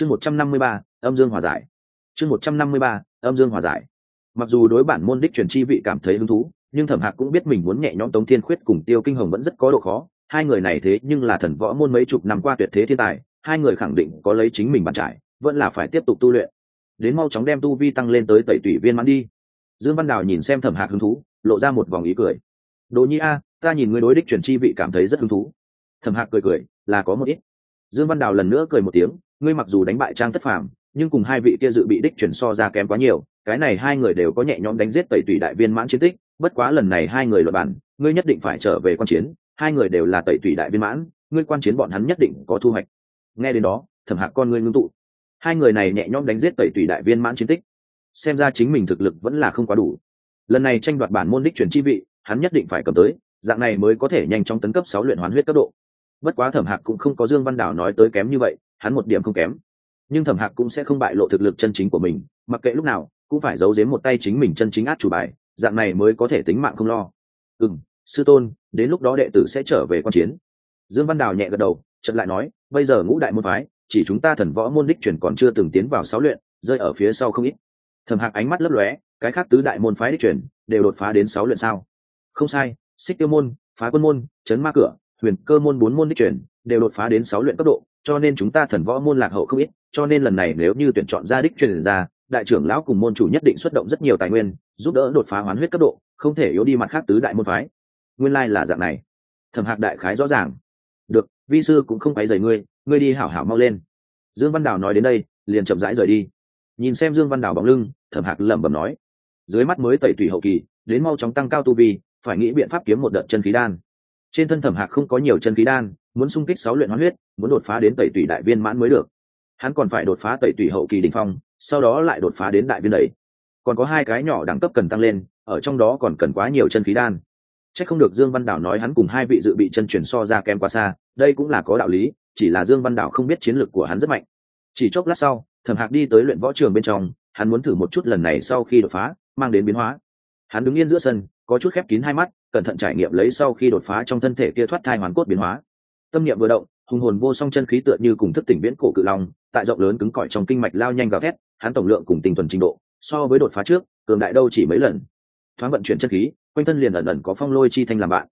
chương một trăm năm mươi ba, âm dương hòa giải. Chương một trăm năm mươi ba, âm dương hòa giải. Mặc dù đối bản môn đích truyền chi vị cảm thấy hứng thú, nhưng thẩm hạc cũng biết mình muốn nhẹ nhõm tống thiên khuyết cùng tiêu kinh hồng vẫn rất có độ khó. Hai người này thế nhưng là thần võ môn mấy chục năm qua tuyệt thế thiên tài, hai người khẳng định có lấy chính mình bàn trải, vẫn là phải tiếp tục tu luyện. Đến mau chóng đem tu vi tăng lên tới tẩy tủy viên mãn đi. Dương văn đào nhìn xem thẩm hạc hứng thú, lộ ra một vòng ý cười. Đồ nhi a, ta nhìn người đối đích chuyển chi vị cảm thấy rất hứng thú. Thẩm hạc cười cười, là có một ít. Dương văn đào lần nữa cười một tiếng ngươi mặc dù đánh bại trang tất phàm, nhưng cùng hai vị kia dự bị đích chuyển so ra kém quá nhiều, cái này hai người đều có nhẹ nhõm đánh giết tẩy tủy đại viên mãn chiến tích, bất quá lần này hai người luật bản ngươi nhất định phải trở về quan chiến, hai người đều là tẩy tủy đại viên mãn, ngươi quan chiến bọn hắn nhất định có thu hoạch. Nghe đến đó, thẩm hạc con ngươi ngưng tụ. Hai người này nhẹ nhõm đánh giết tẩy tủy đại viên mãn chiến tích, xem ra chính mình thực lực vẫn là không quá đủ. Lần này tranh đoạt bản môn đích chuyển chi vị, hắn nhất định phải cầm tới, dạng này mới có thể nhanh chóng tấn cấp sáu luyện hoán huyết cấp độ. Bất quá thẩm hạc cũng không có dương văn đảo nói tới kém như vậy hắn một điểm không kém. Nhưng thẩm hạc cũng sẽ không bại lộ thực lực chân chính của mình, mặc kệ lúc nào, cũng phải giấu giếm một tay chính mình chân chính át chủ bài, dạng này mới có thể tính mạng không lo. Ừ m sư tôn, đến lúc đó đệ tử sẽ trở về q u a n chiến. Dương văn đào nhẹ gật đầu chật lại nói, bây giờ ngũ đại môn phái, chỉ chúng ta thần võ môn đích chuyển còn chưa từng tiến vào sáu luyện, rơi ở phía sau không ít. Thẩm hạc ánh mắt lấp lóe, cái khác tứ đại môn phái đích chuyển đều đột phá đến sáu luyện sao? Không sai, xích tiêu môn, phá quân môn, chấn ma cửa, huyền cơ môn bốn môn đích chuyển đều đột phá đến sáu luyện cấp độ cho nên chúng ta thần võ môn lạc hậu không ít, cho nên lần này nếu như tuyển chọn ra đích truyền ra đại trưởng lão cùng môn chủ nhất định xuất động rất nhiều tài nguyên, giúp đỡ đột phá hoán huyết cấp độ, không thể yếu đi mặt khác tứ đại môn phái. Nguyên lai là dạng này. Thẩm hạc đại khái rõ ràng. Được, vi sư cũng không phải rời ngươi ngươi đi hảo hảo mau lên. Dương văn đào nói đến đây, liền chậm rãi rời đi. Nhìn xem dương văn đào bóng lưng, thẩm hạc lẩm bẩm nói. Dưới mắt mới tẩy tủy hậu kỳ, đến mau chóng tăng cao tu vi, phải nghĩ biện pháp kiếm một đợt chân khí đan trên thân thẩm hạc không có nhiều chân khí đan, muốn xung kích sáu luyện hoán huyết, muốn đột phá đến tẩy tủy đại viên mãn mới được. Hắn còn phải đột phá tẩy tủy hậu kỳ đình phong, sau đó lại đột phá đến đại viên đẩy còn có hai cái nhỏ đẳng cấp cần tăng lên, ở trong đó còn cần quá nhiều chân khí đan. C h ắ c không được dương văn đảo nói hắn cùng hai vị dự bị chân chuyển so ra kem quá xa, đây cũng là có đạo lý, chỉ là dương văn đảo không biết chiến lược của hắn rất mạnh. Chỉ chốc lát sau, thẩm hạc đi tới luyện võ trường bên trong, hắn muốn thử một chút lần này sau khi đột phá, mang đến biến hóa. Hắn đứng yên giữa sân, có chút khép kín hai mắt cẩn thận trải nghiệm lấy sau khi đột phá trong thân thể kia thoát thai hoàn cốt biến hóa. Tâm niệm vừa động, hùng hồn vô song chân khí tựa như cùng thức tỉnh viễn cổ cự long, tại rộng lớn cứng cỏi trong kinh mạch lao nhanh gào thét, hắn tổng lượng cùng tinh thuần trình độ, so với đột phá trước, cường đại đâu chỉ mấy lần. Thoáng vận chuyển chân khí, quanh thân liền ẩn ẩn có phong lôi chi thanh làm bạn.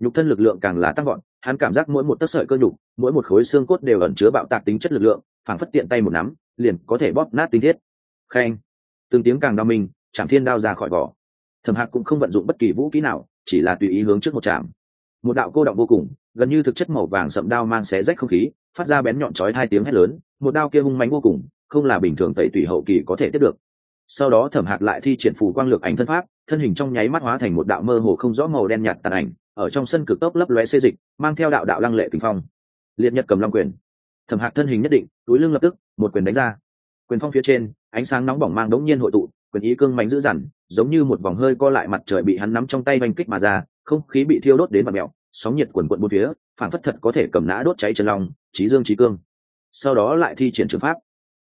Nhục thân lực lượng càng là tăng gọn hắn cảm giác mỗi một tấc sợi cơ nhục, mỗi một khối xương cốt đều ẩn chứa bạo tạc tính chất lực lượng, phảng phất tiện tay một nắm, liền có thể bóp nát tinh thiết. Khen. Từng tiếng càng đau mình chạm thiên đao ra khỏi vỏ. Thẩm hạc cũng không vận dụng bất kỳ vũ kỹ nào chỉ là tùy ý hướng trước một chạm một đạo cô động vô cùng, gần như thực chất màu vàng sậm đao mang xé rách không khí, phát ra bén nhọn chói hai tiếng hét lớn, một đao kia hung mánh vô cùng, không là bình thường tẩy tủy hậu kỳ có thể tiếp được. Sau đó thẩm hạc lại thi triển phù quang lược ảnh thân pháp, thân hình trong nháy mắt hóa thành một đạo mơ hồ không rõ màu đen nhạt tàn ảnh, ở trong sân cực tốc lấp lóe xê dịch, mang theo đạo đạo lăng lệ kinh phong. Liệt nhật cầm long quyền. Thẩm hạc thân hình nhất định, túi lưng lập tức, một quyền đánh ra. Quyền phong phía trên, ánh sáng nóng bỏng mang đống nhiên hội tụ quyền ý cương mánh dữ dằn giống như một vòng hơi co lại mặt trời bị hắn nắm trong tay oanh kích mà ra không khí bị thiêu đốt đến mặt mẹo sóng nhiệt quần quận bốn phía phản phất thật có thể cầm nã đốt cháy chân lòng, trí dương trí cương. Sau đó lại thi triển trường pháp.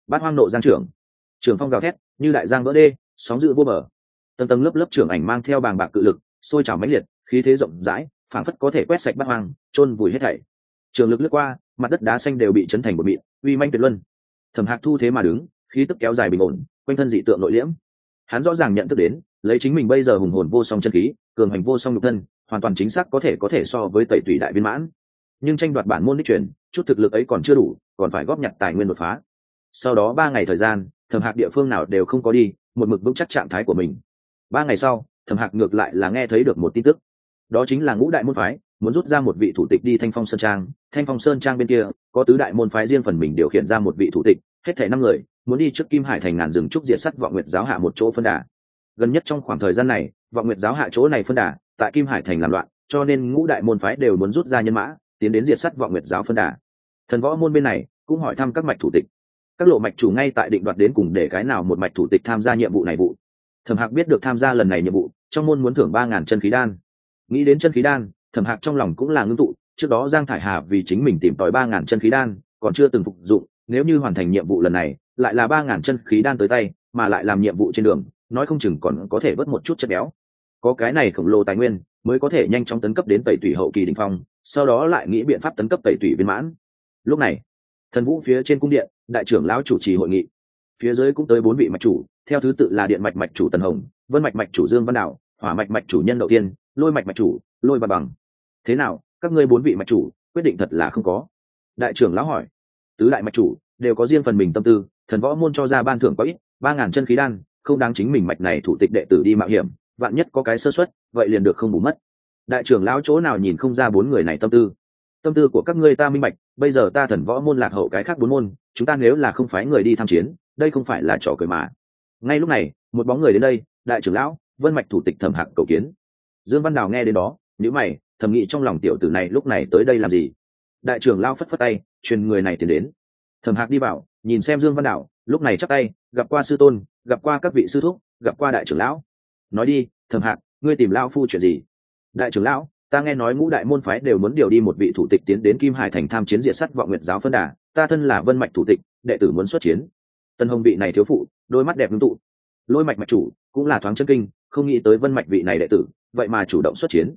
Bát hoang nộ giang trưởng. Trường phong gào thét như đại giang vỡ đê sóng dự vô bờ. Tầng tầng lớp lớp trưởng ảnh mang theo bàng bạc cự lực sôi trào mãnh liệt khí thế rộng rãi phản phất có thể quét sạch bát hoang chôn vùi hết thảy. Trường lực lướt qua mặt đất đá xanh đều bị chấn thành một mịn uy manh tuyệt luân. Thẩm hạc thu thế mà đứng khí tức kéo dài bình ổn quanh thân dị tượng nội liễm hắn rõ ràng nhận thức đến, lấy chính mình bây giờ hùng hồn vô song chân khí, cường hành vô song nhục thân, hoàn toàn chính xác có thể có thể so với tẩy tùy đại viên mãn. Nhưng tranh đoạt bản môn đích truyền, chút thực lực ấy còn chưa đủ, còn phải góp nhặt tài nguyên đột phá. Sau đó ba ngày thời gian, thẩm hạc địa phương nào đều không có đi, một mực vững chắc trạng thái của mình. Ba ngày sau, thẩm hạc ngược lại là nghe thấy được một tin tức. Đó chính là ngũ đại môn phái, muốn rút ra một vị thủ tịch đi thanh phong sơn trang. Thanh phong sơn trang bên kia, có tứ đại môn phái riêng phần mình điều khiển ra một vị thủ tịch, hết thể năm người muốn đi trước kim hải thành ngàn rừng trúc diệt sắt vọng nguyệt giáo hạ một chỗ phân đà. Gần nhất trong khoảng thời gian này, vọng nguyệt giáo hạ chỗ này phân đà, tại kim hải thành làm loạn, cho nên ngũ đại môn phái đều muốn rút ra nhân mã, tiến đến diệt sắt vọng nguyệt giáo phân đà. Thần võ môn bên này cũng hỏi thăm các mạch thủ tịch. Các lộ mạch chủ ngay tại định đoạt đến cùng để cái nào một mạch thủ tịch tham gia nhiệm vụ này vụ. Thẩm hạc biết được tham gia lần này nhiệm vụ, trong môn muốn thưởng ba ngàn chân khí đan. Nghĩ đến chân khí đan, thẩm hạc trong lòng cũng là ngưng tụ, trước đó giang thải hà vì chính mình tìm tòi ba ngàn chân khí đan, còn chưa từng phục dụng nếu như hoàn thành nhiệm vụ lần này, lại là ba ngàn chân khí đan tới tay, mà lại làm nhiệm vụ trên đường, nói không chừng còn có thể bớt một chút chất béo. Có cái này khổng lồ tài nguyên, mới có thể nhanh chóng tấn cấp đến tẩy tủy hậu kỳ đình phong, sau đó lại nghĩ biện pháp tấn cấp tẩy tủy viên mãn. Lúc này, thần vũ phía trên cung điện, đại trưởng lão chủ trì hội nghị. Phía dưới cũng tới bốn vị mạch chủ, theo thứ tự là điện mạch mạch chủ tần hồng, vân mạch mạch chủ dương văn đạo, hỏa mạch mạch chủ nhân đầu tiên, lôi mạch mạch chủ lôi văn bằng. Thế nào, các ngươi bốn vị mạch chủ, quyết định thật là không có? Đại trưởng lão hỏi tứ đại mạch chủ, đều có riêng phần mình tâm tư, thần võ môn cho ra ban thưởng có ít, ba ngàn chân khí đan, không đáng chính mình mạch này thủ tịch đệ tử đi mạo hiểm, vạn nhất có cái sơ xuất vậy liền được không bù mất. Đại trưởng lão chỗ nào nhìn không ra bốn người này tâm tư. Tâm tư của các ngươi ta minh bạch, bây giờ ta thần võ môn lạc hậu cái khác bốn môn, chúng ta nếu là không phái người đi tham chiến, đây không phải là trò cười mà. Ngay lúc này, một bóng người đến đây, đại trưởng lão, vân mạch thủ tịch thẩm hạc cầu kiến. Dương văn đào nghe đến đó nhữ mày, thầm nghĩ trong lòng tiểu tử này lúc này tới đây làm gì? Đại trưởng lao phất phất tay, truyền người này tiến đến. Thẩm hạc đi vào, nhìn xem dương văn Đảo. lúc này chắc tay, gặp qua sư tôn, gặp qua các vị sư thúc, gặp qua đại trưởng lão. Nói đi, thẩm hạc, ngươi tìm lao phu chuyện gì? Đại trưởng lão, ta nghe nói ngũ đại môn phái đều muốn điều đi một vị thủ tịch tiến đến kim hải thành tham chiến diệt sắt vọng nguyệt giáo phân đà, ta thân là vân mạch thủ tịch, đệ tử muốn xuất chiến. Tân hồng vị này thiếu phụ, đôi mắt đẹp ngưng tụ. Lôi mạch mạch chủ, cũng là thoáng chân kinh, không nghĩ tới vân mạch vị này đệ tử, vậy mà chủ động xuất chiến.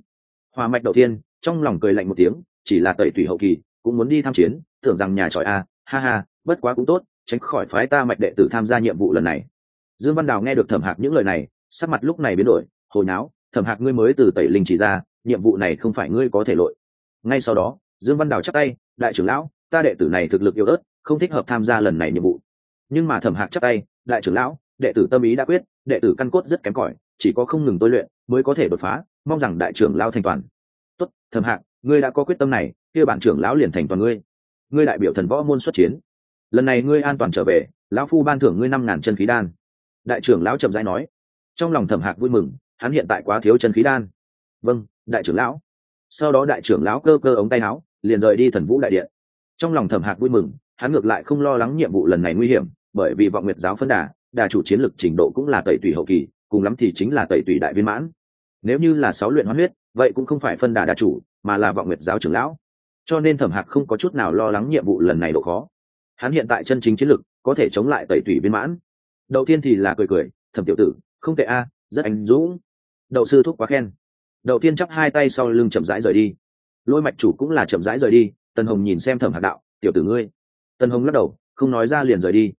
Hòa mạch đầu tiên, trong lòng cười lạnh một tiếng chỉ là tẩy tủy hậu kỳ, cũng muốn đi tham chiến, tưởng rằng nhà tròi a, ha ha, bất quá cũng tốt, tránh khỏi phái ta mạch đệ tử tham gia nhiệm vụ lần này. Dương văn đào nghe được thẩm hạc những lời này, sắc mặt lúc này biến đổi, hồi náo, thẩm hạc ngươi mới từ tẩy linh chỉ ra, nhiệm vụ này không phải ngươi có thể lội. Ngay sau đó, dương văn đào chắc tay, đại trưởng lão, ta đệ tử này thực lực yếu ớt, không thích hợp tham gia lần này nhiệm vụ. Nhưng mà thẩm hạc chắc tay, đại trưởng lão, đệ tử tâm ý đã quyết, đệ tử căn cốt rất kém cỏi, chỉ có không ngừng tôi luyện mới có thể đột phá, mong rằng đại trưởng lão thành toàn. Tốt, thẩm hạc ngươi đã có quyết tâm này, kia bản trưởng lão liền thành toàn ngươi. Ngươi đại biểu thần võ môn xuất chiến. Lần này ngươi an toàn trở về, lão phu ban thưởng ngươi năm ngàn chân khí đan. Đại trưởng lão chậm rãi nói. Trong lòng thẩm hạc vui mừng, hắn hiện tại quá thiếu chân khí đan. Vâng đại trưởng lão. Sau đó đại trưởng lão cơ cơ ống tay áo, liền rời đi thần vũ đại điện. Trong lòng thẩm hạc vui mừng, hắn ngược lại không lo lắng nhiệm vụ lần này nguy hiểm, bởi vì vọng nguyệt giáo phân đà đà chủ chiến lực trình độ cũng là tẩy tùy hậu kỳ, cùng lắm thì chính là tẩy tùy đại viên mãn. Nếu như là sáu luyện hoán huyết vậy cũng không phải phân đà đà chủ, mà là vọng nguyệt giáo trưởng lão. Cho nên thẩm hạc không có chút nào lo lắng nhiệm vụ lần này độ khó. Hắn hiện tại chân chính chiến lực, có thể chống lại tẩy tùy viên mãn. Đầu tiên thì là cười cười, thẩm tiểu tử, không tệ a, rất anh dũng. Đậu sư thúc quá khen. Đầu tiên chắp hai tay sau lưng chậm rãi rời đi. Lôi mạch chủ cũng là chậm rãi rời đi, tần hồng nhìn xem thẩm hạc đạo, tiểu tử ngươi. Tần hồng lắc đầu, không nói ra liền rời đi.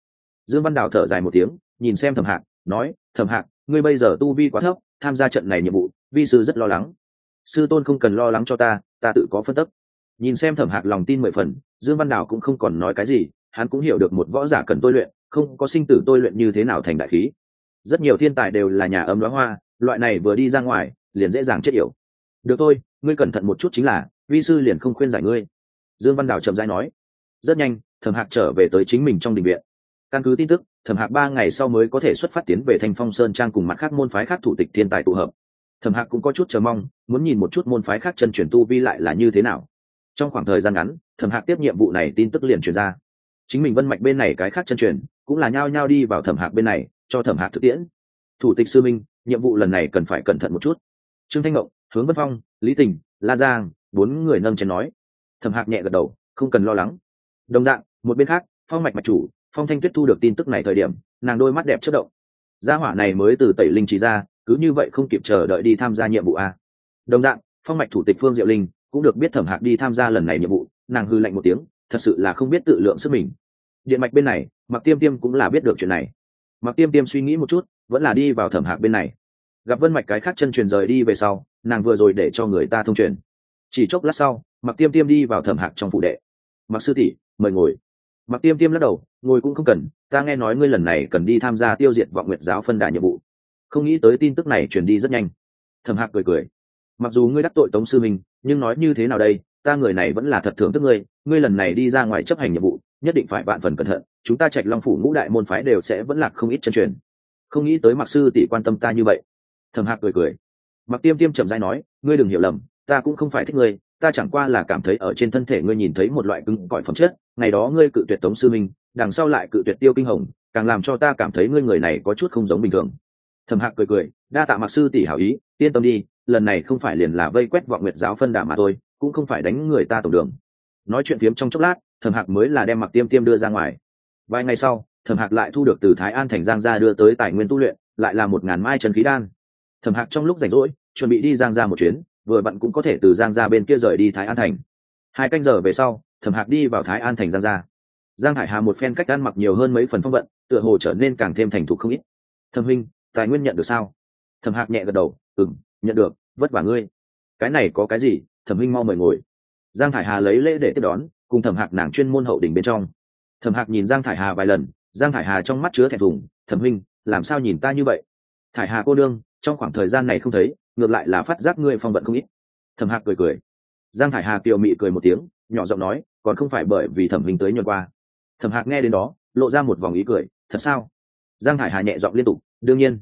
Dương văn đào thở dài một tiếng, nhìn xem thẩm hạc, nói, thẩm hạc, ngươi bây giờ tu vi quá thấp, tham gia trận này nhiệm vụ, vi sư rất lo lắng sư tôn không cần lo lắng cho ta ta tự có phân tấp. nhìn xem thẩm hạc lòng tin mười phần, dương văn đào cũng không còn nói cái gì, hắn cũng hiểu được một võ giả cần tôi luyện, không có sinh tử tôi luyện như thế nào thành đại khí. Rất nhiều thiên tài đều là nhà ấm đoá hoa, loại này vừa đi ra ngoài, liền dễ dàng chết yểu. Được thôi, ngươi cẩn thận một chút chính là, vi sư liền không khuyên giải ngươi. Dương văn đào chậm dãi nói. Rất nhanh, thẩm hạc trở về tới chính mình trong đình viện. Căn cứ tin tức, thẩm hạc ba ngày sau mới có thể xuất phát tiến về thanh phong sơn trang cùng mặt khác môn phái khác thủ tịch thiên tài tụ hợp thẩm hạc cũng có chút chờ mong, muốn nhìn một chút môn phái khác chân chuyển tu vi lại là như thế nào. Trong khoảng thời gian ngắn, thẩm hạc tiếp nhiệm vụ này tin tức liền truyền ra. Chính mình vân mạch bên này cái khác chân truyền, cũng là nhao nhao đi vào thẩm hạc bên này, cho thẩm hạc thực tiễn. Thủ tịch sư minh, nhiệm vụ lần này cần phải cẩn thận một chút. Trương thanh ngộng, hướng vân phong, lý tình, la giang, bốn người nâng chén nói. Thẩm hạc nhẹ gật đầu, không cần lo lắng. Đồng dạng, một bên khác, phong mạch mạch chủ, phong thanh tuyết thu được tin tức này thời điểm, nàng đôi mắt đẹp chất động. Gia hỏa này mới từ tẩy linh trí ra cứ như vậy không kịp chờ đợi đi tham gia nhiệm vụ a. Đồng dạng, phong mạch thủ tịch phương diệu linh cũng được biết thẩm hạc đi tham gia lần này nhiệm vụ, nàng hư lạnh một tiếng, thật sự là không biết tự lượng sức mình. Điện mạch bên này mặc tiêm tiêm cũng là biết được chuyện này. Mặc tiêm tiêm suy nghĩ một chút, vẫn là đi vào thẩm hạc bên này. Gặp vân mạch cái khác chân truyền rời đi về sau, nàng vừa rồi để cho người ta thông truyền. Chỉ chốc lát sau mặc tiêm tiêm đi vào thẩm hạc trong phụ đệ. Mặc sư tỷ, mời ngồi. Mặc tiêm tiêm lắc đầu, ngồi cũng không cần, ta nghe nói ngươi lần này cần đi tham gia tiêu diệt vọng nguyệt giáo phân đà nhiệm vụ không nghĩ tới tin tức này truyền đi rất nhanh. Thẩm hạc cười cười. Mặc dù ngươi đắc tội tống sư minh, nhưng nói như thế nào đây? Ta người này vẫn là thật thưởng thức ngươi ngươi lần này đi ra ngoài chấp hành nhiệm vụ, nhất định phải vạn phần cẩn thận, chúng ta trạch long phủ ngũ đại môn phái đều sẽ vẫn lạc không ít chân truyền. Không nghĩ tới mặc sư tỷ quan tâm ta như vậy. Thầm hạc cười cười. Mặc tiêm tiêm chậm dai nói, ngươi đừng hiểu lầm, ta cũng không phải thích ngươi, ta chẳng qua là cảm thấy ở trên thân thể ngươi nhìn thấy một loại cứng cỏi phẩm chất, ngày đó ngươi cự tuyệt tống sư minh, đằng sau lại cự tuyệt tiêu kinh hồng, càng làm cho ta cảm thấy ngươi người này có chút không giống bình thường thầm hạc cười cười, đa tạ mặc sư tỷ hảo ý, yên tâm đi, lần này không phải liền là vây quét vọng nguyệt giáo phân đà mà thôi, cũng không phải đánh người ta tổng đường. Nói chuyện phiếm trong chốc lát, thẩm hạc mới là đem mặc tiêm tiêm đưa ra ngoài. Vài ngày sau, thẩm hạc lại thu được từ thái an thành giang gia đưa tới tài nguyên tu luyện, lại là một ngàn mai trần khí đan. Thẩm hạc trong lúc rảnh rỗi, chuẩn bị đi giang gia một chuyến, vừa bạn cũng có thể từ giang gia bên kia rời đi thái an thành. Hai canh giờ về sau, thẩm hạc đi vào thái an thành giang gia. Giang hải hà một phen cách ăn mặc nhiều hơn mấy phần phong vận, tựa hồ trở nên càng thêm thành thục không ít. Thẩm huynh tài nguyên nhận được sao? Thẩm hạc nhẹ gật đầu ừ m nhận được, vất vả ngươi. Cái này có cái gì? Thẩm huynh mau mời ngồi. Giang thải hà lấy lễ để tiếp đón, cùng thẩm hạc nàng chuyên môn hậu đỉnh bên trong. Thẩm hạc nhìn giang thải hà vài lần, giang thải hà trong mắt chứa thẹn thùng, thẩm huynh, làm sao nhìn ta như vậy? Thải hà cô đương trong khoảng thời gian này không thấy, ngược lại là phát giác ngươi phong vận không ít. Thẩm hạc cười cười. Giang thải hà kiều mị cười một tiếng, nhỏ giọng nói, còn không phải bởi vì thẩm huynh tới nhuần qua. Thẩm hạc nghe đến đó, lộ ra một vòng ý cười, thật sao? Giang thải hà nhẹ giọng liên tục đương nhiên.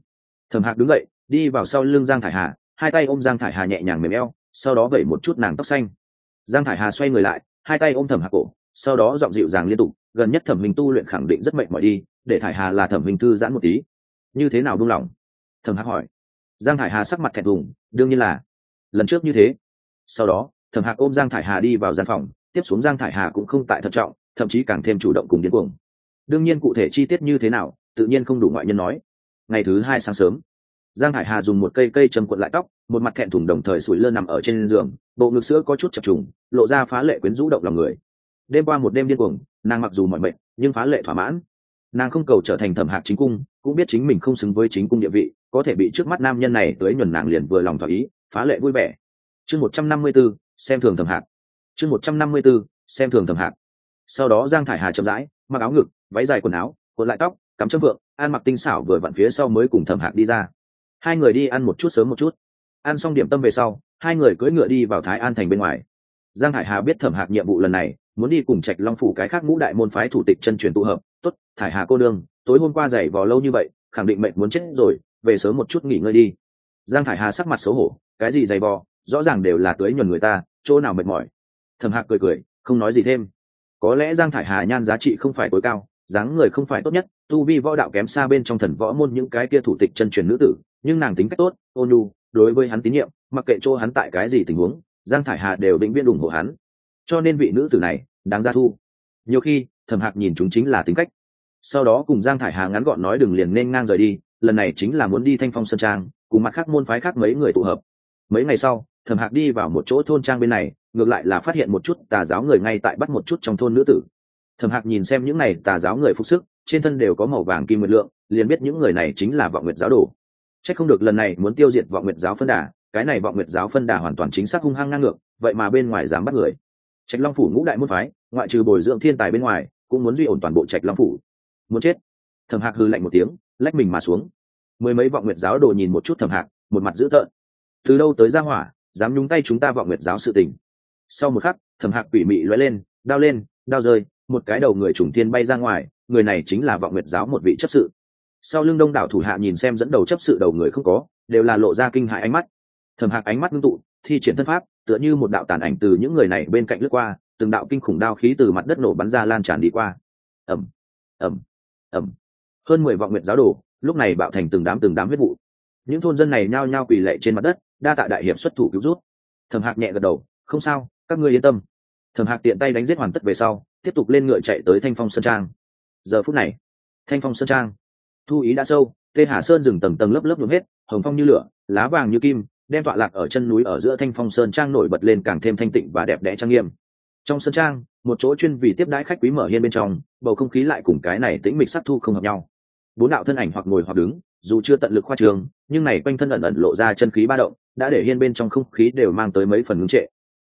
Thẩm hạc đứng dậy, đi vào sau lưng giang thải hà, hai tay ôm giang thải hà nhẹ nhàng mềm eo, sau đó vẩy một chút nàng tóc xanh. Giang thải hà xoay người lại, hai tay ôm thẩm hạc cổ, sau đó giọng dịu dàng liên tục, gần nhất thẩm minh tu luyện khẳng định rất mệt mỏi đi, để thải hà là thẩm minh thư giãn một tí. Như thế nào buông lỏng? Thẩm hạc hỏi. Giang thải hà sắc mặt thẹn thùng, đương nhiên là. Lần trước như thế. Sau đó, thẩm hạc ôm giang thải hà đi vào gian phòng, tiếp xuống giang thải hà cũng không tại thận trọng, thậm chí càng thêm chủ động cùng điên cuồng. Đương nhiên cụ thể chi tiết như thế nào, tự nhiên không đủ ngoại nhân nói ngày thứ hai sáng sớm. Giang hải hà dùng một cây cây châm cuộn lại tóc, một mặt thẹn thùng đồng thời sủi lơ nằm ở trên giường, bộ ngực sữa có chút chập trùng, lộ ra phá lệ quyến rũ động lòng người. Đêm qua một đêm điên cuồng, nàng mặc dù mọi mệnh nhưng phá lệ thỏa mãn. Nàng không cầu trở thành thẩm hạc chính cung, cũng biết chính mình không xứng với chính cung địa vị, có thể bị trước mắt nam nhân này tới nhuần nàng liền vừa lòng thỏa ý, phá lệ vui vẻ. Chương một trăm năm mươi b ố xem thường thẩm hạc. Chương một trăm năm mươi b ố xem thường thẩm hạc. Sau đó giang thải hà chậm rãi, mặc áo ngực, váy dài quần áo, cuộn lại tóc cắm châm vượng, an mặc tinh xảo vừa vặn phía sau mới cùng thẩm hạc đi ra. Hai người đi ăn một chút sớm một chút. Ăn xong điểm tâm về sau, hai người cưỡi ngựa đi vào thái an thành bên ngoài. Giang hải hà biết thẩm hạc nhiệm vụ lần này, muốn đi cùng trạch long phủ cái khác ngũ đại môn phái thủ tịch chân truyền tụ hợp. Tốt, thải hà cô đương tối hôm qua dày vò lâu như vậy, khẳng định mệnh muốn chết rồi, về sớm một chút nghỉ ngơi đi. Giang thải hà sắc mặt xấu hổ, cái gì dày vò, rõ ràng đều là tưới nhuần người ta, chỗ nào mệt mỏi? Thẩm hạc cười cười, không nói gì thêm. Có lẽ giang thải hà nhan giá trị không phải tối cao dáng người không phải tốt nhất, tu vi võ đạo kém xa bên trong thần võ môn những cái kia thủ tịch chân truyền nữ tử, nhưng nàng tính cách tốt, ôn nhu, đối với hắn tín nhiệm, mặc kệ chỗ hắn tại cái gì tình huống, giang thải hà đều định viên ủng hộ hắn. Cho nên vị nữ tử này, đáng ra thu. Nhiều khi, thẩm hạc nhìn chúng chính là tính cách. Sau đó cùng giang thải hà ngắn gọn nói đừng liền nên ngang rời đi, lần này chính là muốn đi thanh phong sơn trang, cùng mặt khác môn phái khác mấy người tụ hợp. Mấy ngày sau, thẩm hạc đi vào một chỗ thôn trang bên này, ngược lại là phát hiện một chút tà giáo người ngay tại bắt một chút trong thôn nữ tử thẩm hạc nhìn xem những n à y tà giáo người phục sức trên thân đều có màu vàng kim nguyệt lượng liền biết những người này chính là vọng nguyệt giáo đồ Chắc không được lần này muốn tiêu diệt vọng nguyệt giáo phân đà, cái này vọng nguyệt giáo phân đà hoàn toàn chính xác hung hăng ngang ngược, vậy mà bên ngoài dám bắt người. Trạch Long phủ ngũ đại môn phái, ngoại trừ bồi dưỡng thiên tài bên ngoài, cũng muốn duy ổn toàn bộ Trạch Long phủ. Muốn chết. Thẩm Hạc hư lạnh một tiếng, lách mình mà xuống. Mười mấy vọng nguyệt giáo đồ nhìn một chút Thẩm Hạc, một mặt dữ tợn. Từ đâu tới ra hỏa, dám nhúng tay chúng ta vọng nguyệt giáo sự tình. Sau một khắc, Thẩm Hạc quỷ mị lóe lên, đao lên, đao rơi, một cái đầu người trùng thiên bay ra ngoài, người này chính là vọng nguyệt giáo một vị chấp sự. Sau lưng đông đảo thủ hạ nhìn xem dẫn đầu chấp sự đầu người không có đều là lộ ra kinh hại ánh mắt. Thầm hạc ánh mắt ngưng tụ thi triển thân pháp tựa như một đạo tàn ảnh từ những người này bên cạnh lướt qua từng đạo kinh khủng đao khí từ mặt đất nổ bắn ra lan tràn đi qua. Ẩm ẩm ẩm hơn mười vọng nguyện giáo đồ lúc này bạo thành từng đám từng đám huyết vụ. Những thôn dân này nhao nhao quỳ lệ trên mặt đất đa tạ đại hiệp xuất thủ cứu rút thầm hạc nhẹ gật đầu không sao các ngươi yên tâm thẩm hạc tiện tay đánh giết hoàn tất về sau, tiếp tục lên ngựa chạy tới thanh phong sơn trang. Giờ phút này, thanh phong sơn trang, thu ý đã sâu, tê hà sơn rừng tầng tầng lớp lớp nhuộm hết, hồng phong như lửa, lá vàng như kim, đem tọa lạc ở chân núi ở giữa thanh phong sơn trang nổi bật lên càng thêm thanh tịnh và đẹp đẽ trang nghiêm. Trong sơn trang, một chỗ chuyên vì tiếp đãi khách quý mở hiên bên trong, bầu không khí lại cùng cái này tĩnh mịch sắc thu không hợp nhau. Bốn đạo thân ảnh hoặc ngồi hoặc đứng, dù chưa tận lực khoa trường, nhưng này quanh thân ẩn ẩn lộ ra chân khí ba động, đã để hiên bên trong không khí đều mang tới mấy phần ngưng trệ.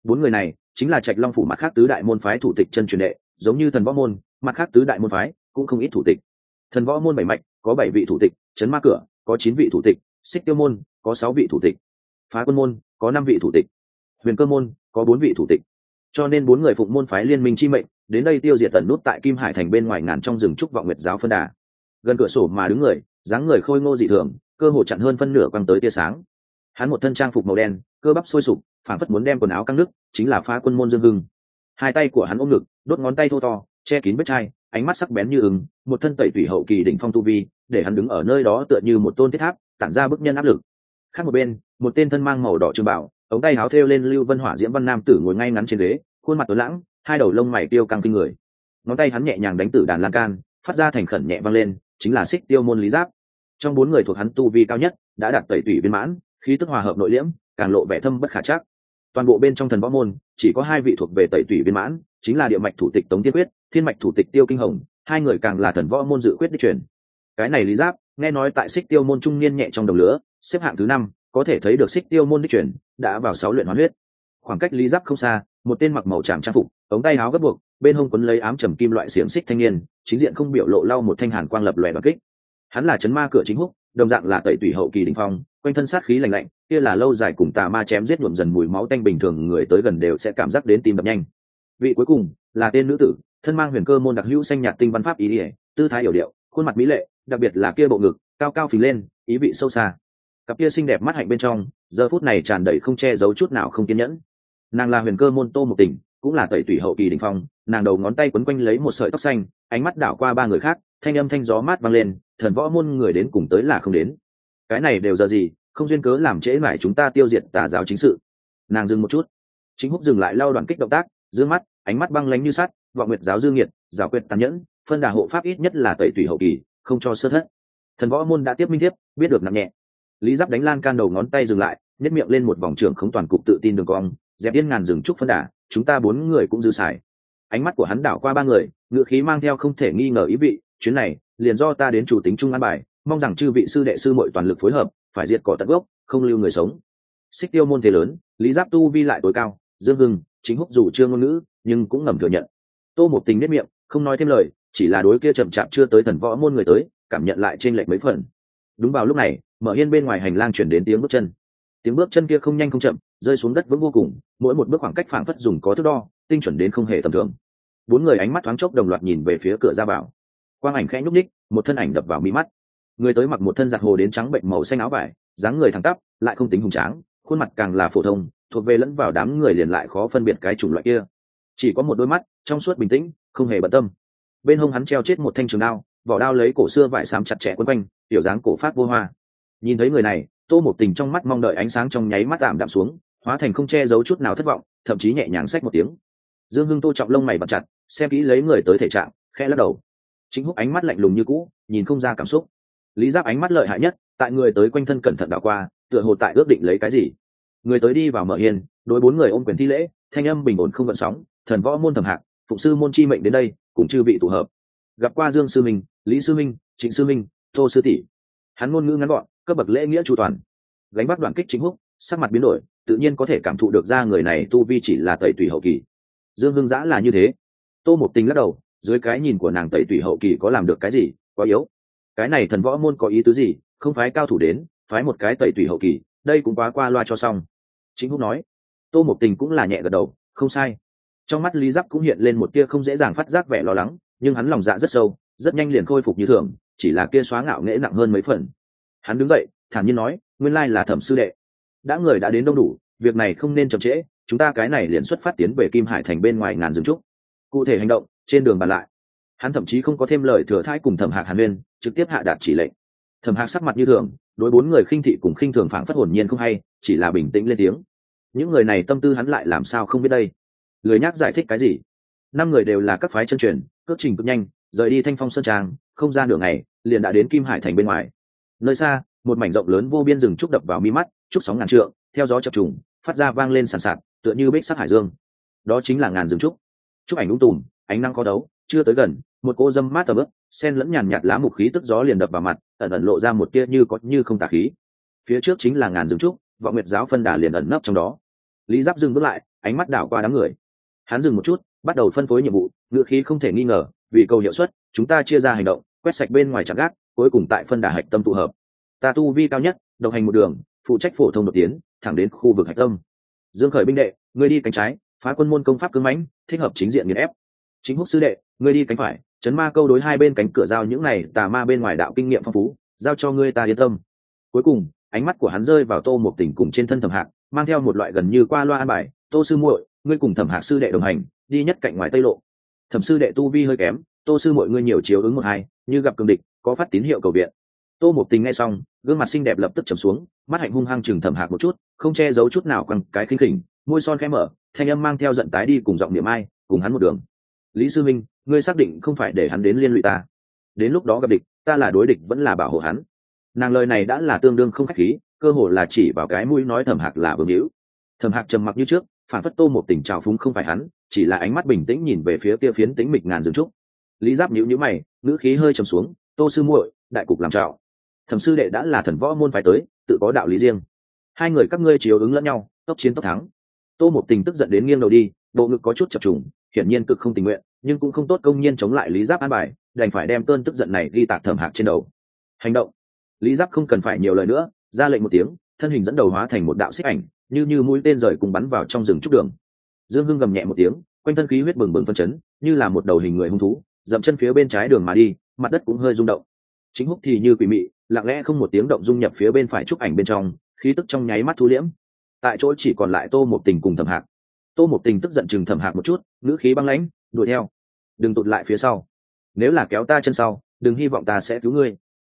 Bốn người này chính là trạch long phủ mặt khác tứ đại môn phái thủ tịch chân truyền đệ, giống như thần võ môn, mặt khác tứ đại môn phái cũng không ít thủ tịch. Thần võ môn bảy mạch, có bảy vị thủ tịch trấn ma cửa, có chín vị thủ tịch, xích tiêu môn, có sáu vị thủ tịch, phá quân môn, có năm vị thủ tịch, huyền cơ môn, có bốn vị thủ tịch. Cho nên bốn người phụng môn phái liên minh chi mệnh, đến đây tiêu diệt tần nút tại kim hải thành bên ngoài ngàn trong rừng trúc vọng nguyệt giáo phân đà. Gần cửa sổ mà đứng người, dáng người khôi ngô dị thường, cơ hồ chặn hơn phân nửa quăng tới tia sáng hắn một thân trang phục màu đen, cơ bắp sôi sục phản phất muốn đem quần áo căng nước, chính là phá quân môn dương hưng. Hai tay của hắn ôm ngực, đốt ngón tay thô to, che kín vết chai, ánh mắt sắc bén như ứng một thân tẩy tủy hậu kỳ đỉnh phong tu vi, để hắn đứng ở nơi đó tựa như một tôn thiết tháp, tản ra bức nhân áp lực. Khác một bên, một tên thân mang màu đỏ trường bảo ống tay áo thêu lên lưu vân hỏa diễm văn nam tử ngồi ngay ngắn trên ghế, khuôn mặt tuấn lãng, hai đầu lông mày tiêu căng kinh người. Ngón tay hắn nhẹ nhàng đánh tử đàn lan can, phát ra thành khẩn nhẹ vang lên, chính là xích tiêu môn lý giáp. Trong bốn người thuộc hắn tu vi cao nhất, đã đạt tẩy tủy viên mãn khí tức hòa hợp nội liễm, càng lộ vẻ thâm bất khả chắc. Toàn bộ bên trong thần võ môn, chỉ có hai vị thuộc về tẩy tủy viên mãn, chính là địa mạch thủ tịch tống tiên quyết, thiên mạch thủ tịch tiêu kinh hồng, hai người càng là thần võ môn dự quyết đi truyền. Cái này lý giáp, nghe nói tại xích tiêu môn trung niên nhẹ trong đồng lửa xếp hạng thứ năm, có thể thấy được xích tiêu môn đích truyền, đã vào sáu luyện hoán huyết. Khoảng cách lý giáp không xa, một tên mặc màu tràm trang phục, ống tay áo gấp buộc, bên hông quấn lấy ám trầm kim loại xiềng xích thanh niên, chính diện không biểu lộ lau một thanh hàn quang lập lòe và kích. Hắn là chấn ma cửa chính húc đồng dạng là tẩy tủy hậu kỳ đình phong, quanh thân sát khí lạnh lạnh, kia là lâu dài cùng tà ma chém giết nhuộm dần mùi máu tanh bình thường người tới gần đều sẽ cảm giác đến tim đập nhanh. Vị cuối cùng là tên nữ tử, thân mang huyền cơ môn đặc hữu xanh nhạt tinh văn pháp ý ỉa tư thái hiểu điệu, khuôn mặt mỹ lệ, đặc biệt là kia bộ ngực, cao cao phình lên, ý vị sâu xa. Cặp kia xinh đẹp mắt hạnh bên trong, giờ phút này tràn đầy không che giấu chút nào không kiên nhẫn. Nàng là huyền cơ môn tô một tình cũng là tẩy tủy hậu kỳ đình phong, nàng đầu ngón tay quấn quanh lấy một sợi tóc xanh, ánh mắt đảo qua ba người khác, thanh âm thanh gió mát vang lên thần võ môn người đến cùng tới là không đến. Cái này đều giờ gì, không duyên cớ làm trễ mải chúng ta tiêu diệt tà giáo chính sự. Nàng dừng một chút. Chính húc dừng lại lau đoàn kích động tác giữ mắt, ánh mắt băng lánh như sắt, vọng nguyệt giáo dương nhiệt, giáo quyệt tàn nhẫn, phân đà hộ pháp ít nhất là tẩy tủy hậu kỳ, không cho sơ thất. Thần võ môn đã tiếp minh thiếp, biết được nặng nhẹ. Lý giáp đánh lan can đầu ngón tay dừng lại nhét miệng lên một vòng trưởng không toàn cục tự tin đường cong, dẹp yên ngàn rừng trúc phân đà, chúng ta bốn người cũng dư xài. Ánh mắt của hắn đảo qua ba người ngựa khí mang theo không thể nghi ngờ ý vị chuyến này, liền do ta đến chủ tính trung an bài, mong rằng chư vị sư đệ sư mọi toàn lực phối hợp, phải diệt cỏ tận gốc, không lưu người sống. Xích tiêu môn thế lớn, lý giáp tu vi lại tối cao, dương hưng, chính húc dù chưa ngôn ngữ, nhưng cũng ngầm thừa nhận. Tô một tình nếp miệng, không nói thêm lời, chỉ là đối kia chậm chạp chưa tới thần võ môn người tới, cảm nhận lại trên lệch mấy phần. Đúng vào lúc này, mở hiên bên ngoài hành lang chuyển đến tiếng bước chân. Tiếng bước chân kia không nhanh không chậm, rơi xuống đất vững vô cùng, mỗi một bước khoảng cách phảng phất dùng có thước đo, tinh chuẩn đến không hề tầm thường. Bốn người ánh mắt thoáng chốc đồng loạt nhìn về phía cửa ra vào quang ảnh khẽ nhúc ních một thân ảnh đập vào mỹ mắt. Người tới mặc một thân giặt hồ đến trắng bệnh màu xanh áo vải, dáng người thẳng tắp, lại không tính hùng tráng, khuôn mặt càng là phổ thông, thuộc về lẫn vào đám người liền lại khó phân biệt cái chủng loại kia. Chỉ có một đôi mắt, trong suốt bình tĩnh, không hề bận tâm. Bên hông hắn treo chết một thanh trường đao, vỏ đao lấy cổ xưa vải xám chặt chẽ quấn quanh, tiểu dáng cổ phát vô hoa. Nhìn thấy người này, tô một tình trong mắt mong đợi ánh sáng trong nháy mắt tạm đạm xuống, hóa thành không che giấu chút nào thất vọng, thậm chí nhẹ nhàng xách một tiếng. Dương hưng tô trọng lông mày bật chặt, xem kỹ lấy người tới thể trạng khe lắc đầu chính húc ánh mắt lạnh lùng như cũ, nhìn không ra cảm xúc. Lý giáp ánh mắt lợi hại nhất, tại người tới quanh thân cẩn thận đảo qua, tựa hồ tại ước định lấy cái gì. Người tới đi vào mở hiên, đối bốn người ôm quyền thi lễ, thanh âm bình ổn không gợn sóng, thần võ môn thẩm hạc, phụng sư môn chi mệnh đến đây cũng chưa bị tụ hợp. Gặp qua dương sư minh, lý sư minh, trịnh sư minh, tô sư tỷ. Hắn ngôn ngữ ngắn gọn, cấp bậc lễ nghĩa chu toàn. Gánh bắt đoàn kích chính húc, sắc mặt biến đổi, tự nhiên có thể cảm thụ được ra người này tu vi chỉ là tẩy tùy hậu kỳ. Dương hưng giã là như thế. Tô một tình lắc đầu dưới cái nhìn của nàng tẩy tùy hậu kỳ có làm được cái gì, quá yếu. Cái này thần võ môn có ý tứ gì, không phái cao thủ đến, phái một cái tẩy tùy hậu kỳ, đây cũng quá qua loa cho xong. Chính húc nói. Tô một tình cũng là nhẹ gật đầu, không sai. Trong mắt lý giáp cũng hiện lên một tia không dễ dàng phát giác vẻ lo lắng, nhưng hắn lòng dạ rất sâu, rất nhanh liền khôi phục như thường, chỉ là kia xóa ngạo nghễ nặng hơn mấy phần. Hắn đứng dậy, thản nhiên nói, nguyên lai là thẩm sư đệ. Đã người đã đến đông đủ, việc này không nên chậm trễ, chúng ta cái này liền xuất phát tiến về kim hải thành bên ngoài ngàn rừng trúc. Cụ thể hành động trên đường bàn lại. Hắn thậm chí không có thêm lời thừa thãi cùng thẩm hạc hàn nguyên, trực tiếp hạ đạt chỉ lệnh. Thẩm hạc sắc mặt như thường, đối bốn người khinh thị cùng khinh thường phảng phất hồn nhiên không hay, chỉ là bình tĩnh lên tiếng. Những người này tâm tư hắn lại làm sao không biết đây? Lười nhắc giải thích cái gì? Năm người đều là các phái chân truyền, cước trình cực nhanh, rời đi thanh phong sơn trang, không ra nửa ngày, liền đã đến kim hải thành bên ngoài. Nơi xa, một mảnh rộng lớn vô biên rừng trúc đập vào mi mắt, trúc sóng ngàn trượng, theo gió chập trùng, phát ra vang lên sàn sạt, tựa như bích sắc hải dương. Đó chính là ngàn rừng trúc. Trúc ảnh đúng tùm ánh năng có đấu, chưa tới gần, một cô dâm mát tầm ướp sen lẫn nhàn nhạt lá mục khí tức gió liền đập vào mặt, ẩn ẩn lộ ra một tia như có như không tà khí. Phía trước chính là ngàn rừng trúc vọng nguyệt giáo phân đà liền ẩn nấp trong đó. Lý giáp dừng bước lại, ánh mắt đảo qua đám người. Hắn dừng một chút, bắt đầu phân phối nhiệm vụ ngựa khí không thể nghi ngờ, vì cầu hiệu suất, chúng ta chia ra hành động, quét sạch bên ngoài trạm gác, cuối cùng tại phân đà hạch tâm tụ hợp. Ta tu vi cao nhất đồng hành một đường, phụ trách phổ thông một tiến, thẳng đến khu vực hạch tâm. Dương khởi binh đệ người đi cánh trái, phá quân môn công pháp cứng mãnh, thích hợp chính diện nghiền ép chính húc sư đệ, ngươi đi cánh phải, chấn ma câu đối hai bên cánh cửa giao những này tà ma bên ngoài đạo kinh nghiệm phong phú, giao cho ngươi ta yên tâm. Cuối cùng, ánh mắt của hắn rơi vào tô một tỉnh cùng trên thân thẩm hạc, mang theo một loại gần như qua loa an bài, tô sư muội, ngươi cùng thẩm hạc sư đệ đồng hành, đi nhất cạnh ngoài tây lộ. Thẩm sư đệ tu vi hơi kém, tô sư mọi ngươi nhiều chiếu ứng một hai, như gặp cường địch, có phát tín hiệu cầu viện. Tô một tình nghe xong, gương mặt xinh đẹp lập tức trầm xuống, mắt hạnh hung hăng chừng thẩm hạc một chút, không che giấu chút nào quăng cái khinh khỉnh, môi son khẽ mở, thanh âm mang theo giận tái đi cùng giọng niệm ai, cùng hắn một đường lý sư minh, ngươi xác định không phải để hắn đến liên lụy ta. Đến lúc đó gặp địch, ta là đối địch vẫn là bảo hộ hắn. Nàng lời này đã là tương đương không khách khí, cơ hồ là chỉ vào cái mũi nói thẩm hạc là vương hữu. Thẩm hạc trầm mặc như trước, phản phất tô một tình trào phúng không phải hắn, chỉ là ánh mắt bình tĩnh nhìn về phía kia phiến tĩnh mịch ngàn dương trúc. Lý giáp nhữ nhữ mày, ngữ khí hơi trầm xuống, tô sư muội, đại cục làm trạo thẩm sư đệ đã là thần võ môn phải tới, tự có đạo lý riêng. Hai người các ngươi chiếu ứng lẫn nhau, tốc chiến tốc thắng. Tô một tình tức giận đến nghiêng đầu đi, bộ ngực có chút chập trùng hiển nhiên cực không tình nguyện, nhưng cũng không tốt công nhiên chống lại lý giáp an bài, đành phải đem cơn tức giận này ghi tạc thẩm hạc trên đầu. Hành động. Lý giáp không cần phải nhiều lời nữa, ra lệnh một tiếng, thân hình dẫn đầu hóa thành một đạo xích ảnh, như như mũi tên rời cùng bắn vào trong rừng trúc đường. Dương hưng gầm nhẹ một tiếng, quanh thân khí huyết bừng bừng phân chấn, như là một đầu hình người hung thú, dậm chân phía bên trái đường mà đi, mặt đất cũng hơi rung động. Chính húc thì như quỷ mị, lặng lẽ không một tiếng động dung nhập phía bên phải trúc ảnh bên trong, khí tức trong nháy mắt thu liễm. Tại chỗ chỉ còn lại tô một tình cùng thẩm hạc tô một tình tức giận chừng thẩm hạc một chút, ngữ khí băng lãnh, đuổi theo. Đừng tụt lại phía sau. Nếu là kéo ta chân sau, đừng hy vọng ta sẽ cứu ngươi.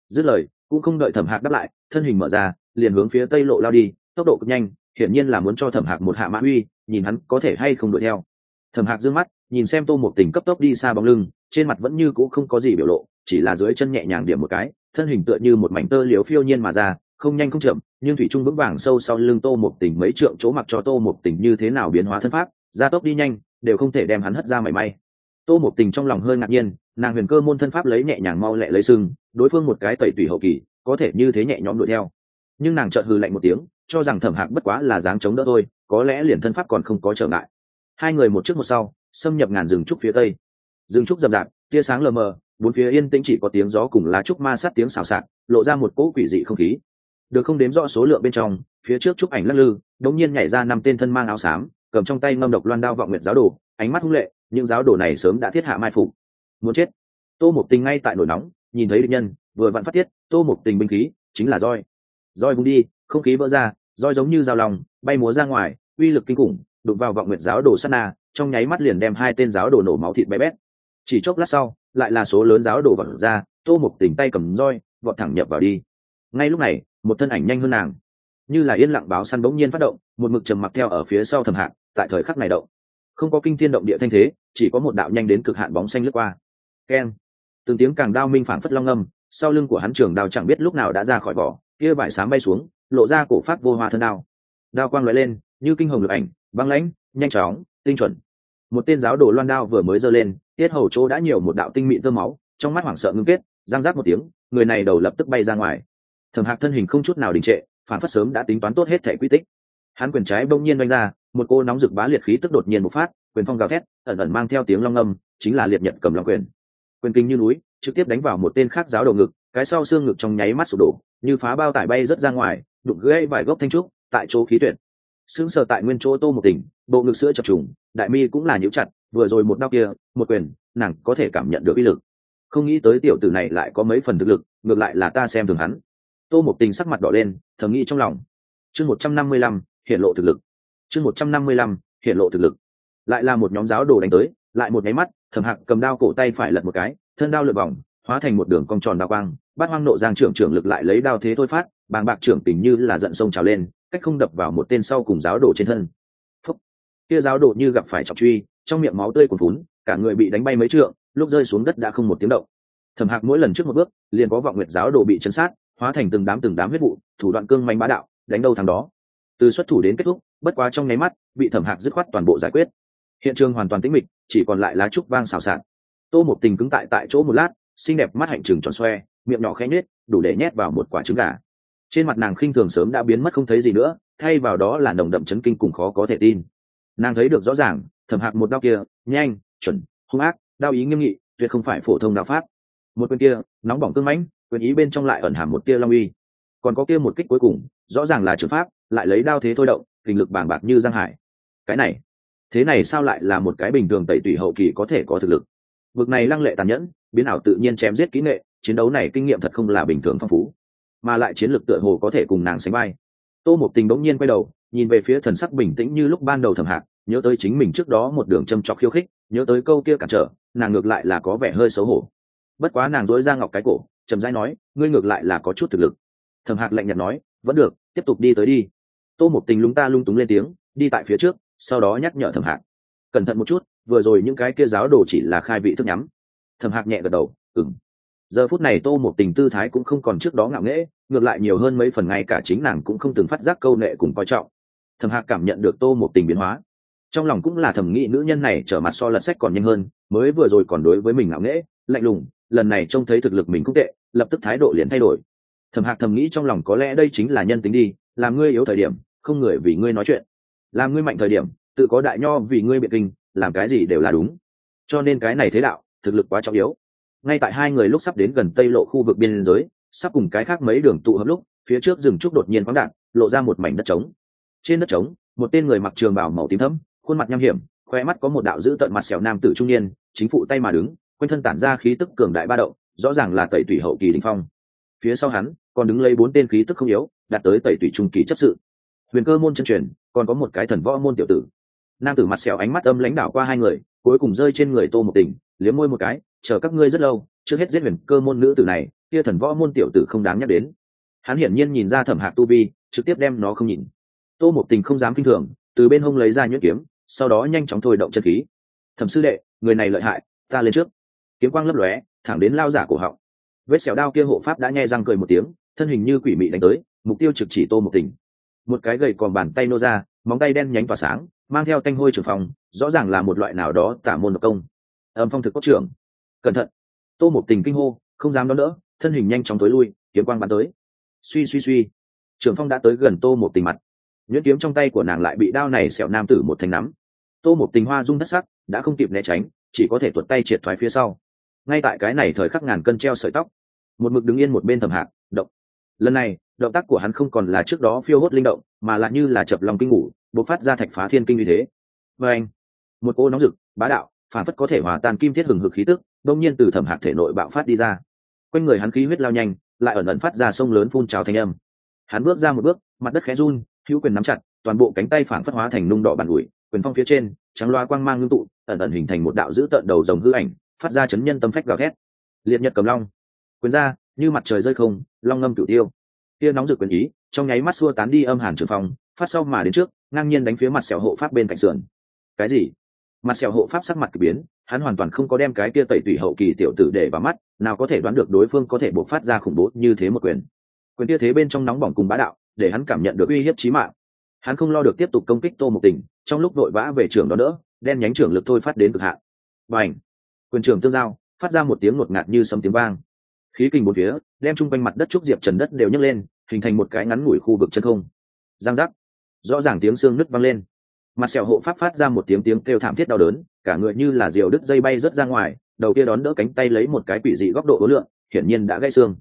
Dứt lời, cũng không đợi thẩm hạc đáp lại, thân hình mở ra, liền hướng phía tây lộ lao đi, tốc độ cực nhanh, hiển nhiên là muốn cho thẩm hạc một hạ mã uy, nhìn hắn có thể hay không đuổi theo. Thẩm hạc d mắt, nhìn xem tô một tình cấp tốc đi xa bóng lưng, trên mặt vẫn như c ũ không có gì biểu lộ, chỉ là dưới chân nhẹ nhàng điểm một cái, thân hình tựa như một mảnh tơ liếu phiêu nhiên mà ra, không nhanh không chậm nhưng thủy trung vững vàng sâu sau lưng tô một tình mấy trượng chỗ mặc cho tô một tình như thế nào biến hóa thân pháp, gia tốc đi nhanh, đều không thể đem hắn hất ra mảy may. Tô một tình trong lòng hơi ngạc nhiên, nàng huyền cơ môn thân pháp lấy nhẹ nhàng mau lẹ lấy sưng đối phương một cái tẩy tủy hậu kỳ, có thể như thế nhẹ nhõm đuổi theo. Nhưng nàng chợt hừ lạnh một tiếng, cho rằng thẩm hạc bất quá là dáng chống đỡ thôi, có lẽ liền thân pháp còn không có trở ngại. Hai người một trước một sau, xâm nhập ngàn rừng trúc phía tây. Rừng trúc rậm rạp, tia sáng lờ mờ, bốn phía yên tĩnh chỉ có tiếng gió cùng lá trúc ma sát tiếng xào xạc, lộ ra một cỗ quỷ dị không khí được không đếm rõ số lượng bên trong, phía trước chụp ảnh lắc lư, đống nhiên nhảy ra năm tên thân mang áo xám, cầm trong tay ngâm độc loan đao vọng nguyện giáo đồ, ánh mắt hung lệ, những giáo đồ này sớm đã thiết hạ mai phục. Muốn chết. Tô một tình ngay tại nổi nóng, nhìn thấy địch nhân, vừa vặn phát tiết, tô một tình binh khí, chính là roi. Roi vung đi, không khí vỡ ra, roi giống như dao lòng bay múa ra ngoài, uy lực kinh khủng, đụng vào vọng nguyện giáo đồ sát na, trong nháy mắt liền đem hai tên giáo đồ nổ máu thịt bé bét. Chỉ chốc lát sau, lại là số lớn giáo đồ vật ra, tô một tình tay cầm roi, vọt thẳng nhập vào đi. Ngay lúc này một thân ảnh nhanh hơn nàng. Như là yên lặng báo săn bỗng nhiên phát động, một mực trầm mặc theo ở phía sau thầm hạng, tại thời khắc này động. Không có kinh thiên động địa thanh thế, chỉ có một đạo nhanh đến cực hạn bóng xanh lướt qua. Keng từng tiếng càng đao minh phản phất long âm, sau lưng của hắn trường đao chẳng biết lúc nào đã ra khỏi vỏ, kia vải sáng bay xuống, lộ ra cổ phát vô hoa thân đao. Đao quang lóe lên, như kinh hồng lực ảnh, băng lãnh, nhanh chóng, tinh chuẩn. Một tên giáo đồ loan đao vừa mới giơ lên, tiết hầu chỗ đã nhiều một đạo tinh mịn tơ máu, trong mắt hoảng sợ ngưng kết giang giác một tiếng, người này đầu lập tức bay ra ngoài thẩm hạc thân hình không chút nào đình trệ, phản phát sớm đã tính toán tốt hết thẻ quy tích. Hắn quyền trái bỗng nhiên đánh ra, một cô nóng rực bá liệt khí tức đột nhiên một phát, quyền phong gào thét, ẩn ẩn mang theo tiếng long âm, chính là liệt nhật cầm long quyền. Quyền kinh như núi, trực tiếp đánh vào một tên khác giáo đầu ngực, cái sau xương ngực trong nháy mắt sụp đổ, như phá bao tải bay rớt ra ngoài, đụng gãy vài gốc thanh trúc, tại chỗ khí tuyệt. Sững sờ tại nguyên chỗ tô một tỉnh, bộ ngực sữa chập trùng, đại mi cũng là nhíu chặt, vừa rồi một đau kia, một quyền, nàng có thể cảm nhận được uy lực. Không nghĩ tới tiểu tử này lại có mấy phần thực lực, ngược lại là ta xem thường hắn tô một tình sắc mặt đỏ lên, thầm nghĩ trong lòng. Chương một trăm năm mươi lăm hiện lộ thực lực. Chương một trăm năm mươi lăm hiện lộ thực lực. Lại là một nhóm giáo đồ đánh tới, lại một nháy mắt, thẩm hạc cầm đao cổ tay phải lật một cái, thân đao lượt vòng, hóa thành một đường cong tròn đao quang, bát hoang nộ giang trưởng trưởng lực lại lấy đao thế thôi phát, bàng bạc trưởng tình như là giận sông trào lên, cách không đập vào một tên sau cùng giáo đồ trên thân. Phúc. Kia giáo đồ như gặp phải trọng truy, trong miệng máu tươi cuồn vún cả người bị đánh bay mấy trượng, lúc rơi xuống đất đã không một tiếng động. Thẩm hạc mỗi lần trước một bước, liền có vọng nguyệt giáo đồ bị chấn sát hóa thành từng đám từng đám huyết vụ, thủ đoạn cương manh bá đạo, đánh đâu thằng đó. Từ xuất thủ đến kết thúc, bất quá trong nháy mắt, bị thẩm hạc dứt khoát toàn bộ giải quyết. Hiện trường hoàn toàn tĩnh mịch, chỉ còn lại lá trúc vang xào xạc. Tô một tình cứng tại tại chỗ một lát, xinh đẹp mắt hạnh trừng tròn xoe, miệng nhỏ khẽ nết đủ để nhét vào một quả trứng gà. Trên mặt nàng khinh thường sớm đã biến mất không thấy gì nữa, thay vào đó là nồng đậm chấn kinh cùng khó có thể tin. Nàng thấy được rõ ràng, thẩm hạc một đau kia, nhanh, chuẩn, hung ác, đau ý nghiêm nghị, tuyệt không phải phổ thông đạo pháp. Một quyền kia, nóng bỏng cương mãnh quyền ý bên trong lại ẩn hàm một tia long uy. Còn có kia một kích cuối cùng, rõ ràng là trường pháp, lại lấy đao thế thôi động, kinh lực bàng bạc như giang hải. Cái này, thế này sao lại là một cái bình thường tẩy tủy hậu kỳ có thể có thực lực? Vực này lăng lệ tàn nhẫn, biến ảo tự nhiên chém giết kỹ nghệ, chiến đấu này kinh nghiệm thật không là bình thường phong phú. Mà lại chiến lược tựa hồ có thể cùng nàng sánh vai. Tô một tình bỗng nhiên quay đầu, nhìn về phía thần sắc bình tĩnh như lúc ban đầu thầm hạc, nhớ tới chính mình trước đó một đường châm trọc khiêu khích, nhớ tới câu kia cản trở, nàng ngược lại là có vẻ hơi xấu hổ. Bất quá nàng dối ra ngọc cái cổ chậm rãi nói, ngươi ngược lại là có chút thực lực. Thầm hạc lạnh nhạt nói, vẫn được, tiếp tục đi tới đi. Tô một tình lúng ta lung túng lên tiếng, đi tại phía trước, sau đó nhắc nhở thầm hạc. Cẩn thận một chút, vừa rồi những cái kia giáo đồ chỉ là khai vị thức nhắm. Thầm hạc nhẹ gật đầu ừng giờ phút này tô một tình tư thái cũng không còn trước đó ngạo nghễ, ngược lại nhiều hơn mấy phần ngay cả chính nàng cũng không từng phát giác câu nệ cùng coi trọng. Thầm hạc cảm nhận được tô một tình biến hóa. Trong lòng cũng là thầm nghĩ nữ nhân này trở mặt so lật sách còn nhanh hơn, mới vừa rồi còn đối với mình ngạo nghễ, lạnh lùng lần này trông thấy thực lực mình cũng tệ, lập tức thái độ liền thay đổi. Thầm hạc thầm nghĩ trong lòng có lẽ đây chính là nhân tính đi, làm ngươi yếu thời điểm, không người vì ngươi nói chuyện. Làm ngươi mạnh thời điểm, tự có đại nho vì ngươi biện kinh, làm cái gì đều là đúng. Cho nên cái này thế đạo, thực lực quá trọng yếu. Ngay tại hai người lúc sắp đến gần tây lộ khu vực biên giới, sắp cùng cái khác mấy đường tụ hợp lúc, phía trước rừng trúc đột nhiên khoáng đạn lộ ra một mảnh đất trống. Trên đất trống, một tên người mặc trường bào màu tím thẫm, khuôn mặt nham hiểm khoe mắt có một đạo dữ tận mặt xẻo nam tử trung niên, chính phụ tay mà đứng quanh thân tản ra khí tức cường đại ba động, rõ ràng là tẩy tủy hậu kỳ đình phong. Phía sau hắn, còn đứng lấy bốn tên khí tức không yếu, đạt tới tẩy tủy trung kỳ chấp sự. Huyền cơ môn chân truyền, còn có một cái thần võ môn tiểu tử. Nam tử mặt sẹo ánh mắt âm lãnh đảo qua hai người, cuối cùng rơi trên người tô một tình, liếm môi một cái, chờ các ngươi rất lâu, trước hết giết huyền cơ môn nữ tử này, kia thần võ môn tiểu tử không đáng nhắc đến. Hắn hiển nhiên nhìn ra thẩm hạc tu vi, trực tiếp đem nó không nhìn. Tô một tình không dám kinh thường, từ bên hông lấy ra nhuyễn kiếm, sau đó nhanh chóng thôi động chân khí. Thẩm sư đệ, người này lợi hại, ta lên trước kiếm quang lấp lóe, thẳng đến lao giả cổ họng. Vết xẻo đao kia hộ pháp đã nghe răng cười một tiếng, thân hình như quỷ mị đánh tới, mục tiêu trực chỉ tô một tình. Một cái gầy còn bàn tay nô ra, móng tay đen nhánh tỏa sáng, mang theo tanh hôi trường phòng rõ ràng là một loại nào đó tả môn độc công. Âm phong thực cốt trưởng. Cẩn thận. Tô một tình kinh hô, không dám đón đỡ, thân hình nhanh chóng tối lui, kiếm quang bắn tới. Suy suy suy. Trường phong đã tới gần tô một tình mặt. Nhuyễn kiếm trong tay của nàng lại bị đao này xẻo nam tử một thành nắm. Tô một tình hoa rung thất sắc, đã không kịp né tránh, chỉ có thể tuột tay triệt thoái phía sau ngay tại cái này thời khắc ngàn cân treo sợi tóc, một mực đứng yên một bên thầm hạc, động. Lần này, động tác của hắn không còn là trước đó phiêu hốt linh động, mà lại như là chập lòng kinh ngủ, bộc phát ra thạch phá thiên kinh như thế. Và anh, một cô nóng rực, bá đạo, phản phất có thể hòa tan kim thiết hừng hực khí tức, đông nhiên từ thẩm hạc thể nội bạo phát đi ra. Quanh người hắn khí huyết lao nhanh, lại ẩn ẩn phát ra sông lớn phun trào thanh âm. Hắn bước ra một bước, mặt đất khẽ run, hữu quyền nắm chặt, toàn bộ cánh tay phản phất hóa thành nung đỏ bàn ủi, quyền phong phía trên, trắng loa quang mang ngưng tụ, ẩn ẩn hình thành một đạo dữ tợn đầu rồng hư ảnh phát ra chấn nhân tâm phách gào thét. Liệt nhật cầm long. Quyền ra, như mặt trời rơi không, long ngâm cửu tiêu. Tia nóng rực quyền ý, trong nháy mắt xua tán đi âm hàn trường phòng phát sau mà đến trước, ngang nhiên đánh phía mặt sẹo hộ pháp bên cạnh sườn. Cái gì? Mặt sẹo hộ pháp sắc mặt k ỳ biến, hắn hoàn toàn không có đem cái kia tẩy tủy hậu kỳ tiểu tử để vào mắt, nào có thể đoán được đối phương có thể bộc phát ra khủng bố như thế một quyền. Quyền kia thế bên trong nóng bỏng cùng bá đạo, để hắn cảm nhận được uy hiếp trí mạng. Hắn không lo được tiếp tục công kích tô một tình, trong lúc vội vã về trường đó nữa đen nhánh trưởng lực thôi phát đến cực hạn. Và ảnh quyền trưởng tương giao, phát ra một tiếng ngột ngạt như sấm tiếng vang. Khí kinh một phía, đem chung quanh mặt đất trúc diệp trần đất đều nhấc lên, hình thành một cái ngắn ngủi khu vực chân không. Giang giác. Rõ ràng tiếng xương nứt vang lên. Mặt sẹo hộ pháp phát ra một tiếng tiếng kêu thảm thiết đau đớn, cả người như là diều đứt dây bay rớt ra ngoài, đầu kia đón đỡ cánh tay lấy một cái quỷ dị góc độ ối lượng, hiển nhiên đã gãy xương.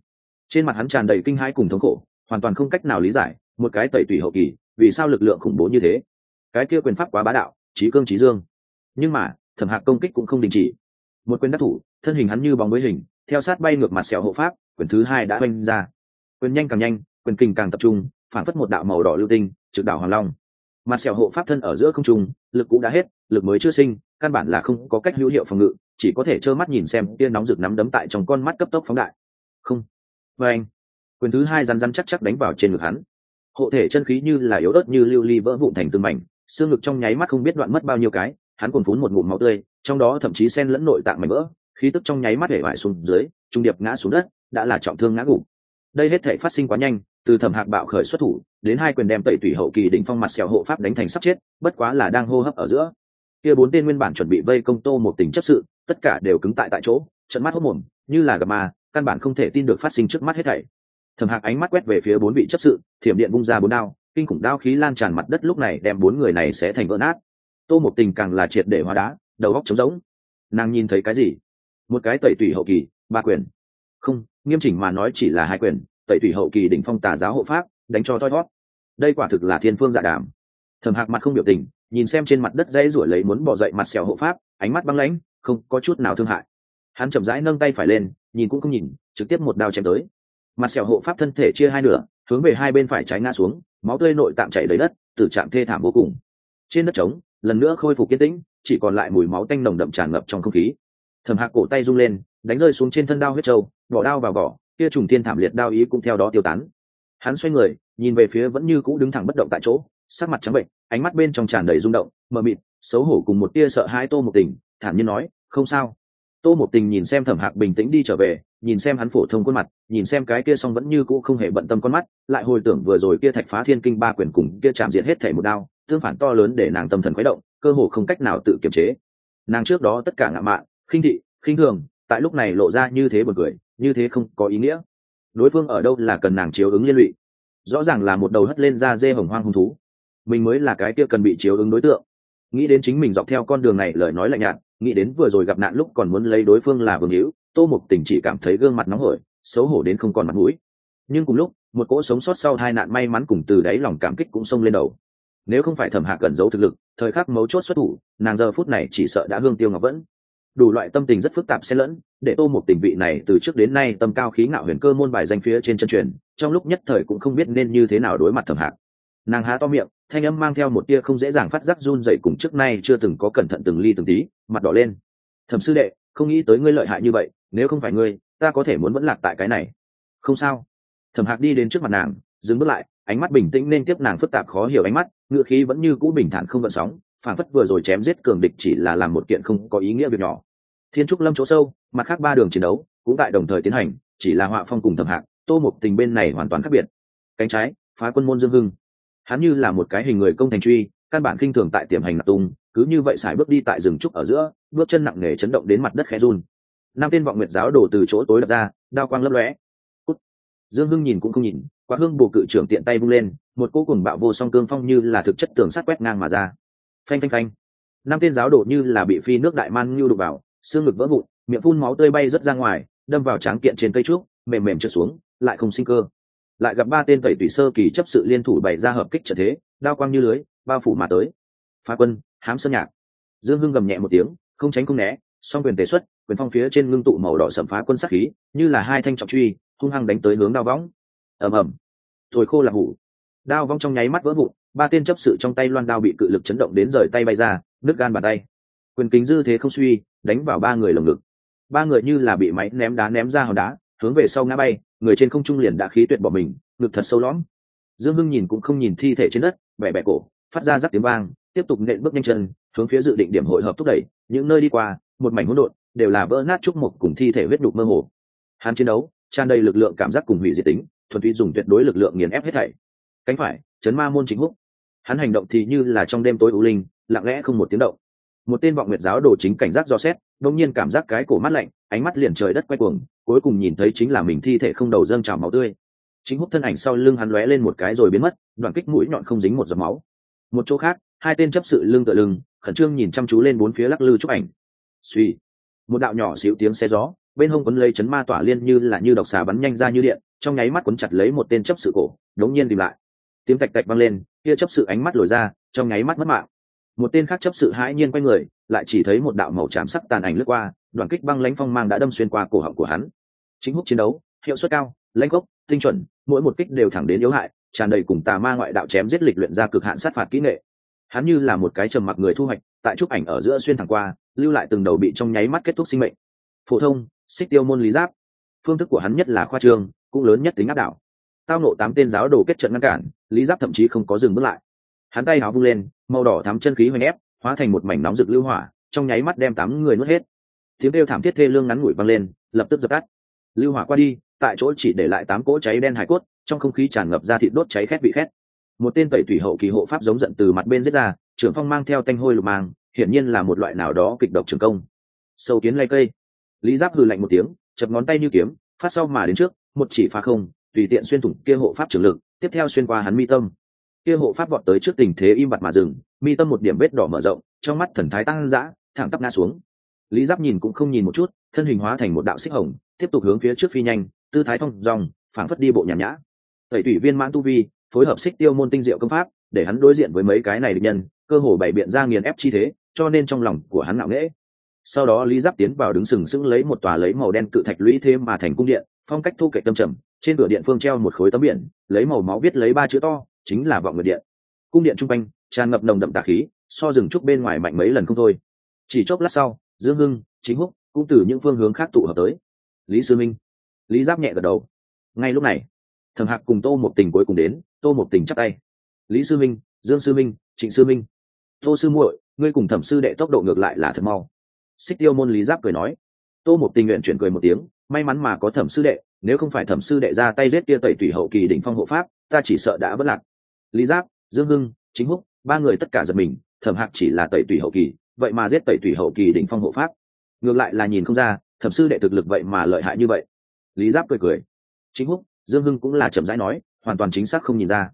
Trên mặt hắn tràn đầy kinh hãi cùng thống khổ, hoàn toàn không cách nào lý giải, một cái tẩy tủy hậu kỳ, vì sao lực lượng khủng bố như thế? Cái kia quyền pháp quá bá đạo trí cương trí dương. Nhưng mà, thẩm hạc công kích cũng không đình chỉ một quyền đắc thủ, thân hình hắn như bóng với hình, theo sát bay ngược mặt sẹo hộ pháp, quyền thứ hai đã oanh ra. Quyền nhanh càng nhanh, quyền kinh càng tập trung, phản phất một đạo màu đỏ lưu tinh, trực đảo hoàng long. Mặt sẹo hộ pháp thân ở giữa không trung, lực cũng đã hết, lực mới chưa sinh, căn bản là không có cách hữu hiệu phòng ngự, chỉ có thể trơ mắt nhìn xem tia nóng rực nắm đấm tại trong con mắt cấp tốc phóng đại. Không. Và anh, quyền thứ hai rắn rắn chắc chắc đánh vào trên ngực hắn. Hộ thể chân khí như là yếu ớt như lưu ly vỡ vụn thành từng mảnh, xương ngực trong nháy mắt không biết đoạn mất bao nhiêu cái hắn còn phún một ngụm máu tươi, trong đó thậm chí xen lẫn nội tạng mảnh vỡ, khí tức trong nháy mắt hể vải xuống dưới, trung điệp ngã xuống đất, đã là trọng thương ngã gục. Đây hết thể phát sinh quá nhanh, từ thẩm hạc bạo khởi xuất thủ, đến hai quyền đem tẩy tủy hậu kỳ đỉnh phong mặt xẻo hộ pháp đánh thành sắp chết, bất quá là đang hô hấp ở giữa. Kia bốn tên nguyên bản chuẩn bị vây công tô một tình chấp sự, tất cả đều cứng tại tại chỗ trận mắt hốt mồm, như là gặp ma, căn bản không thể tin được phát sinh trước mắt hết thảy. Thẩm hạc ánh mắt quét về phía bốn vị chấp sự, thiểm điện bung ra bốn đao, kinh khủng đao khí lan tràn mặt đất lúc này đem bốn người này sẽ thành vỡ nát tô một tình càng là triệt để hóa đá, đầu góc trống rỗng. Nàng nhìn thấy cái gì? Một cái tẩy tủy hậu kỳ, ba quyền. Không, nghiêm chỉnh mà nói chỉ là hai quyền, tẩy tủy hậu kỳ đỉnh phong tà giáo hộ pháp, đánh cho toi thoát đây quả thực là thiên phương dạ đàm. Thầm hạc mặt không biểu tình, nhìn xem trên mặt đất dãy ruổi lấy muốn bỏ dậy mặt xẻo hộ pháp, ánh mắt băng lãnh, không có chút nào thương hại. Hắn chậm rãi nâng tay phải lên, nhìn cũng không nhìn, trực tiếp một đao chém tới. Mặt xẻo hộ pháp thân thể chia hai nửa, hướng về hai bên phải trái ngã xuống, máu tươi nội tạm chảy lấy đất, tử trạng thê thảm vô cùng. Trên đất trống lần nữa khôi phục kiên tĩnh, chỉ còn lại mùi máu tanh nồng đậm tràn ngập trong không khí. Thầm hạc cổ tay rung lên, đánh rơi xuống trên thân đao huyết trâu bỏ đao vào vỏ, kia trùng tiên thảm liệt đao ý cũng theo đó tiêu tán. Hắn xoay người, nhìn về phía vẫn như cũ đứng thẳng bất động tại chỗ, sắc mặt trắng bệnh, ánh mắt bên trong tràn đầy rung động, mờ mịt, xấu hổ cùng một tia sợ hãi tô một tình, thản nhiên nói, không sao. Tô một tình nhìn xem thẩm hạc bình tĩnh đi trở về, nhìn xem hắn phổ thông khuôn mặt, nhìn xem cái kia xong vẫn như cũ không hề bận tâm con mắt, lại hồi tưởng vừa rồi kia thạch phá thiên kinh ba quyền cùng kia chạm diệt hết thể một đao tương phản to lớn để nàng tâm thần khuấy động, cơ hồ không cách nào tự kiềm chế. Nàng trước đó tất cả ngạo mạn, khinh thị, khinh thường, tại lúc này lộ ra như thế một cười, như thế không có ý nghĩa. Đối phương ở đâu là cần nàng chiếu ứng liên lụy. Rõ ràng là một đầu hất lên ra dê hồng hoang hung thú. Mình mới là cái kia cần bị chiếu ứng đối tượng. Nghĩ đến chính mình dọc theo con đường này lời nói lạnh nhạt, nghĩ đến vừa rồi gặp nạn lúc còn muốn lấy đối phương là vương hữu, tô mục tình chỉ cảm thấy gương mặt nóng hổi, xấu hổ đến không còn mặt mũi. Nhưng cùng lúc, một cỗ sống sót sau hai nạn may mắn cùng từ đáy lòng cảm kích cũng xông lên đầu nếu không phải thẩm hạ cẩn giấu thực lực, thời khắc mấu chốt xuất thủ, nàng giờ phút này chỉ sợ đã hương tiêu ngọc vẫn. Đủ loại tâm tình rất phức tạp xen lẫn, để tô một tình vị này từ trước đến nay tâm cao khí ngạo huyền cơ môn bài danh phía trên chân truyền, trong lúc nhất thời cũng không biết nên như thế nào đối mặt thẩm hạc nàng há to miệng, thanh âm mang theo một tia không dễ dàng phát giác run dậy cùng trước nay chưa từng có cẩn thận từng ly từng tí, mặt đỏ lên. Thẩm sư đệ, không nghĩ tới ngươi lợi hại như vậy, nếu không phải ngươi, ta có thể muốn vẫn lạc tại cái này. Không sao. Thẩm hạc đi đến trước mặt nàng, dừng bước lại, ánh mắt bình tĩnh nên tiếp nàng phức tạp khó hiểu ánh mắt ngựa khí vẫn như cũ bình thản không gợn sóng phản phất vừa rồi chém giết cường địch chỉ là làm một kiện không có ý nghĩa việc nhỏ. Thiên trúc lâm chỗ sâu mặt khác ba đường chiến đấu cũng tại đồng thời tiến hành chỉ là họa phong cùng thẩm hạng, tô một tình bên này hoàn toàn khác biệt. Cánh trái phá quân môn dương hưng. Hắn như là một cái hình người công thành truy căn bản khinh thường tại tiềm hành nạp tung cứ như vậy xài bước đi tại rừng trúc ở giữa bước chân nặng nề chấn động đến mặt đất khẽ run. Năm tên vọng nguyệt giáo đổ từ chỗ tối đập ra đao quang lấp lóe. Cút. dương hưng nhìn cũng không nhìn quá hương bù cự trưởng tiện tay vung lên, một cô cùng bạo vô song cương phong như là thực chất tường sắt quét ngang mà ra. Phanh phanh phanh. Năm tên giáo đổ như là bị phi nước đại man như đục vào, xương ngực vỡ vụn, miệng phun máu tươi bay rớt ra ngoài, đâm vào tráng kiện trên cây trúc, mềm mềm trượt xuống, lại không sinh cơ. Lại gặp ba tên tẩy tùy sơ kỳ chấp sự liên thủ bày ra hợp kích trở thế, đao quang như lưới, bao phủ mà tới. Phá quân, hám sơn nhạc. Dương hưng gầm nhẹ một tiếng, không tránh không né, song quyền tế xuất, quyền phong phía trên ngưng tụ màu đỏ sầm phá quân sắc khí, như là hai thanh trọng truy, hung hăng đánh tới hướng đao võng ầm ầm. Thổi khô là hủ. Đao vong trong nháy mắt vỡ vụn, ba tên chấp sự trong tay loan đao bị cự lực chấn động đến rời tay bay ra nước gan bàn tay. Quyền kính dư thế không suy, đánh vào ba người lồng ngực. Ba người như là bị máy ném đá ném ra hòn đá, hướng về sau ngã bay, người trên không trung liền đã khí tuyệt bỏ mình, ngực thật sâu lõm. Dương hưng nhìn cũng không nhìn thi thể trên đất bẻ bẻ cổ, phát ra rắc tiếng vang, tiếp tục nện bước nhanh chân, hướng phía dự định điểm hội hợp thúc đẩy. Những nơi đi qua, một mảnh hỗn độn, đều là vỡ nát trúc mục cùng thi thể huyết đục mơ hồ. Hắn chiến đấu, tràn đầy lực lượng cảm giác cùng hủy diệt tính thuần túy dùng tuyệt đối lực lượng nghiền ép hết thảy. Cánh phải, chấn ma môn chính húc. Hắn hành động thì như là trong đêm tối u linh, lặng lẽ không một tiếng động. Một tên vọng nguyệt giáo đồ chính cảnh giác do xét đông nhiên cảm giác cái cổ mắt lạnh, ánh mắt liền trời đất quay cuồng, cuối cùng nhìn thấy chính là mình thi thể không đầu dâng trào máu tươi. Chính húc thân ảnh sau lưng hắn lóe lên một cái rồi biến mất, đoạn kích mũi nhọn không dính một giọt máu. Một chỗ khác, hai tên chấp sự lưng tựa lưng, khẩn trương nhìn chăm chú lên bốn phía lắc lư chụp ảnh. Suy một đạo nhỏ xíu tiếng xe gió, bên hông quấn lấy chấn ma tỏa liên như là như độc xà bắn nhanh ra như điện trong nháy mắt quấn chặt lấy một tên chấp sự cổ, đống nhiên tìm lại. Tiếng tạch tạch văng lên, kia chấp sự ánh mắt lồi ra, trong nháy mắt mất mạng. Một tên khác chấp sự hãi nhiên quay người, lại chỉ thấy một đạo màu tràm sắc tàn ảnh lướt qua đoàn kích băng lãnh phong mang đã đâm xuyên qua cổ họng của hắn. Chính húc chiến đấu, hiệu suất cao, lãnh gốc, tinh chuẩn, mỗi một kích đều thẳng đến yếu hại, tràn đầy cùng tà ma ngoại đạo chém giết lịch luyện ra cực hạn sát phạt kỹ nghệ. Hắn như là một cái trầm mặc người thu hoạch, tại chúc ảnh ở giữa xuyên thẳng qua, lưu lại từng đầu bị trong nháy mắt kết thúc sinh mệnh. Phổ thông, xích tiêu môn lý giáp. Phương thức của hắn nhất là khoa trương cũng lớn nhất tính áp đảo. Tao nộ tám tên giáo đồ kết trận ngăn cản, lý giáp thậm chí không có dừng bước lại. Hắn tay áo vung lên, màu đỏ thắm chân khí hoành ép, hóa thành một mảnh nóng rực lưu hỏa, trong nháy mắt đem tám người nuốt hết. Tiếng kêu thảm thiết thê lương ngắn ngủi vang lên, lập tức dập tắt. Lưu hỏa qua đi, tại chỗ chỉ để lại tám cỗ cháy đen hải cốt, trong không khí tràn ngập ra thịt đốt cháy khét vị khét. Một tên tẩy thủy hậu kỳ hộ pháp giống giận từ mặt bên giết ra, trưởng phong mang theo tanh hôi lục mang, hiển nhiên là một loại nào đó kịch độc trường công. Sâu kiến lay cây. Lý giáp hừ lạnh một tiếng, chập ngón tay như kiếm, phát sau mà đến trước một chỉ phá không, tùy tiện xuyên thủng kia hộ pháp trường lực, tiếp theo xuyên qua hắn mi tâm. Kia hộ pháp vọt tới trước tình thế im bặt mà dừng, mi tâm một điểm vết đỏ mở rộng, trong mắt thần thái tăng dã, thẳng tắp ngã xuống. Lý giáp nhìn cũng không nhìn một chút, thân hình hóa thành một đạo xích hồng, tiếp tục hướng phía trước phi nhanh, tư thái thông dòng, phảng phất đi bộ nhàn nhã. Tẩy tủy viên mãn tu vi, phối hợp xích tiêu môn tinh diệu công pháp, để hắn đối diện với mấy cái này địch nhân, cơ hồ bày biện ra nghiền ép chi thế, cho nên trong lòng của hắn ngạo nghễ sau đó lý giáp tiến vào đứng sừng sững lấy một tòa lấy màu đen cự thạch lũy thế mà thành cung điện, phong cách thu kệ tâm trầm, trên cửa điện phương treo một khối tấm biển, lấy màu máu viết lấy ba chữ to, chính là vọng nguyệt điện. Cung điện trung quanh, tràn ngập nồng đậm tà khí, so rừng trúc bên ngoài mạnh mấy lần không thôi. Chỉ chốc lát sau, dương hưng, chính húc cũng từ những phương hướng khác tụ hợp tới. Lý sư minh. Lý giáp nhẹ gật đầu. Ngay lúc này, thẩm hạc cùng tô một tình cuối cùng đến, tô một tình chắc tay. Lý sư minh, dương sư minh, trịnh sư minh. Tô sư muội, ngươi cùng thẩm sư đệ tốc độ ngược lại là thật mau xích tiêu môn lý giáp cười nói. Tô một tình nguyện chuyển cười một tiếng, may mắn mà có thẩm sư đệ, nếu không phải thẩm sư đệ ra tay giết kia tẩy tủy hậu kỳ đỉnh phong hộ pháp, ta chỉ sợ đã bất lạc. Lý giáp, dương hưng, chính húc, ba người tất cả giật mình, thẩm hạc chỉ là tẩy tủy hậu kỳ, vậy mà giết tẩy tủy hậu kỳ đỉnh phong hộ pháp. Ngược lại là nhìn không ra, thẩm sư đệ thực lực vậy mà lợi hại như vậy. Lý giáp cười cười. Chính húc, dương hưng cũng là chậm rãi nói, hoàn toàn chính xác không nhìn ra.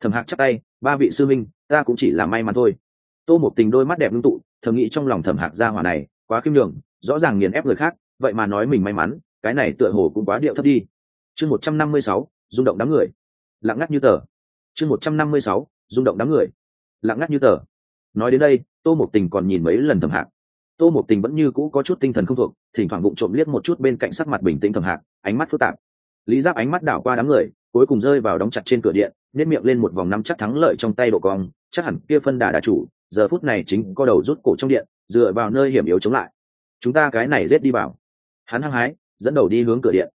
Thẩm hạc chắc tay, ba vị sư minh ta cũng chỉ là may mắn thôi. Tô một tình đôi mắt đẹp ngưng tụ, thầm nghĩ trong lòng thẩm hạc gia hỏa này quá khiêm nhường, rõ ràng nghiền ép người khác, vậy mà nói mình may mắn, cái này tựa hồ cũng quá điệu thấp đi. Chương một trăm năm mươi sáu, rung động đám người. Lặng ngắt như tờ. Chương một trăm năm mươi sáu, rung động đám người. Lặng ngắt như tờ. Nói đến đây, tô một tình còn nhìn mấy lần thẩm hạc. Tô một tình vẫn như cũ có chút tinh thần không thuộc, thỉnh thoảng bụng trộm liếc một chút bên cạnh sắc mặt bình tĩnh thẩm hạc, ánh mắt phức tạp. Lý giáp ánh mắt đảo qua đám người, cuối cùng rơi vào đóng chặt trên cửa điện nếp miệng lên một vòng năm chắc thắng lợi trong tay độ cong, chắc hẳn kia phân đà đà chủ, giờ phút này chính có đầu rút cổ trong điện dựa vào nơi hiểm yếu chống lại. Chúng ta cái này rết đi vào. Hắn hăng hái, dẫn đầu đi hướng cửa điện.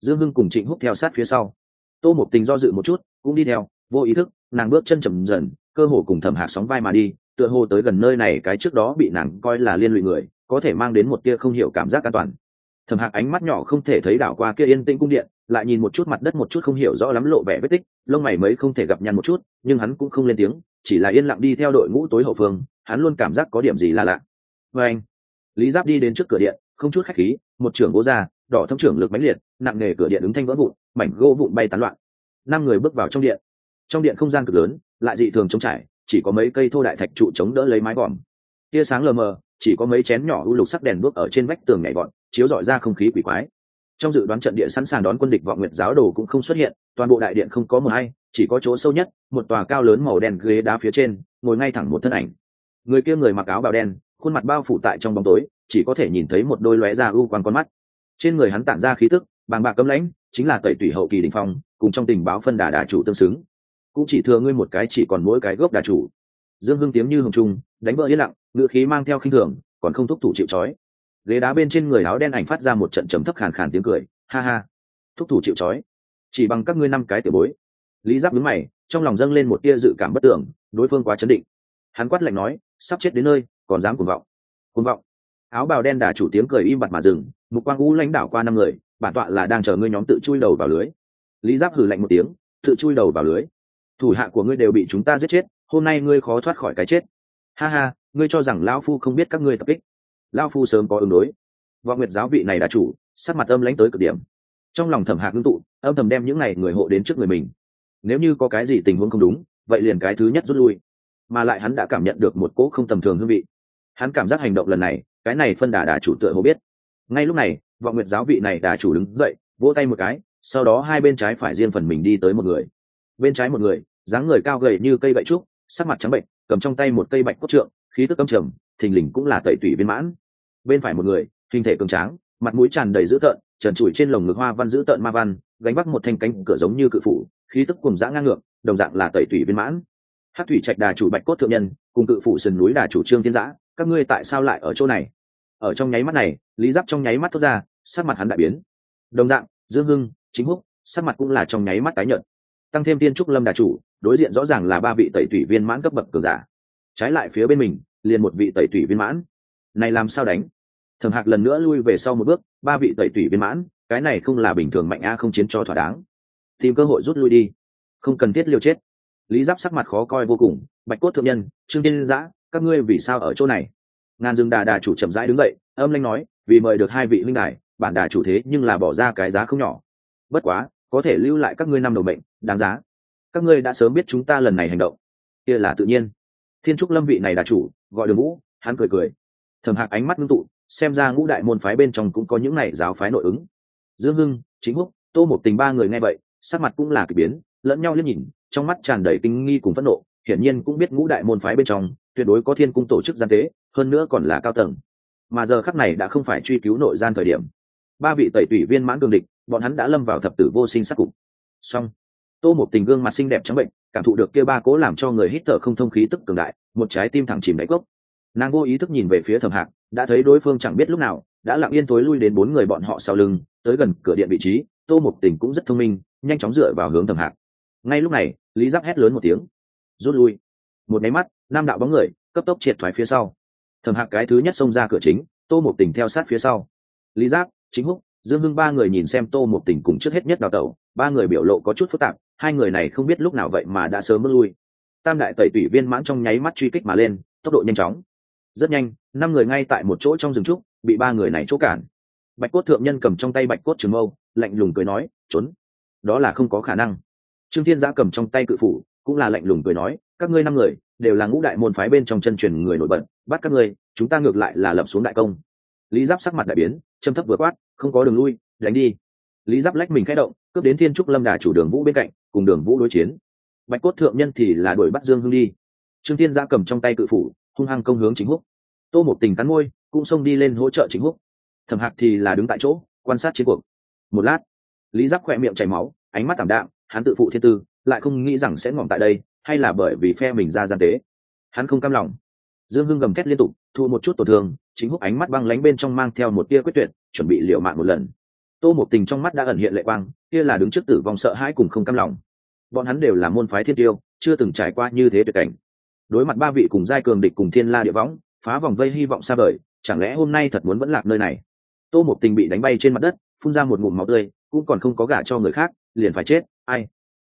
Dương hưng cùng trịnh húc theo sát phía sau. Tô một tình do dự một chút, cũng đi theo, vô ý thức, nàng bước chân chầm dần, cơ hồ cùng thẩm hạc sóng vai mà đi, tựa hồ tới gần nơi này cái trước đó bị nàng coi là liên lụy người, có thể mang đến một tia không hiểu cảm giác an toàn. Thẩm hạc ánh mắt nhỏ không thể thấy đảo qua kia yên tĩnh cung điện, lại nhìn một chút mặt đất một chút không hiểu rõ lắm lộ vẻ vết tích, lông mày mấy không thể gặp nhăn một chút, nhưng hắn cũng không lên tiếng, chỉ là yên lặng đi theo đội ngũ tối hậu phương, hắn luôn cảm giác có điểm gì là lạ vê anh, lý giáp đi đến trước cửa điện, không chút khách khí, một trưởng gỗ ra, đỏ thâm trưởng lực mãnh liệt, nặng nề cửa điện ứng thanh vỡ vụn, mảnh gỗ vụn bay tán loạn. Năm người bước vào trong điện. Trong điện không gian cực lớn, lại dị thường trống trải, chỉ có mấy cây thô đại thạch trụ chống đỡ lấy mái vòm. Tia sáng lờ mờ, chỉ có mấy chén nhỏ u lục sắc đèn đuốc ở trên vách tường nhảy vọt, chiếu rọi ra không khí quỷ quái. Trong dự đoán trận địa sẵn sàng đón quân địch vọng nguyệt giáo đồ cũng không xuất hiện, toàn bộ đại điện không có mờ hay, chỉ có chỗ sâu nhất, một tòa cao lớn màu đen ghế đá phía trên, ngồi ngay thẳng một thân ảnh. Người kia người mặc áo bào đen khuôn mặt bao phủ tại trong bóng tối, chỉ có thể nhìn thấy một đôi lóe ra u quan con mắt. Trên người hắn tản ra khí tức, bàng bạc cấm lãnh, chính là tẩy tủy hậu kỳ đình phong, cùng trong tình báo phân đà đà chủ tương xứng. Cũng chỉ thừa ngươi một cái chỉ còn mỗi cái gốc đà chủ. Dương hưng tiếng như hồng trung, đánh vỡ yên lặng, ngựa khí mang theo khinh thường, còn không thúc thủ chịu trói. Ghế đá bên trên người áo đen ảnh phát ra một trận trầm thấp khàn khàn tiếng cười, ha ha, thúc thủ chịu trói. Chỉ bằng các ngươi năm cái tiểu bối. Lý giáp đứng mày, trong lòng dâng lên một tia dự cảm bất tưởng, đối phương quá chấn định. Hắn quát lạnh nói, sắp chết đến nơi còn dám cuồng vọng. Cuồng vọng. Áo bào đen đà chủ tiếng cười im bặt mà dừng, mục quang u lãnh đảo qua năm người, bản tọa là đang chờ ngươi nhóm tự chui đầu vào lưới. Lý giáp hử lạnh một tiếng, tự chui đầu vào lưới. Thủ hạ của ngươi đều bị chúng ta giết chết, hôm nay ngươi khó thoát khỏi cái chết. Ha ha, ngươi cho rằng lão phu không biết các ngươi tập kích. Lão phu sớm có ứng đối. Vọng nguyệt giáo vị này đã chủ, sắc mặt âm lãnh tới cực điểm. Trong lòng thẩm hạ ngưng tụ, âm thầm đem những này người hộ đến trước người mình. Nếu như có cái gì tình huống không đúng, vậy liền cái thứ nhất rút lui. Mà lại hắn đã cảm nhận được một cỗ không tầm thường hương vị hắn cảm giác hành động lần này, cái này phân đà đà chủ tựa hồ biết. Ngay lúc này, vọng nguyệt giáo vị này đà chủ đứng dậy, vỗ tay một cái, sau đó hai bên trái phải riêng phần mình đi tới một người. Bên trái một người, dáng người cao gầy như cây gậy trúc, sắc mặt trắng bệnh, cầm trong tay một cây bạch cốt trượng, khí tức âm trầm, thình lình cũng là tẩy tủy viên mãn. Bên phải một người, hình thể cường tráng, mặt mũi tràn đầy dữ tợn, trần trụi trên lồng ngực hoa văn dữ tợn ma văn, gánh vác một thanh cánh cửa giống như cự phủ, khí tức cùng dã ngang ngược, đồng dạng là tẩy tủy viên mãn. Hát thủy trạch đà chủ bạch cốt thượng nhân, cùng cự phủ sườn núi đà chủ trương thiên giã các ngươi tại sao lại ở chỗ này? Ở trong nháy mắt này, lý giáp trong nháy mắt thốt ra, sắc mặt hắn đại biến. Đồng dạng, dương hưng, chính húc, sắc mặt cũng là trong nháy mắt tái nhợt. Tăng thêm tiên trúc lâm đà chủ, đối diện rõ ràng là ba vị tẩy tủy viên mãn cấp bậc cường giả. Trái lại phía bên mình, liền một vị tẩy tủy viên mãn. Này làm sao đánh? Thẩm hạc lần nữa lui về sau một bước, ba vị tẩy tủy viên mãn, cái này không là bình thường mạnh a không chiến cho thỏa đáng. Tìm cơ hội rút lui đi. Không cần thiết liều chết. Lý giáp sắc mặt khó coi vô cùng, bạch cốt thượng nhân, trương tiên giã các ngươi vì sao ở chỗ này? Ngàn rừng đà đà chủ chậm rãi đứng dậy, âm lanh nói, vì mời được hai vị huynh đài, bản đà chủ thế nhưng là bỏ ra cái giá không nhỏ. Bất quá, có thể lưu lại các ngươi năm đầu mệnh, đáng giá. Các ngươi đã sớm biết chúng ta lần này hành động. Kia là tự nhiên. Thiên trúc lâm vị này đà chủ, gọi đường ngũ hắn cười cười. Thầm hạc ánh mắt ngưng tụ, xem ra ngũ đại môn phái bên trong cũng có những này giáo phái nội ứng. Dương hưng, chính húc, tô một tình ba người nghe vậy, sắc mặt cũng là k ỳ biến, lẫn nhau liếc nhìn, trong mắt tràn đầy kinh nghi cùng phẫn nộ, hiển nhiên cũng biết ngũ đại môn phái bên trong tuyệt đối có thiên cung tổ chức gian tế hơn nữa còn là cao tầng. Mà giờ khắc này đã không phải truy cứu nội gian thời điểm. Ba vị tẩy tủy viên mãn cường địch bọn hắn đã lâm vào thập tử vô sinh sắc cục. Song, tô một tình gương mặt xinh đẹp trắng bệnh cảm thụ được kia ba cố làm cho người hít thở không thông khí tức cường đại một trái tim thẳng chìm đáy cốc. Nàng vô ý thức nhìn về phía thẩm hạc đã thấy đối phương chẳng biết lúc nào đã lặng yên tối lui đến bốn người bọn họ sau lưng tới gần cửa điện vị trí tô một tình cũng rất thông minh nhanh chóng dựa vào hướng thẩm hạc. Ngay lúc này lý giác hét lớn một tiếng. Rút lui. Một máy mắt nam đạo bóng người, cấp tốc triệt thoái phía sau. Thẩm hạc cái thứ nhất xông ra cửa chính, tô một tình theo sát phía sau. Lý giáp, chính húc, dương hưng ba người nhìn xem tô một tình cùng trước hết nhất đào tẩu, ba người biểu lộ có chút phức tạp, hai người này không biết lúc nào vậy mà đã sớm bước lui. Tam đại tẩy tủy viên mãn trong nháy mắt truy kích mà lên, tốc độ nhanh chóng. Rất nhanh, năm người ngay tại một chỗ trong rừng trúc, bị ba người này chỗ cản. Bạch cốt thượng nhân cầm trong tay bạch cốt trường mâu, lạnh lùng cười nói, trốn. Đó là không có khả năng. Trương thiên giã cầm trong tay cự phủ, cũng là lạnh lùng cười nói, các ngươi năm người đều là ngũ đại môn phái bên trong chân truyền người nổi bật, bắt các ngươi, chúng ta ngược lại là lập xuống đại công. Lý giáp sắc mặt đại biến, châm thấp vừa quát, không có đường lui, đánh đi. Lý giáp lách mình khẽ động, cướp đến thiên trúc lâm đà chủ đường vũ bên cạnh, cùng đường vũ đối chiến. Bạch cốt thượng nhân thì là đuổi bắt dương hưng đi. Trương thiên gia cầm trong tay cự phủ, hung hăng công hướng chính húc. Tô một tình cắn môi, cũng xông đi lên hỗ trợ chính húc. Thẩm hạc thì là đứng tại chỗ, quan sát chiến cuộc. Một lát, lý giáp khỏe miệng chảy máu, ánh mắt tảm đạm, hắn tự phụ thiên tư, lại không nghĩ rằng sẽ ngỏm tại đây hay là bởi vì phe mình ra gian tế? Hắn không cam lòng. Dương hưng gầm thét liên tục, thu một chút tổn thương, chính húc ánh mắt băng lánh bên trong mang theo một tia quyết tuyệt, chuẩn bị liệu mạng một lần. Tô một tình trong mắt đã ẩn hiện lệ quang, kia là đứng trước tử vong sợ hãi cùng không cam lòng. Bọn hắn đều là môn phái thiên tiêu, chưa từng trải qua như thế tuyệt cảnh. Đối mặt ba vị cùng giai cường địch cùng thiên la địa võng, phá vòng vây hy vọng xa vời, chẳng lẽ hôm nay thật muốn vẫn lạc nơi này? Tô một tình bị đánh bay trên mặt đất, phun ra một ngụm máu tươi, cũng còn không có gả cho người khác, liền phải chết, ai?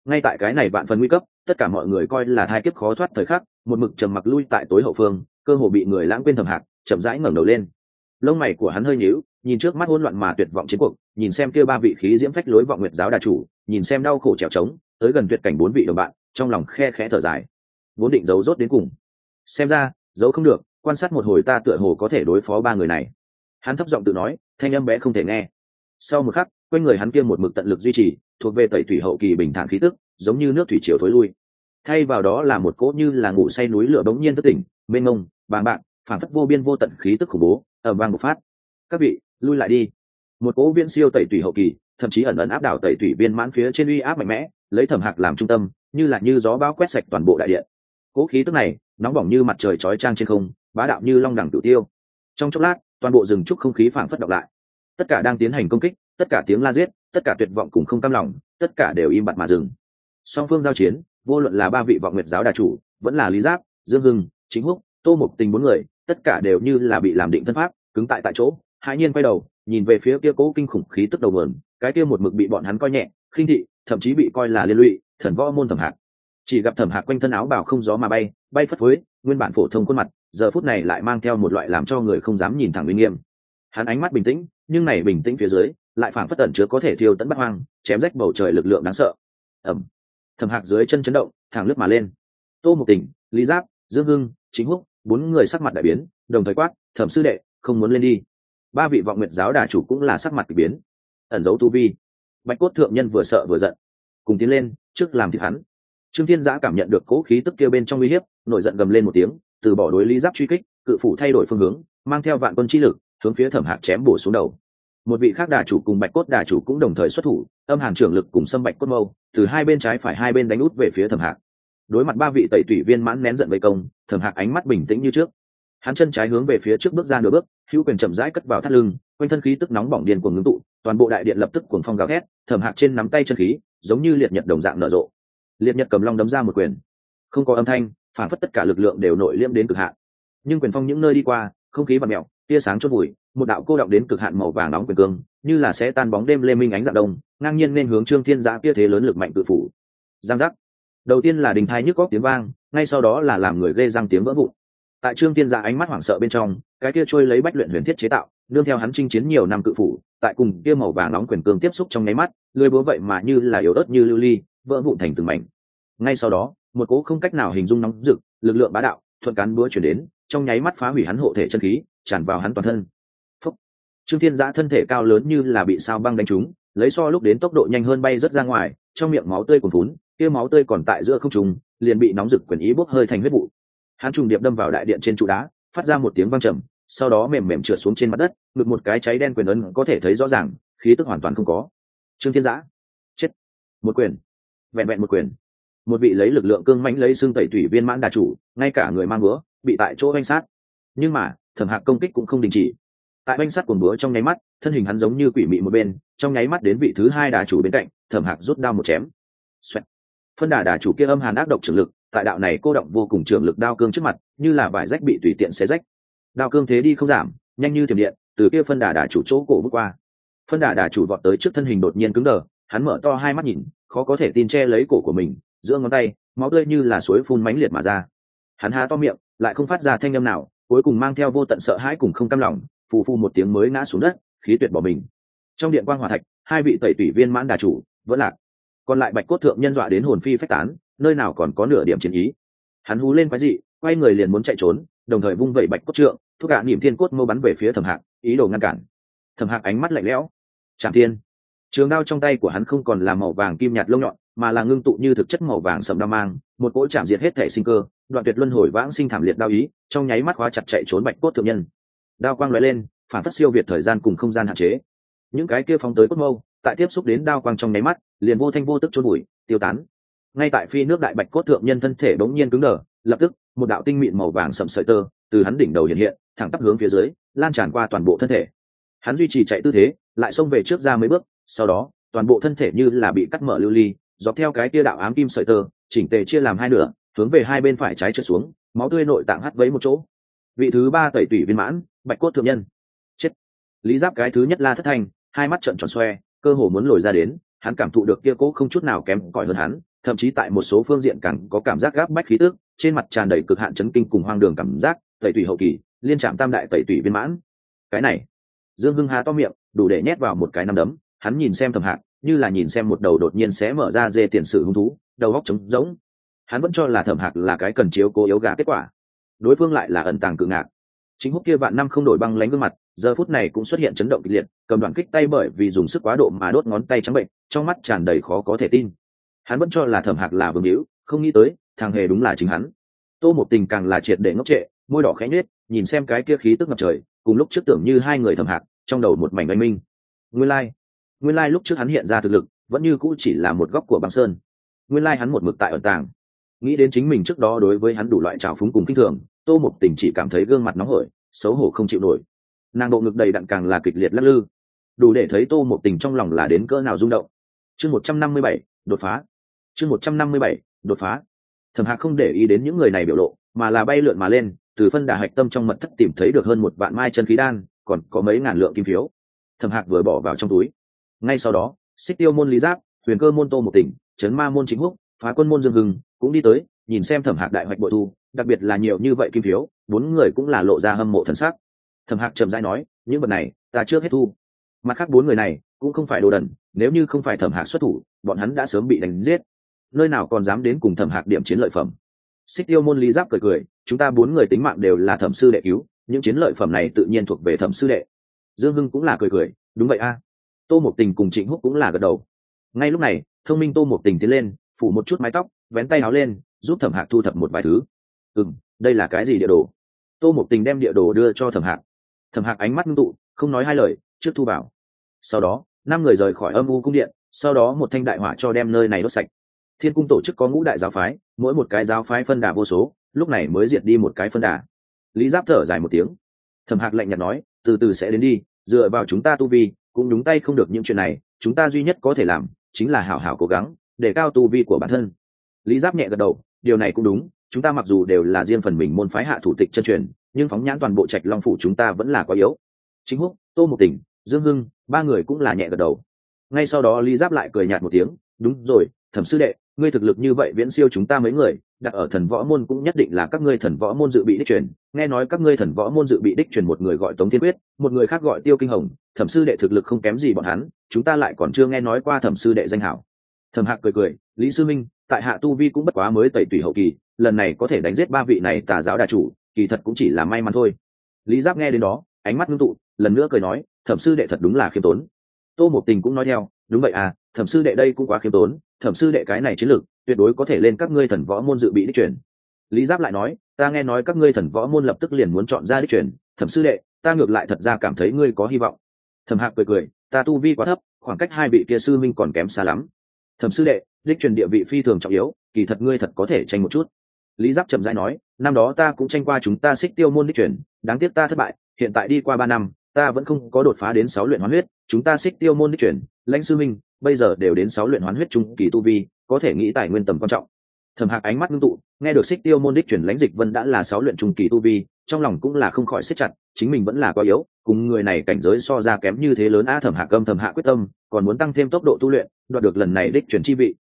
Ngay tại cái này bạn phần nguy cấp, tất cả mọi người coi là thai kiếp khó thoát thời khắc, một mực trầm mặc lui tại tối hậu phương, cơ hồ bị người lãng quên thầm hạc, chậm rãi ngẩng đầu lên. Lông mày của hắn hơi nhíu, nhìn trước mắt hỗn loạn mà tuyệt vọng chiến cuộc, nhìn xem kia ba vị khí diễm phách lối vọng nguyệt giáo đà chủ, nhìn xem đau khổ trèo trống, tới gần tuyệt cảnh bốn vị đồng bạn, trong lòng khe khẽ thở dài. Vốn định giấu rốt đến cùng. Xem ra, giấu không được, quan sát một hồi ta tựa hồ có thể đối phó ba người này. Hắn thấp giọng tự nói, thanh âm bé không thể nghe. Sau một khắc, quanh người hắn kia một mực tận lực duy trì thuộc về tẩy thủy hậu kỳ bình thản khí tức, giống như nước thủy triều thối lui. Thay vào đó là một cỗ như là ngủ say núi lửa bỗng nhiên thất tỉnh, mênh mông, bàng bạn phản phất vô biên vô tận khí tức khủng bố ở vang một phát. Các vị, lui lại đi. Một cỗ viên siêu tẩy thủy hậu kỳ, thậm chí ẩn ẩn áp đảo tẩy thủy viên mãn phía trên uy áp mạnh mẽ, lấy thẩm hạc làm trung tâm, như là như gió bão quét sạch toàn bộ đại điện cỗ khí tức này, nóng bỏng như mặt trời chói trang trên không, bá đạo như long đẳng tự tiêu. Trong chốc lát, toàn bộ rừng trúc không khí phảng phất động lại. Tất cả đang tiến hành công kích, tất cả tiếng la giết tất cả tuyệt vọng cùng không cam lòng, tất cả đều im bặt mà dừng. Song phương giao chiến, vô luận là ba vị vọng nguyệt giáo đà chủ, vẫn là lý giáp, dương hưng, chính húc, tô mục tình bốn người, tất cả đều như là bị làm định thân pháp, cứng tại tại chỗ hai nhiên quay đầu, nhìn về phía kia cố kinh khủng khí tức đầu mườn cái kia một mực bị bọn hắn coi nhẹ, khinh thị, thậm chí bị coi là liên lụy, thần võ môn thẩm hạc. Chỉ gặp thẩm hạc quanh thân áo bào không gió mà bay bay phất phới, nguyên bản phổ thông khuôn mặt, giờ phút này lại mang theo một loại làm cho người không dám nhìn thẳng uy nghiêm. Hắn ánh mắt bình tĩnh, nhưng này bình tĩnh phía dưới lại phảng phất tẩn chứa có thể thiêu tận bắt hoang, chém rách bầu trời lực lượng đáng sợ. Ẩm thẩm hạc dưới chân chấn động, thẳng lướt mà lên. Tô một tình lý giáp, dương hưng, chính húc, bốn người sắc mặt đại biến, đồng thời quát, thẩm sư đệ, không muốn lên đi. Ba vị vọng nguyện giáo đà chủ cũng là sắc mặt bị biến. Ẩn dấu tu vi. Bạch cốt thượng nhân vừa sợ vừa giận, cùng tiến lên, trước làm thịt hắn. Trương thiên giã cảm nhận được cố khí tức kêu bên trong uy hiếp, nổi giận gầm lên một tiếng, từ bỏ đối lý giáp truy kích, cự phủ thay đổi phương hướng, mang theo vạn quân chi lực, hướng phía thẩm hạc chém bổ xuống đầu một vị khác đà chủ cùng bạch cốt đà chủ cũng đồng thời xuất thủ, âm hàn trưởng lực cùng xâm bạch cốt mâu, từ hai bên trái phải hai bên đánh út về phía thẩm hạc. Đối mặt ba vị tẩy tủy viên mãn nén giận vây công, thẩm hạc ánh mắt bình tĩnh như trước. Hắn chân trái hướng về phía trước bước ra nửa bước, hữu quyền chậm rãi cất vào thắt lưng, quanh thân khí tức nóng bỏng điền cuồng ngưng tụ, toàn bộ đại điện lập tức cuồng phong gào thét, thẩm hạc trên nắm tay chân khí, giống như liệt nhật đồng dạng nở rộ. Liệt nhật cầm long đấm ra một quyền. Không có âm thanh, phản phất tất cả lực lượng đều nội liêm đến cực hạn. Nhưng quyền phong những nơi đi qua, không khí và mèo, tia sáng chốt bụi một đạo cô động đến cực hạn màu vàng nóng quyền cương, như là sẽ tan bóng đêm lê minh ánh dạng đông, ngang nhiên nên hướng trương thiên giã kia thế lớn lực mạnh tự phủ. Giang giác. Đầu tiên là đình thai nhức góc tiếng vang, ngay sau đó là làm người gây răng tiếng vỡ vụn. Tại trương thiên giã ánh mắt hoảng sợ bên trong, cái kia trôi lấy bách luyện huyền thiết chế tạo, nương theo hắn chinh chiến nhiều năm cự phủ, tại cùng kia màu vàng nóng quyền cương tiếp xúc trong nháy mắt lưới búa vậy mà như là yếu ớt như lưu ly, vỡ vụn thành từng mảnh. Ngay sau đó, một cố không cách nào hình dung nóng rực, lực lượng bá đạo, thuận cán búa chuyển đến, trong nháy mắt phá hủy hắn hộ thể chân khí, tràn vào hắn toàn thân trương thiên giã thân thể cao lớn như là bị sao băng đánh trúng, lấy so lúc đến tốc độ nhanh hơn bay rất ra ngoài, trong miệng máu tươi còn vún kia máu tươi còn tại giữa không trùng liền bị nóng rực quyền ý bốc hơi thành huyết vụ. Hắn trùng điệp đâm vào đại điện trên trụ đá, phát ra một tiếng vang trầm, sau đó mềm mềm trượt xuống trên mặt đất, ngực một cái cháy đen quyền ấn có thể thấy rõ ràng, khí tức hoàn toàn không có. Trương thiên giã, chết. Một quyền. Vẹn vẹn một quyền. Một vị lấy lực lượng cương mãnh lấy xương tẩy tủy viên mãn đà chủ, ngay cả người mang búa, bị tại chỗ oanh sát. Nhưng mà, thẩm hạc công kích cũng không đình chỉ tại banh sắt cuồng búa trong nháy mắt, thân hình hắn giống như quỷ mị một bên, trong nháy mắt đến vị thứ hai đà chủ bên cạnh, thẩm hạc rút đao một chém. Xoẹt. phân đà đà chủ kia âm hàn ác độc trường lực, tại đạo này cô động vô cùng trường lực đao cương trước mặt, như là vải rách bị tùy tiện xé rách. Đao cương thế đi không giảm, nhanh như thiểm điện, từ kia phân đà đà chủ chỗ cổ bước qua. Phân đà đà chủ vọt tới trước thân hình đột nhiên cứng đờ, hắn mở to hai mắt nhìn, khó có thể tin che lấy cổ của mình, giữa ngón tay, máu tươi như là suối phun mãnh liệt mà ra. Hắn há to miệng, lại không phát ra thanh âm nào cuối cùng mang theo vô tận sợ hãi cùng không cam lòng, phù phù một tiếng mới ngã xuống đất, khí tuyệt bỏ mình. Trong điện quan hòa thạch, hai vị tẩy tủy viên mãn đà chủ, vẫn lạc. Còn lại bạch cốt thượng nhân dọa đến hồn phi phách tán, nơi nào còn có nửa điểm chiến ý. Hắn hú lên quái dị, quay người liền muốn chạy trốn, đồng thời vung vẩy bạch cốt trượng, thúc cả niệm thiên cốt mâu bắn về phía thẩm hạc, ý đồ ngăn cản. Thẩm hạc ánh mắt lạnh lẽo. Trạm thiên. Trường đao trong tay của hắn không còn là màu vàng kim nhạt lông nhọn, mà là ngưng tụ như thực chất màu vàng sầm đao mang, một cỗ chạm diệt hết thể sinh cơ đoạn tuyệt luân hồi vãng sinh thảm liệt đao ý, trong nháy mắt hóa chặt chạy trốn bạch cốt thượng nhân. Đao quang lóe lên, phản phát siêu việt thời gian cùng không gian hạn chế. Những cái kia phóng tới cốt mâu, tại tiếp xúc đến đao quang trong nháy mắt, liền vô thanh vô tức trôn bụi, tiêu tán. Ngay tại phi nước đại bạch cốt thượng nhân thân thể bỗng nhiên cứng đờ, lập tức, một đạo tinh mịn màu vàng sậm sợi tơ từ hắn đỉnh đầu hiện hiện, thẳng tắp hướng phía dưới, lan tràn qua toàn bộ thân thể. Hắn duy trì chạy tư thế, lại xông về trước ra mấy bước, sau đó, toàn bộ thân thể như là bị cắt mở lưu ly, dọc theo cái kia đạo ám kim sợi tơ, chỉnh tề chia làm hai nửa hướng về hai bên phải trái trượt xuống, máu tươi nội tạng hắt vấy một chỗ. Vị thứ ba tẩy tủy viên mãn, bạch cốt thượng nhân. Chết. Lý giáp cái thứ nhất la thất thanh hai mắt trợn tròn xoe, cơ hồ muốn lồi ra đến, hắn cảm thụ được kia cố không chút nào kém cỏi hơn hắn, thậm chí tại một số phương diện càng có cảm giác gáp bách khí tức, trên mặt tràn đầy cực hạn chấn kinh cùng hoang đường cảm giác, tẩy tủy hậu kỳ, liên trạm tam đại tẩy tủy viên mãn. Cái này, dương hưng hà to miệng, đủ để nhét vào một cái nắm đấm, hắn nhìn xem thầm hạng, như là nhìn xem một đầu đột nhiên sẽ mở ra dê tiền sử hung thú, đầu góc trống rỗng hắn vẫn cho là thẩm hạc là cái cần chiếu cố yếu gà kết quả. Đối phương lại là ẩn tàng cự ngạc. Chính húc kia vạn năm không đổi băng lánh gương mặt, giờ phút này cũng xuất hiện chấn động kịch liệt, cầm đoạn kích tay bởi vì dùng sức quá độ mà đốt ngón tay trắng bệnh, trong mắt tràn đầy khó có thể tin. Hắn vẫn cho là thẩm hạc là vương hữu, không nghĩ tới, thằng hề đúng là chính hắn. Tô một tình càng là triệt để ngốc trệ, môi đỏ khẽ nhết nhìn xem cái kia khí tức ngập trời, cùng lúc trước tưởng như hai người thẩm hạc, trong đầu một mảnh oanh minh. Nguyên lai、like. nguyên lai、like、lúc trước hắn hiện ra thực lực, vẫn như cũ chỉ là một góc của băng sơn. Nguyên lai hắn một mực tại ẩn tàng nghĩ đến chính mình trước đó đối với hắn đủ loại trào phúng cùng kinh thường, tô một tình chỉ cảm thấy gương mặt nóng hổi, xấu hổ không chịu nổi. Nàng độ ngực đầy đặn càng là kịch liệt lắc lư. Đủ để thấy tô một tình trong lòng là đến cỡ nào rung động. Chương một trăm năm mươi bảy, đột phá. Chương một trăm năm mươi bảy, đột phá. Thẩm hạc không để ý đến những người này biểu lộ, mà là bay lượn mà lên, từ phân đà hạch tâm trong mật thất tìm thấy được hơn một vạn mai chân khí đan, còn có mấy ngàn lượng kim phiếu. Thẩm hạc vừa bỏ vào trong túi. Ngay sau đó, xích tiêu môn lý giáp, huyền cơ môn tô một tỉnh trấn ma môn chính húc, phá quân môn dương hưng cũng đi tới, nhìn xem thẩm hạc đại hoạch bội thu, đặc biệt là nhiều như vậy kim phiếu, bốn người cũng là lộ ra hâm mộ thần sắc. Thẩm hạc trầm dai nói, những vật này, ta trước hết thu. Mặt khác bốn người này, cũng không phải đồ đần, nếu như không phải thẩm hạc xuất thủ, bọn hắn đã sớm bị đánh giết. Nơi nào còn dám đến cùng thẩm hạc điểm chiến lợi phẩm. Xích tiêu môn lý giáp cười cười, chúng ta bốn người tính mạng đều là thẩm sư đệ cứu, những chiến lợi phẩm này tự nhiên thuộc về thẩm sư đệ. Dương hưng cũng là cười cười, đúng vậy a. Tô một tình cùng trịnh húc cũng là gật đầu. Ngay lúc này, thông minh tô một tình tiến lên, phủ một chút mái tóc vén tay áo lên, giúp thẩm hạc thu thập một vài thứ. Ừ m đây là cái gì địa đồ? Tô một tình đem địa đồ đưa cho thẩm hạc. Thẩm hạc ánh mắt ngưng tụ, không nói hai lời, trước thu vào. Sau đó, năm người rời khỏi âm u cung điện, sau đó một thanh đại hỏa cho đem nơi này đốt sạch. Thiên cung tổ chức có ngũ đại giáo phái, mỗi một cái giáo phái phân đà vô số, lúc này mới diệt đi một cái phân đà. Lý giáp thở dài một tiếng. Thẩm hạc lạnh nhạt nói, từ từ sẽ đến đi, dựa vào chúng ta tu vi, cũng đúng tay không được những chuyện này, chúng ta duy nhất có thể làm, chính là hảo hảo cố gắng, để cao tu vi của bản thân lý giáp nhẹ gật đầu, điều này cũng đúng, chúng ta mặc dù đều là riêng phần mình môn phái hạ thủ tịch chân truyền, nhưng phóng nhãn toàn bộ trạch long phủ chúng ta vẫn là quá yếu. Chính húc, tô một tỉnh, dương hưng, ba người cũng là nhẹ gật đầu. Ngay sau đó lý giáp lại cười nhạt một tiếng, đúng rồi, thẩm sư đệ, ngươi thực lực như vậy viễn siêu chúng ta mấy người, đặt ở thần võ môn cũng nhất định là các ngươi thần võ môn dự bị đích truyền. Nghe nói các ngươi thần võ môn dự bị đích truyền một người gọi tống thiên quyết, một người khác gọi tiêu kinh hồng, thẩm sư đệ thực lực không kém gì bọn hắn, chúng ta lại còn chưa nghe nói qua thẩm sư đệ danh hảo thẩm hạc cười cười, lý sư minh, tại hạ tu vi cũng bất quá mới tẩy tùy hậu kỳ, lần này có thể đánh giết ba vị này tà giáo đà chủ, kỳ thật cũng chỉ là may mắn thôi. Lý giáp nghe đến đó, ánh mắt ngưng tụ, lần nữa cười nói, thẩm sư đệ thật đúng là khiêm tốn. Tô một tình cũng nói theo, đúng vậy à thẩm sư đệ đây cũng quá khiêm tốn, thẩm sư đệ cái này chiến lược, tuyệt đối có thể lên các ngươi thần võ môn dự bị đích truyền. Lý giáp lại nói, ta nghe nói các ngươi thần võ môn lập tức liền muốn chọn ra đích truyền, thẩm sư đệ, ta ngược lại thật ra cảm thấy ngươi có hy vọng. Thẩm hạc cười cười, ta tu vi quá thấp, khoảng cách hai vị kia sư minh còn kém xa lắm thẩm sư đệ, đích truyền địa vị phi thường trọng yếu, kỳ thật ngươi thật có thể tranh một chút. Lý giáp chậm rãi nói, năm đó ta cũng tranh qua chúng ta xích tiêu môn đích truyền, đáng tiếc ta thất bại, hiện tại đi qua ba năm, ta vẫn không có đột phá đến sáu luyện hoán huyết, chúng ta xích tiêu môn đích truyền, lãnh sư minh, bây giờ đều đến sáu luyện hoán huyết trung kỳ tu vi, có thể nghĩ tài nguyên tầm quan trọng thẩm hạc ánh mắt ngưng tụ, nghe được xích tiêu môn đích chuyển lãnh dịch vân đã là sáu luyện trung kỳ tu vi, trong lòng cũng là không khỏi xếp chặt, chính mình vẫn là quá yếu, cùng người này cảnh giới so ra kém như thế lớn a thẩm hạc âm thẩm hạ quyết tâm, còn muốn tăng thêm tốc độ tu luyện, đoạt được lần này đích chuyển chi vị.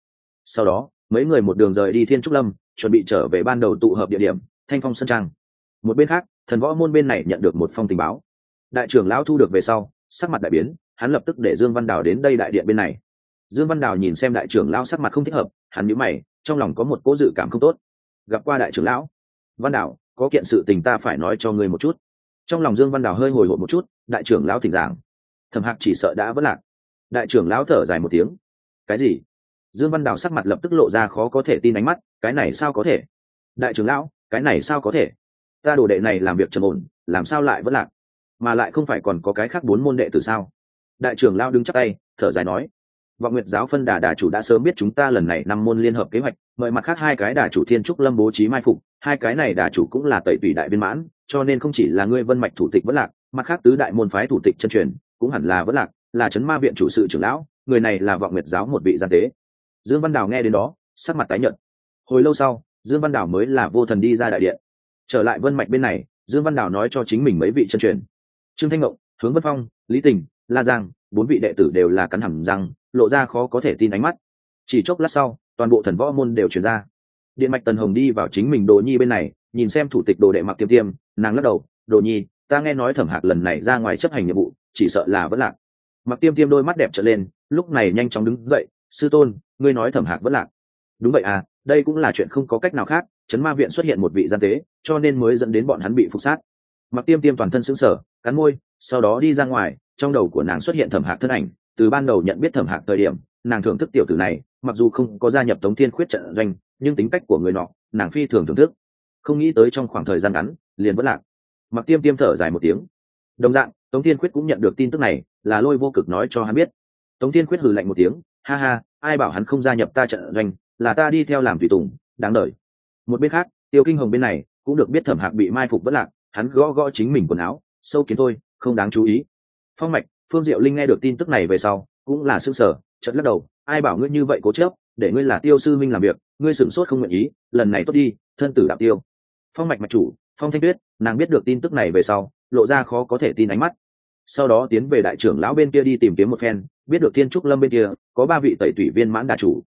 Sau đó, mấy người một đường rời đi thiên trúc lâm, chuẩn bị trở về ban đầu tụ hợp địa điểm, thanh phong sơn trang. Một bên khác, thần võ môn bên này nhận được một phong tình báo. Đại trưởng lão thu được về sau, sắc mặt đại biến, hắn lập tức để dương văn đào đến đây đại điện bên này. Dương văn đào nhìn xem đại trưởng lão sắc mặt không thích hợp, hắn nhíu mày trong lòng có một cố dự cảm không tốt. Gặp qua đại trưởng lão, văn đào có kiện sự tình ta phải nói cho ngươi một chút. Trong lòng dương văn đào hơi hồi hộp một chút, đại trưởng lão thỉnh giảng. Thẩm hạc chỉ sợ đã vất lạc. Đại trưởng lão thở dài một tiếng. Cái gì? Dương văn đào sắc mặt lập tức lộ ra khó có thể tin ánh mắt, cái này sao có thể? Đại trưởng lão, cái này sao có thể? Ta đồ đệ này làm việc trầm ổn, làm sao lại vất lạc? Mà lại không phải còn có cái khác bốn môn đệ từ sao? Đại trưởng lão đứng chắc tay, thở dài nói và nguyệt giáo phân đà đà chủ đã sớm biết chúng ta lần này năm môn liên hợp kế hoạch, mời mặt khác hai cái đà chủ thiên trúc lâm bố trí mai phục, hai cái này đà chủ cũng là tẩy tùy đại viên mãn, cho nên không chỉ là ngươi vân mạch thủ tịch vẫn lạc, mặt khác tứ đại môn phái thủ tịch chân truyền cũng hẳn là vẫn lạc, là chấn ma viện chủ sự trưởng lão, người này là vọng nguyệt giáo một vị gian tế. Dương văn đào nghe đến đó, sắc mặt tái nhợt. Hồi lâu sau, dương văn đào mới là vô thần đi ra đại điện. Trở lại vân mạch bên này, dương văn đào nói cho chính mình mấy vị chân truyền. Trương thanh ngộng, hướng vân phong, lý tình, la giang, bốn vị đệ tử đều là cắn hầm răng lộ ra khó có thể tin ánh mắt. Chỉ chốc lát sau, toàn bộ thần võ môn đều chuyển ra. Điện mạch tần hồng đi vào chính mình đồ nhi bên này, nhìn xem thủ tịch đồ đệ mặc tiêm tiêm, nàng lắc đầu, đồ nhi, ta nghe nói thẩm hạc lần này ra ngoài chấp hành nhiệm vụ, chỉ sợ là vẫn lạc. Mặc tiêm tiêm đôi mắt đẹp trở lên, lúc này nhanh chóng đứng dậy, sư tôn, ngươi nói thẩm hạc vẫn lạc. Đúng vậy à đây cũng là chuyện không có cách nào khác chấn ma viện xuất hiện một vị gian tế, cho nên mới dẫn đến bọn hắn bị phục sát. Mặc tiêm tiêm toàn thân xứng sở cắn môi, sau đó đi ra ngoài, trong đầu của nàng xuất hiện thẩm hạc thân ảnh từ ban đầu nhận biết thẩm hạc thời điểm, nàng thưởng thức tiểu tử này, mặc dù không có gia nhập tống thiên khuyết trận doanh, nhưng tính cách của người nọ, nàng phi thường thưởng thức. Không nghĩ tới trong khoảng thời gian ngắn, liền vẫn lạc. Mặc tiêm tiêm thở dài một tiếng. Đồng dạng, tống thiên khuyết cũng nhận được tin tức này, là lôi vô cực nói cho hắn biết. Tống thiên khuyết hừ lạnh một tiếng, ha ha, ai bảo hắn không gia nhập ta trận doanh, là ta đi theo làm tùy tùng, đáng đợi một bên khác, tiêu kinh hồng bên này, cũng được biết thẩm hạc bị mai phục bất lạc, hắn gõ gõ chính mình quần áo, sâu kiến thôi, không đáng chú ý. Phong mạch phương diệu linh nghe được tin tức này về sau, cũng là s ư sở chật lắc đầu, ai bảo ngươi như vậy cố chớp để ngươi là tiêu sư minh làm việc, ngươi sửng sốt không nguyện ý, lần này tốt đi, thân tử đạo tiêu. Phong mạch mạch chủ, phong thanh tuyết, nàng biết được tin tức này về sau, lộ ra khó có thể tin ánh mắt. Sau đó tiến về đại trưởng lão bên kia đi tìm kiếm một phen, biết được thiên trúc lâm bên kia, có ba vị tẩy tủy viên mãn đà chủ.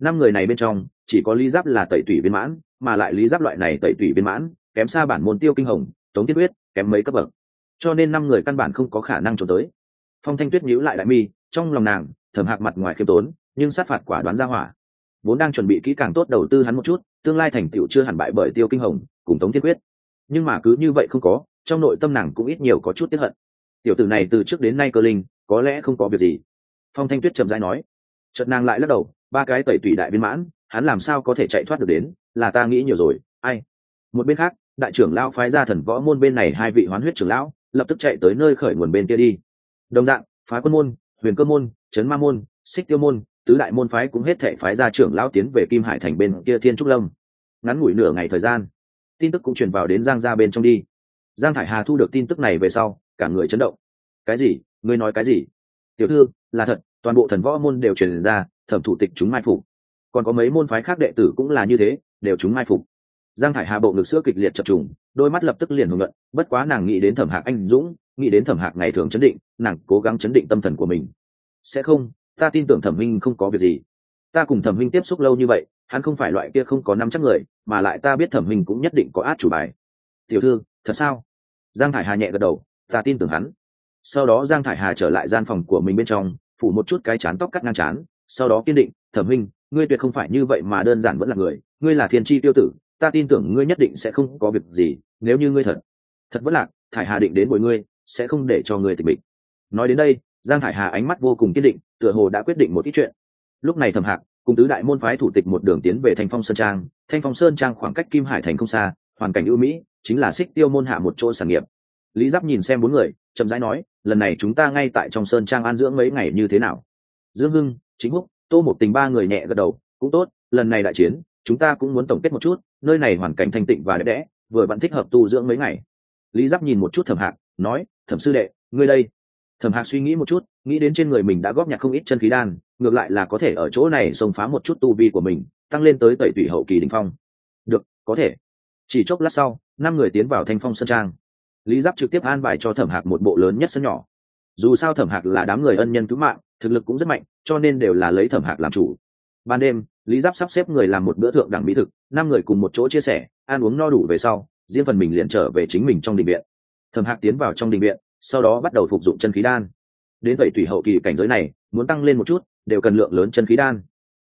Năm người này bên trong, chỉ có lý giáp là tẩy tủy viên mãn, mà lại lý giáp loại này tẩy tủy viên mãn, kém xa bản môn tiêu kinh hồng, tống tiết huyết kém mấy cấp bậc. Cho nên năm người căn bản không có khả năng trốn tới phong thanh tuyết nhíu lại đại mi, trong lòng nàng, thầm hạc mặt ngoài khiêm tốn, nhưng sát phạt quả đoán ra hỏa. Vốn đang chuẩn bị kỹ càng tốt đầu tư hắn một chút, tương lai thành tựu chưa hẳn bại bởi tiêu kinh hồng, cùng tống thiên quyết. Nhưng mà cứ như vậy không có, trong nội tâm nàng cũng ít nhiều có chút tiếp hận. Tiểu tử này từ trước đến nay cơ linh, có lẽ không có việc gì. Phong thanh tuyết trầm dai nói. Chợt nàng lại lắc đầu, ba cái tẩy tủy đại viên mãn, hắn làm sao có thể chạy thoát được đến, là ta nghĩ nhiều rồi, ai? Một bên khác, đại trưởng lão phái ra thần võ môn bên này hai vị hoán huyết trưởng lão, lập tức chạy tới nơi khởi nguồn bên kia đi đồng dạng, phá quân môn, huyền cơ môn trấn ma môn, xích tiêu môn, tứ đại môn phái cũng hết thể phái ra trưởng lão tiến về kim hải thành bên kia thiên trúc lâm. Ngắn ngủi nửa ngày thời gian, tin tức cũng truyền vào đến giang ra bên trong đi. Giang thải hà thu được tin tức này về sau, cả người chấn động. Cái gì? Ngươi nói cái gì? Tiểu thư, là thật, toàn bộ thần võ môn đều truyền ra, thẩm thủ tịch chúng mai phục. Còn có mấy môn phái khác đệ tử cũng là như thế, đều chúng mai phục. Giang thải hà bộ ngực sữa kịch liệt chập trùng, đôi mắt lập tức liền hưởng luận bất quá nàng nghĩ đến thẩm hạc anh dũng nghĩ đến thẩm hạc ngày thường chấn định, nàng cố gắng chấn định tâm thần của mình. Sẽ không, ta tin tưởng thẩm minh không có việc gì. Ta cùng thẩm minh tiếp xúc lâu như vậy, hắn không phải loại kia không có năm chắc người, mà lại ta biết thẩm minh cũng nhất định có át chủ bài. Tiểu thư, thật sao? Giang thải hà nhẹ gật đầu, ta tin tưởng hắn. Sau đó giang thải hà trở lại gian phòng của mình bên trong, phủ một chút cái chán tóc cắt ngang chán, sau đó kiên định, thẩm minh ngươi tuyệt không phải như vậy mà đơn giản vẫn là người, ngươi là thiên tri tiêu tử, ta tin tưởng ngươi nhất định sẽ không có việc gì, nếu như ngươi thật thật vẫn lạc thải hà định đến bồi ngươi sẽ không để cho người tịch mịch. Nói đến đây, giang thải hà ánh mắt vô cùng kiên định, tựa hồ đã quyết định một ít chuyện. Lúc này thẩm hạc, cùng tứ đại môn phái thủ tịch một đường tiến về thanh phong sơn trang. Thanh phong sơn trang khoảng cách kim hải thành không xa, hoàn cảnh ưu mỹ, chính là xích tiêu môn hạ một chỗ sản nghiệp. Lý giáp nhìn xem bốn người, chậm rãi nói, lần này chúng ta ngay tại trong sơn trang an dưỡng mấy ngày như thế nào? Dương hưng, chính húc tô một tình ba người nhẹ gật đầu, cũng tốt, lần này đại chiến, chúng ta cũng muốn tổng kết một chút, nơi này hoàn cảnh thanh tịnh và đẹp đẽ, vừa vẫn thích hợp tu dưỡng mấy ngày. Lý giáp nhìn một chút thẩm hạc, nói thẩm sư đệ, ngươi đây. Thẩm hạc suy nghĩ một chút, nghĩ đến trên người mình đã góp nhặt không ít chân khí đan, ngược lại là có thể ở chỗ này xông phá một chút tu vi của mình, tăng lên tới tẩy tủy hậu kỳ đình phong. Được, có thể. Chỉ chốc lát sau, năm người tiến vào thanh phong sân trang. Lý giáp trực tiếp an bài cho thẩm hạc một bộ lớn nhất sân nhỏ. Dù sao thẩm hạc là đám người ân nhân cứu mạng, thực lực cũng rất mạnh, cho nên đều là lấy thẩm hạc làm chủ. Ban đêm, lý giáp sắp xếp người làm một bữa thượng đẳng mỹ thực, năm người cùng một chỗ chia sẻ, ăn uống no đủ về sau, riêng phần mình liền trở về chính mình trong định viện thẩm hạc tiến vào trong đình viện, sau đó bắt đầu phục dụng chân khí đan. Đến vậy tùy hậu kỳ cảnh giới này, muốn tăng lên một chút, đều cần lượng lớn chân khí đan.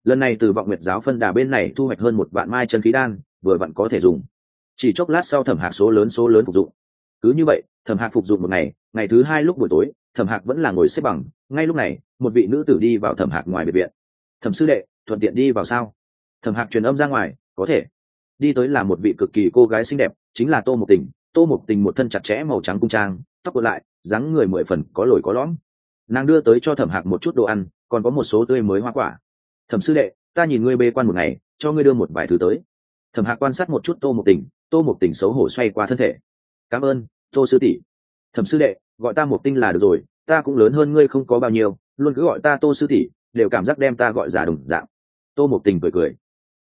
Lần này từ vọng nguyệt giáo phân đà bên này thu hoạch hơn một vạn mai chân khí đan, vừa vặn có thể dùng. Chỉ chốc lát sau thẩm hạc số lớn số lớn phục dụng. Cứ như vậy, thẩm hạc phục dụng một ngày ngày thứ hai lúc buổi tối, thẩm hạc vẫn là ngồi xếp bằng. Ngay lúc này, một vị nữ tử đi vào thẩm hạc ngoài biệt viện. Thẩm sư đệ, thuận tiện đi vào sao? Thẩm hạc truyền âm ra ngoài, có thể. Đi tới là một vị cực kỳ cô gái xinh đẹp, chính là tô mộc tình tô một tình một thân chặt chẽ màu trắng cung trang, tóc gọn lại, dáng người mười phần có lồi có lõm. Nàng đưa tới cho thẩm hạc một chút đồ ăn, còn có một số tươi mới hoa quả. Thẩm sư đệ, ta nhìn ngươi bê quan một ngày, cho ngươi đưa một vài thứ tới. Thẩm hạc quan sát một chút tô một tình, tô một tình xấu hổ xoay qua thân thể. Cảm ơn, tô sư tỷ. Thẩm sư đệ, gọi ta một tinh là được rồi, ta cũng lớn hơn ngươi không có bao nhiêu, luôn cứ gọi ta tô sư tỷ, đều cảm giác đem ta gọi giả đồng dạng. Tô một tình cười cười.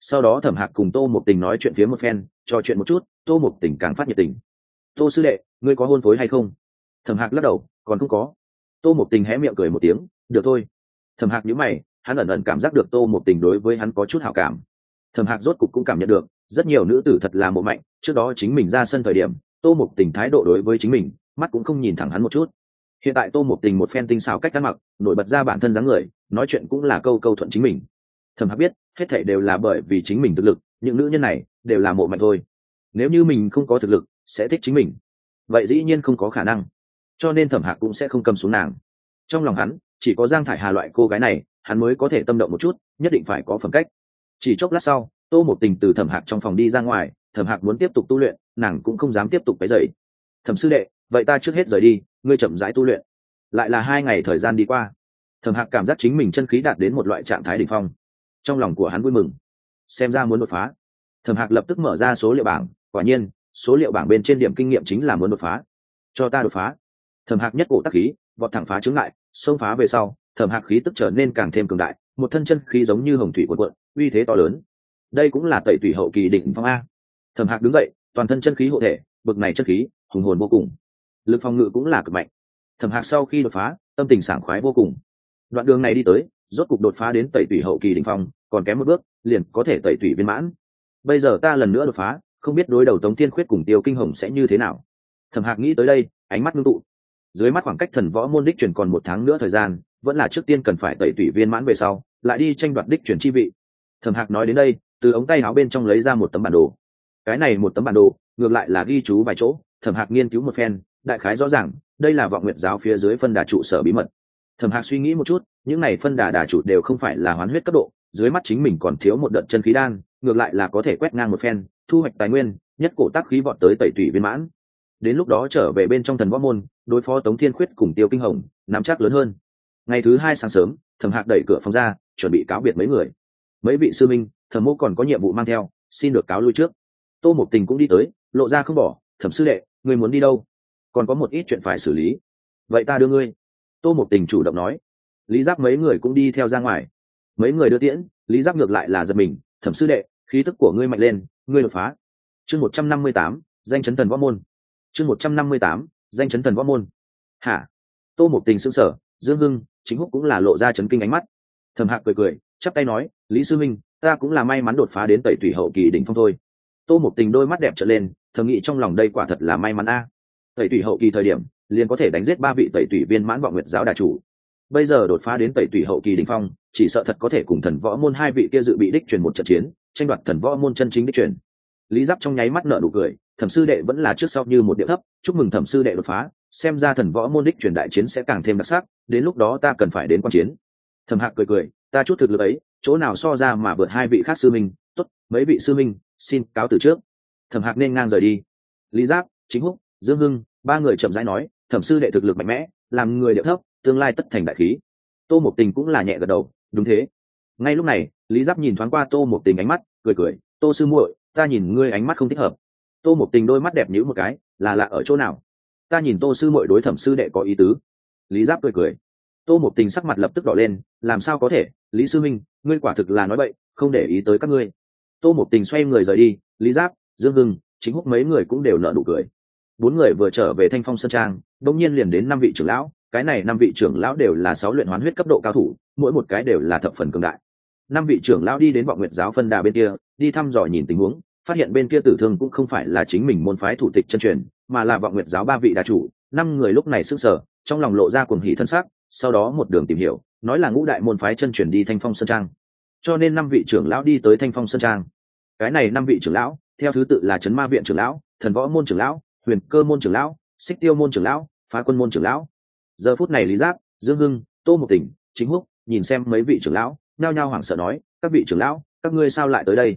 Sau đó thẩm hạc cùng tô một tình nói chuyện phía một phen, trò chuyện một chút, tô một tình càng phát nhiệt tình tô sư đệ, ngươi có hôn phối hay không? Thẩm hạc lắc đầu, còn không có. Tô mộc tình hé miệng cười một tiếng, được thôi. Thẩm hạc nhữ mày, hắn ẩn ẩn cảm giác được tô mộc tình đối với hắn có chút hảo cảm. Thẩm hạc rốt cục cũng cảm nhận được, rất nhiều nữ tử thật là mộ mạnh, trước đó chính mình ra sân thời điểm, tô mộc tình thái độ đối với chính mình, mắt cũng không nhìn thẳng hắn một chút. Hiện tại tô mộc tình một phen tinh xào cách ăn mặc, nổi bật ra bản thân dáng người, nói chuyện cũng là câu câu thuận chính mình. Thẩm hạc biết, hết thảy đều là bởi vì chính mình thực lực, những nữ nhân này đều là mộ mạnh thôi. Nếu như mình không có thực lực sẽ thích chính mình. Vậy dĩ nhiên không có khả năng. Cho nên thẩm hạc cũng sẽ không cầm xuống nàng. Trong lòng hắn, chỉ có giang thải hà loại cô gái này, hắn mới có thể tâm động một chút, nhất định phải có phẩm cách. Chỉ chốc lát sau, tô một tình từ thẩm hạc trong phòng đi ra ngoài, thẩm hạc muốn tiếp tục tu luyện, nàng cũng không dám tiếp tục cái dậy thẩm sư đệ, vậy ta trước hết rời đi, ngươi chậm rãi tu luyện. Lại là hai ngày thời gian đi qua, thẩm hạc cảm giác chính mình chân khí đạt đến một loại trạng thái đ ỉ n h phong. Trong lòng của hắn vui mừng. Xem ra muốn đột phá. Thẩm hạc lập tức mở ra số liệu bảng, quả nhiên số liệu bảng bên trên điểm kinh nghiệm chính là muốn đột phá. Cho ta đột phá. Thẩm hạc nhất cổ tắc khí, vọt thẳng phá chứng lại xông phá về sau, thẩm hạc khí tức trở nên càng thêm cường đại, một thân chân khí giống như hồng thủy quần quận uy thế to lớn. Đây cũng là tẩy thủy hậu kỳ đỉnh phong a. Thẩm hạc đứng dậy, toàn thân chân khí hộ thể, bực này chân khí, hùng hồn vô cùng. Lực phòng ngự cũng là cực mạnh. Thẩm hạc sau khi đột phá, tâm tình sảng khoái vô cùng. Đoạn đường này đi tới, rốt cục đột phá đến tẩy tủy hậu kỳ đình phong, còn kém một bước, liền có thể tẩy tủy viên mãn. Bây giờ ta lần nữa đột phá không biết đối đầu tống thiên khuyết cùng tiêu kinh hồng sẽ như thế nào. Thẩm hạc nghĩ tới đây, ánh mắt ngưng tụ. Dưới mắt khoảng cách thần võ môn đích truyền còn một tháng nữa thời gian, vẫn là trước tiên cần phải tẩy tủy viên mãn về sau, lại đi tranh đoạt đích truyền chi vị. Thẩm hạc nói đến đây, từ ống tay áo bên trong lấy ra một tấm bản đồ. Cái này một tấm bản đồ, ngược lại là ghi chú vài chỗ, thẩm hạc nghiên cứu một phen, đại khái rõ ràng, đây là vọng nguyện giáo phía dưới phân đà trụ sở bí mật. Thẩm hạc suy nghĩ một chút, những này phân đà đà trụ đều không phải là hoán huyết cấp độ, dưới mắt chính mình còn thiếu một đợt chân khí đan, ngược lại là có thể quét ngang một phen thu hoạch tài nguyên, nhất cổ tác khí vọt tới tẩy tủy viên mãn. Đến lúc đó trở về bên trong thần võ môn, đối phó tống thiên khuyết cùng tiêu kinh hồng, nắm chắc lớn hơn. Ngày thứ hai sáng sớm, thẩm hạc đẩy cửa phòng ra, chuẩn bị cáo biệt mấy người. Mấy vị sư minh, thẩm mô còn có nhiệm vụ mang theo, xin được cáo lui trước. Tô một tình cũng đi tới, lộ ra không bỏ, thẩm sư đệ người muốn đi đâu? Còn có một ít chuyện phải xử lý. Vậy ta đưa ngươi. Tô một tình chủ động nói. Lý giáp mấy người cũng đi theo ra ngoài. Mấy người đưa tiễn, lý giáp ngược lại là giật mình. Thẩm sư đệ, khí tức của ngươi mạnh lên ngươi đột phá. Chương một trăm năm mươi tám, danh chấn thần võ môn. Chương một trăm năm mươi tám, danh chấn thần võ môn. Hả? Tô một tình s ư n g sở dương hưng, chính húc cũng là lộ ra chấn kinh ánh mắt. Thầm hạc cười cười, chắp tay nói, lý sư minh ta cũng là may mắn đột phá đến tẩy thủy hậu kỳ đỉnh phong thôi. Tô một tình đôi mắt đẹp trở lên, thầm nghĩ trong lòng đây quả thật là may mắn a. Tẩy thủy hậu kỳ thời điểm, liền có thể đánh giết ba vị tẩy thủy viên mãn vọng nguyệt giáo đà chủ. Bây giờ đột phá đến tẩy thủy hậu kỳ đỉnh phong, chỉ sợ thật có thể cùng thần võ môn hai vị kia dự bị đích truyền một trận chiến tranh đoạt thần võ môn chân chính đích truyền. Lý giáp trong nháy mắt nợ nụ cười, thẩm sư đệ vẫn là trước sau như một điệu thấp, chúc mừng thẩm sư đệ đột phá, xem ra thần võ môn đích truyền đại chiến sẽ càng thêm đặc sắc, đến lúc đó ta cần phải đến quan chiến. Thẩm hạc cười cười, ta chút thực lực ấy, chỗ nào so ra mà vượt hai vị khác sư minh, tốt, mấy vị sư minh, xin cáo từ trước. Thẩm hạc nên ngang rời đi. Lý giáp, chính húc, dương hưng, ba người chậm rãi nói, thẩm sư đệ thực lực mạnh mẽ, làm người điệu thấp, tương lai tất thành đại khí. Tô một tình cũng là nhẹ gật đầu, đúng thế. Ngay lúc này, lý giáp nhìn thoáng qua tô một tình ánh mắt cười cười, tô sư muội, ta nhìn ngươi ánh mắt không thích hợp. Tô một tình đôi mắt đẹp nhữ một cái, là lạ ở chỗ nào? Ta nhìn tô sư muội đối thẩm sư đệ có ý tứ. Lý giáp cười cười. Tô một tình sắc mặt lập tức đỏ lên, làm sao có thể? Lý sư minh, ngươi quả thực là nói vậy không để ý tới các ngươi. Tô một tình xoay người rời đi, lý giáp, dương hưng, chính húc mấy người cũng đều nợ nụ cười. Bốn người vừa trở về thanh phong sơn trang đông nhiên liền đến năm vị trưởng lão, cái này năm vị trưởng lão đều là sáu luyện hoán huyết cấp độ cao thủ, mỗi một cái đều là thập phần cường đại năm vị trưởng lão đi đến vọng nguyệt giáo phân đà bên kia, đi thăm dò nhìn tình huống, phát hiện bên kia tử thương cũng không phải là chính mình môn phái thủ tịch chân truyền, mà là vọng nguyệt giáo ba vị đà chủ, năm người lúc này sức sở trong lòng lộ ra cuồng hỉ thân sắc, sau đó một đường tìm hiểu, nói là ngũ đại môn phái chân truyền đi thanh phong sơn trang. Cho nên năm vị trưởng lão đi tới thanh phong sơn trang. Cái này năm vị trưởng lão, theo thứ tự là trấn ma viện trưởng lão, thần võ môn trưởng lão, huyền cơ môn trưởng lão, xích tiêu môn trưởng lão, phá quân môn trưởng lão. Giờ phút này lý giác dương hưng, tô một tỉnh, chính húc, nhìn xem mấy vị trưởng lão nhao nhao hoảng sợ nói, các vị trưởng lão, các ngươi sao lại tới đây?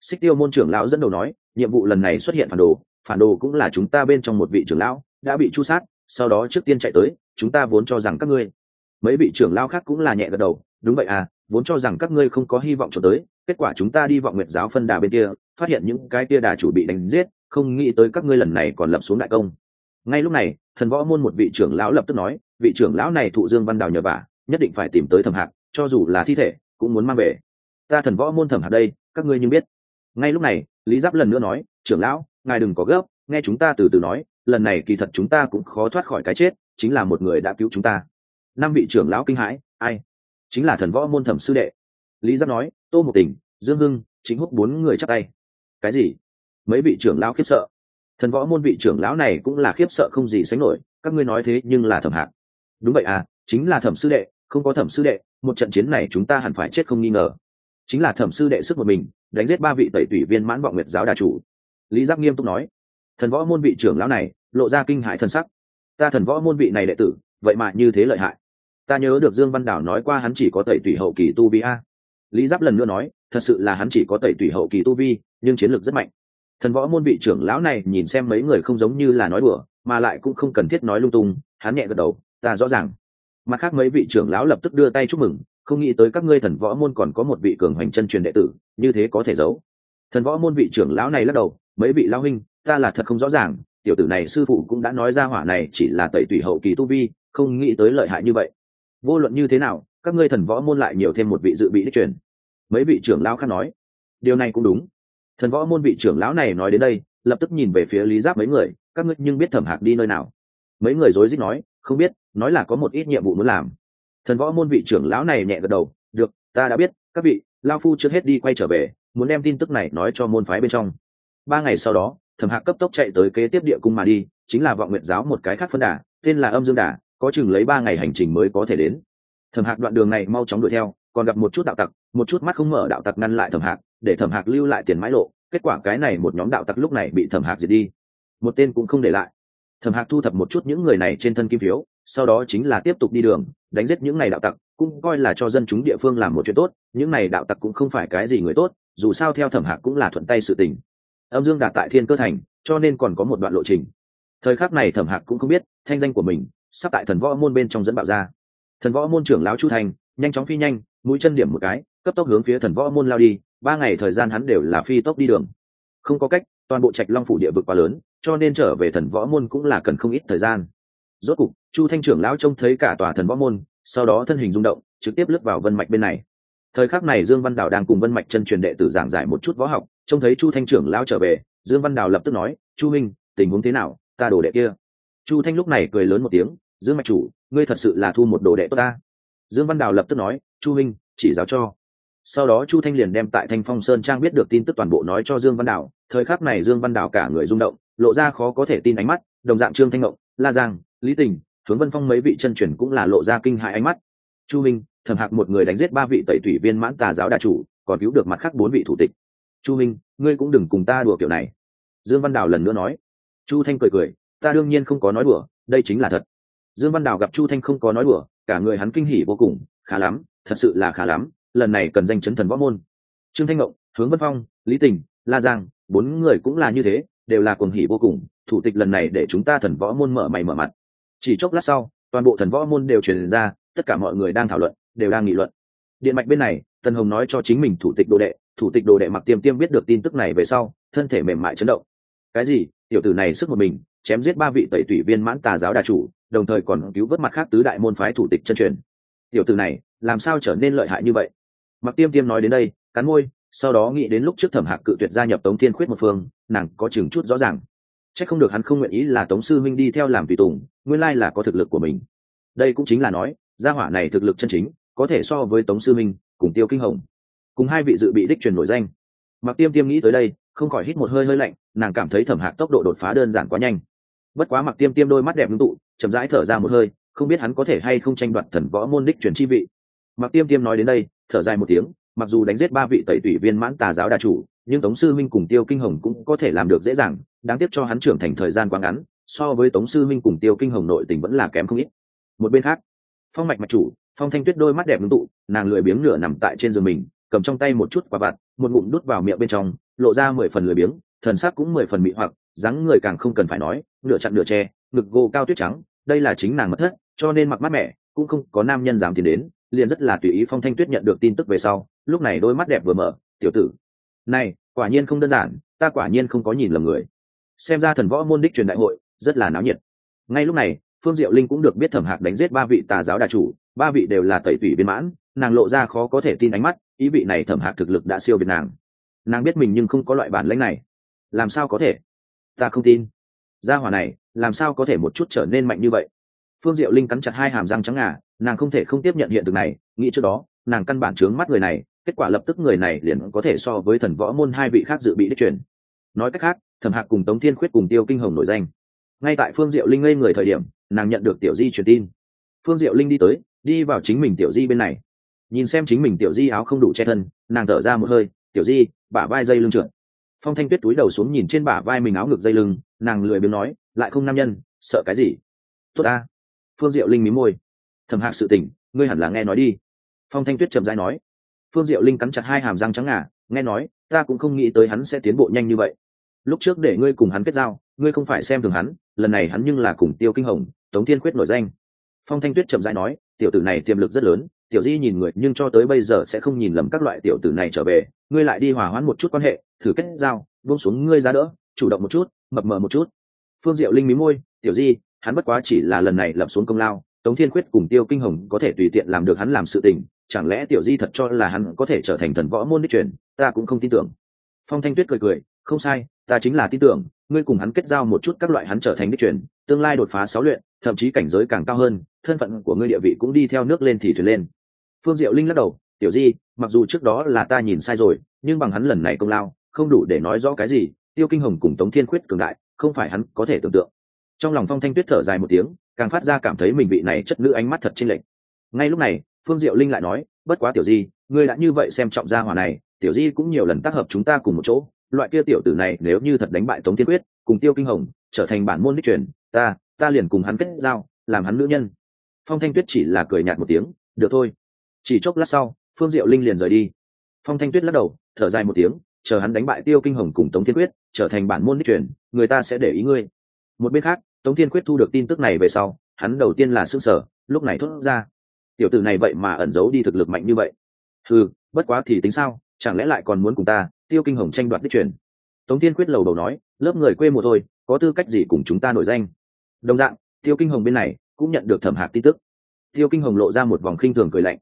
Xích tiêu môn trưởng lão dẫn đầu nói, nhiệm vụ lần này xuất hiện phản đồ phản đồ cũng là chúng ta bên trong một vị trưởng lão đã bị chu sát, sau đó trước tiên chạy tới, chúng ta vốn cho rằng các ngươi. Mấy vị trưởng lão khác cũng là nhẹ gật đầu, đúng vậy à vốn cho rằng các ngươi không có hy vọng cho tới, kết quả chúng ta đi vọng nguyệt giáo phân đà bên kia, phát hiện những cái kia đà chủ bị đánh giết, không nghĩ tới các ngươi lần này còn lập xuống đại công. Ngay lúc này, thần võ môn một vị trưởng lão lập tức nói, vị trưởng lão này thụ dương văn đào nhờ vả, nhất định phải tìm tới thẩm hạc cho dù là thi thể, cũng muốn mang về. Ta thần võ môn thẩm hạt đây, các ngươi như biết. Ngay lúc này, lý giáp lần nữa nói, trưởng lão, ngài đừng có gấp, nghe chúng ta từ từ nói, lần này kỳ thật chúng ta cũng khó thoát khỏi cái chết, chính là một người đã cứu chúng ta. Năm vị trưởng lão kinh hãi, ai? Chính là thần võ môn thẩm sư đệ. Lý giáp nói, tô một tình, dương hưng, chính húc bốn người chắc tay. Cái gì? Mấy vị trưởng lão khiếp sợ. Thần võ môn vị trưởng lão này cũng là khiếp sợ không gì sánh nổi, các ngươi nói thế nhưng là thẩm hạc đúng vậy à chính là thẩm sư đệ, không có thẩm sư đệ một trận chiến này chúng ta hẳn phải chết không nghi ngờ. Chính là thẩm sư đệ sức một mình, đánh giết ba vị tẩy tủy viên mãn vọng nguyệt giáo đà chủ. Lý giáp nghiêm túc nói, thần võ môn vị trưởng lão này, lộ ra kinh hại thân sắc. Ta thần võ môn vị này đệ tử, vậy mà như thế lợi hại. Ta nhớ được dương văn đảo nói qua hắn chỉ có tẩy tủy hậu kỳ tu vi a. Lý giáp lần nữa nói, thật sự là hắn chỉ có tẩy tủy hậu kỳ tu vi, nhưng chiến lược rất mạnh. Thần võ môn vị trưởng lão này nhìn xem mấy người không giống như là nói đùa, mà lại cũng không cần thiết nói lung tung, hắn nhẹ gật đầu, ta rõ ràng mặt khác mấy vị trưởng lão lập tức đưa tay chúc mừng, không nghĩ tới các ngươi thần võ môn còn có một vị cường hoành chân truyền đệ tử, như thế có thể giấu. Thần võ môn vị trưởng lão này lắc đầu, mấy vị lão huynh, ta là thật không rõ ràng, tiểu tử này sư phụ cũng đã nói ra hỏa này chỉ là tẩy tùy hậu kỳ tu vi, không nghĩ tới lợi hại như vậy. Vô luận như thế nào, các ngươi thần võ môn lại nhiều thêm một vị dự bị đích truyền. Mấy vị trưởng lão khác nói, điều này cũng đúng. Thần võ môn vị trưởng lão này nói đến đây, lập tức nhìn về phía lý giáp mấy người, các ngươi nhưng biết thẩm hạc đi nơi nào? Mấy người rối rít nói, không biết nói là có một ít nhiệm vụ muốn làm. Thần võ môn vị trưởng lão này nhẹ gật đầu, được, ta đã biết, các vị, lao phu trước hết đi quay trở về, muốn đem tin tức này nói cho môn phái bên trong. Ba ngày sau đó, thẩm hạc cấp tốc chạy tới kế tiếp địa cung mà đi, chính là vọng nguyện giáo một cái khác phân đà, tên là âm dương đà, có chừng lấy ba ngày hành trình mới có thể đến. Thẩm hạc đoạn đường này mau chóng đuổi theo, còn gặp một chút đạo tặc, một chút mắt không mở đạo tặc ngăn lại thẩm hạc, để thẩm hạc lưu lại tiền mãi lộ, kết quả cái này một nhóm đạo tặc lúc này bị thẩm hạc diệt đi. Một tên cũng không để lại. Thẩm hạc thu thập một chút những người này trên thân kim phiếu sau đó chính là tiếp tục đi đường, đánh giết những này đạo tặc, cũng coi là cho dân chúng địa phương làm một chuyện tốt, những này đạo tặc cũng không phải cái gì người tốt, dù sao theo thẩm hạc cũng là thuận tay sự tình. Âm dương đạt tại thiên cơ thành, cho nên còn có một đoạn lộ trình. Thời khắc này thẩm hạc cũng không biết, thanh danh của mình sắp tại thần võ môn bên trong dẫn bạo ra. Thần võ môn trưởng lão chu thành, nhanh chóng phi nhanh, mũi chân điểm một cái, cấp tốc hướng phía thần võ môn lao đi, ba ngày thời gian hắn đều là phi tốc đi đường. Không có cách, toàn bộ trạch long phủ địa vực quá lớn, cho nên trở về thần võ môn cũng là cần không ít thời gian rốt cục, chu thanh trưởng lão trông thấy cả tòa thần võ môn, sau đó thân hình rung động, trực tiếp lướt vào vân mạch bên này. Thời khắc này dương văn đào đang cùng vân mạch chân truyền đệ tử giảng giải một chút võ học, trông thấy chu thanh trưởng lão trở về, dương văn đào lập tức nói, chu minh, tình huống thế nào? Ta đồ đệ kia. Chu thanh lúc này cười lớn một tiếng, dương mạch chủ, ngươi thật sự là thu một đồ đệ tốt ta. Dương văn đào lập tức nói, chu minh, chỉ giáo cho. Sau đó chu thanh liền đem tại thanh phong sơn trang biết được tin tức toàn bộ nói cho dương văn đào. Thời khắc này dương văn đào cả người rung động, lộ ra khó có thể tin ánh mắt, đồng dạng trương thanh ngộng, la giang lý tình, hướng vân phong mấy vị chân truyền cũng là lộ ra kinh hại ánh mắt. Chu minh, thẩm hạc một người đánh giết ba vị tẩy thủy viên mãn tà giáo đà chủ, còn cứu được mặt khác bốn vị thủ tịch. Chu minh, ngươi cũng đừng cùng ta đùa kiểu này. Dương văn đào lần nữa nói. Chu thanh cười cười, ta đương nhiên không có nói đùa, đây chính là thật. Dương văn đào gặp chu thanh không có nói đùa, cả người hắn kinh hỉ vô cùng, khá lắm, thật sự là khá lắm, lần này cần danh chấn thần võ môn. Trương thanh ngộng, hướng vân phong, lý tình, la giang, bốn người cũng là như thế, đều là cuồng hỉ vô cùng, thủ tịch lần này để chúng ta thần võ môn mở mày mở mặt chỉ chốc lát sau, toàn bộ thần võ môn đều truyền ra, tất cả mọi người đang thảo luận, đều đang nghị luận. Điện mạch bên này, tần hồng nói cho chính mình thủ tịch đồ đệ, thủ tịch đồ đệ mặc tiêm tiêm biết được tin tức này về sau, thân thể mềm mại chấn động. Cái gì? Tiểu tử này sức một mình, chém giết ba vị tẩy tủy viên mãn tà giáo đà chủ, đồng thời còn cứu vớt mặt khác tứ đại môn phái thủ tịch chân truyền. Tiểu tử này, làm sao trở nên lợi hại như vậy? Mặc tiêm tiêm nói đến đây, cắn môi, sau đó nghĩ đến lúc trước thẩm hạc cự tuyệt gia nhập tống thiên khuyết một phương, nàng có chừng chút rõ ràng chắc không được hắn không nguyện ý là tống sư minh đi theo làm tùy tùng, nguyên lai là có thực lực của mình. Đây cũng chính là nói, gia hỏa này thực lực chân chính, có thể so với tống sư minh cùng tiêu kinh hồng. Cùng hai vị dự bị đích truyền nổi danh. Mặc tiêm tiêm nghĩ tới đây, không khỏi hít một hơi hơi lạnh, nàng cảm thấy thẩm hạc tốc độ đột phá đơn giản quá nhanh. Bất quá mặc tiêm tiêm đôi mắt đẹp ngưng tụ, chậm rãi thở ra một hơi, không biết hắn có thể hay không tranh đoạt thần võ môn đích truyền chi vị. Mặc tiêm tiêm nói đến đây, thở dài một tiếng, mặc dù đánh giết ba vị tẩy tủy viên mãn tà giáo đà chủ nhưng tống sư minh cùng tiêu kinh hồng cũng có thể làm được dễ dàng, đáng tiếc cho hắn trưởng thành thời gian quá ngắn, so với tống sư minh cùng tiêu kinh hồng nội tình vẫn là kém không ít. Một bên khác, phong mạch mạch chủ, phong thanh tuyết đôi mắt đẹp ngưng tụ, nàng lười biếng nửa nằm tại trên giường mình, cầm trong tay một chút quả vặt một ngụm đút vào miệng bên trong, lộ ra mười phần lười biếng, thần sắc cũng mười phần mị hoặc, dáng người càng không cần phải nói, nửa chặn nửa tre ngực gô cao tuyết trắng, đây là chính nàng mất thất, cho nên mặc mát mẻ, cũng không có nam nhân dám tiến đến, liền rất là tùy ý phong thanh tuyết nhận được tin tức về sau, lúc này đôi mắt đẹp vừa mở, tiểu tử này, quả nhiên không đơn giản, ta quả nhiên không có nhìn lầm người. Xem ra thần võ môn đích truyền đại hội, rất là náo nhiệt. Ngay lúc này, phương diệu linh cũng được biết thẩm hạc đánh giết ba vị tà giáo đà chủ, ba vị đều là tẩy tủy viên mãn, nàng lộ ra khó có thể tin ánh mắt, ý vị này thẩm hạc thực lực đã siêu việt nàng. Nàng biết mình nhưng không có loại bản lãnh này. Làm sao có thể? Ta không tin. Gia hỏa này, làm sao có thể một chút trở nên mạnh như vậy? Phương diệu linh cắn chặt hai hàm răng trắng ngà, nàng không thể không tiếp nhận hiện thực này, nghĩ trước đó, nàng căn bản trướng mắt người này kết quả lập tức người này liền có thể so với thần võ môn hai vị khác dự bị đích truyền. Nói cách khác thẩm hạc cùng tống thiên khuyết cùng tiêu kinh hồng nổi danh. Ngay tại phương diệu linh ngây người thời điểm nàng nhận được tiểu di truyền tin. Phương diệu linh đi tới đi vào chính mình tiểu di bên này. Nhìn xem chính mình tiểu di áo không đủ che thân nàng thở ra một hơi tiểu di bả vai dây lưng trượt. Phong thanh tuyết túi đầu xuống nhìn trên bả vai mình áo ngực dây lưng nàng lười biếng nói lại không nam nhân sợ cái gì? Tốt ta. Phương diệu linh mí môi. Thầm hạc sự tỉnh, ngươi hẳn là nghe nói đi. Phong thanh tuyết trầm dai nói phương diệu linh cắn chặt hai hàm răng trắng ngà, nghe nói, ta cũng không nghĩ tới hắn sẽ tiến bộ nhanh như vậy. Lúc trước để ngươi cùng hắn kết giao, ngươi không phải xem thường hắn, lần này hắn nhưng là cùng tiêu kinh hồng, tống thiên quyết nổi danh. Phong thanh tuyết chậm rãi nói, tiểu tử này tiềm lực rất lớn, tiểu di nhìn người, nhưng cho tới bây giờ sẽ không nhìn lầm các loại tiểu tử này trở về, ngươi lại đi hòa hoãn một chút quan hệ, thử kết giao, buông xuống ngươi ra đỡ, chủ động một chút, mập mờ một chút. Phương diệu linh mí môi, tiểu di, hắn bất quá chỉ là lần này lập xuống công lao, tống thiên quyết cùng tiêu kinh hồng có thể tùy tiện làm được hắn làm sự tình chẳng lẽ tiểu di thật cho là hắn có thể trở thành thần võ môn đích truyền? Ta cũng không tin tưởng. Phong thanh tuyết cười cười, không sai, ta chính là tin tưởng, ngươi cùng hắn kết giao một chút các loại hắn trở thành đích truyền, tương lai đột phá sáu luyện, thậm chí cảnh giới càng cao hơn, thân phận của ngươi địa vị cũng đi theo nước lên thì thuyền lên. Phương diệu linh lắc đầu, tiểu di, mặc dù trước đó là ta nhìn sai rồi, nhưng bằng hắn lần này công lao, không đủ để nói rõ cái gì, tiêu kinh hồng cùng tống thiên khuyết cường đại, không phải hắn có thể tưởng tượng. Trong lòng phong thanh tuyết thở dài một tiếng, càng phát ra cảm thấy mình bị này chất nữ ánh mắt thật chênh lệch. Ngay lúc này phương diệu linh lại nói, bất quá tiểu di, ngươi đã như vậy xem trọng gia hỏa này, tiểu di cũng nhiều lần tác hợp chúng ta cùng một chỗ. Loại kia tiểu tử này nếu như thật đánh bại tống thiên quyết, cùng tiêu kinh hồng, trở thành bản môn đích truyền, ta ta liền cùng hắn kết giao, làm hắn nữ nhân. Phong thanh tuyết chỉ là cười nhạt một tiếng, được thôi. Chỉ chốc lát sau, phương diệu linh liền rời đi. Phong thanh tuyết lắc đầu, thở dài một tiếng, chờ hắn đánh bại tiêu kinh hồng cùng tống thiên quyết, trở thành bản môn đích truyền, người ta sẽ để ý ngươi. Một bên khác, tống thiên quyết thu được tin tức này về sau, hắn đầu tiên là s ư n g sở lúc này thốt ra tiểu tử này vậy mà ẩn giấu đi thực lực mạnh như vậy. Ừ bất quá thì tính sao, chẳng lẽ lại còn muốn cùng ta, tiêu kinh hồng tranh đoạt đích truyền? Tống thiên quyết lầu đầu nói, lớp người quê mùa thôi, có tư cách gì cùng chúng ta nổi danh? Đồng dạng, tiêu kinh hồng bên này cũng nhận được thẩm hạc tin tức. Tiêu kinh hồng lộ ra một vòng khinh thường cười lạnh.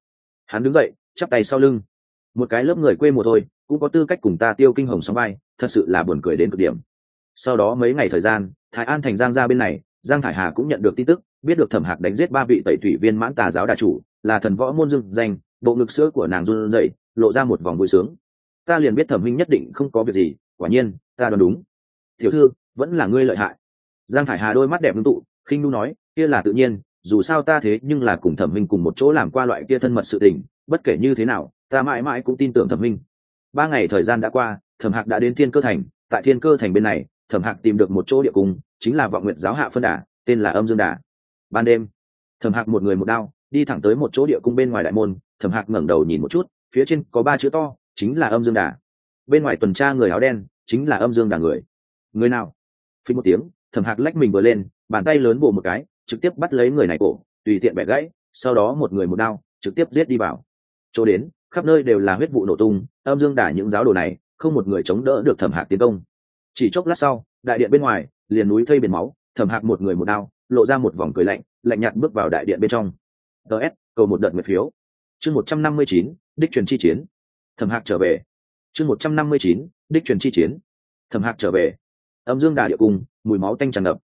Hắn đứng dậy, chắp tay sau lưng. Một cái lớp người quê mùa thôi, cũng có tư cách cùng ta tiêu kinh hồng sóng vai, thật sự là buồn cười đến cực điểm. Sau đó mấy ngày thời gian, thái an thành giang ra bên này giang thải hà cũng nhận được tin tức, biết được thẩm hạc đánh giết ba vị tẩy thủy viên mãn tà giáo đà chủ, là thần võ môn dương danh, bộ ngực sữa của nàng run rẩy, lộ ra một vòng vui sướng. Ta liền biết thẩm minh nhất định không có việc gì, quả nhiên, ta đoán đúng. Tiểu thư, vẫn là ngươi lợi hại. Giang thải hà đôi mắt đẹp ngưng tụ, khinh nu nói, kia là tự nhiên, dù sao ta thế nhưng là cùng thẩm minh cùng một chỗ làm qua loại kia thân mật sự tình, bất kể như thế nào, ta mãi mãi cũng tin tưởng thẩm minh. Ba ngày thời gian đã qua, thẩm hạc đã đến thiên cơ thành, tại thiên cơ thành bên này thẩm hạc tìm được một chỗ địa cung, chính là vọng nguyện giáo hạ phân đà, tên là âm dương đà. Ban đêm, thẩm hạc một người một đao, đi thẳng tới một chỗ địa cung bên ngoài đại môn, thẩm hạc ngẩng đầu nhìn một chút, phía trên có ba chữ to, chính là âm dương đà. Bên ngoài tuần tra người áo đen, chính là âm dương đà người. Người nào? Phí một tiếng, thẩm hạc lách mình vừa lên, bàn tay lớn bổ một cái, trực tiếp bắt lấy người này cổ, tùy tiện bẻ gãy, sau đó một người một đao, trực tiếp giết đi vào. Chỗ đến, khắp nơi đều là huyết vụ nổ tung, âm dương đả những giáo đồ này, không một người chống đỡ được thẩm hạc tiến công chỉ chốc lát sau, đại điện bên ngoài, liền núi thây biển máu thẩm hạc một người một đao, lộ ra một vòng cười lạnh lạnh nhạt bước vào đại điện bên trong. Ts cầu một đợt nguyệt phiếu. Chương một trăm năm mươi chín, đích truyền chi chiến. Thẩm hạc trở về. Chương một trăm năm mươi chín, đích truyền chi chiến. Thẩm hạc trở về. Âm dương đà địa cung mùi máu tanh tràn ngập.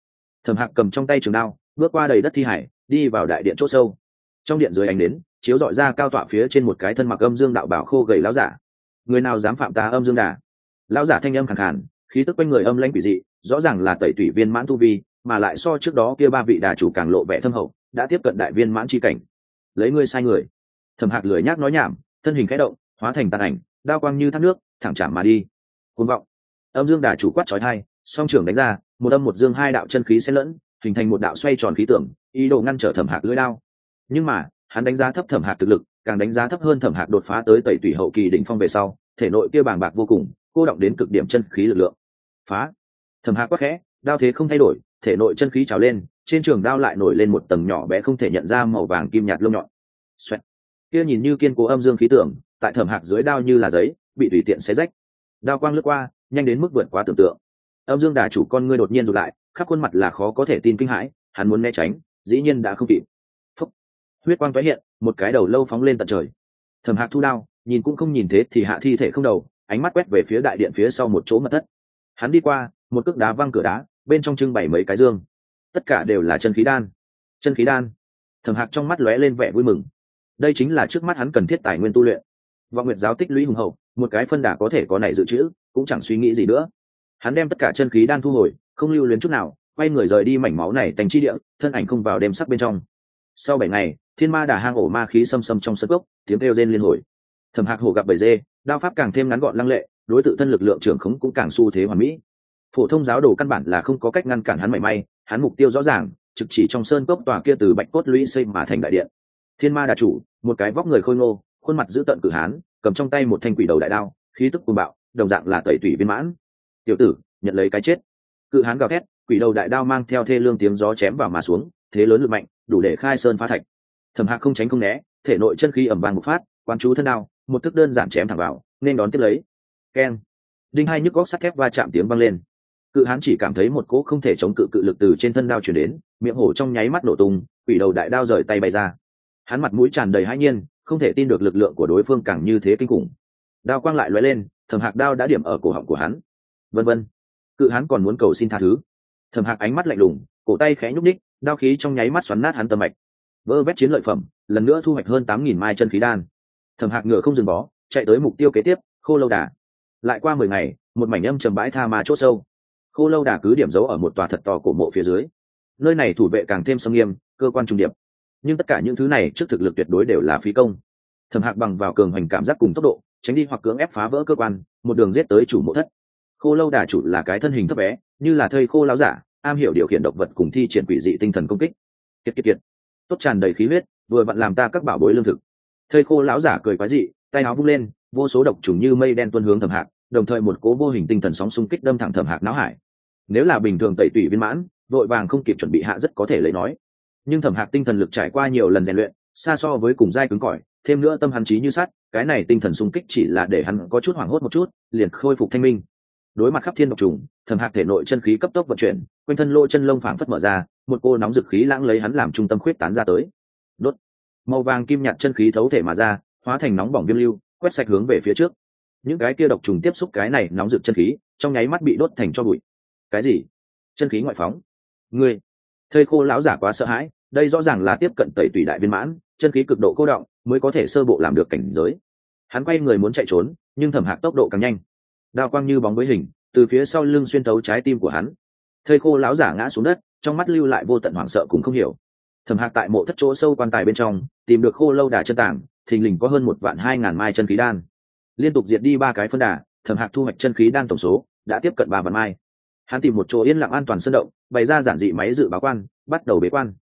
Thẩm hạc cầm trong tay trường đao, bước qua đầy đất thi hải, đi vào đại điện c h ỗ sâu. Trong điện dưới ánh đến chiếu dọi ra cao tọa phía trên một cái thân mặc âm dương đạo bảo khô gầy láo giả. Người nào dám phạm ta âm dương đà? Lão giả thanh âm khẳng khàn khí tức quanh người âm lãnh quỷ dị, rõ ràng là tẩy tủy viên mãn tu vi, mà lại so trước đó kia ba vị đà chủ càng lộ vẻ thâm hậu, đã tiếp cận đại viên mãn chi cảnh. Lấy ngươi sai người. Thẩm hạc lười nhác nói nhảm, thân hình khẽ động, hóa thành tàn ảnh, đao quang như thác nước, thẳng chạm mà đi. Côn vọng. Âm dương đà chủ quát trói hai song trưởng đánh ra, một âm một dương hai đạo chân khí xen lẫn, hình thành một đạo xoay tròn khí tưởng ý đồ ngăn trở thẩm hạc lưỡi đao. Nhưng mà, hắn đánh giá thấp thẩm hạc thực lực, càng đánh giá thấp hơn thẩm hạc đột phá tới tẩy tủy hậu kỳ đỉnh phong về sau, thể nội kia bàng bạc vô cùng, cô động đến cực điểm chân khí lực lượng phá. Thầm hạ quắc khẽ, đao thế không thay đổi, thể nội chân khí trào lên, trên trường đao lại nổi lên một tầng nhỏ bé không thể nhận ra màu vàng kim nhạt lông nhọn. Xoẹt. kia nhìn như kiên cố âm dương khí tưởng, tại thẩm hạc dưới đao như là giấy, bị tùy tiện xé rách. Đao quang lướt qua, nhanh đến mức vượt quá tưởng tượng. Âm dương đà chủ con ngươi đột nhiên rụt lại, khắp khuôn mặt là khó có thể tin kinh hãi, hắn muốn né tránh, dĩ nhiên đã không kịp. Phúc. huyết quang tái hiện, một cái đầu lâu phóng lên tận trời. Thẩm hạc thu đao, nhìn cũng không nhìn thế thì hạ thi thể không đầu, ánh mắt quét về phía đại điện phía sau một chỗ mật thất hắn đi qua, một cước đá văng cửa đá, bên trong trưng bày mấy cái dương. Tất cả đều là chân khí đan. Chân khí đan. Thẩm hạc trong mắt lóe lên vẻ vui mừng. Đây chính là trước mắt hắn cần thiết tài nguyên tu luyện. Vọng nguyệt giáo tích lũy hùng hậu, một cái phân đà có thể có này dự trữ, cũng chẳng suy nghĩ gì nữa. Hắn đem tất cả chân khí đan thu hồi, không lưu luyến chút nào, quay người rời đi mảnh máu này thành chi địa, thân ảnh không vào đêm sắc bên trong. Sau bảy ngày, thiên ma đà hang ổ ma khí xâm xâm trong sân gốc tiếng kêu rên liên hồi. Thẩm hạc hổ gặp bầy dê, đao pháp càng thêm ngắn gọn lăng lệ đối tự thân lực lượng trưởng khống cũng càng xu thế hoàn mỹ. Phổ thông giáo đồ căn bản là không có cách ngăn cản hắn mảy may, hắn mục tiêu rõ ràng, trực chỉ trong sơn cốc tòa kia từ bạch cốt lũy xây mà thành đại điện. Thiên ma đà chủ, một cái vóc người khôi ngô, khuôn mặt giữ tận cử hán, cầm trong tay một thanh quỷ đầu đại đao, khí tức cuồng bạo, đồng dạng là tẩy tủy viên mãn. Tiểu tử, nhận lấy cái chết. Cự hán gào thét, quỷ đầu đại đao mang theo thê lương tiếng gió chém vào mà xuống, thế lớn lực mạnh, đủ để khai sơn phá thạch. Thẩm hạc không tránh không né, thể nội chân khí ẩm vàng một phát quan chú thân đao, một thức đơn giản chém thẳng vào, nên đón tiếp lấy keng đinh hai nhức góc sắt thép va chạm tiếng vang lên. Cự hán chỉ cảm thấy một cỗ không thể chống cự cự lực từ trên thân đao chuyển đến, miệng hổ trong nháy mắt nổ tung, quỷ đầu đại đao rời tay bay ra. Hắn mặt mũi tràn đầy hãi nhiên, không thể tin được lực lượng của đối phương càng như thế kinh khủng. Đao quang lại loay lên thẩm hạc đao đã điểm ở cổ họng của hắn. Vân vân. Cự hắn còn muốn cầu xin tha thứ. Thẩm hạc ánh mắt lạnh lùng, cổ tay khẽ nhúc ních đao khí trong nháy mắt xoắn nát hắn tâm mạch. Vơ vét chiến lợi phẩm, lần nữa thu hoạch hơn tám nghìn mai chân khí đan. Thẩm hạc ngựa không dừng bó, chạy tới mục tiêu kế tiếp, khô lâu đà lại qua mười ngày, một mảnh âm trầm bãi tha ma chốt sâu. Khô lâu đà cứ điểm giấu ở một tòa thật to cổ mộ phía dưới. Nơi này thủ vệ càng thêm sâm nghiêm, cơ quan trung điệp. Nhưng tất cả những thứ này trước thực lực tuyệt đối đều là phí công. Thẩm hạc bằng vào cường hoành cảm giác cùng tốc độ, tránh đi hoặc cưỡng ép phá vỡ cơ quan, một đường giết tới chủ mộ thất. Khô lâu đà chủ là cái thân hình thấp bé, như là thây khô lao giả, am hiểu điều khiển động vật cùng thi triển quỷ dị tinh thần công kích. Kiệt kiệt kiệt. Tốt tràn đầy khí huyết, vừa vặn làm ta các bảo bối lương thực. Thây khô lão giả cười quái dị, tay áo vung lên vô số độc trùng như mây đen tuân hướng thẩm hạc, đồng thời một cố vô hình tinh thần sóng xung kích đâm thẳng thẩm hạc não hải. Nếu là bình thường tẩy tủy viên mãn, vội vàng không kịp chuẩn bị hạ rất có thể lấy nói. Nhưng thẩm hạc tinh thần lực trải qua nhiều lần rèn luyện, xa so với cùng giai cứng cỏi, thêm nữa tâm hắn trí như sắt, cái này tinh thần xung kích chỉ là để hắn có chút hoảng hốt một chút, liền khôi phục thanh minh. Đối mặt khắp thiên độc trùng, thẩm hạc thể nội chân khí cấp tốc vận chuyển, quanh thân lỗ chân lông phảng phất mở ra, một cô nóng dực khí lãng lấy hắn làm trung tâm khuyết tán ra tới. Đốt. Màu vàng kim nhạt chân khí thấu thể mà ra, hóa thành nóng bỏng viêm lưu quét sạch hướng về phía trước. Những cái kia độc trùng tiếp xúc cái này nóng rực chân khí, trong nháy mắt bị đốt thành cho bụi. Cái gì? Chân khí ngoại phóng. Ngươi, Thầy khô lão giả quá sợ hãi, đây rõ ràng là tiếp cận tẩy tùy đại viên mãn, chân khí cực độ cô động, mới có thể sơ bộ làm được cảnh giới. Hắn quay người muốn chạy trốn, nhưng thẩm hạc tốc độ càng nhanh. Đao quang như bóng với hình, từ phía sau lưng xuyên tấu trái tim của hắn. Thầy khô lão giả ngã xuống đất, trong mắt lưu lại vô tận hoảng sợ cũng không hiểu. Thẩm hạc tại mộ thất chỗ sâu quan tài bên trong, tìm được khô lâu đà chân tảng thình lình có hơn một vạn hai ngàn mai chân khí đan. Liên tục diệt đi ba cái phân đà, thẩm hạc thu hoạch chân khí đan tổng số đã tiếp cận ba vạn mai. Hắn tìm một chỗ yên lặng an toàn sân động, bày ra giản dị máy dự báo quan, bắt đầu bế quan.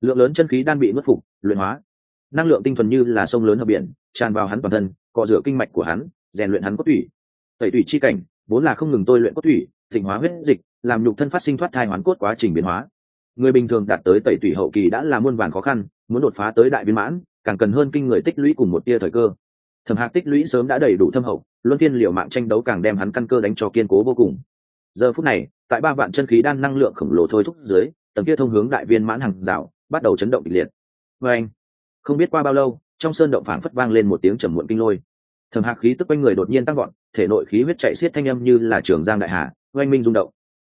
Lượng lớn chân khí đan bị mất phục, luyện hóa. Năng lượng tinh thuần như là sông lớn hợp biển, tràn vào hắn toàn thân, cọ rửa kinh mạch của hắn, rèn luyện hắn cốt thủy tẩy thủy chi cảnh, vốn là không ngừng tôi luyện cốt thủy thịnh hóa huyết dịch, làm nhục thân phát sinh thoát thai hoán cốt quá trình biến hóa. Người bình thường đạt tới tẩy thủy hậu kỳ đã là muôn vàn khó khăn, muốn đột phá tới đại biến mãn càng cần hơn kinh người tích lũy cùng một tia thời cơ. Thẩm hạc tích lũy sớm đã đầy đủ thâm hậu luân phiên liệu mạng tranh đấu càng đem hắn căn cơ đánh cho kiên cố vô cùng. Giờ phút này tại ba vạn chân khí đan năng lượng khổng lồ thôi thúc dưới tầng kia thông hướng đại viên mãn hàng rào bắt đầu chấn động kịch liệt. Vê anh không biết qua bao lâu trong sơn động phảng phất vang lên một tiếng trầm muộn kinh lôi. Thẩm hạc khí tức quanh người đột nhiên tăng gọn thể nội khí huyết chạy xiết thanh âm như là trường giang đại hà oanh minh rung động.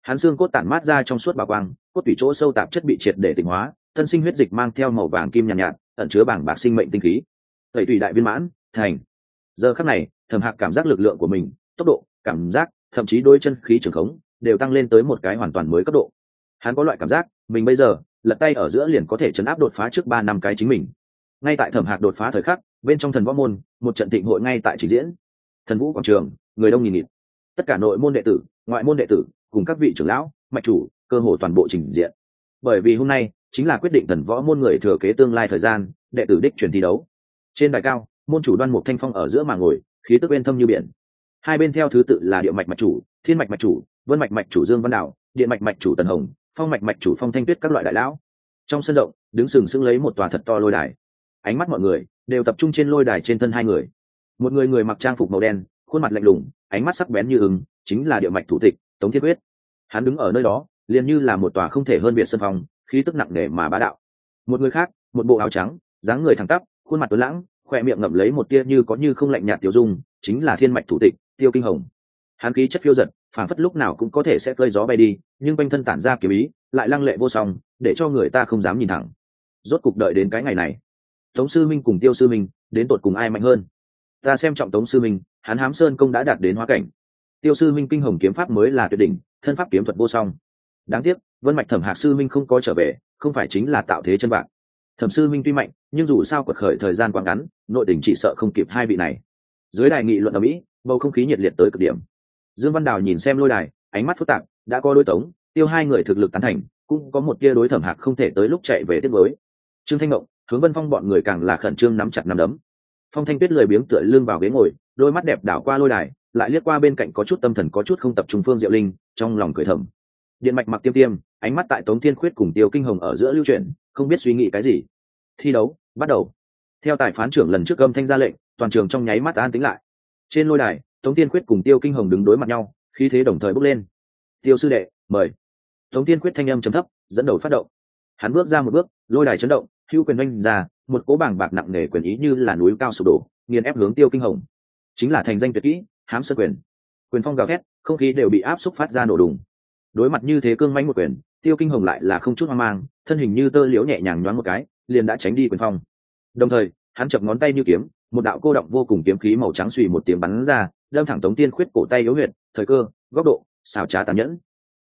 Hắn xương cốt tản mát ra trong suốt bà quang cốt tủy chỗ sâu tạp chất bị triệt để tỉnh hóa thân sinh huyết dịch mang theo màu vàng kim nhàn nhạt, nhạt ẩn chứa bảng bạc sinh mệnh tinh khí. Tẩy tùy đại viên mãn, thành. Giờ khắc này, thẩm hạc cảm giác lực lượng của mình, tốc độ, cảm giác, thậm chí đôi chân khí trường khống, đều tăng lên tới một cái hoàn toàn mới cấp độ. Hắn có loại cảm giác, mình bây giờ, lật tay ở giữa liền có thể chấn áp đột phá trước ba năm cái chính mình. Ngay tại thẩm hạc đột phá thời khắc, bên trong thần võ môn, một trận thịnh hội ngay tại trình diễn. Thần vũ quảng trường, người đông nghìn nghịt. Tất cả nội môn đệ tử, ngoại môn đệ tử, cùng các vị trưởng lão, mạch chủ, cơ hồ toàn bộ trình diện. Bởi vì hôm nay chính là quyết định thần võ môn người thừa kế tương lai thời gian, đệ tử đích truyền thi đấu. Trên đài cao, môn chủ đoan mục thanh phong ở giữa mà ngồi, khí tức bên thâm như biển. Hai bên theo thứ tự là địa mạch mạch chủ, thiên mạch mạch chủ, vân mạch mạch chủ dương văn đạo điện mạch mạch chủ tần hồng, phong mạch mạch chủ phong thanh tuyết các loại đại lão. Trong sân rộng, đứng sừng sững lấy một tòa thật to lôi đài. Ánh mắt mọi người đều tập trung trên lôi đài trên thân hai người. Một người người mặc trang phục màu đen, khuôn mặt lạnh lùng, ánh mắt sắc bén như ứng chính là địa mạch thủ tịch, tống thiên quyết hắn đứng ở nơi đó, liền như là một tòa không thể hơn biệt sân phòng khí tức nặng nề mà bá đạo. Một người khác, một bộ áo trắng, dáng người thẳng tắp, khuôn mặt tuấn lãng, khoe miệng ngậm lấy một tia như có như không lạnh nhạt tiêu dung, chính là thiên mạch thủ tịch, tiêu kinh hồng. Hắn khí chất phiêu giật phản phất lúc nào cũng có thể sẽ cơi gió bay đi, nhưng quanh thân tản ra kiếm ý, lại lăng lệ vô song, để cho người ta không dám nhìn thẳng. Rốt cục đợi đến cái ngày này, tống sư minh cùng tiêu sư minh đến tột cùng ai mạnh hơn? Ta xem trọng tống sư minh, hắn hám sơn công đã đạt đến hóa cảnh. Tiêu sư minh kinh hồng kiếm pháp mới là tuyệt đỉnh, thân pháp kiếm thuật vô song. Đáng tiếc vân mạch thẩm hạc sư minh không có trở về, không phải chính là tạo thế chân bạc thẩm sư minh tuy mạnh, nhưng dù sao quật khởi thời gian quá ngắn, nội tình chỉ sợ không kịp hai vị này. Dưới đài nghị luận ở mỹ, bầu không khí nhiệt liệt tới cực điểm. Dương văn đào nhìn xem lôi đài, ánh mắt phức tạp, đã có đôi tống, tiêu hai người thực lực tán thành, cũng có một tia đối thẩm hạc không thể tới lúc chạy về tiếp với trương thanh ngộng, hướng vân phong bọn người càng là khẩn trương nắm chặt nắm đấm. Phong thanh tuyết lười biếng tựa lưng vào ghế ngồi, đôi mắt đẹp đảo qua lôi đài, lại liếc qua bên cạnh có chút tâm thần có chút không tập trung phương diệu linh, trong lòng cười thầm điện mạch mặc tiêm tiêm, ánh mắt tại tống thiên khuyết cùng tiêu kinh hồng ở giữa lưu chuyển, không biết suy nghĩ cái gì. Thi đấu, bắt đầu. Theo tài phán trưởng lần trước âm thanh ra lệnh, toàn trường trong nháy mắt an tính lại. Trên lôi đài, tống thiên khuyết cùng tiêu kinh hồng đứng đối mặt nhau khi thế đồng thời bốc lên. Tiêu sư đệ, mời. Tống thiên khuyết thanh âm chấm thấp, dẫn đầu phát động. Hắn bước ra một bước, lôi đài chấn động, hữu quyền oanh ra, một cố bảng bạc nặng nề quyền ý như là núi cao sụp đổ, nghiền ép hướng tiêu kinh hồng. Chính là thành danh tuyệt kỹ, hám sơ quyền. Quyền phong gào thét, không khí đều bị áp xúc phát ra nổ đùng đối mặt như thế cương mãnh một quyền, tiêu kinh hồng lại là không chút hoang mang, thân hình như tơ liễu nhẹ nhàng nhoáng một cái, liền đã tránh đi quyền phong. Đồng thời, hắn chập ngón tay như kiếm, một đạo cô động vô cùng kiếm khí màu trắng suy một tiếng bắn ra, đâm thẳng tống tiên khuyết cổ tay yếu huyệt, thời cơ, góc độ xào trá tàn nhẫn.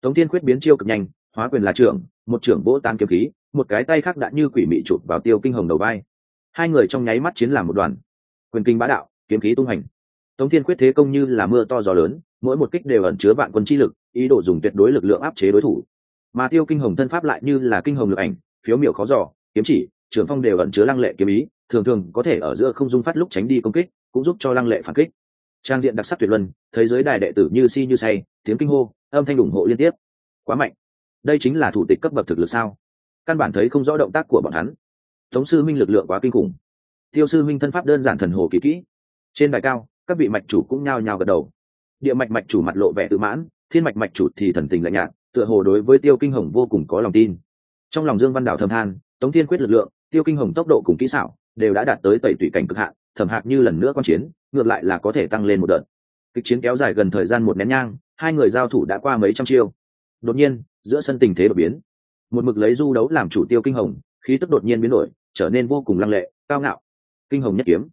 Tống tiên khuyết biến chiêu cực nhanh, hóa quyền là trưởng, một trưởng vỗ tan kiếm khí, một cái tay khác đã như quỷ mị chụp vào tiêu kinh hồng đầu vai. Hai người trong nháy mắt chiến làm một đoàn. Quyền kinh bá đạo, kiếm khí tung hành. Tống thiên quyết thế công như là mưa to gió lớn, mỗi một kích đều ẩn chứa vạn quân chi lực ý đồ dùng tuyệt đối lực lượng áp chế đối thủ. Mà tiêu kinh hồng thân pháp lại như là kinh hồng lực ảnh, phiếu miểu khó giỏ kiếm chỉ, trường phong đều ẩn chứa lăng lệ kiếm ý, thường thường có thể ở giữa không dung phát lúc tránh đi công kích, cũng giúp cho lăng lệ phản kích. Trang diện đặc sắc tuyệt luân thế giới đài đệ tử như si như say, tiếng kinh hô, âm thanh ủng hộ liên tiếp. Quá mạnh. Đây chính là thủ tịch cấp bậc thực lực sao? Căn bản thấy không rõ động tác của bọn hắn. Tống sư minh lực lượng quá kinh khủng. Tiêu sư minh thân pháp đơn giản thần hồ kỳ kỹ. Trên đài cao, các vị mạch chủ cũng nhao nhao gật đầu. Địa mạch mạch chủ mặt lộ vẻ tự mãn thiên mạch mạch chủ thì thần tình lạnh nhạt, tựa hồ đối với tiêu kinh hồng vô cùng có lòng tin. Trong lòng dương văn đảo thầm than, tống thiên quyết lực lượng, tiêu kinh hồng tốc độ cùng kỹ xảo đều đã đạt tới tẩy tủy cảnh cực hạn, thẩm hạc như lần nữa quan chiến, ngược lại là có thể tăng lên một đợt. Kịch chiến kéo dài gần thời gian một nén nhang, hai người giao thủ đã qua mấy trăm chiêu. Đột nhiên, giữa sân tình thế đột biến. Một mực lấy du đấu làm chủ tiêu kinh hồng, khí tức đột nhiên biến đổi, trở nên vô cùng lăng lệ, cao ngạo. Kinh hồng nhất kiếm.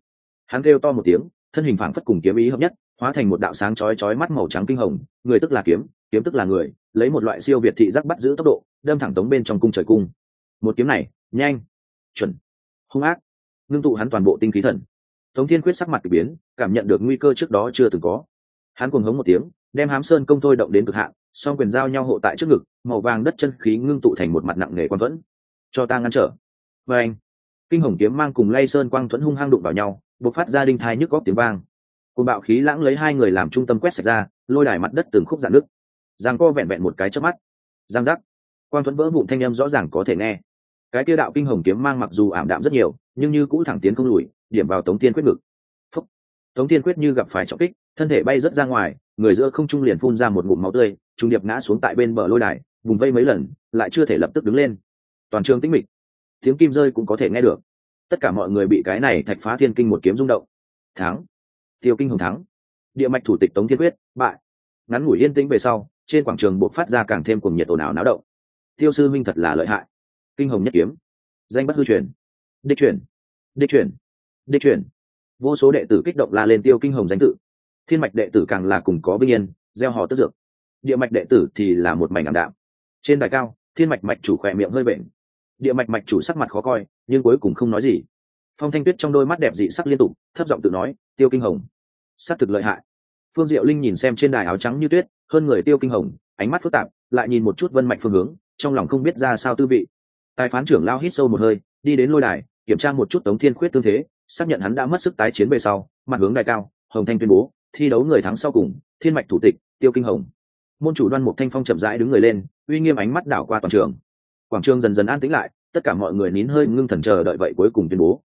Hắn kêu to một tiếng, thân hình phảng phất cùng kiếm ý hợp nhất hóa thành một đạo sáng chói chói mắt màu trắng kinh hồng, người tức là kiếm kiếm tức là người, lấy một loại siêu việt thị giác bắt giữ tốc độ, đâm thẳng tống bên trong cung trời cung. Một kiếm này, nhanh, chuẩn, hung ác, ngưng tụ hắn toàn bộ tinh khí thần. Tống thiên quyết sắc mặt k ỳ biến, cảm nhận được nguy cơ trước đó chưa từng có. Hắn cuồng hống một tiếng, đem hám sơn công thôi động đến cực hạn, song quyền giao nhau hộ tại trước ngực, màu vàng đất chân khí ngưng tụ thành một mặt nặng nề quan vẫn cho ta ngăn trở. Và anh kinh hồng kiếm mang cùng lay sơn quang thuẫn hung hăng đụng vào nhau b ộ c phát ra đinh thai nhức góc tiếng vang côn bạo khí lãng lấy hai người làm trung tâm quét sạch ra, lôi đài mặt đất từng khúc dạn nước giang co vẹn vẹn một cái chớp mắt. Giang giác. Quang thuẫn vỡ vụn thanh â m rõ ràng có thể nghe. Cái kia đạo kinh hồng kiếm mang mặc dù ảm đạm rất nhiều, nhưng như cũ thẳng tiến không lùi, điểm vào tống tiên quyết ngực. Phúc. tống tiên quyết như gặp phải trọng kích, thân thể bay rớt ra ngoài, người giữa không trung liền phun ra một ngụm máu tươi trung điệp ngã xuống tại bên bờ lôi đài, vùng vây mấy lần, lại chưa thể lập tức đứng lên. Toàn trường tĩnh mịch. Tiếng kim rơi cũng có thể nghe được. Tất cả mọi người bị cái này thạch phá thiên kinh một kiếm rung động. Thắng tiêu kinh hồng thắng. Địa mạch thủ tịch tống thiên quyết, bại. Ngắn ngủi yên tĩnh về sau, trên quảng trường buộc phát ra càng thêm cùng nhiệt ồn ào náo động. Tiêu sư minh thật là lợi hại. Kinh hồng nhất kiếm. Danh bất hư truyền. Đích truyền. Đích truyền. Đích truyền. Vô số đệ tử kích động la lên tiêu kinh hồng danh tự. Thiên mạch đệ tử càng là cùng có bình yên, gieo hò tức dược. Địa mạch đệ tử thì là một mảnh ảm đạm. Trên đài cao, thiên mạch mạch chủ khỏe miệng hơi bệnh. Địa mạch mạch chủ sắc mặt khó coi, nhưng cuối cùng không nói gì. Phong thanh tuyết trong đôi mắt đẹp dị sắc liên tục, thấp giọng tự nói tiêu kinh hồng. Sắc thực lợi hại. Phương diệu linh nhìn xem trên đài áo trắng như tuyết, hơn người tiêu kinh hồng, ánh mắt phức tạp, lại nhìn một chút vân mạch phương hướng, trong lòng không biết ra sao tư vị. Tài phán trưởng lao hít sâu một hơi, đi đến lôi đài, kiểm tra một chút tống thiên khuyết tương thế, xác nhận hắn đã mất sức tái chiến về sau, mặt hướng đài cao, hồng thanh tuyên bố, thi đấu người thắng sau cùng, thiên mạch thủ tịch, tiêu kinh hồng. Môn chủ đoan mục thanh phong chậm rãi đứng người lên, uy nghiêm ánh mắt đảo qua toàn trường. Quảng trường dần dần an tĩnh lại, tất cả mọi người nín hơi ngưng thần chờ đợi vậy cuối cùng tuyên bố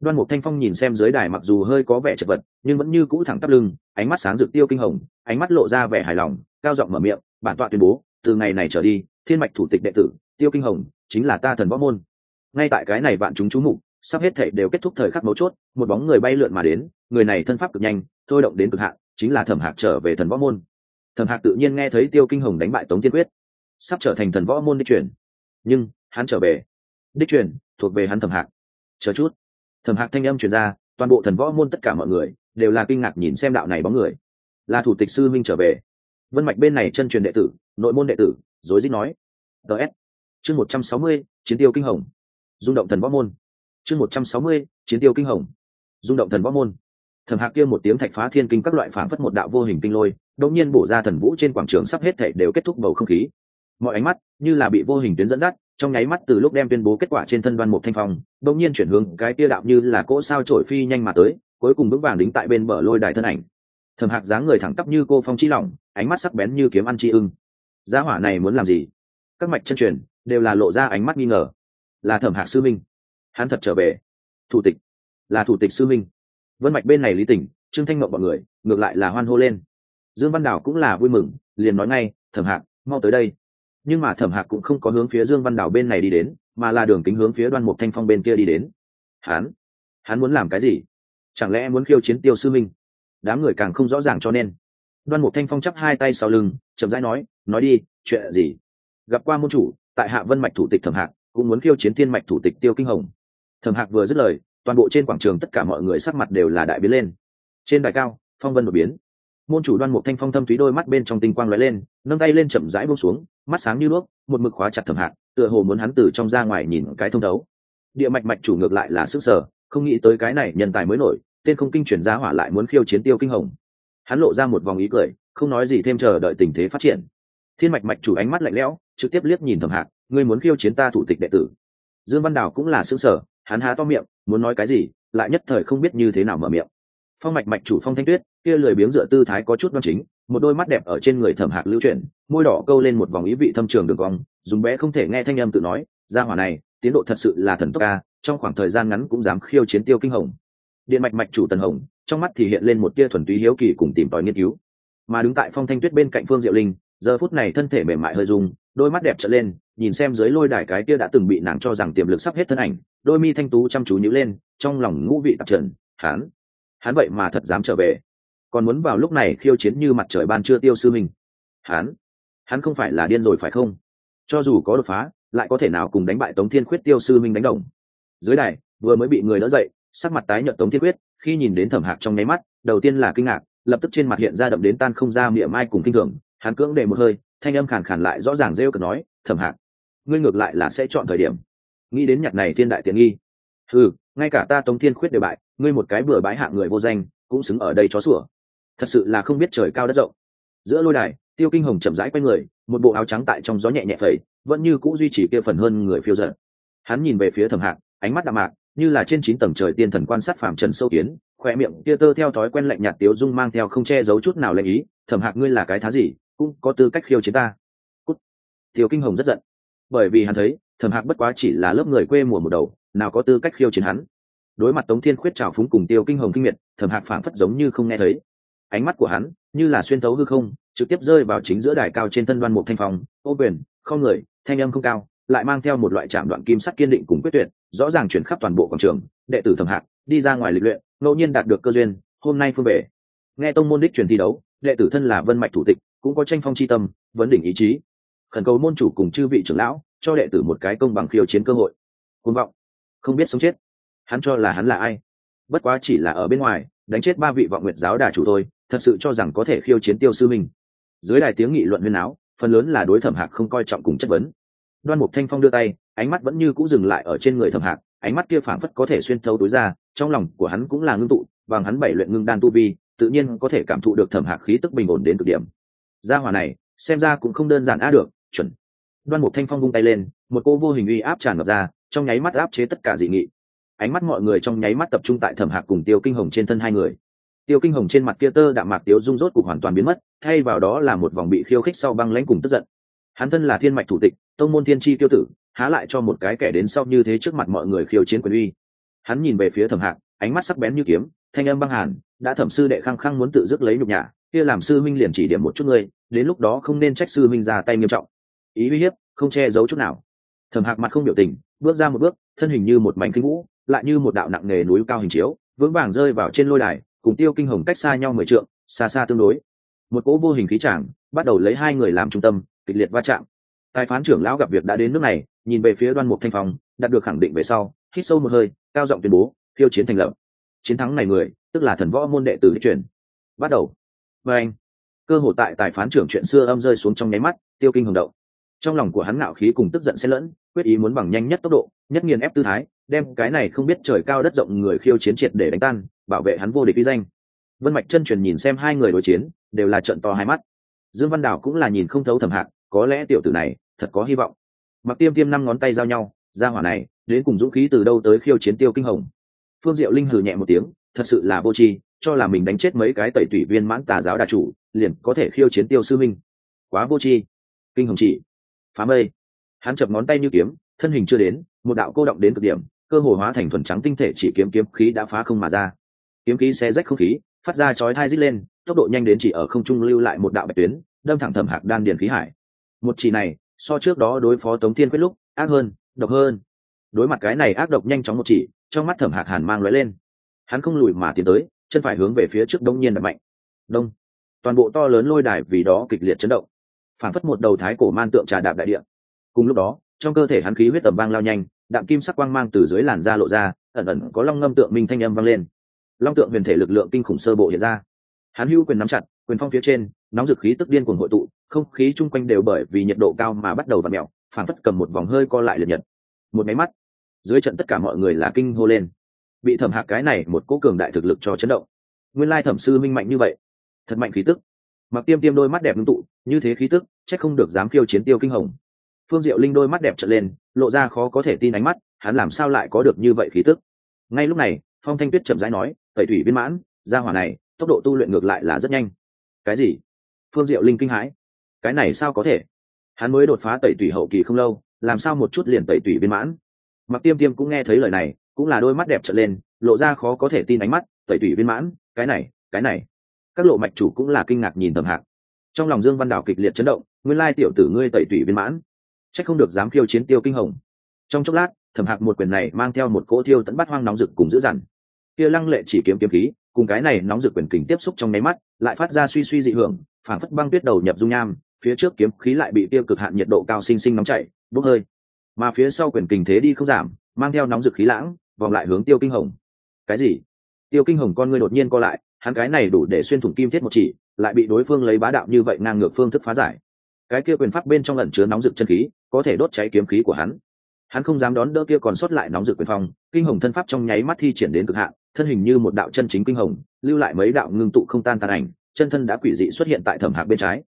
đoan mục thanh phong nhìn xem dưới đài mặc dù hơi có vẻ chật vật, nhưng vẫn như cũ thẳng tắp lưng, ánh mắt sáng rực tiêu kinh hồng, ánh mắt lộ ra vẻ hài lòng, cao giọng mở miệng, bản tọa tuyên bố, từ ngày này trở đi, thiên mạch thủ tịch đệ tử, tiêu kinh hồng, chính là ta thần võ môn. Ngay tại cái này bạn chúng chú mục, sắp hết thể đều kết thúc thời khắc mấu chốt, một bóng người bay lượn mà đến, người này thân pháp cực nhanh, thôi động đến cực hạn, chính là thẩm hạc trở về thần võ môn. Thẩm hạc tự nhiên nghe thấy tiêu kinh hồng đánh bại tống thiên quyết, sắp trở thành thần võ môn đích truyền. Nhưng, hắn trở về. Đích truyền, thuộc về hắn thẩm hạc. Chờ chút thẩm hạc thanh âm truyền ra, toàn bộ thần võ môn tất cả mọi người đều là kinh ngạc nhìn xem đạo này bóng người. Là thủ tịch sư minh trở về. Vân mạch bên này chân truyền đệ tử, nội môn đệ tử, rối rít nói. Ts chương một trăm sáu mươi, chiến tiêu kinh hồng. Rung động thần võ môn. Chương một trăm sáu mươi, chiến tiêu kinh hồng. Rung động thần võ môn. Thẩm hạc kia một tiếng thạch phá thiên kinh các loại phản phất một đạo vô hình kinh lôi, đột nhiên bổ ra thần vũ trên quảng trường sắp hết thể đều kết thúc bầu không khí. Mọi ánh mắt như là bị vô hình tuyến dẫn dắt trong nháy mắt từ lúc đem tuyên bố kết quả trên thân đoan một thanh phong, đột nhiên chuyển hướng cái tia đạo như là cỗ sao trổi phi nhanh mà tới, cuối cùng vững vàng đính tại bên bờ lôi đài thân ảnh. Thầm hạc dáng người thẳng tắp như cô phong chi lỏng, ánh mắt sắc bén như kiếm ăn chi ưng. Giá hỏa này muốn làm gì? Các mạch chân truyền đều là lộ ra ánh mắt nghi ngờ. Là thẩm hạc sư minh. Hắn thật trở về. Thủ tịch. Là thủ tịch sư minh. Vân mạch bên này lý tỉnh, trương thanh mộng bọn người, ngược lại là hoan hô lên. Dương văn đảo cũng là vui mừng, liền nói ngay, thẩm hạc, mau tới đây nhưng mà thẩm hạc cũng không có hướng phía dương văn đảo bên này đi đến, mà là đường kính hướng phía đoan mục thanh phong bên kia đi đến. Hắn hắn muốn làm cái gì? Chẳng lẽ muốn khiêu chiến tiêu sư minh? Đám người càng không rõ ràng cho nên. Đoan mục thanh phong chắp hai tay sau lưng, chậm rãi nói nói đi, chuyện gì? Gặp qua môn chủ, tại hạ vân mạch thủ tịch thẩm hạc, cũng muốn khiêu chiến thiên mạch thủ tịch tiêu kinh hồng. Thẩm hạc vừa dứt lời, toàn bộ trên quảng trường tất cả mọi người sắc mặt đều là đại biến lên. Trên đài cao, phong vân đột biến môn chủ đoan mục thanh phong thâm thúy đôi mắt bên trong tinh quang lóe lên, nâng tay lên chậm rãi buông xuống, mắt sáng như đuốc một mực khóa chặt thẩm hạc, tựa hồ muốn hắn từ trong ra ngoài nhìn cái thông đấu địa mạch mạch chủ ngược lại là sức sở, không nghĩ tới cái này nhân tài mới nổi, tên không kinh chuyển giá hỏa lại muốn khiêu chiến tiêu kinh hồng. Hắn lộ ra một vòng ý cười, không nói gì thêm chờ đợi tình thế phát triển. Thiên mạch mạch chủ ánh mắt lạnh lẽo, trực tiếp liếc nhìn thẩm hạc, ngươi muốn khiêu chiến ta thủ tịch đệ tử. Dương văn đào cũng là xương sở, hắn há to miệng, muốn nói cái gì, lại nhất thời không biết như thế nào mở miệng phong mạch mạch chủ phong thanh tuyết kia lười biếng dựa tư thái có chút đoan chính một đôi mắt đẹp ở trên người thẩm hạc lưu chuyển môi đỏ câu lên một vòng ý vị thâm trường đường cong dùng bé không thể nghe thanh âm tự nói ra hỏa này tiến độ thật sự là thần tốc ca trong khoảng thời gian ngắn cũng dám khiêu chiến tiêu kinh hồng. Điện mạch mạch chủ tần hồng trong mắt thì hiện lên một tia thuần túy hiếu kỳ cùng tìm tòi nghiên cứu. Mà đứng tại phong thanh tuyết bên cạnh phương diệu linh giờ phút này thân thể mềm mại hơi rung, đôi mắt đẹp trở lên nhìn xem dưới lôi đài cái kia đã từng bị nàng cho rằng tiềm lực sắp hết thân ảnh đôi mi thanh tú chăm chú nhíu lên trong lòng ngũ vị tạp trần hắn hắn vậy mà thật dám trở về. Còn muốn vào lúc này khiêu chiến như mặt trời ban chưa tiêu sư mình hắn hắn không phải là điên rồi phải không? Cho dù có đột phá, lại có thể nào cùng đánh bại tống thiên khuyết tiêu sư minh đánh đồng? Dưới đài, vừa mới bị người đỡ dậy, sắc mặt tái nhợt tống thiên quyết khi nhìn đến thẩm hạc trong nháy mắt, đầu tiên là kinh ngạc, lập tức trên mặt hiện ra đậm đến tan không ra miệng mai cùng kinh thường. Hắn cưỡng để một hơi, thanh âm khàn khàn lại rõ ràng rêu cực nói, thẩm hạc, ngươi ngược lại là sẽ chọn thời điểm. Nghĩ đến nhặt này thiên đại tiện nghi. Ừ ngay cả ta tống thiên khuyết đều bại, ngươi một cái bừa bái hạng người vô danh, cũng xứng ở đây chó sủa. Thật sự là không biết trời cao đất rộng. Giữa lôi đài, tiêu kinh hồng chậm rãi quay người, một bộ áo trắng tại trong gió nhẹ nhẹ phẩy, vẫn như cũ duy trì kia phần hơn người phiêu giận hắn nhìn về phía thẩm hạc, ánh mắt đạm mạc, như là trên chín tầng trời tiên thần quan sát phạm trần sâu kiến khoe miệng kia tơ theo thói quen lạnh nhạt tiếu dung mang theo không che giấu chút nào lệnh ý, thẩm hạc, ngươi là cái thá gì, cũng có tư cách khiêu chiến ta. Cút. Tiêu kinh hồng rất giận. Bởi vì hắn thấy, thẩm hạc bất quá chỉ là lớp người quê mùa một đầu nào có tư cách khiêu chiến hắn. Đối mặt tống thiên khuyết trào phúng cùng tiêu kinh hồng kinh miệt, thẩm hạc phảng phất giống như không nghe thấy. Ánh mắt của hắn như là xuyên tấu hư không, trực tiếp rơi vào chính giữa đài cao trên thân đoan một thanh phòng ô quyền, không người, thanh âm không cao, lại mang theo một loại chạm đoạn kim sắt kiên định cùng quyết tuyệt, rõ ràng chuyển khắp toàn bộ quảng trường. Đệ tử thẩm hạc đi ra ngoài lịch luyện, ngẫu nhiên đạt được cơ duyên, hôm nay phương về. Nghe tông môn đích truyền thi đấu, đệ tử thân là vân mạch thủ tịch, cũng có tranh phong c h i tâm, vấn đỉnh ý chí. Khẩn cầu môn chủ cùng chư vị trưởng lão, cho đệ tử một cái công bằng khiêu chiến cơ hội. Côn vọng không biết sống chết. Hắn cho là hắn là ai. Bất quá chỉ là ở bên ngoài, đánh chết ba vị vọng nguyệt giáo đà chủ thôi, thật sự cho rằng có thể khiêu chiến tiêu sư minh dưới đài tiếng nghị luận huyên áo phần lớn là đối thẩm hạc không coi trọng cùng chất vấn. Đoan mục thanh phong đưa tay, ánh mắt vẫn như cũ dừng lại ở trên người thẩm hạc, ánh mắt kia phảng phất có thể xuyên thấu tối ra, trong lòng của hắn cũng là ngưng tụ, bằng hắn bảy luyện ngưng đan tu vi, tự nhiên có thể cảm thụ được thẩm hạc khí tức bình ổn đến cực điểm. Gia hỏa này, xem ra cũng không đơn giản á được, chuẩn. Đoan mục thanh phong vung tay lên, một cô vô hình uy áp tràn ngập ra trong nháy mắt áp chế tất cả dị nghị. Ánh mắt mọi người trong nháy mắt tập trung tại thẩm hạc cùng tiêu kinh hồng trên thân hai người. Tiêu kinh hồng trên mặt kia tơ đạm mạc tiêu rung rốt cục hoàn toàn biến mất, thay vào đó là một vòng bị khiêu khích sau băng lãnh cùng tức giận. Hắn thân là thiên mạch thủ tịch, tông môn thiên tri tiêu tử, há lại cho một cái kẻ đến sau như thế trước mặt mọi người khiêu chiến quyền uy. Hắn nhìn về phía thẩm hạc, ánh mắt sắc bén như kiếm, thanh âm băng hàn, đã thẩm sư đệ khăng khăng muốn tự dứt lấy nhục nhã, kia làm sư minh liền chỉ điểm một chút ngươi, đến lúc đó không nên trách sư minh ra tay nghiêm trọng. Ý uy hiếp, không che giấu chút nào. Thẩm hạc mặt không biểu tình bước ra một bước, thân hình như một mảnh kinh vũ, lại như một đạo nặng nề núi cao hình chiếu, vững vàng rơi vào trên lôi đài, cùng tiêu kinh hồng cách xa nhau mười trượng, xa xa tương đối. Một cỗ vô hình khí trảng bắt đầu lấy hai người làm trung tâm, kịch liệt va chạm. Tài phán trưởng lão gặp việc đã đến nước này, nhìn về phía đoan mục thanh phong, đạt được khẳng định về sau, hít sâu một hơi, cao giọng tuyên bố, khiêu chiến thành lập. Chiến thắng này người, tức là thần võ môn đệ tử truyền. Bắt đầu. Và anh, cơ hội tại tài phán trưởng chuyện xưa âm rơi xuống trong nháy mắt, tiêu kinh hồng động trong lòng của hắn ngạo khí cùng tức giận xen lẫn, quyết ý muốn bằng nhanh nhất tốc độ, nhất nghiền ép tư thái, đem cái này không biết trời cao đất rộng người khiêu chiến triệt để đánh tan, bảo vệ hắn vô địch uy danh. Vân mạch chân truyền nhìn xem hai người đối chiến, đều là trận to hai mắt. Dương văn đào cũng là nhìn không thấu thầm hạng, có lẽ tiểu tử này, thật có hy vọng. Mặc tiêm tiêm năm ngón tay giao nhau, ra hỏa này, đến cùng dũng khí từ đâu tới khiêu chiến tiêu kinh hồng. Phương diệu linh hừ nhẹ một tiếng, thật sự là vô tri, cho là mình đánh chết mấy cái tẩy tủy viên mãn tà giáo đà chủ, liền có thể khiêu chiến tiêu sư minh. Quá vô tri. Kinh hồng chỉ phá mây. Hắn chập ngón tay như kiếm, thân hình chưa đến, một đạo cô động đến cực điểm, cơ hồ hóa thành thuần trắng tinh thể chỉ kiếm kiếm khí đã phá không mà ra. Kiếm khí xé rách không khí, phát ra chói thai rít lên, tốc độ nhanh đến chỉ ở không trung lưu lại một đạo bạch tuyến, đâm thẳng thẩm hạc đan điền khí hải. Một chỉ này, so trước đó đối phó tống thiên quyết lúc, ác hơn, độc hơn. Đối mặt cái này ác độc nhanh chóng một chỉ, trong mắt thẩm hạc hàn mang lóe lên. Hắn không lùi mà tiến tới, chân phải hướng về phía trước đông nhiên đập mạnh. Đông. Toàn bộ to lớn lôi đài vì đó kịch liệt chấn động phản phất một đầu thái cổ man tượng trà đạp đại địa. Cùng lúc đó, trong cơ thể hắn khí huyết tầm vang lao nhanh, đạm kim sắc quang mang từ dưới làn da lộ ra, ẩn ẩn có long ngâm tượng minh thanh âm vang lên. Long tượng huyền thể lực lượng kinh khủng sơ bộ hiện ra. Hắn hữu quyền nắm chặt, quyền phong phía trên, nóng dực khí tức điên cuồng hội tụ, không khí chung quanh đều bởi vì nhiệt độ cao mà bắt đầu v ặ mẹo phản phất cầm một vòng hơi co lại liệt nhật. Một máy mắt, dưới trận tất cả mọi người là kinh hô lên. Bị thẩm hạc cái này một cố cường đại thực lực cho chấn động. Nguyên lai thẩm sư minh mạnh như vậy. Thật mạnh khí tức mặc tiêm tiêm đôi mắt đẹp ngưng tụ, như thế khí tức c h ắ c không được dám khiêu chiến tiêu kinh hồng. Phương diệu linh đôi mắt đẹp trở lên, lộ ra khó có thể tin ánh mắt, hắn làm sao lại có được như vậy khí tức? Ngay lúc này, phong thanh tuyết chậm rãi nói, tẩy thủy viên mãn ra hỏa này, tốc độ tu luyện ngược lại là rất nhanh. Cái gì? Phương diệu linh kinh hãi. Cái này sao có thể? Hắn mới đột phá tẩy thủy hậu kỳ không lâu, làm sao một chút liền tẩy thủy viên mãn? Mặc tiêm tiêm cũng nghe thấy lời này, cũng là đôi mắt đẹp trở lên, lộ ra khó có thể tin ánh mắt, tẩy thủy viên mãn, cái này cái này các lộ mạch chủ cũng là kinh ngạc nhìn thẩm hạc. Trong lòng dương văn đảo kịch liệt chấn động, nguyên lai tiểu tử ngươi tẩy tủy viên mãn. C h ắ c không được dám khiêu chiến tiêu kinh hồng. Trong chốc lát, thẩm hạc một quyền này mang theo một cỗ thiêu tẫn bắt hoang nóng rực cùng giữ dằn. Kia lăng lệ chỉ kiếm kiếm khí, cùng cái này nóng rực quyền kình tiếp xúc trong nháy mắt, lại phát ra suy suy dị hưởng phản phất băng tuyết đầu nhập dung nham, phía trước kiếm khí lại bị tiêu cực hạn nhiệt độ cao sinh sinh nóng chảy, bốc hơi. Mà phía sau quyền kình thế đi không giảm, mang theo nóng rực khí lãng, vòng lại hướng tiêu kinh hồng. Cái gì? Tiêu kinh hồng con ngươi đột nhiên co lại hắn cái này đủ để xuyên thủng kim thiết một chỉ, lại bị đối phương lấy bá đạo như vậy ngang ngược phương thức phá giải. Cái kia quyền pháp bên trong ẩn chứa nóng rực chân khí, có thể đốt cháy kiếm khí của hắn. Hắn không dám đón đỡ kia còn sót lại nóng rực quyền phong, kinh hồng thân pháp trong nháy mắt thi triển đến cực hạn, thân hình như một đạo chân chính kinh hồng, lưu lại mấy đạo ngưng tụ không tan tàn ảnh, chân thân đã quỷ dị xuất hiện tại thẩm hạc bên trái.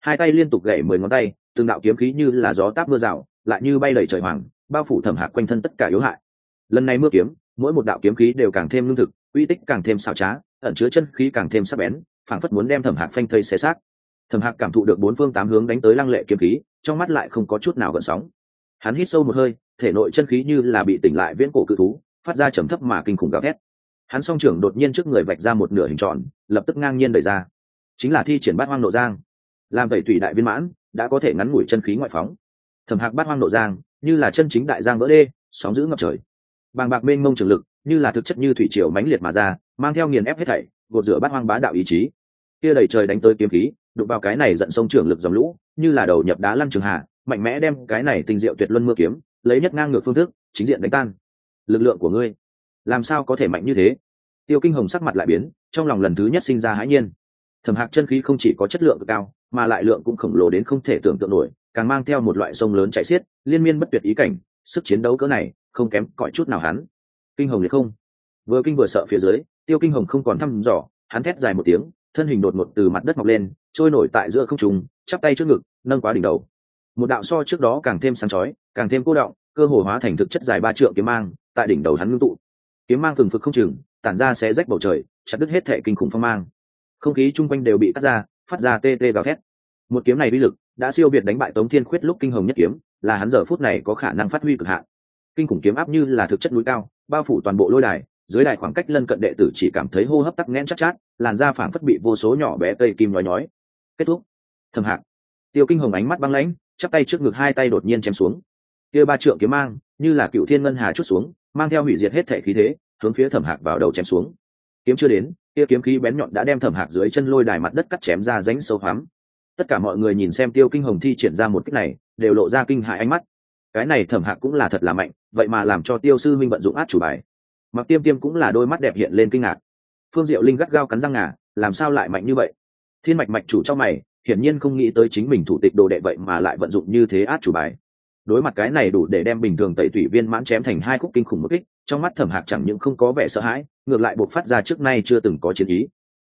Hai tay liên tục gậy mười ngón tay, từng đạo kiếm khí như là gió táp mưa rào, lại như bay lẩy trời hoàng, bao phủ thẩm hạc quanh thân tất cả yếu hại. Lần này mưa kiếm, mỗi một đạo kiếm khí đều càng thêm lương thực, uy tích càng thêm xảo trá ẩn chứa chân khí càng thêm sắc bén, phảng phất muốn đem thẩm hạc phanh thây xé xác. Thẩm hạc cảm thụ được bốn phương tám hướng đánh tới lăng lệ kiếm khí, trong mắt lại không có chút nào gợn sóng. Hắn hít sâu một hơi, thể nội chân khí như là bị tỉnh lại viễn cổ cự thú, phát ra trầm thấp mà kinh khủng gào thét. Hắn song trưởng đột nhiên trước người vạch ra một nửa hình tròn, lập tức ngang nhiên đẩy ra. Chính là thi triển bát hoang nộ giang. Làm vậy tùy đại viên mãn, đã có thể ngắn ngủi chân khí ngoại phóng. Thẩm hạc bát hoang nộ giang, như là chân chính đại giang vỡ đê, sóng giữ ngập trời. Bàng bạc mênh mông trường lực như là thực chất như thủy triều mãnh liệt mà ra, mang theo nghiền ép hết thảy, gột rửa bát hoang bá đạo ý chí. Kia đẩy trời đánh tới kiếm khí, đụng vào cái này giận sông trưởng lực dòng lũ, như là đầu nhập đá lăn trường hạ, mạnh mẽ đem cái này tình diệu tuyệt luân mưa kiếm, lấy nhất ngang ngược phương thức, chính diện đánh tan. Lực lượng của ngươi, làm sao có thể mạnh như thế? Tiêu kinh hồng sắc mặt lại biến, trong lòng lần thứ nhất sinh ra hãi nhiên. Thẩm hạc chân khí không chỉ có chất lượng cực cao, mà lại lượng cũng khổng lồ đến không thể tưởng tượng nổi, càng mang theo một loại sông lớn chạy xiết, liên miên bất tuyệt ý cảnh, sức chiến đấu cỡ này, không kém cỏi chút nào hắn kinh hồng liệt không. Vừa kinh vừa sợ phía dưới, tiêu kinh hồng không còn thăm dò, hắn thét dài một tiếng, thân hình đột ngột từ mặt đất mọc lên, trôi nổi tại giữa không trùng chắp tay trước ngực, nâng quá đỉnh đầu. Một đạo so trước đó càng thêm sáng chói, càng thêm cô động, cơ hồ hóa thành thực chất dài ba trượng kiếm mang, tại đỉnh đầu hắn ngưng tụ. Kiếm mang phừng phực không chừng, tản ra xé rách bầu trời, chặt đứt hết thệ kinh khủng phong mang. Không khí chung quanh đều bị cắt ra, phát ra tê tê gào thét. Một kiếm này uy lực, đã siêu việt đánh bại tống thiên khuyết lúc kinh hồng nhất kiếm, là hắn giờ phút này có khả năng phát huy cực hạn. Kinh khủng kiếm áp như là thực chất núi cao bao phủ toàn bộ lôi đài dưới đài khoảng cách lân cận đệ tử chỉ cảm thấy hô hấp tắc nghẽn chắc chát, chát làn da phảng phất bị vô số nhỏ bé cây kim nhói nhói. Kết thúc. Thầm hạc. Tiêu kinh hồng ánh mắt băng lãnh chắp tay trước ngực hai tay đột nhiên chém xuống. Kia ba trượng kiếm mang như là cựu thiên ngân hà chút xuống mang theo hủy diệt hết thể khí thế hướng phía thẩm hạc vào đầu chém xuống. Kiếm chưa đến kia kiếm khí bén nhọn đã đem thẩm hạc dưới chân lôi đài mặt đất cắt chém ra rãnh sâu hoắm. Tất cả mọi người nhìn xem tiêu kinh hồng thi triển ra một cách này đều lộ ra kinh hại ánh mắt. Cái này thẩm hạc cũng là thật là mạnh vậy mà làm cho tiêu sư minh vận dụng át chủ bài. Mặc tiêm tiêm cũng là đôi mắt đẹp hiện lên kinh ngạc. Phương diệu linh gắt gao cắn răng ngà, làm sao lại mạnh như vậy? Thiên mạch mạch chủ trong mày, hiển nhiên không nghĩ tới chính mình thủ tịch đồ đệ vậy mà lại vận dụng như thế át chủ bài. Đối mặt cái này đủ để đem bình thường tẩy tủy viên mãn chém thành hai khúc kinh khủng một kích, trong mắt thẩm hạc chẳng những không có vẻ sợ hãi, ngược lại buộc phát ra trước nay chưa từng có chiến ý.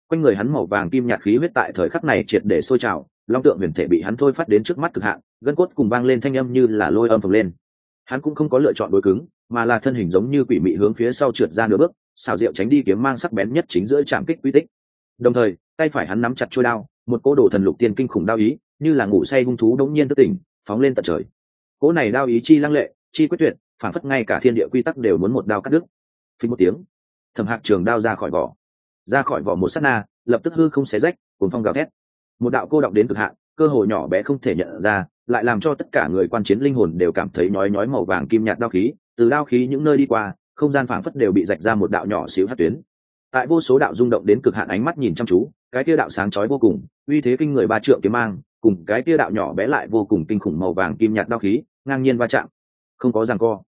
Quanh người hắn màu vàng kim nhạt khí huyết tại thời khắc này triệt để sôi trào, long tượng huyền thể bị hắn thôi phát đến trước mắt cực hạn, gân cốt cùng vang lên thanh âm như là lôi âm phồng lên hắn cũng không có lựa chọn đối cứng, mà là thân hình giống như quỷ mị hướng phía sau trượt ra nửa bước, xào rượu tránh đi kiếm mang sắc bén nhất chính giữa trạm kích quy tích. Đồng thời, tay phải hắn nắm chặt trôi đao, một cô đồ thần lục tiên kinh khủng đao ý, như là ngủ say hung thú đống nhiên tức tỉnh, phóng lên tận trời. Cỗ này đao ý chi lăng lệ, chi quyết tuyệt, phản phất ngay cả thiên địa quy tắc đều muốn một đao cắt đứt. Phí một tiếng, thẩm hạc trường đao ra khỏi vỏ. Ra khỏi vỏ một s á t na, lập tức hư không xé rách cuốn phong gào thét. Một đạo cô đọng đến cực hạn, cơ hội nhỏ bé không thể nhận ra lại làm cho tất cả người quan chiến linh hồn đều cảm thấy nhói nhói màu vàng kim nhạt đao khí, từ đao khí những nơi đi qua, không gian phảng phất đều bị rạch ra một đạo nhỏ xíu hát tuyến. Tại vô số đạo rung động đến cực hạn ánh mắt nhìn chăm chú, cái tia đạo sáng chói vô cùng, uy thế kinh người ba trượng kiếm mang, cùng cái tia đạo nhỏ bé lại vô cùng kinh khủng màu vàng kim nhạt đao khí, ngang nhiên va chạm. Không có ràng co.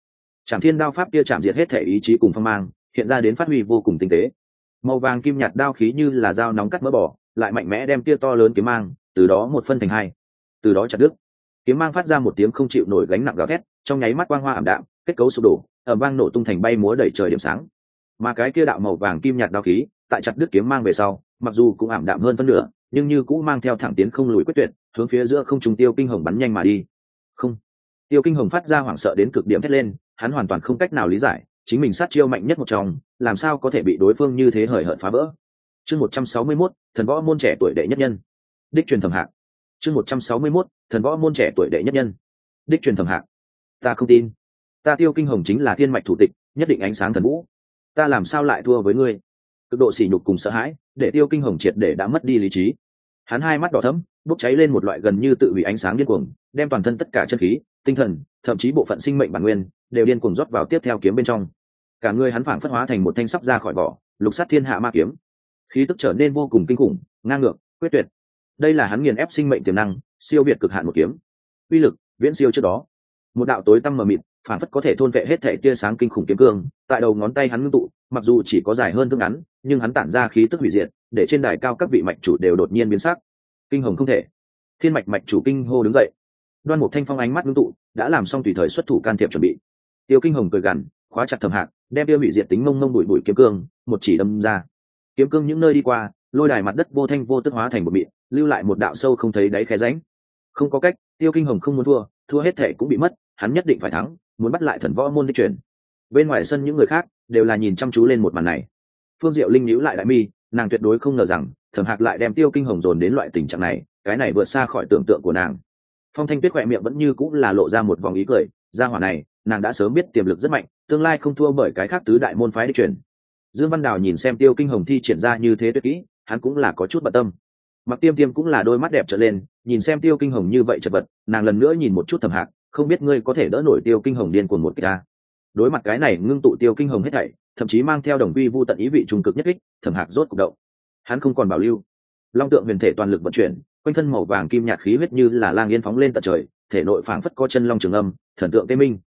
Trạm thiên đao pháp tia chạm diệt hết thể ý chí cùng phong mang, hiện ra đến phát huy vô cùng tinh tế. Màu vàng kim nhạt đao khí như là dao nóng cắt mỡ bỏ, lại mạnh mẽ đem tia to lớn kiếm mang, từ đó một phân thành hai. Từ đó chặt đứt kiếm mang phát ra một tiếng không chịu nổi gánh nặng gào thét, trong nháy mắt quang hoa ảm đạm, kết cấu sụp đổ ở vang nổ tung thành bay múa đẩy trời điểm sáng. Mà cái kia đạo màu vàng kim nhạt đao khí, tại chặt đứt kiếm mang về sau, mặc dù cũng ảm đạm hơn phân nửa, nhưng như cũng mang theo thẳng tiến không lùi quyết tuyệt, hướng phía giữa không trùng tiêu kinh hồng bắn nhanh mà đi. Không. Tiêu kinh hồng phát ra hoảng sợ đến cực điểm thét lên, hắn hoàn toàn không cách nào lý giải, chính mình sát chiêu mạnh nhất một trong, làm sao có thể bị đối phương như thế hời hợt phá vỡ. Chương một trăm sáu mươi mốt, thần võ môn trẻ tuổi đệ nhất nhân. Đích truyền thẩm hạng chương một trăm sáu mươi mốt, thần võ môn trẻ tuổi đệ nhất nhân. Đích truyền thẩm hạng. Ta không tin. Ta tiêu kinh hồng chính là thiên mạch thủ tịch, nhất định ánh sáng thần vũ. Ta làm sao lại thua với ngươi? Cực độ sỉ nhục cùng sợ hãi, để tiêu kinh hồng triệt để đã mất đi lý trí. Hắn hai mắt đỏ thấm bốc cháy lên một loại gần như tự hủy ánh sáng điên cuồng, đem toàn thân tất cả chân khí, tinh thần, thậm chí bộ phận sinh mệnh bản nguyên, đều điên cuồng rót vào tiếp theo kiếm bên trong. Cả người hắn phảng phất hóa thành một thanh sắp ra khỏi vỏ, lục sát thiên hạ ma kiếm. Khí tức trở nên vô cùng kinh khủng, ngang ngược, quyết tuyệt đây là hắn nghiền ép sinh mệnh tiềm năng, siêu việt cực hạn một kiếm. Uy lực, viễn siêu trước đó. Một đạo tối tăm mờ mịt, phản phất có thể thôn vệ hết thể tia sáng kinh khủng kiếm cương, tại đầu ngón tay hắn ngưng tụ, mặc dù chỉ có dài hơn thương ngắn, nhưng hắn tản ra khí tức hủy diệt, để trên đài cao các vị mạch chủ đều đột nhiên biến sắc. Kinh hồng không thể. Thiên mạch mạch chủ kinh hô đứng dậy. Đoan một thanh phong ánh mắt ngưng tụ, đã làm xong tùy thời xuất thủ can thiệp chuẩn bị. Tiêu kinh hồng cười gằn, khóa chặt thầm hạc, đem tiêu hủy diệt tính mông mông bụi bụi kiếm cương, một chỉ đâm ra. Kiếm cương những nơi đi qua, lôi đài mặt đất vô thanh vô tức hóa thành một mịn lưu lại một đạo sâu không thấy đáy khe ránh không có cách, tiêu kinh hồng không muốn thua thua hết thể cũng bị mất, hắn nhất định phải thắng, muốn bắt lại thần võ môn đi chuyển. Bên ngoài sân những người khác đều là nhìn chăm chú lên một màn này. Phương diệu linh nhíu lại đại mi, nàng tuyệt đối không ngờ rằng, thẩm hạc lại đem tiêu kinh hồng dồn đến loại tình trạng này, cái này vượt xa khỏi tưởng tượng của nàng. Phong thanh tuyết khỏe miệng vẫn như cũng là lộ ra một vòng ý cười, ra hỏa này, nàng đã sớm biết tiềm lực rất mạnh, tương lai không thua bởi cái khác tứ đại môn phái đi chuyển. Dương văn đào nhìn xem tiêu kinh hồng thi triển ra như thế tuyệt kỹ, hắn cũng là có chút bận tâm mặc tiêm tiêm cũng là đôi mắt đẹp trở lên, nhìn xem tiêu kinh hồng như vậy chật vật, nàng lần nữa nhìn một chút thầm hạc, không biết ngươi có thể đỡ nổi tiêu kinh hồng điên cuồng một cái ta. Đối mặt cái này ngưng tụ tiêu kinh hồng hết thảy, thậm chí mang theo đồng vi vu tận ý vị trung cực nhất kích thầm hạc rốt cục động. Hắn không còn bảo lưu. Long tượng huyền thể toàn lực vận chuyển, quanh thân màu vàng kim nhạt khí huyết như là lang yên phóng lên tận trời, thể nội phảng phất có chân long trường âm, thần tượng tê minh.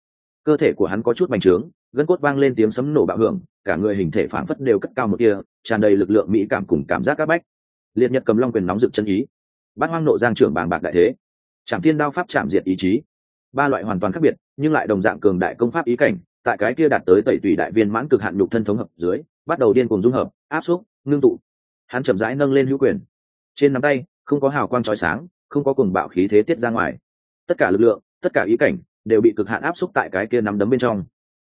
Cơ thể của hắn có chút bành trướng, gân cốt vang lên tiếng sấm nổ bạo hưởng, cả người hình thể phảng phất đều cất cao một kia tràn đầy lực lượng mỹ cảm cùng cảm giác áp bách liệt nhật cầm long quyền nóng rực chân ý. Bát hoang nộ giang trưởng bàng bạc đại thế. Trạm thiên đao pháp chạm diệt ý chí. Ba loại hoàn toàn khác biệt nhưng lại đồng dạng cường đại công pháp ý cảnh tại cái kia đạt tới tẩy tùy đại viên mãn cực hạn nhục thân thống hợp dưới bắt đầu điên cùng dung hợp áp suất, ngưng tụ. Hắn chậm rãi nâng lên hữu quyền. Trên nắm tay không có hào quang trói sáng không có cùng bạo khí thế tiết ra ngoài. Tất cả lực lượng tất cả ý cảnh đều bị cực hạn áp suất tại cái kia nắm đấm bên trong.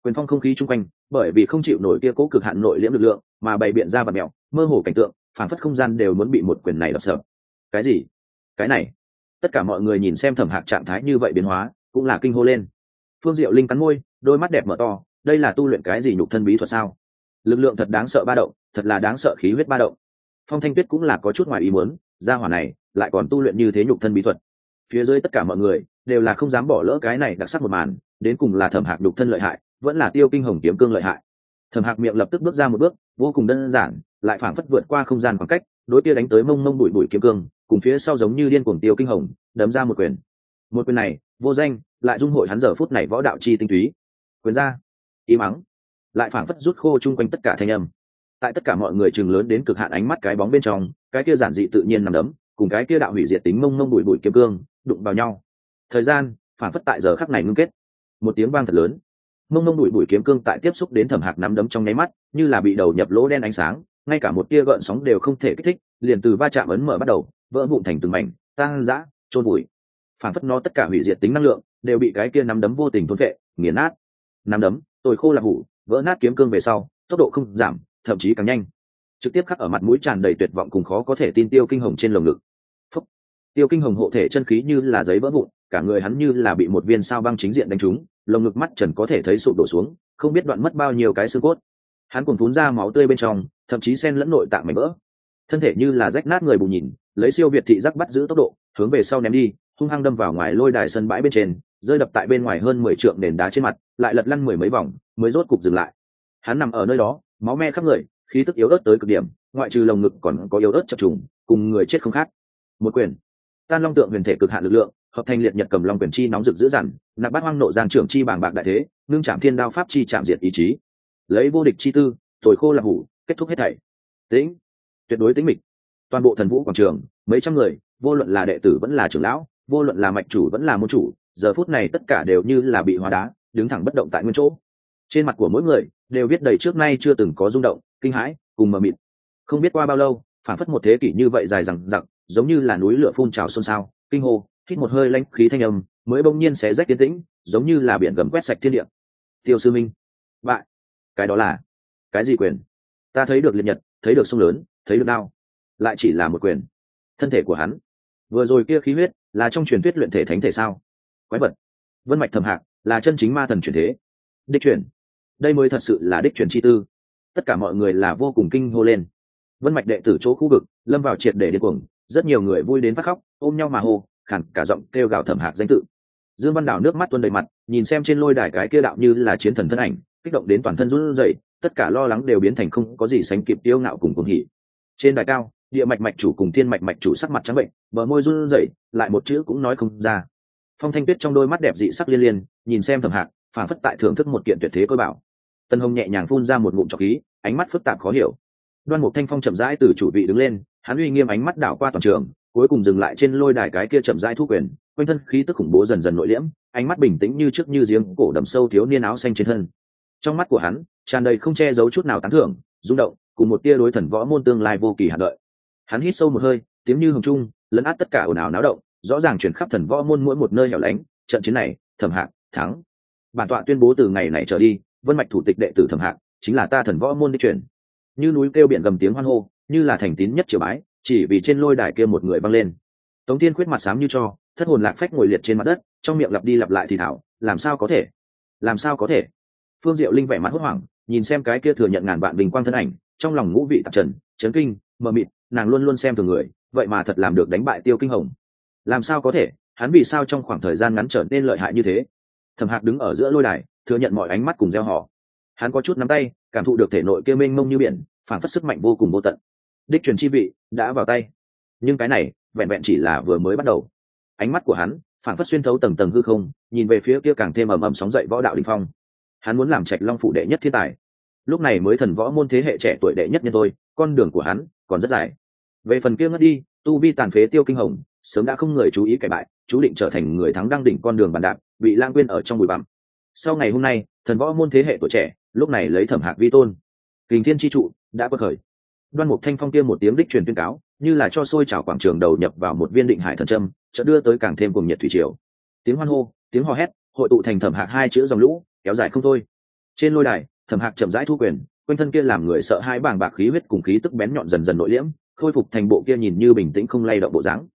Quyền phong không khí chung quanh bởi vì không chịu nổi kia cố cực hạn nội liễm lực lượng mà bày biện ra và mẹo mơ hồ cảnh tượng phản phất không gian đều muốn bị một quyền này đập sợ. Cái gì? Cái này? Tất cả mọi người nhìn xem thẩm hạc trạng thái như vậy biến hóa, cũng là kinh hô lên. Phương diệu linh cắn môi, đôi mắt đẹp mở to, đây là tu luyện cái gì nhục thân bí thuật sao? Lực lượng thật đáng sợ ba động, thật là đáng sợ khí huyết ba động. Phong thanh tuyết cũng là có chút ngoài ý muốn, gia hỏa này lại còn tu luyện như thế nhục thân bí thuật. Phía dưới tất cả mọi người đều là không dám bỏ lỡ cái này đặc sắc một màn, đến cùng là thẩm hạc nhục thân lợi hại, vẫn là tiêu kinh hồng kiếm cương lợi hại. Thẩm hạc miệng lập tức bước ra một bước, vô cùng đơn giản lại phảng phất vượt qua không gian khoảng cách, đối kia đánh tới mông mông bụi bụi kiếm cương, cùng phía sau giống như điên cuồng tiêu kinh hồng, đấm ra một quyền. Một quyền này, vô danh, lại dung hội hắn giờ phút này võ đạo chi tinh túy. Quyền ra im mắng, lại phảng phất rút khô chung quanh tất cả thanh âm. Tại tất cả mọi người chừng lớn đến cực hạn ánh mắt cái bóng bên trong, cái kia giản dị tự nhiên nằm đấm, cùng cái kia đạo hủy diệt tính mông mông bụi bụi kiếm cương, đụng vào nhau. Thời gian, phảng phất tại giờ khắc này ngưng kết. Một tiếng vang thật lớn. Mông mông bụi bụi kiếm cương tại tiếp xúc đến thẩm hạc nắm đấm trong nháy mắt, như là bị đầu nhập lỗ đen ánh sáng ngay cả một tia gợn sóng đều không thể kích thích, liền từ va chạm ấn mở bắt đầu, vỡ vụn thành từng mảnh tăng dã trôn bụi phản phất nó tất cả hủy diệt tính năng lượng, đều bị cái kia nắm đấm vô tình thôn vệ, nghiền nát. Nắm đấm, tôi khô là hủ, vỡ nát kiếm cương về sau, tốc độ không giảm, thậm chí càng nhanh. Trực tiếp khắc ở mặt mũi tràn đầy tuyệt vọng cùng khó có thể tin tiêu kinh hồng trên lồng ngực. Phúc. tiêu kinh hồng hộ thể chân khí như là giấy vỡ vụn, cả người hắn như là bị một viên sao băng chính diện đánh trúng, lồng ngực mắt trần có thể thấy sụp đổ xuống, không biết đoạn mất bao nhiêu cái xương cốt hắn cùng phún ra máu tươi bên trong, thậm chí sen lẫn nội tạng mảnh vỡ. Thân thể như là rách nát người bù nhìn, lấy siêu việt thị giác bắt giữ tốc độ, hướng về sau ném đi, hung hăng đâm vào ngoài lôi đài sân bãi bên trên, rơi đập tại bên ngoài hơn mười trượng nền đá trên mặt, lại lật lăn mười mấy vòng, mới rốt cục dừng lại. Hắn nằm ở nơi đó, máu me khắp người, khí tức yếu ớt tới cực điểm, ngoại trừ lồng ngực còn có yếu ớt chập trùng, cùng người chết không khác. Một quyền. Tan long tượng huyền thể cực hạn lực lượng, hợp thành liệt nhật cầm long quyền chi nóng rực dữ dằn, nạp bát hoang nộ giang trưởng chi bàng bạc đại thế, ngưng trạm thiên đao pháp chi chạm diệt ý chí lấy vô địch chi tư, thổi khô là hủ, kết thúc hết thảy. Tĩnh. Tuyệt đối tĩnh mịch. Toàn bộ thần vũ quảng trường, mấy trăm người, vô luận là đệ tử vẫn là trưởng lão, vô luận là mạch chủ vẫn là môn chủ, giờ phút này tất cả đều như là bị hóa đá, đứng thẳng bất động tại nguyên chỗ. Trên mặt của mỗi người, đều viết đầy trước nay chưa từng có rung động, kinh hãi, cùng mờ mịt. Không biết qua bao lâu, phản phất một thế kỷ như vậy dài rằng giặc giống như là núi lửa phun trào xôn xao, kinh hô, hít một hơi lanh khí thanh âm, mới bỗng nhiên xé rách tiến tĩnh, giống như là biển gầm quét sạch thiên địa. Tiêu sư minh, bại cái đó là, cái gì quyền? Ta thấy được liệt nhật, thấy được sông lớn, thấy được đao, lại chỉ là một quyền. Thân thể của hắn, vừa rồi kia khí huyết là trong truyền thuyết luyện thể thánh thể sao? Quái vật. Vân mạch thầm hạc là chân chính ma thần truyền thế. Đích truyền. Đây mới thật sự là đích truyền chi tư. Tất cả mọi người là vô cùng kinh hô lên. Vân mạch đệ tử chỗ khu vực lâm vào triệt để điên cuồng, rất nhiều người vui đến phát khóc, ôm nhau mà hô khẳng cả giọng kêu gào thầm hạc danh tự. Dương văn đảo nước mắt tuôn đầy mặt, nhìn xem trên lôi đài cái kia đạo như là chiến thần thân ảnh kích động đến toàn thân run rẩy, tất cả lo lắng đều biến thành không có gì sánh kịp tiêu ngạo cùng cuồng hỉ. Trên đài cao, địa mạch mạch chủ cùng thiên mạch mạch chủ sắc mặt trắng bệnh, bờ môi run rẩy, lại một chữ cũng nói không ra. Phong thanh tuyết trong đôi mắt đẹp dị sắc liên liên, nhìn xem thẩm hạc phản phất tại thưởng thức một kiện tuyệt thế cơ bảo. Tân hồng nhẹ nhàng phun ra một ngụm trọc khí, ánh mắt phức tạp khó hiểu. Đoan mục thanh phong chậm rãi từ chủ vị đứng lên, hắn uy nghiêm ánh mắt đảo qua toàn trường, cuối cùng dừng lại trên lôi đài cái kia chậm rãi thu quyền, quanh thân khí tức khủng bố dần dần nội liễm, ánh mắt bình tĩnh như trước như giếng cổ đầm sâu thiếu niên áo xanh trên thân trong mắt của hắn, tràn đầy không che giấu chút nào tán thưởng, rung động, cùng một tia đối thần võ môn tương lai vô kỳ hạn đợi. Hắn hít sâu một hơi, tiếng như hồng trung, lấn át tất cả ồn ào náo động, rõ ràng chuyển khắp thần võ môn mỗi một nơi hẻo lánh, trận chiến này, thẩm hạng thắng. Bản tọa tuyên bố từ ngày này trở đi, vân mạch thủ tịch đệ tử thẩm hạng chính là ta thần võ môn đi chuyển như núi kêu biển gầm tiếng hoan hô, như là thành tín nhất triều bái, chỉ vì trên lôi đài kia một người băng lên. Tống tiên quyết mặt sám như cho, thất hồn lạc phách ngồi liệt trên mặt đất, trong miệng lặp đi lặp lại thì thảo, làm sao có thể? Làm sao có thể? Phương diệu linh vẻ mặt hốt hoảng, nhìn xem cái kia thừa nhận ngàn vạn bình quang thân ảnh, trong lòng ngũ vị tạp trần, chấn kinh, mờ mịt, nàng luôn luôn xem thường người, vậy mà thật làm được đánh bại tiêu kinh hồng. Làm sao có thể? Hắn vì sao trong khoảng thời gian ngắn trở nên lợi hại như thế? Thẩm hạc đứng ở giữa lôi đài, thừa nhận mọi ánh mắt cùng gieo họ. Hắn có chút nắm tay, cảm thụ được thể nội kia mênh mông như biển, phản phất sức mạnh vô cùng vô tận. Đích truyền chi vị đã vào tay. Nhưng cái này, vẹn vẹn chỉ là vừa mới bắt đầu. Ánh mắt của hắn, phản phất xuyên thấu tầng tầng hư không, nhìn về phía kia càng thêm ầm ầm sóng dậy võ đạo đình phong hắn muốn làm trạch long phụ đệ nhất thiên tài. Lúc này mới thần võ môn thế hệ trẻ tuổi đệ nhất nhân tôi con đường của hắn còn rất dài. Về phần kia ngất đi, tu vi tàn phế tiêu kinh hồng, sớm đã không người chú ý cải bại, chú định trở thành người thắng đăng đỉnh con đường bàn đạp, bị lang quên ở trong bụi bặm. Sau ngày hôm nay, thần võ môn thế hệ tuổi trẻ, lúc này lấy thẩm hạc vi tôn. Kình thiên tri trụ đã có khởi. Đoan mục thanh phong kia một tiếng đích truyền tuyên cáo, như là cho xôi trào quảng trường đầu nhập vào một viên định hải thần trâm chợt đưa tới càng thêm cùng nhiệt thủy triều. Tiếng hoan hô, tiếng hò hét, hội tụ thành thẩm hạc hai chữ dòng lũ kéo dài không thôi. Trên lôi đài, thẩm hạc chậm rãi thu quyền, quanh thân kia làm người sợ hai bảng bạc khí huyết cùng khí tức bén nhọn dần dần nội liễm, khôi phục thành bộ kia nhìn như bình tĩnh không lay động bộ dáng.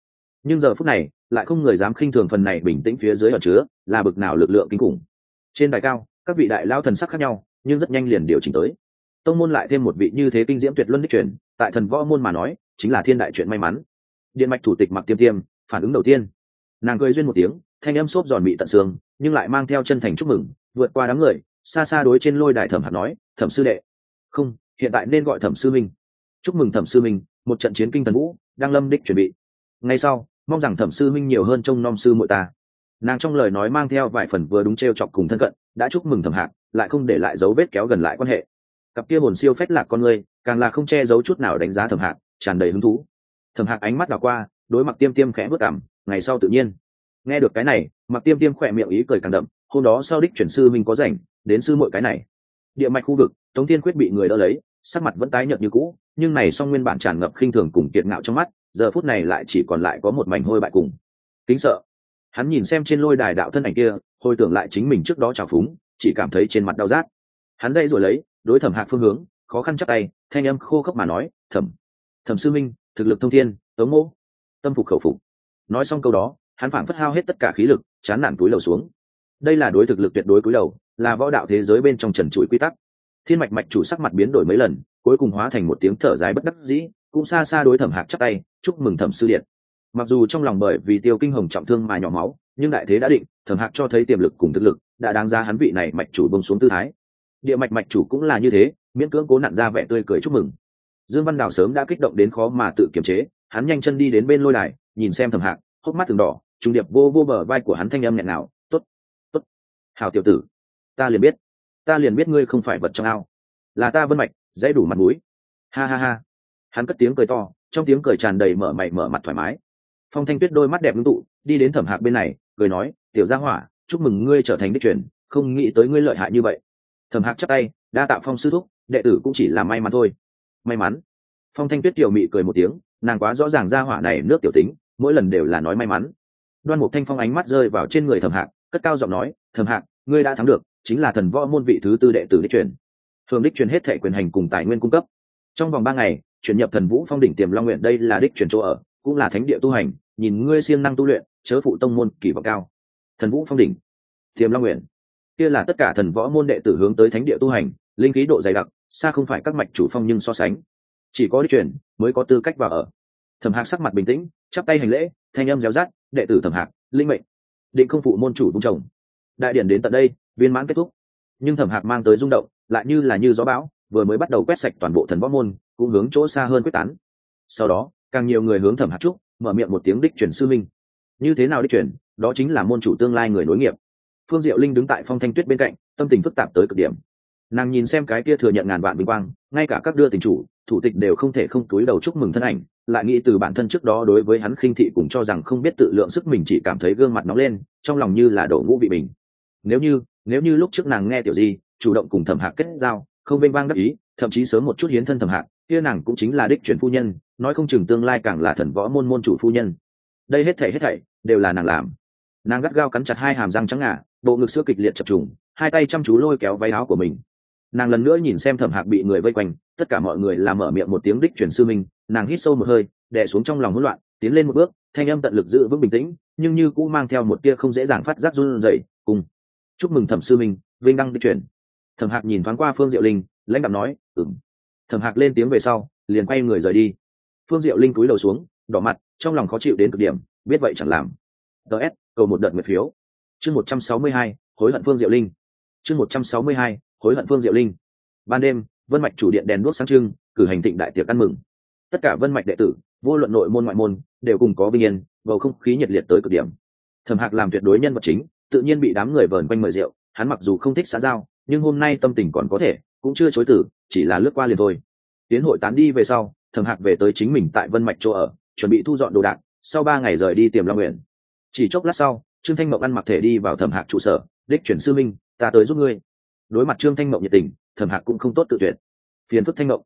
Nhưng giờ phút này, lại không người dám khinh thường phần này bình tĩnh phía dưới ở chứa, là bực nào lực lượng kinh khủng. Trên đài cao, các vị đại lao thần sắc khác nhau, nhưng rất nhanh liền điều chỉnh tới. Tông môn lại thêm một vị như thế kinh diễm tuyệt luân đích truyền, tại thần võ môn mà nói, chính là thiên đại chuyện may mắn. Điện mạch thủ tịch mặc tiêm tiêm, phản ứng đầu tiên. Nàng cười duyên một tiếng, thanh âm xốp giòn bị tận xương, nhưng lại mang theo chân thành chúc mừng vượt qua đám người, xa xa đối trên lôi đài thẩm hạt nói, thẩm sư đệ. Không, hiện tại nên gọi thẩm sư minh. Chúc mừng thẩm sư minh, một trận chiến kinh thần vũ, đang lâm đích chuẩn bị. Ngay sau, mong rằng thẩm sư minh nhiều hơn trông nom sư muội ta. Nàng trong lời nói mang theo vài phần vừa đúng t r e o chọc cùng thân cận, đã chúc mừng thẩm hạc, lại không để lại dấu vết kéo gần lại quan hệ. Cặp kia hồn siêu phách lạc con người, càng là không che giấu chút nào đánh giá thẩm hạc, tràn đầy hứng thú. Thẩm hạc ánh mắt đảo qua, đối mặt tiêm tiêm khẽ vất cảm, ngày sau tự nhiên. Nghe được cái này mặc tiêm tiêm khỏe miệng ý cười càng đậm hôm đó sau đích chuyển sư minh có rảnh, đến sư muội cái này. Địa mạch khu vực, tống thiên quyết bị người đỡ lấy, sắc mặt vẫn tái nhợt như cũ, nhưng này song nguyên bản tràn ngập khinh thường cùng kiệt ngạo trong mắt, giờ phút này lại chỉ còn lại có một mảnh hôi bại cùng. Kính sợ. Hắn nhìn xem trên lôi đài đạo thân ảnh kia, hồi tưởng lại chính mình trước đó trào phúng, chỉ cảm thấy trên mặt đau rát. Hắn dây rồi lấy, đối thẩm hạc phương hướng, khó khăn chắc tay, thanh âm khô khốc mà nói, thẩm thẩm sư minh, thực lực thông thiên, tống mô tâm phục khẩu phục. Nói xong câu đó, hắn phảng phất hao hết tất cả khí lực, chán nản túi lầu xuống đây là đối thực lực tuyệt đối cúi đầu, là võ đạo thế giới bên trong trần chuỗi quy tắc. Thiên mạch mạch chủ sắc mặt biến đổi mấy lần, cuối cùng hóa thành một tiếng thở dài bất đắc dĩ, cũng xa xa đối thẩm hạc chắc tay, chúc mừng thẩm sư điện. Mặc dù trong lòng bởi vì tiêu kinh hồng trọng thương mà nhỏ máu, nhưng đại thế đã định, thẩm hạc cho thấy tiềm lực cùng thực lực, đã đáng ra hắn vị này mạch chủ bông xuống tư thái. Địa mạch mạch chủ cũng là như thế, miễn cưỡng cố nặn ra vẻ tươi cười chúc mừng. Dương văn đào sớm đã kích động đến khó mà tự kiềm chế, hắn nhanh chân đi đến bên lôi đài, nhìn xem thẩm hạc, hốc mắt từng đỏ, trung điệp vô vô bờ vai của hắn thanh âm nghẹn nào hào tiểu tử, ta liền biết. Ta liền biết ngươi không phải vật trong ao. Là ta vân mạch dễ đủ mặt mũi. Ha ha ha. Hắn cất tiếng cười to, trong tiếng cười tràn đầy mở mày mở mặt thoải mái. Phong thanh tuyết đôi mắt đẹp ngưng tụ, đi đến thẩm hạc bên này, cười nói, tiểu gia hỏa, chúc mừng ngươi trở thành đích truyền, không nghĩ tới ngươi lợi hại như vậy. Thẩm hạc chắc tay, đa tạo phong sư thúc, đệ tử cũng chỉ là may mắn thôi. May mắn? Phong thanh tuyết tiểu mị cười một tiếng, nàng quá rõ ràng gia hỏa này nước tiểu tính, mỗi lần đều là nói may mắn. Đoan mục thanh phong ánh mắt rơi vào trên người thẩm hạc cất cao giọng nói thầm hạc, ngươi đã thắng được, chính là thần võ môn vị thứ tư đệ tử đích truyền. Thường đích truyền hết thể quyền hành cùng tài nguyên cung cấp. Trong vòng ba ngày, chuyển nhập thần vũ phong đỉnh tiềm long nguyện đây là đích truyền chỗ ở, cũng là thánh địa tu hành, nhìn ngươi siêng năng tu luyện, chớ phụ tông môn kỳ vọng cao. Thần vũ phong đỉnh tiềm long nguyện. Kia là tất cả thần võ môn đệ tử hướng tới thánh địa tu hành, linh khí độ dày đặc, xa không phải các mạch chủ phong nhưng so sánh. Chỉ có đích truyền mới có tư cách vào ở. Thẩm hạc sắc mặt bình tĩnh, chắp tay hành lễ, thanh âm réo rát đệ tử thẩm hạc, linh mệnh định không phụ môn chủ vung chồng. Đại điển đến tận đây, viên mãn kết thúc. Nhưng thẩm hạc mang tới rung động, lại như là như gió bão, vừa mới bắt đầu quét sạch toàn bộ thần võ môn, cũng hướng chỗ xa hơn quyết tán. Sau đó, càng nhiều người hướng thẩm hạc trúc mở miệng một tiếng đích chuyển sư minh. Như thế nào đích chuyển đó chính là môn chủ tương lai người nối nghiệp. Phương diệu linh đứng tại phong thanh tuyết bên cạnh, tâm tình phức tạp tới cực điểm. Nàng nhìn xem cái kia thừa nhận ngàn vạn vinh quang, ngay cả các đưa tình chủ, thủ tịch đều không thể không túi đầu chúc mừng thân ảnh lại nghĩ từ bản thân trước đó đối với hắn khinh thị cũng cho rằng không biết tự lượng sức mình chỉ cảm thấy gương mặt nóng lên, trong lòng như là đổ ngũ vị bình. Nếu như nếu như lúc trước nàng nghe tiểu di chủ động cùng thẩm hạc kết giao, không vênh vang đắc ý, thậm chí sớm một chút hiến thân thẩm hạc, kia nàng cũng chính là đích chuyển phu nhân, nói không chừng tương lai càng là thần võ môn môn chủ phu nhân. Đây hết thảy hết thảy, đều là nàng làm. Nàng gắt gao cắn chặt hai hàm răng trắng ngà, bộ ngực sữa kịch liệt chập trùng, hai tay chăm chú lôi kéo váy áo của mình. Nàng lần nữa nhìn xem thẩm hạc bị người vây quanh, tất cả mọi người làm mở miệng một tiếng đích chuyển sư minh nàng hít sâu một hơi, đè xuống trong lòng hỗn loạn, tiến lên một bước, thanh âm tận lực giữ vững bình tĩnh, nhưng như cũng mang theo một tia không dễ dàng phát giác run rẩy, cùng chúc mừng thẩm sư minh, vinh đăng đi chuyển. Thẩm hạc nhìn thoáng qua phương diệu linh, lãnh đạo nói ừng thẩm hạc lên tiếng về sau, liền quay người rời đi. Phương diệu linh cúi đầu xuống, đỏ mặt, trong lòng khó chịu đến cực điểm, biết vậy chẳng làm. Ts cầu một đợt nguyệt phiếu. Chương một trăm sáu mươi hai, hối hận phương diệu linh. Chương một trăm sáu mươi hai, hối hận phương diệu linh. Ban đêm, vân mạch chủ điện đèn đuốc sáng trưng, cử hành thịnh đại tiệc ăn mừng tất cả vân mạch đệ tử, vô luận nội môn ngoại môn, đều cùng có vinh yên, bầu không khí nhiệt liệt tới cực điểm. Thẩm hạc làm tuyệt đối nhân vật chính, tự nhiên bị đám người vờn quanh mời rượu, hắn mặc dù không thích xã giao, nhưng hôm nay tâm tình còn có thể, cũng chưa chối tử chỉ là lướt qua liền thôi. Tiến hội tán đi về sau, thẩm hạc về tới chính mình tại vân mạch chỗ ở, chuẩn bị thu dọn đồ đạc, sau ba ngày rời đi tiềm long nguyện chỉ chốc lát sau, trương thanh mộng ăn mặc thể đi vào thẩm hạc trụ sở, đích chuyển sư minh, ta tới giúp ngươi. Đối mặt trương thanh mộng nhiệt tình, thẩm hạc cũng không tốt tự tuyệt. Phiền phức thanh mộng.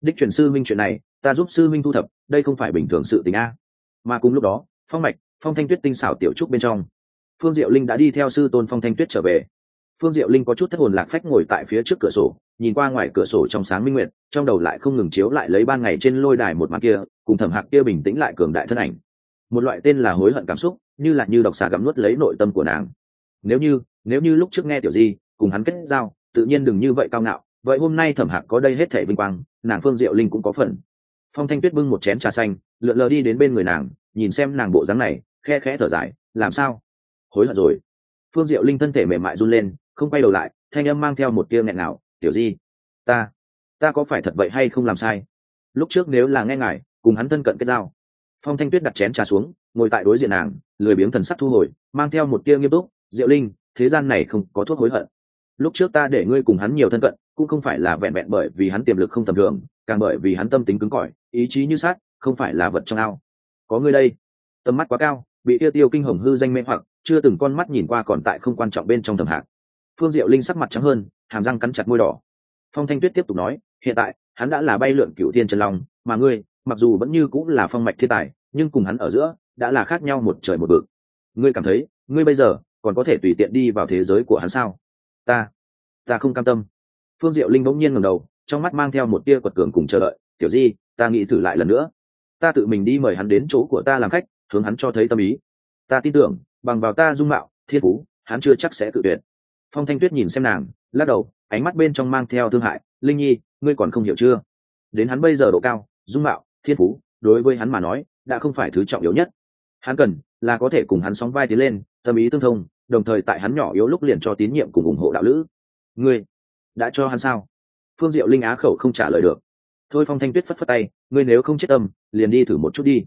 Đích chuyển sư minh chuyện này ta giúp sư minh thu thập, đây không phải bình thường sự tình a. Mà cùng lúc đó, phong mạch, phong thanh tuyết tinh xảo tiểu trúc bên trong, phương diệu linh đã đi theo sư tôn phong thanh tuyết trở về. Phương diệu linh có chút thất hồn lạc phách ngồi tại phía trước cửa sổ, nhìn qua ngoài cửa sổ trong sáng minh nguyện trong đầu lại không ngừng chiếu lại lấy ban ngày trên lôi đài một mặt kia, cùng thẩm hạc kia bình tĩnh lại cường đại thân ảnh. Một loại tên là hối hận cảm xúc, như là như độc xà gặm nuốt lấy nội tâm của nàng. Nếu như nếu như lúc trước nghe tiểu di, cùng hắn kết giao, tự nhiên đừng như vậy cao ngạo, vậy hôm nay thẩm hạc có đây hết thể vinh quang, nàng phương diệu linh cũng có phần phong thanh tuyết bưng một chén trà xanh, lượn lờ đi đến bên người nàng, nhìn xem nàng bộ dáng này, khe khẽ thở dài, làm sao? Hối hận rồi. Phương diệu linh thân thể mềm mại run lên, không quay đầu lại, thanh âm mang theo một tia nghẹn nào tiểu di, ta ta có phải thật vậy hay không làm sai? Lúc trước nếu là nghe ngài, cùng hắn thân cận kết giao. Phong thanh tuyết đặt chén trà xuống, ngồi tại đối diện nàng, lười biếng thần sắc thu hồi, mang theo một tia nghiêm túc, diệu linh, thế gian này không có thuốc hối hận. Lúc trước ta để ngươi cùng hắn nhiều thân cận cũng không phải là vẹn vẹn bởi vì hắn tiềm lực không tầm thường, càng bởi vì hắn tâm tính cứng cỏi, ý chí như sát không phải là vật trong ao. Có người đây. Tầm mắt quá cao, bị tiêu tiêu kinh hồng hư danh mê hoặc, chưa từng con mắt nhìn qua còn tại không quan trọng bên trong thầm hạc. Phương diệu linh sắc mặt trắng hơn, hàm răng cắn chặt môi đỏ. Phong thanh tuyết tiếp tục nói, hiện tại, hắn đã là bay lượn cựu thiên trần long, mà ngươi, mặc dù vẫn như cũng là phong mạch thiên tài, nhưng cùng hắn ở giữa, đã là khác nhau một trời một vực. Ngươi cảm thấy, ngươi bây giờ, còn có thể tùy tiện đi vào thế giới của hắn sao? Ta ta không cam tâm phương diệu linh bỗng nhiên ngầm đầu, trong mắt mang theo một tia quật cường cùng chờ đợi, tiểu di, ta nghĩ thử lại lần nữa. Ta tự mình đi mời hắn đến chỗ của ta làm khách, hướng hắn cho thấy tâm ý. Ta tin tưởng, bằng vào ta dung mạo, thiên phú, hắn chưa chắc sẽ tự tuyệt. Phong thanh tuyết nhìn xem nàng, lắc đầu, ánh mắt bên trong mang theo thương hại, linh nhi, ngươi còn không hiểu chưa? Đến hắn bây giờ độ cao, dung mạo, thiên phú, đối với hắn mà nói, đã không phải thứ trọng yếu nhất. Hắn cần là có thể cùng hắn sóng vai tiến lên, tâm ý tương thông, đồng thời tại hắn nhỏ yếu lúc liền cho tín nhiệm cùng ủng hộ đạo lữ. Ngươi đã cho hắn sao? Phương diệu linh á khẩu không trả lời được. Thôi phong thanh tuyết phất phất tay, ngươi nếu không chết tâm, liền đi thử một chút đi.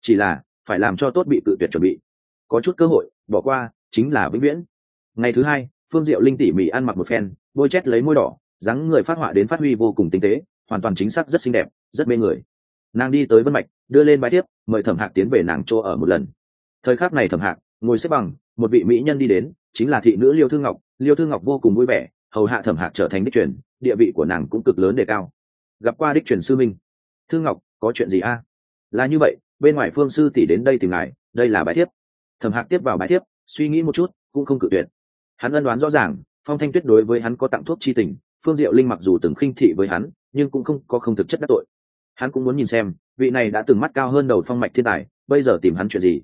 Chỉ là, phải làm cho tốt bị tự tuyệt chuẩn bị. Có chút cơ hội, bỏ qua, chính là vĩnh viễn. Ngày thứ hai, phương diệu linh tỉ mỉ ăn mặc một phen, bôi chét lấy môi đỏ, dáng người phát họa đến phát huy vô cùng tinh tế, hoàn toàn chính xác rất xinh đẹp, rất mê người. Nàng đi tới vân mạch, đưa lên bài tiếp mời thẩm hạc tiến về nàng chỗ ở một lần. Thời khắc này thẩm hạc ngồi xếp bằng, một vị mỹ nhân đi đến, chính là thị nữ liêu thư ngọc. Liêu thư ngọc vô cùng vui vẻ hầu hạ thẩm hạc trở thành đích truyền, địa vị của nàng cũng cực lớn đề cao. Gặp qua đích truyền sư minh. Thư ngọc, có chuyện gì a? Là như vậy, bên ngoài phương sư tỷ đến đây tìm ngài, đây là bài thiếp. Thẩm hạc tiếp vào bài thiếp, suy nghĩ một chút, cũng không cự tuyệt. Hắn ân đoán rõ ràng, phong thanh tuyết đối với hắn có tặng thuốc chi tình, phương diệu linh mặc dù từng khinh thị với hắn, nhưng cũng không có không thực chất đắc tội. Hắn cũng muốn nhìn xem, vị này đã từng mắt cao hơn đầu phong mạch thiên tài, bây giờ tìm hắn chuyện gì?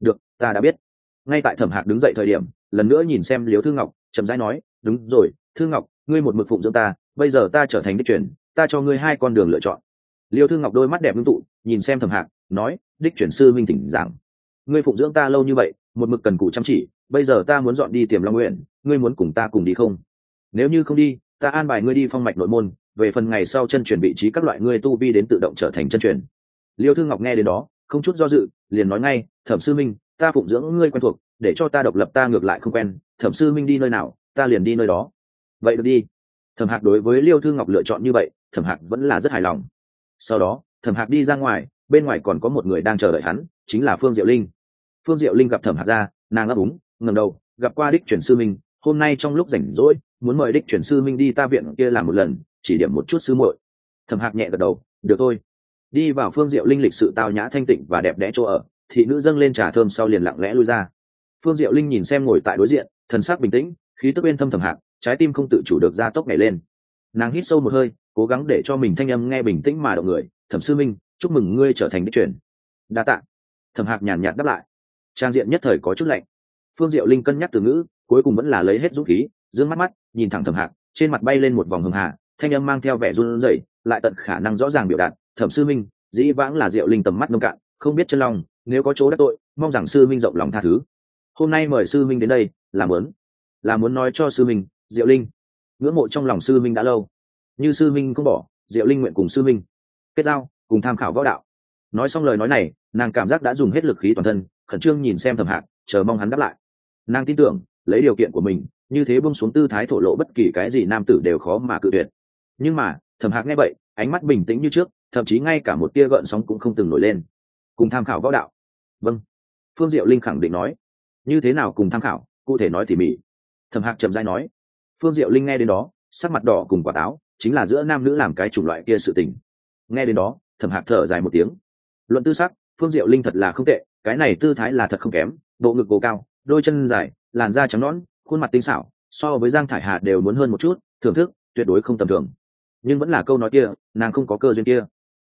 Được, ta đã biết. Ngay tại thẩm hạc đứng dậy thời điểm, lần nữa nhìn xem liếu thư ngọc, chậm rãi nói, đúng rồi thư ngọc, ngươi một mực phụng dưỡng ta, bây giờ ta trở thành đích truyền, ta cho ngươi hai con đường lựa chọn. Liêu thư ngọc đôi mắt đẹp ngưng tụ, nhìn xem thẩm hạc, nói, đích chuyển sư minh thỉnh giảng. Ngươi phụng dưỡng ta lâu như vậy, một mực cần cù chăm chỉ, bây giờ ta muốn dọn đi tiềm long nguyện, ngươi muốn cùng ta cùng đi không? Nếu như không đi, ta an bài ngươi đi phong mạch nội môn, về phần ngày sau chân truyền vị trí các loại ngươi tu vi đến tự động trở thành chân truyền. Liêu thư ngọc nghe đến đó, không chút do dự, liền nói ngay, thẩm sư minh, ta phụng dưỡng ngươi quen thuộc, để cho ta độc lập ta ngược lại không quen. Thẩm sư minh đi nơi nào, ta liền đi nơi đó vậy được đi. Thẩm hạc đối với liêu thư ngọc lựa chọn như vậy, thẩm hạc vẫn là rất hài lòng. Sau đó, thẩm hạc đi ra ngoài, bên ngoài còn có một người đang chờ đợi hắn, chính là phương diệu linh. Phương diệu linh gặp thẩm hạc ra, nàng ấp úng ngầm đầu, gặp qua đích chuyển sư minh, hôm nay trong lúc rảnh rỗi, muốn mời đích chuyển sư minh đi ta viện kia làm một lần, chỉ điểm một chút sư muội. Thẩm hạc nhẹ gật đầu, được thôi. Đi vào phương diệu linh lịch sự tao nhã thanh tịnh và đẹp đẽ chỗ ở, thị nữ dâng lên trà thơm sau liền lặng lẽ lui ra. Phương diệu linh nhìn xem ngồi tại đối diện, thần sắc bình tĩnh, khí tức bên thâm thẩm hạc trái tim không tự chủ được ra tốc nhảy lên. Nàng hít sâu một hơi, cố gắng để cho mình thanh âm nghe bình tĩnh mà động người. Thẩm sư minh, chúc mừng ngươi trở thành đích truyền. Đa tạ. Thẩm hạc nhàn nhạt đáp lại. Trang diện nhất thời có chút lạnh. Phương diệu linh cân nhắc từ ngữ, cuối cùng vẫn là lấy hết dũng khí d ư ơ n g mắt mắt, nhìn thẳng thẩm hạc, trên mặt bay lên một vòng hưng hạ thanh âm mang theo vẻ run rẩy, lại tận khả năng rõ ràng biểu đạt, thẩm sư minh, dĩ vãng là diệu linh tầm mắt nông cạn, không biết chân lòng nếu có chỗ đắc tội, mong rằng sư minh rộng lòng tha thứ. Hôm nay mời sư minh đến đây là muốn. Là muốn nói cho sư minh diệu linh. Ngưỡng mộ trong lòng sư minh đã lâu. Như sư minh không bỏ, diệu linh nguyện cùng sư minh kết giao, cùng tham khảo võ đạo. Nói xong lời nói này, nàng cảm giác đã dùng hết lực khí toàn thân, khẩn trương nhìn xem thẩm hạc, chờ mong hắn đáp lại. Nàng tin tưởng, lấy điều kiện của mình, như thế bông xuống tư thái thổ lộ bất kỳ cái gì nam tử đều khó mà cự tuyệt. Nhưng mà, thẩm hạc nghe vậy, ánh mắt bình tĩnh như trước, thậm chí ngay cả một tia gợn sóng cũng không từng nổi lên. Cùng tham khảo võ đạo. Vâng. Phương diệu linh khẳng định nói. Như thế nào cùng tham khảo, cụ thể nói tỉ mỉ. Thẩm hạc chậm dai nói phương diệu linh nghe đến đó, sắc mặt đỏ cùng quả táo, chính là giữa nam nữ làm cái chủng loại kia sự tình. Nghe đến đó thẩm hạc thở dài một tiếng. Luận tư sắc, phương diệu linh thật là không tệ, cái này tư thái là thật không kém, bộ ngực gồ cao, đôi chân dài, làn da trắng nõn, khuôn mặt tinh xảo, so với giang thải hà đều muốn hơn một chút, thưởng thức, tuyệt đối không tầm thường. Nhưng vẫn là câu nói kia, nàng không có cơ duyên kia.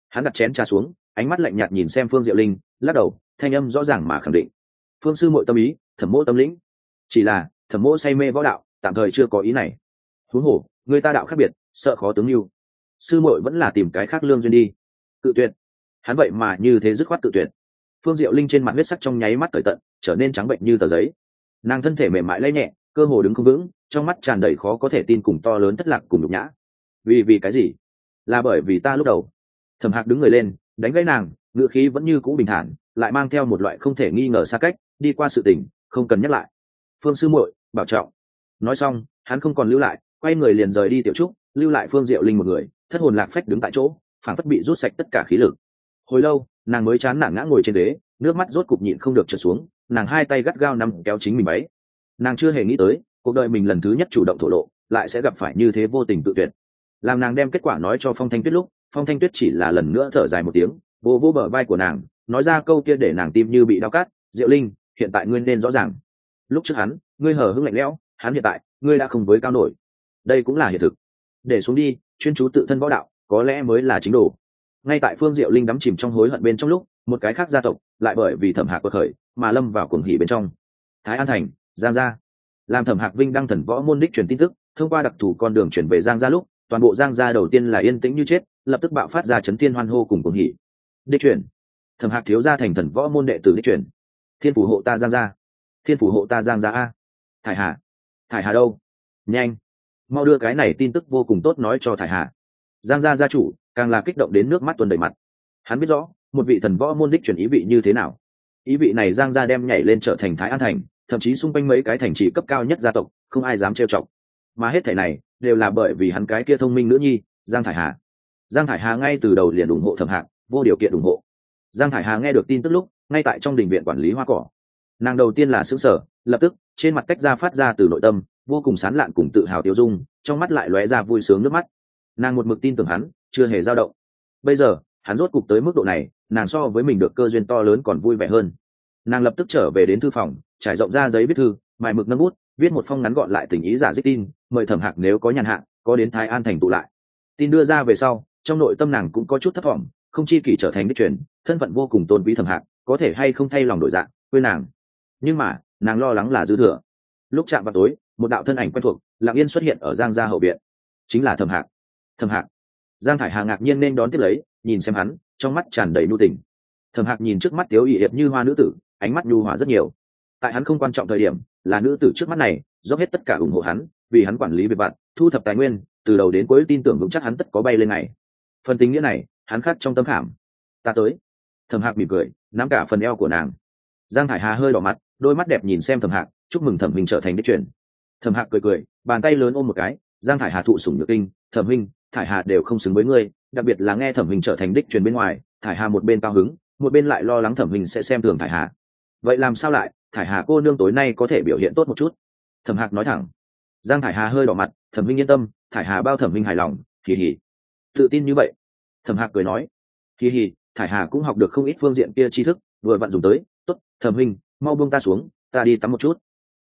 Hắn đặt chén trà xuống, ánh mắt lạnh nhạt nhìn xem phương diệu linh, lắc đầu, thanh âm rõ ràng mà khẳng định. Phương sư mội tâm ý, thẩm mỗ tâm lĩnh. Chỉ là, thẩm mỗ say mê võ đạo tạm thời chưa có ý này. Huống hồ, người ta đạo khác biệt, sợ khó tướng lưu. Sư muội vẫn là tìm cái khác lương duyên đi. Cự tuyệt. Hắn vậy mà như thế dứt khoát cự tuyệt. Phương diệu linh trên mặt huyết sắc trong nháy mắt cởi tận, trở nên trắng bệnh như tờ giấy. Nàng thân thể mềm mại lay nhẹ, cơ hồ đứng không vững, trong mắt tràn đầy khó có thể tin cùng to lớn thất lạc cùng nhục nhã. Vì vì cái gì? Là bởi vì ta lúc đầu. Thẩm hạc đứng người lên, đánh gãy nàng ngựa khí vẫn như cũ bình thản, lại mang theo một loại không thể nghi ngờ xa cách, đi qua sự tình, không cần nhắc lại. Phương sư muội, bảo trọng nói xong, hắn không còn lưu lại, quay người liền rời đi tiểu trúc, lưu lại phương diệu linh một người, thất hồn lạc phách đứng tại chỗ phản phất bị rút sạch tất cả khí lực. Hồi lâu, nàng mới chán nản ngã ngồi trên đế nước mắt rốt cục nhịn không được trượt xuống, nàng hai tay gắt gao nằm kéo chính mình ấy. nàng chưa hề nghĩ tới, cuộc đời mình lần thứ nhất chủ động thổ lộ, lại sẽ gặp phải như thế vô tình tự tuyệt. Làm nàng đem kết quả nói cho phong thanh tuyết lúc, phong thanh tuyết chỉ là lần nữa thở dài một tiếng, vô vô bờ vai của nàng, nói ra câu kia để nàng tim như bị đau cắt, diệu linh, hiện tại ngươi nên rõ ràng. Lúc trước hắn, ngươi hờ hững lạnh lẽo hắn hiện tại, ngươi đã không với cao nổi. Đây cũng là hiện thực. Để xuống đi, chuyên chú tự thân võ đạo, có lẽ mới là chính đồ. Ngay tại phương diệu linh đắm chìm trong hối hận bên trong lúc, một cái khác gia tộc, lại bởi vì thẩm hạc quật khởi, mà lâm vào cuồng hỉ bên trong. Thái an thành, giang gia. Làm thẩm hạc vinh đăng thần võ môn đích truyền tin tức, thông qua đặc thù con đường chuyển về giang gia lúc, toàn bộ giang gia đầu tiên là yên tĩnh như chết, lập tức bạo phát ra chấn thiên hoan hô cùng cuồng hỉ. Đích truyền. Thẩm hạc thiếu gia thành thần võ môn đệ tử đích truyền. Thiên phủ hộ ta giang gia. Thiên phủ hộ ta giang gia a. Thải hà thải hà đâu? Nhanh. Mau đưa cái này tin tức vô cùng tốt nói cho thải hà. Giang gia gia chủ, càng là kích động đến nước mắt tuần đầy mặt. Hắn biết rõ, một vị thần võ môn đích chuyển ý vị như thế nào. Ý vị này giang gia đem nhảy lên trở thành thái an thành, thậm chí xung quanh mấy cái thành trì cấp cao nhất gia tộc, không ai dám trêu chọc. Mà hết thể này, đều là bởi vì hắn cái kia thông minh nữ nhi, giang thải hà. Giang thải hà ngay từ đầu liền ủng hộ thẩm hạc, vô điều kiện ủng hộ. Giang thải hà nghe được tin tức lúc, ngay tại trong đình viện quản lý hoa cỏ. Nàng đầu tiên là xứ sở lập tức, trên mặt cách ra phát ra từ nội tâm, vô cùng sán lạn cùng tự hào tiêu dung, trong mắt lại lóe ra vui sướng nước mắt. Nàng một mực tin tưởng hắn, chưa hề dao động. Bây giờ, hắn rốt cục tới mức độ này, nàng so với mình được cơ duyên to lớn còn vui vẻ hơn. Nàng lập tức trở về đến thư phòng, trải rộng ra giấy viết thư, mài mực nâng bút, viết một phong ngắn gọn lại tình ý giả dích tin, mời thẩm hạc nếu có nhàn hạ, có đến thái an thành tụ lại. Tin đưa ra về sau, trong nội tâm nàng cũng có chút thất vọng không chi kỷ trở thành đích truyền, thân phận vô cùng tôn quý thẩm hạc, có thể hay không thay lòng đổi dạng, quên nàng. Nhưng mà nàng lo lắng là dư thừa. Lúc chạm vào tối, một đạo thân ảnh quen thuộc, lặng yên xuất hiện ở giang gia hậu viện. Chính là thẩm hạc. Thẩm hạc. Giang thải hà ngạc nhiên nên đón tiếp lấy, nhìn xem hắn, trong mắt tràn đầy nhu tình. Thẩm hạc nhìn trước mắt tiếu ỵ hiệp như hoa nữ tử, ánh mắt nhu hòa rất nhiều. Tại hắn không quan trọng thời điểm, là nữ tử trước mắt này, dốc hết tất cả ủng hộ hắn, vì hắn quản lý về vặt, thu thập tài nguyên, từ đầu đến cuối tin tưởng vững chắc hắn tất có bay lên này phần tình nghĩa này, hắn khắc trong tâm khảm. Ta tới. Thẩm hạc mỉm cười, nắm cả phần eo của nàng. Giang thải hà hơi đỏ mặt đôi mắt đẹp nhìn xem thẩm hạc, chúc mừng thẩm minh trở thành đích truyền. Thẩm hạc cười cười, bàn tay lớn ôm một cái, giang thải hà thụ sủng nhược kinh, thẩm minh thải hà đều không xứng với ngươi, đặc biệt là nghe thẩm minh trở thành đích truyền bên ngoài, thải hà một bên cao hứng, một bên lại lo lắng thẩm minh sẽ xem thường thải hà. Vậy làm sao lại? Thải hà cô nương tối nay có thể biểu hiện tốt một chút? Thẩm hạc nói thẳng. Giang thải hà hơi đỏ mặt, thẩm minh yên tâm, thải hà bao thẩm minh hài lòng, kỳ hỉ. Tự tin như vậy? Thẩm hạc cười nói. Kỳ hỉ, thải hà cũng học được không ít phương diện kia tri thức, vừa vặn dùng tới, tốt, thẩm minh mau buông ta xuống, ta đi tắm một chút.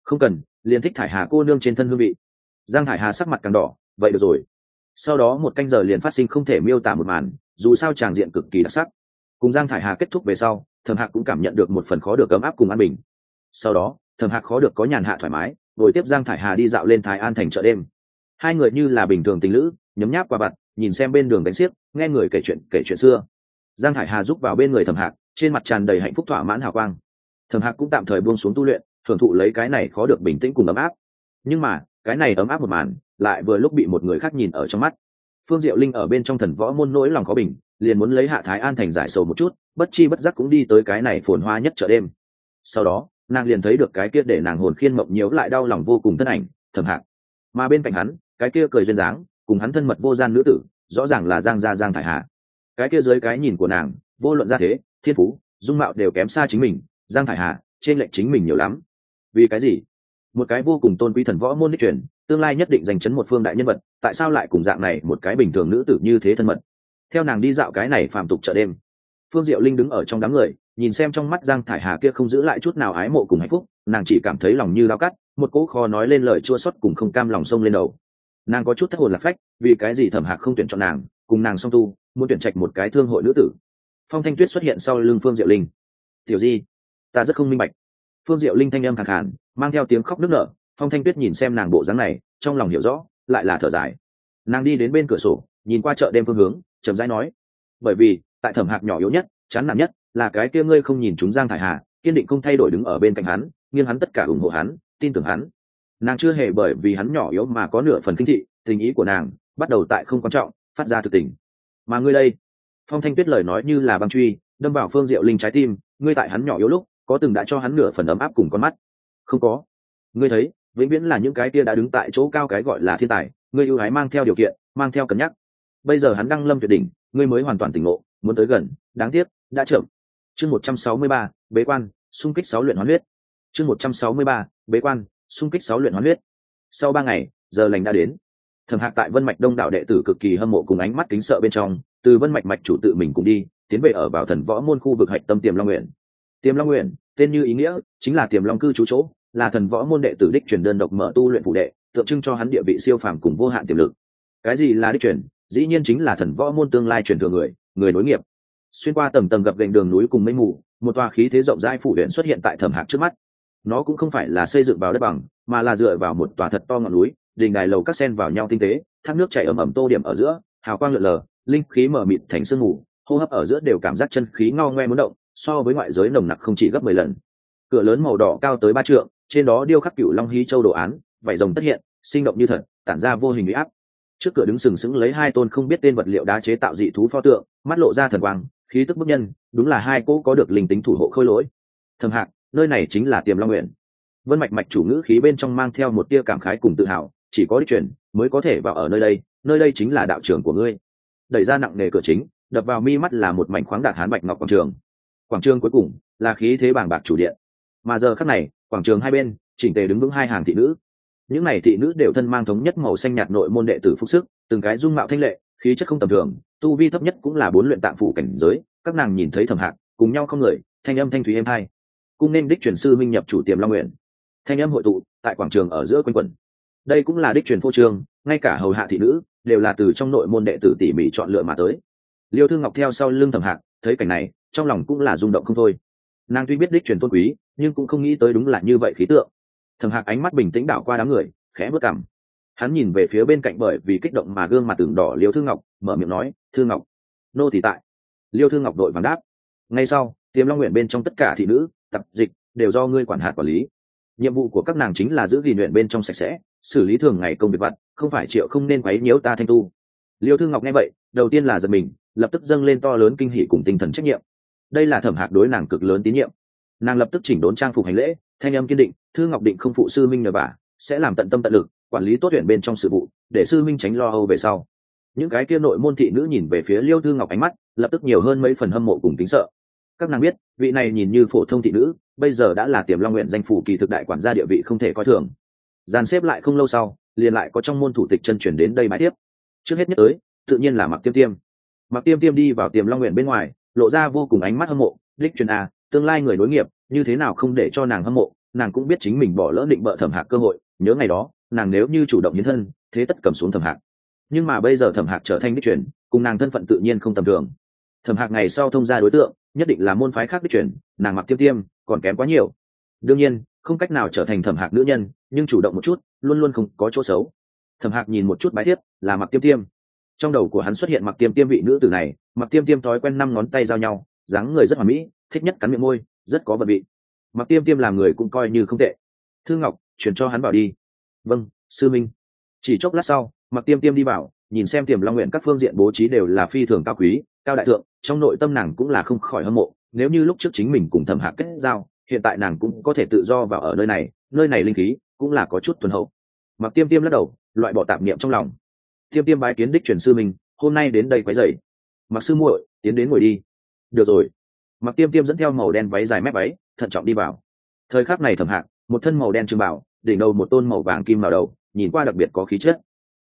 Không cần, liền thích thải hà cô nương trên thân hương vị. Giang thải hà sắc mặt càng đỏ, vậy được rồi. Sau đó một canh giờ liền phát sinh không thể miêu tả một màn, dù sao tràng diện cực kỳ đặc sắc. Cùng giang thải hà kết thúc về sau, thẩm hạc cũng cảm nhận được một phần khó được ấm áp cùng an bình. Sau đó, thẩm hạc khó được có nhàn hạ thoải mái, ngồi tiếp giang thải hà đi dạo lên thái an thành chợ đêm. Hai người như là bình thường tình lữ, nhấm nháp qua vặt nhìn xem bên đường đánh xiếc, nghe người kể chuyện kể chuyện xưa. Giang thải hà giúp vào bên người thẩm hạc, trên mặt tràn đầy hạnh phúc thỏa mãn hào quang thẩm hạc cũng tạm thời buông xuống tu luyện thưởng thụ lấy cái này khó được bình tĩnh cùng ấm áp. Nhưng mà, cái này ấm áp một màn, lại vừa lúc bị một người khác nhìn ở trong mắt. Phương diệu linh ở bên trong thần võ môn nỗi lòng khó bình, liền muốn lấy hạ thái an thành giải sầu một chút, bất chi bất giác cũng đi tới cái này phồn hoa nhất chợ đêm. Sau đó, nàng liền thấy được cái kia để nàng hồn khiên mộng nhiễu lại đau lòng vô cùng thân ảnh, thẩm hạc. Mà bên cạnh hắn, cái kia cười duyên dáng, cùng hắn thân mật vô gian nữ tử, rõ ràng là giang gia giang thải hà. Cái kia dưới cái nhìn của nàng, vô luận ra thế, thiên phú, dung mạo đều kém xa chính mình giang thải hà, trên lệnh chính mình nhiều lắm. Vì cái gì? Một cái vô cùng tôn quý thần võ môn đích truyền, tương lai nhất định giành chấn một phương đại nhân vật, tại sao lại cùng dạng này một cái bình thường nữ tử như thế thân mật? Theo nàng đi dạo cái này phàm tục chợ đêm, phương diệu linh đứng ở trong đám người, nhìn xem trong mắt giang thải hà kia không giữ lại chút nào ái mộ cùng hạnh phúc, nàng chỉ cảm thấy lòng như đau cắt, một cỗ kho nói lên lời chua xót cùng không cam lòng sông lên đầu. Nàng có chút thất hồn lạc phách, vì cái gì thẩm hạc không tuyển chọn nàng, cùng nàng song tu, muốn tuyển trạch một cái thương hội nữ tử. Phong thanh tuyết xuất hiện sau lưng phương diệu linh. Tiểu di ta rất không minh bạch. Phương diệu linh thanh âm khẳng hẳn mang theo tiếng khóc nức nở, phong thanh tuyết nhìn xem nàng bộ dáng này, trong lòng hiểu rõ, lại là thở dài. Nàng đi đến bên cửa sổ, nhìn qua chợ đêm phương hướng, chậm rãi nói, bởi vì, tại thẩm hạc nhỏ yếu nhất, chán nản nhất, là cái kia ngươi không nhìn chúng giang thải hà, kiên định không thay đổi đứng ở bên cạnh hắn, nghiêng hắn tất cả ủng hộ hắn, tin tưởng hắn. Nàng chưa hề bởi vì hắn nhỏ yếu mà có nửa phần kinh thị, tình ý của nàng bắt đầu tại không quan trọng, phát ra từ tình. Mà ngươi đây? Phong thanh tuyết lời nói như là băng truy, đâm vào phương diệu linh trái tim, ngươi tại hắn nhỏ yếu lúc có từng đã cho hắn nửa phần ấm áp cùng con mắt. Không có. Ngươi thấy, vĩnh viễn là những cái kia đã đứng tại chỗ cao cái gọi là thiên tài, ngươi ưu ái mang theo điều kiện, mang theo cân nhắc. Bây giờ hắn đang lâm tuyệt đỉnh, ngươi mới hoàn toàn tỉnh ngộ, muốn tới gần, đáng tiếc, đã chậm. Chương một trăm sáu mươi ba, bế quan, xung kích sáu luyện hoán huyết. Chương một trăm sáu mươi ba, bế quan, xung kích sáu luyện hoán huyết. Sau ba ngày, giờ lành đã đến. Thẩm hạc tại vân mạch đông đảo đệ tử cực kỳ hâm mộ cùng ánh mắt kính sợ bên trong, từ vân mạch mạch chủ tự mình cùng đi, tiến về ở vào thần võ môn khu vực hạch tâm tiềm long nguyện tiềm long nguyện tên như ý nghĩa chính là tiềm long cư trú chỗ, là thần võ môn đệ tử đích truyền đơn độc mở tu luyện phụ đệ, tượng trưng cho hắn địa vị siêu phàm cùng vô hạn tiềm lực. Cái gì là đích truyền? Dĩ nhiên chính là thần võ môn tương lai truyền thừa người người nối nghiệp. Xuyên qua tầng tầng gập gành đường núi cùng mây mù, một tòa khí thế rộng rãi phủ huyện xuất hiện tại thẩm hạc trước mắt. Nó cũng không phải là xây dựng vào đất bằng, mà là dựa vào một tòa thật to ngọn núi, đình đài lầu các sen vào nhau tinh tế, thác nước chảy ẩm ẩm tô điểm ở giữa, hào quang lượn lờ, linh khí mở mịt thành sương mù, hô hấp ở giữa đều cảm giác chân khí ngao ngoe muốn động so với ngoại giới nồng nặc không chỉ gấp mười lần. Cửa lớn màu đỏ cao tới ba trượng, trên đó điêu khắc cựu long hí châu đồ án, vảy rồng tất hiện, sinh động như thật, tản ra vô hình huy áp. Trước cửa đứng sừng sững lấy hai tôn không biết tên vật liệu đá chế tạo dị thú pho tượng, mắt lộ ra thần quang, khí tức bức nhân, đúng là hai cỗ có được linh tính thủ hộ khôi lỗi. Thầm hạc nơi này chính là tiềm long nguyện. Vân mạch mạch chủ ngữ khí bên trong mang theo một tia cảm khái cùng tự hào, chỉ có đi chuyển, mới có thể vào ở nơi đây nơi đây chính là đạo trường của ngươi. Đẩy ra nặng nề cửa chính, đập vào mi mắt là một mảnh khoáng đạt hán bạch ngọc quảng trường quảng trường cuối cùng là khí thế bảng bạc chủ điện. Mà giờ khắc này, quảng trường hai bên, chỉnh tề đứng vững hai hàng thị nữ. Những n à y thị nữ đều thân mang thống nhất màu xanh nhạt nội môn đệ tử phúc sức, từng cái dung mạo thanh lệ, khí chất không tầm thường, tu vi thấp nhất cũng là bốn luyện tạng phủ cảnh giới, các nàng nhìn thấy thầm hạc cùng nhau không người, thanh âm thanh thúy êm hai cung nên đích truyền sư minh nhập chủ tiềm long nguyện. Thanh âm hội tụ tại quảng trường ở giữa quanh quần. Đây cũng là đích truyền phô trương, ngay cả hầu hạ thị nữ đều là từ trong nội môn đệ tử tỉ mỉ chọn lựa mà tới. Liêu thương ngọc theo sau lưng thẩm hạc thấy cảnh này trong lòng cũng là rung động không thôi. Nàng tuy biết đích truyền tôn quý, nhưng cũng không nghĩ tới đúng là như vậy khí tượng. Thầm hạc ánh mắt bình tĩnh đảo qua đám người, khẽ bước cảm hắn nhìn về phía bên cạnh bởi vì kích động mà gương mặt tường đỏ liêu thương ngọc, mở miệng nói thương ngọc. Nô thì tại. Liêu thương ngọc đội vàng đáp. Ngay sau, tiềm long nguyện bên trong tất cả thị nữ, tập, dịch, đều do ngươi quản hạt quản lý. Nhiệm vụ của các nàng chính là giữ gìn luyện bên trong sạch sẽ, xử lý thường ngày công việc vặt, không phải triệu không nên quấy nhiễu ta thanh tu. Liêu thương ngọc nghe vậy, đầu tiên là giật mình, lập tức dâng lên to lớn kinh hỷ cùng tinh thần trách nhiệm đây là thẩm hạc đối nàng cực lớn tín nhiệm. Nàng lập tức chỉnh đốn trang phục hành lễ, thanh âm kiên định, thư ngọc định không phụ sư minh nhờ bà, sẽ làm tận tâm tận lực, quản lý tốt huyện bên trong sự vụ, để sư minh tránh lo âu về sau. Những cái kia nội môn thị nữ nhìn về phía liêu thư ngọc ánh mắt, lập tức nhiều hơn mấy phần hâm mộ cùng tính sợ. Các nàng biết, vị này nhìn như phổ thông thị nữ, bây giờ đã là tiềm long nguyện danh phủ kỳ thực đại quản gia địa vị không thể coi thường. Dàn xếp lại không lâu sau, liền lại có trong môn thủ tịch chân chuyển đến đây mãi tiếp. Trước hết nhất tới, tự nhiên là mặc tiêm tiêm. Mặc tiêm tiêm đi vào tiềm long nguyện bên ngoài lộ ra vô cùng ánh mắt hâm mộ. Đích truyền a, tương lai người nối nghiệp, như thế nào không để cho nàng hâm mộ? Nàng cũng biết chính mình bỏ lỡ định bợ thẩm hạc cơ hội. Nhớ ngày đó, nàng nếu như chủ động hiến thân, thế tất cầm xuống thẩm hạc. Nhưng mà bây giờ thẩm hạc trở thành đích truyền, cùng nàng thân phận tự nhiên không tầm thường. Thẩm hạc ngày sau thông ra đối tượng, nhất định là môn phái khác đích truyền, nàng mặc tiêm tiêm, còn kém quá nhiều. Đương nhiên, không cách nào trở thành thẩm hạc nữ nhân, nhưng chủ động một chút, luôn luôn không có chỗ xấu. Thẩm hạc nhìn một chút bái thiếp, là mặc tiêm tiêm trong đầu của hắn xuất hiện mặc tiêm tiêm vị nữ tử này mặc tiêm tiêm thói quen năm ngón tay giao nhau, dáng người rất hoà mỹ, thích nhất cắn miệng môi, rất có vật vị. Mặc tiêm tiêm làm người cũng coi như không tệ. Thư ngọc, chuyển cho hắn bảo đi. Vâng sư minh. Chỉ chốc lát sau mặc tiêm tiêm đi bảo nhìn xem tiềm long nguyện các phương diện bố trí đều là phi thường cao quý, cao đại thượng, trong nội tâm nàng cũng là không khỏi hâm mộ. Nếu như lúc trước chính mình cùng thẩm hạ kết giao, hiện tại nàng cũng có thể tự do vào ở nơi này nơi này linh khí cũng là có chút thuần hậu. Mặc tiêm tiêm lắc đầu, loại bỏ tạp niệm trong lòng tiêm tiêm bái kiến đích truyền sư mình, hôm nay đến đây quấy dậy mặc sư muội, tiến đến ngồi đi. Được rồi. Mặc tiêm tiêm dẫn theo màu đen váy dài mép váy, thận trọng đi vào. Thời khắc này thẩm hạc một thân màu đen trường bảo đỉnh đầu một tôn màu vàng kim vào đầu, nhìn qua đặc biệt có khí chất.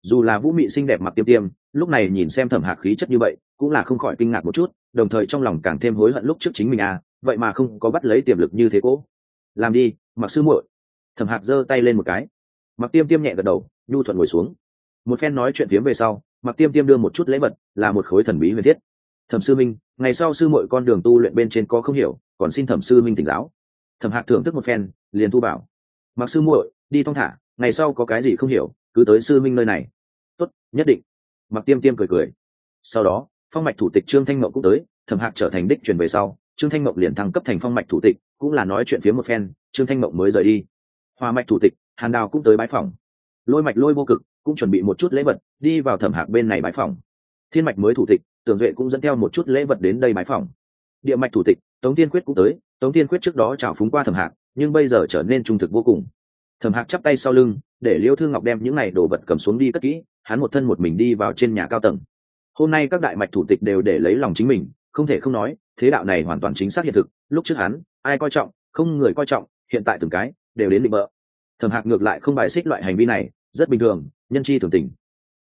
Dù là vũ mị xinh đẹp mặc tiêm tiêm, lúc này nhìn xem thẩm hạc khí chất như vậy, cũng là không khỏi kinh ngạc một chút, đồng thời trong lòng càng thêm hối hận lúc trước chính mình à vậy mà không có bắt lấy tiềm lực như thế cố. Làm đi, mặc sư muội. Thẩm hạc giơ tay lên một cái. Mặc tiêm tiêm nhẹ gật đầu, nhu thuận ngồi xuống một phen nói chuyện phiếm về sau mặc tiêm tiêm đưa một chút lễ vật, là một khối thần bí huyền thiết. Thẩm sư minh, ngày sau sư muội con đường tu luyện bên trên có không hiểu, còn xin thẩm sư minh tỉnh giáo. Thẩm hạc thưởng thức một phen, liền thu bảo. Mặc sư muội, đi thong thả, ngày sau có cái gì không hiểu, cứ tới sư minh nơi này. Tốt, nhất định. Mặc tiêm tiêm cười cười. Sau đó, phong mạch thủ tịch trương thanh mậu cũng tới, thẩm hạc trở thành đích truyền về sau, trương thanh mậu liền thăng cấp thành phong mạch thủ tịch, cũng là nói chuyện phía một phen, trương thanh mậu mới rời đi. Hoa mạch thủ tịch, hàn đào cũng tới bãi phòng lôi mạch lôi vô cực cũng chuẩn bị một chút lễ vật, đi vào thẩm hạc bên này bãi phòng thiên mạch mới thủ tịch, tưởng duệ cũng dẫn theo một chút lễ vật đến đây bãi phòng địa mạch thủ tịch, tống tiên quyết cũng tới, tống tiên quyết trước đó trào phúng qua thẩm hạc, nhưng bây giờ trở nên trung thực vô cùng. Thẩm hạc chắp tay sau lưng, để liêu thương ngọc đem những này đồ vật cầm xuống đi cất kỹ, hắn một thân một mình đi vào trên nhà cao tầng. Hôm nay các đại mạch thủ tịch đều để lấy lòng chính mình, không thể không nói, thế đạo này hoàn toàn chính xác hiện thực, lúc trước hắn, ai coi trọng, không người coi trọng, hiện tại từng cái, đều đến định bợ. Thẩm hạc ngược lại không bài xích loại hành vi này, rất bình thường nhân chi thường tình.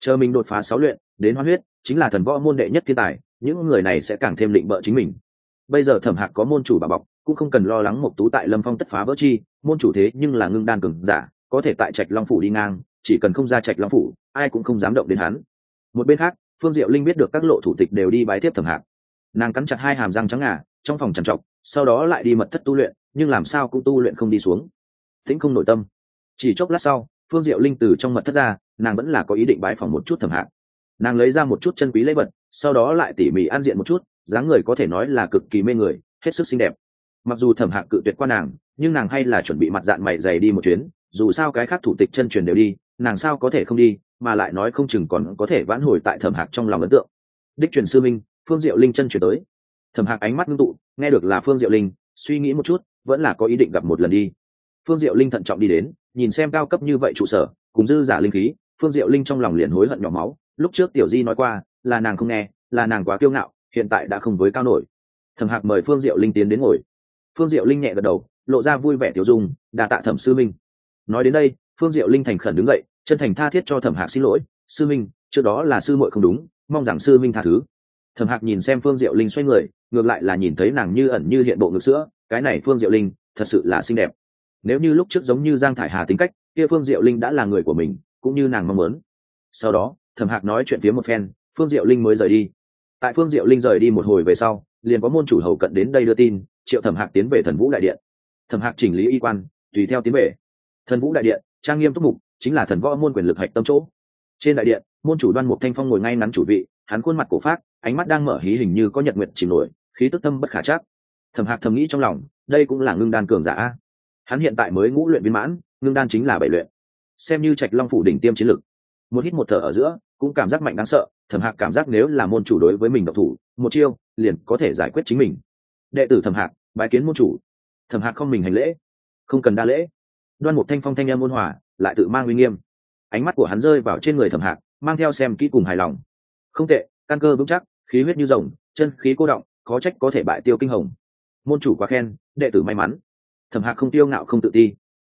Chờ mình đột phá sáu luyện, đến hoa huyết, chính là thần võ môn đệ nhất thiên tài, những người này sẽ càng thêm định bợ chính mình. Bây giờ thẩm hạc có môn chủ bà bọc, cũng không cần lo lắng một tú tại lâm phong tất phá vỡ chi, môn chủ thế nhưng là ngưng đan cường giả, có thể tại trạch long phủ đi ngang, chỉ cần không ra trạch long phủ, ai cũng không dám động đến hắn. Một bên khác, phương diệu linh biết được các lộ thủ tịch đều đi bái tiếp thẩm hạc. Nàng cắn chặt hai hàm răng trắng ngà, trong phòng trằn trọc, sau đó lại đi mật thất tu luyện, nhưng làm sao cũng tu luyện không đi xuống. Tĩnh không nội tâm. Chỉ chốc lát sau phương diệu linh từ trong mật thất ra, nàng vẫn là có ý định bái phòng một chút thẩm hạng. nàng lấy ra một chút chân quý lễ vật, sau đó lại tỉ mỉ an diện một chút, dáng người có thể nói là cực kỳ mê người, hết sức xinh đẹp. Mặc dù thẩm hạng cự tuyệt qua nàng, nhưng nàng hay là chuẩn bị mặt dạng mày dày đi một chuyến, dù sao cái khác thủ tịch chân truyền đều đi, nàng sao có thể không đi, mà lại nói không chừng còn có thể vãn hồi tại thẩm hạc trong lòng ấn tượng. Đích truyền sư minh, phương diệu linh chân chuyển tới. Thẩm hạc ánh mắt ngưng tụ, nghe được là phương diệu linh, suy nghĩ một chút, vẫn là có ý định gặp một lần đi phương diệu linh thận trọng đi đến, nhìn xem cao cấp như vậy trụ sở, cùng dư giả linh khí, phương diệu linh trong lòng liền hối hận nhỏ máu. Lúc trước tiểu di nói qua, là nàng không nghe, là nàng quá kiêu ngạo, hiện tại đã không với cao nổi. Thẩm hạc mời phương diệu linh tiến đến ngồi. Phương diệu linh nhẹ gật đầu, lộ ra vui vẻ tiểu dung đà tạ thẩm sư minh. Nói đến đây, phương diệu linh thành khẩn đứng dậy, chân thành tha thiết cho thẩm hạc xin lỗi. Sư minh, trước đó là sư muội không đúng, mong rằng sư minh tha thứ. Thẩm hạc nhìn xem phương diệu linh xoay người, ngược lại là nhìn thấy nàng như ẩn như hiện bộ ngực sữa, cái này phương diệu linh, thật sự là xinh đẹp nếu như lúc trước giống như giang thải hà tính cách, kia phương diệu linh đã là người của mình, cũng như nàng mong muốn. Sau đó, thẩm hạc nói chuyện phía một phen, phương diệu linh mới rời đi. Tại phương diệu linh rời đi một hồi về sau, liền có môn chủ hầu cận đến đây đưa tin, triệu thẩm hạc tiến về thần vũ đại điện. Thẩm hạc chỉnh lý y quan, tùy theo tiến về. Thần vũ đại điện, trang nghiêm túc mục, chính là thần võ môn quyền lực hạch tâm chỗ. Trên đại điện, môn chủ đoan mục thanh phong ngồi ngay ngắn chủ vị, hắn khuôn mặt cổ phát ánh mắt đang mở hí hình như có nhật nguyện chìm nổi, khí tức tâm bất khả chắc. Thẩm hạc thầm nghĩ trong lòng, đây cũng là ngưng đan cường giả hắn hiện tại mới ngũ luyện viên mãn, ngưng đan chính là bảy luyện. Xem như trạch long phủ đỉnh tiêm chiến lực. Một hít một thở ở giữa, cũng cảm giác mạnh đáng sợ, thẩm hạc cảm giác nếu là môn chủ đối với mình độc thủ, một chiêu, liền có thể giải quyết chính mình. Đệ tử thẩm hạc bãi kiến môn chủ. Thẩm hạc không mình hành lễ. Không cần đa lễ. Đoan một thanh phong thanh em môn hòa, lại tự mang uy nghiêm. Ánh mắt của hắn rơi vào trên người thẩm hạc, mang theo xem kỹ cùng hài lòng. Không tệ, căn cơ vững chắc, khí huyết như rồng, chân khí cô động, khó trách có thể bại tiêu kinh hồng. Môn chủ quá khen, đệ tử may mắn thẩm hạc không tiêu ngạo không tự ti.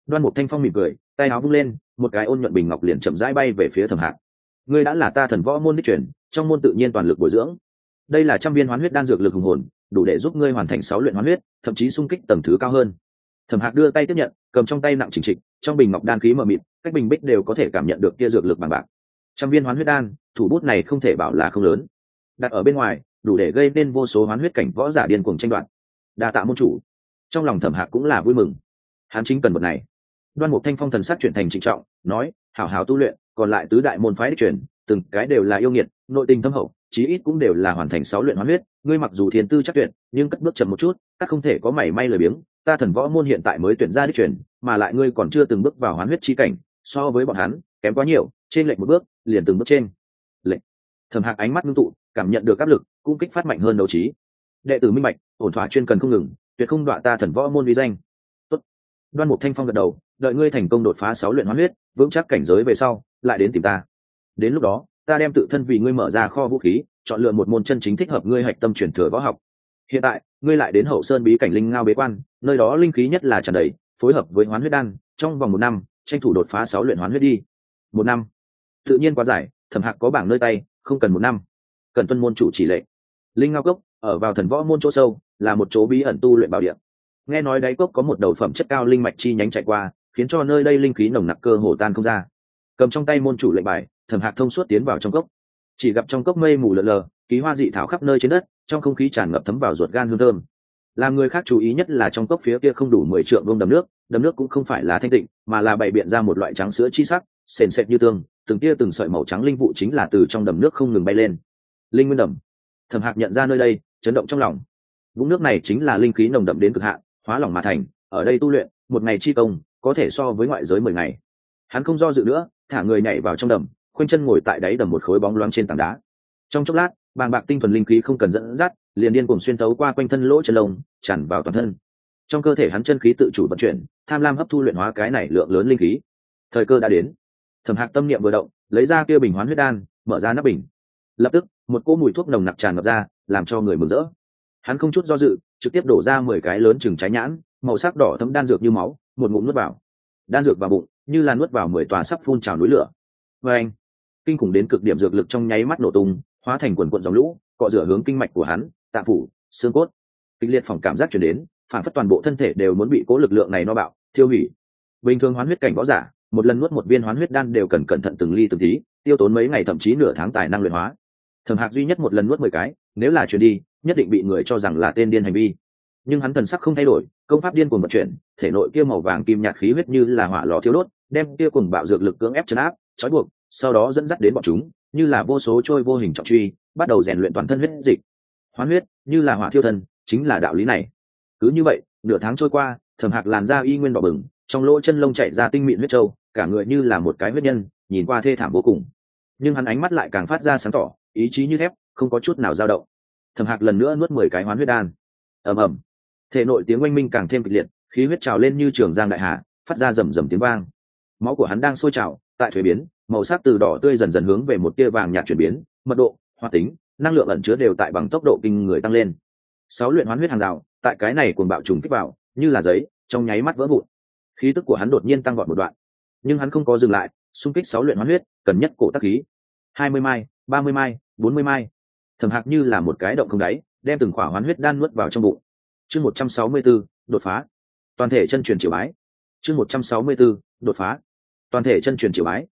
Đoan một thanh phong mỉm cười, tay áo vung lên, một cái ôn nhuận bình ngọc liền chậm rãi bay về phía thẩm hạc ngươi đã là ta thần võ môn đích truyền, trong môn tự nhiên toàn lực bồi dưỡng. Đây là trăm viên hoán huyết đan dược lực hùng hồn, đủ để giúp ngươi hoàn thành sáu luyện hoán huyết, thậm chí sung kích tầng thứ cao hơn. Thẩm hạc đưa tay tiếp nhận, cầm trong tay nặng chỉnh trịch, trong bình ngọc đan khí mờ mịt, cách bình bích đều có thể cảm nhận được kia dược lực bằng bạc. Trăm viên hoán huyết đan, thủ bút này không thể bảo là không lớn. Đặt ở bên ngoài, đủ để gây nên vô số hoán huyết cảnh võ giả điên cuồng tranh đoạt. Đa tạ môn chủ trong lòng thẩm hạc cũng là vui mừng. Hắn chính cần một này đoan mục thanh phong thần sắc chuyển thành trịnh trọng, nói, hảo hảo tu luyện, còn lại tứ đại môn phái đích truyền, từng cái đều là yêu nghiệt, nội tình thâm hậu, chí ít cũng đều là hoàn thành sáu luyện hoán huyết, ngươi mặc dù thiên tư chắc tuyệt, nhưng cất bước chậm một chút, các không thể có mảy may lời biếng, ta thần võ môn hiện tại mới tuyển ra đích truyền, mà lại ngươi còn chưa từng bước vào hoán huyết chi cảnh, so với bọn hắn, kém quá nhiều, trên lệnh một bước, liền từng bước trên. Lệnh thẩm hạc ánh mắt ngưng tụ, cảm nhận được áp lực, cũng kích phát mạnh hơn đấu trí. Đệ tử minh mạch ổn thỏa chuyên cần không ngừng tuyệt không đọa ta thần võ môn vi danh. Tốt. đoan mục thanh phong gật đầu, đợi ngươi thành công đột phá sáu luyện hoán huyết, vững chắc cảnh giới về sau, lại đến tìm ta. Đến lúc đó, ta đem tự thân vì ngươi mở ra kho vũ khí, chọn lựa một môn chân chính thích hợp ngươi hạch tâm chuyển thừa võ học. Hiện tại, ngươi lại đến hậu sơn bí cảnh linh ngao bế quan, nơi đó linh khí nhất là tràn đầy, phối hợp với hoán huyết đan, trong vòng một năm, tranh thủ đột phá sáu luyện hoán huyết đi. Một năm. Tự nhiên quá giải thẩm hạc có bảng nơi tay, không cần một năm. Cần tuân môn chủ chỉ lệ. Linh ngao cốc, ở vào thần võ môn chỗ sâu là một chỗ bí ẩn tu luyện bảo địa. Nghe nói đáy cốc có một đầu phẩm chất cao linh mạch chi nhánh chạy qua, khiến cho nơi đây linh khí nồng nặc cơ hồ tan không ra. Cầm trong tay môn chủ lệnh bài, thẩm hạc thông suốt tiến vào trong cốc. Chỉ gặp trong cốc mây mù lờ lờ, ký hoa dị thảo khắp nơi trên đất, trong không khí tràn ngập thấm vào ruột gan hương thơm. Làm người khác chú ý nhất là trong cốc phía kia không đủ mười triệu vông đầm nước đầm nước cũng không phải là thanh tịnh, mà là bày biện ra một loại trắng sữa chi sắc, sền sệt như tương, từng tia từng sợi màu trắng linh vụ chính là từ trong đầm nước không ngừng bay lên. Linh nguyên đầm. Thẩm hạc nhận ra nơi đây, chấn động trong lòng vũng nước này chính là linh khí nồng đậm đến cực hạn, hóa lỏng mà thành, ở đây tu luyện, một ngày chi công, có thể so với ngoại giới mười ngày. Hắn không do dự nữa, thả người nhảy vào trong đầm, khoanh chân ngồi tại đáy đầm một khối bóng loáng trên tảng đá. Trong chốc lát, bàng bạc tinh thuần linh khí không cần dẫn dắt, liền điên cùng xuyên tấu qua quanh thân lỗ chân lông, tràn vào toàn thân. Trong cơ thể hắn chân khí tự chủ vận chuyển, tham lam hấp thu luyện hóa cái này lượng lớn linh khí. Thời cơ đã đến. Thẩm hạc tâm niệm vừa động, lấy ra kia bình hoán huyết đan, mở ra nắp bình. Lập tức, một cỗ mùi thuốc nồng nặc tràn ngập ra, làm cho người mừng rỡ hắn không chút do dự, trực tiếp đổ ra mười cái lớn chừng trái nhãn, màu sắc đỏ thấm đan dược như máu, một ngụm nuốt vào. Đan dược vào bụng, như là nuốt vào mười tòa sắp phun trào núi lửa. Và anh, kinh khủng đến cực điểm dược lực trong nháy mắt nổ tung, hóa thành quần quận dòng lũ, cọ rửa hướng kinh mạch của hắn, tạ phủ, xương cốt. Kịch liệt phòng cảm giác chuyển đến, phản phất toàn bộ thân thể đều muốn bị cố lực lượng này no bạo, thiêu hủy. Bình thường hoán huyết cảnh võ giả, một lần nuốt một viên hoán huyết đan đều cần cẩn thận từng ly từng tí, tiêu tốn mấy ngày thậm chí nửa tháng tài năng luyện hóa. Thẩm hạc duy nhất một lần nuốt mười cái, nếu là chuyển đi nhất định bị người cho rằng là tên điên hành vi. Nhưng hắn thần sắc không thay đổi, công pháp điên cuồng vận chuyển, thể nội kia màu vàng kim nhạt khí huyết như là hỏa lò thiếu đốt, đem kia cùng bạo dược lực cưỡng ép chấn áp, trói buộc, sau đó dẫn dắt đến bọn chúng, như là vô số trôi vô hình trọng truy, bắt đầu rèn luyện toàn thân huyết dịch. Hoán huyết, như là hỏa thiêu thân, chính là đạo lý này. Cứ như vậy, nửa tháng trôi qua, thẩm hạc làn da y nguyên đỏ bừng, trong lỗ chân lông chạy ra tinh mịn huyết trâu, cả người như là một cái huyết nhân, nhìn qua thê thảm vô cùng. Nhưng hắn ánh mắt lại càng phát ra sáng tỏ, ý chí như thép, không có chút nào dao động thẩm hạc lần nữa nuốt mười cái hoán huyết đan. Ầm ầm. Thể nội tiếng oanh minh càng thêm kịch liệt, khí huyết trào lên như trường giang đại hà, phát ra rầm rầm tiếng vang. Máu của hắn đang sôi trào, tại thuế biến, màu sắc từ đỏ tươi dần dần hướng về một tia vàng nhạt chuyển biến, mật độ, hoạt tính, năng lượng ẩn chứa đều tại bằng tốc độ kinh người tăng lên. Sáu luyện hoán huyết hàng rào, tại cái này cuồng bạo trùng kích vào, như là giấy, trong nháy mắt vỡ vụn. Khí tức của hắn đột nhiên tăng gọn một đoạn. Nhưng hắn không có dừng lại, xung kích sáu luyện hoán huyết, cần nhất cổ tắc khí. Hai mươi mai, ba mươi mai, bốn mươi mai thầm hạc như là một cái động không đáy, đem từng khỏa hoán huyết đan nuốt vào trong bụng. Chương một trăm sáu mươi b ố đột phá. Toàn thể chân truyền triều bái. Chương một trăm sáu mươi b ố đột phá. Toàn thể chân truyền triều bái.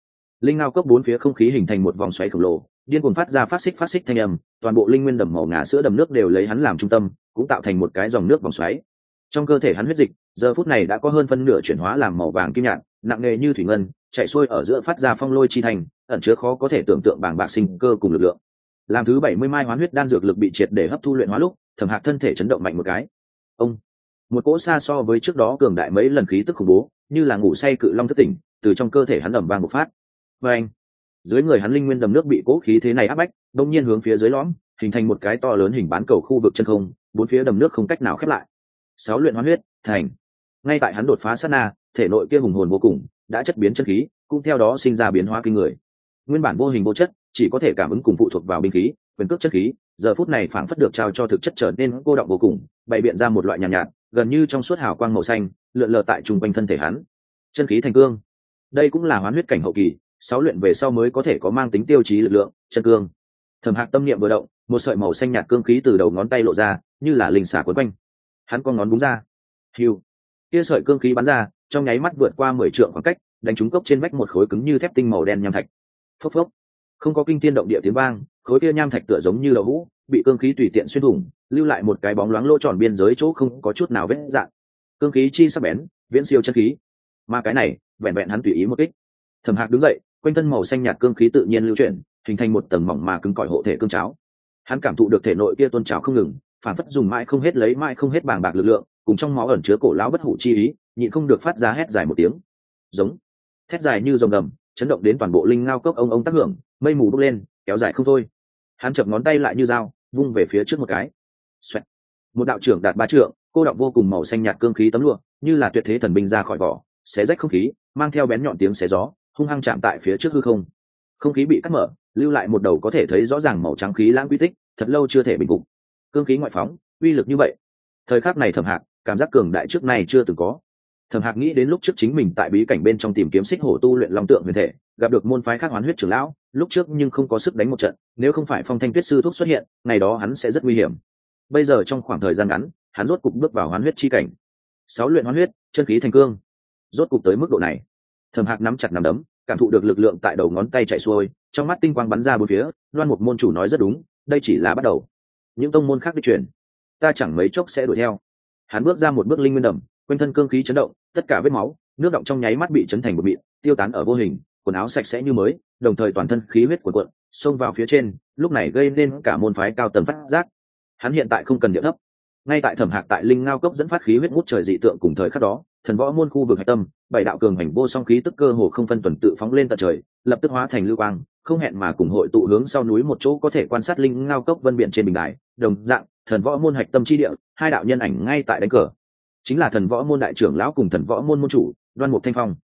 Linh ngao cấp bốn phía không khí hình thành một vòng xoáy khổng lồ, điên cuồng phát ra phát xích phát xích thanh âm, toàn bộ linh nguyên đầm màu ngà sữa đầm nước đều lấy hắn làm trung tâm, cũng tạo thành một cái dòng nước vòng xoáy. Trong cơ thể hắn huyết dịch, giờ phút này đã có hơn phân nửa chuyển hóa làm màu vàng kim nhạt, nặng nề như thủy ngân, chạy xuôi ở giữa phát ra phong lôi chi thành, ẩn chứa khó có thể tưởng tượng bảng bạc sinh cơ cùng lực lượng làm thứ bảy mươi mai hoán huyết đan dược lực bị triệt để hấp thu luyện hóa lúc, thẩm hạc thân thể chấn động mạnh một cái. Ông. Một cỗ xa so với trước đó cường đại mấy lần khí tức khủng bố, như là ngủ say cự long thất tỉnh, từ trong cơ thể hắn ẩm vang một phát. Và anh. Dưới người hắn linh nguyên đầm nước bị cỗ khí thế này áp bách, đông nhiên hướng phía dưới lõm, hình thành một cái to lớn hình bán cầu khu vực chân không, bốn phía đầm nước không cách nào khép lại. Sáu luyện hoán huyết, thành. Ngay tại hắn đột phá sát na, thể nội kia hùng hồn vô cùng, đã chất biến chân khí, cũng theo đó sinh ra biến hóa kinh người. Nguyên bản vô hình vô chất chỉ có thể cảm ứng cùng phụ thuộc vào binh khí quyền cước chất khí giờ phút này phảng phất được trao cho thực chất trở nên cô động vô cùng bày biện ra một loại nhàn nhạt, nhạt gần như trong suốt hào quang màu xanh lượn lờ tại trung quanh thân thể hắn. Chân khí thành cương. Đây cũng là hoán huyết cảnh hậu kỳ sáu luyện về sau mới có thể có mang tính tiêu chí lực lượng chân cương. Thẩm hạc tâm niệm vừa động một sợi màu xanh nhạt cương khí từ đầu ngón tay lộ ra như là linh xả quấn quanh. Hắn con ngón búng ra. Hiu. Kia sợi cương khí bắn ra trong nháy mắt vượt qua mười trượng khoảng cách đánh trúng cốc trên vách một khối cứng như thép tinh màu đen nham thạch. Phốc phốc không có kinh thiên động địa tiếng vang, khối kia nham thạch tựa giống như đậu hũ, bị cương khí tùy tiện xuyên thủng, lưu lại một cái bóng loáng lỗ tròn biên giới chỗ không có chút nào vết dạng cương khí chi sắc bén, viễn siêu chân khí. Mà cái này, vẹn vẹn hắn tùy ý một kích. Thẩm hạc đứng dậy, quanh thân màu xanh nhạt cương khí tự nhiên lưu chuyển, hình thành một tầng mỏng mà cứng cỏi hộ thể cương cháo. Hắn cảm thụ được thể nội kia tôn trào không ngừng, phản phất dùng mãi không hết lấy mãi không hết bàng bạc lực lượng, cùng trong máu ẩn chứa cổ lão bất hủ chi ý, nhịn không được phát ra hét dài một tiếng. Giống. Thét dài như dòng gầm, chấn động đến toàn bộ linh ngao cốc ông ông tác hưởng mây mù bốc lên, kéo dài không thôi. Hắn chập ngón tay lại như dao, vung về phía trước một cái、Xoẹt. Một đạo trưởng đạt ba trượng, cô đọng vô cùng màu xanh nhạt cương khí tấm lụa, như là tuyệt thế thần binh ra khỏi vỏ, xé rách không khí, mang theo bén nhọn tiếng xé gió, hung hăng chạm tại phía trước hư không. Không khí bị cắt mở, lưu lại một đầu có thể thấy rõ ràng màu trắng khí lãng quy tích, thật lâu chưa thể bình phục. Cương khí ngoại phóng, uy lực như vậy. Thời khắc này thẩm hạc, cảm giác cường đại trước này chưa từng có. Thẩm hạc nghĩ đến lúc trước chính mình tại bí cảnh bên trong tìm kiếm xích hổ tu luyện long tượng huyền thể, gặp được môn phái khác hoán huyết trưởng lão lúc trước nhưng không có sức đánh một trận, nếu không phải phong thanh tuyết sư thuốc xuất hiện, ngày đó hắn sẽ rất nguy hiểm. Bây giờ trong khoảng thời gian ngắn, hắn rốt cục bước vào hoán huyết chi cảnh. Sáu luyện hoán huyết, chân khí thành cương. Rốt cục tới mức độ này. Thầm hạc nắm chặt nắm đấm, cảm thụ được lực lượng tại đầu ngón tay chạy xuôi, trong mắt tinh quang bắn ra bốn phía, loan một môn chủ nói rất đúng, đây chỉ là bắt đầu. Những tông môn khác đi chuyển. Ta chẳng mấy chốc sẽ đuổi theo. Hắn bước ra một bước linh nguyên đầm, quanh thân cương khí chấn động, tất cả vết máu, nước động trong nháy mắt bị chấn thành một mịn, tiêu tán ở vô hình quần áo sạch sẽ như mới, đồng thời toàn thân khí huyết của quận xông vào phía trên, lúc này gây nên cả môn phái cao tầng phát giác. Hắn hiện tại không cần địa thấp. Ngay tại thẩm hạc tại linh ngao cốc dẫn phát khí huyết ngút trời dị tượng cùng thời khắc đó, thần võ môn khu vực hạch tâm, bảy đạo cường hành vô song khí tức cơ hồ không phân tuần tự phóng lên tận trời, lập tức hóa thành lưu quang, không hẹn mà cùng hội tụ hướng sau núi một chỗ có thể quan sát linh ngao cốc vân biển trên bình đài, đồng dạng, thần võ môn hạch tâm chi địa, hai đạo nhân ảnh ngay tại đánh cờ. Chính là thần võ môn đại trưởng lão cùng thần võ môn môn chủ, đoan mục thanh phong.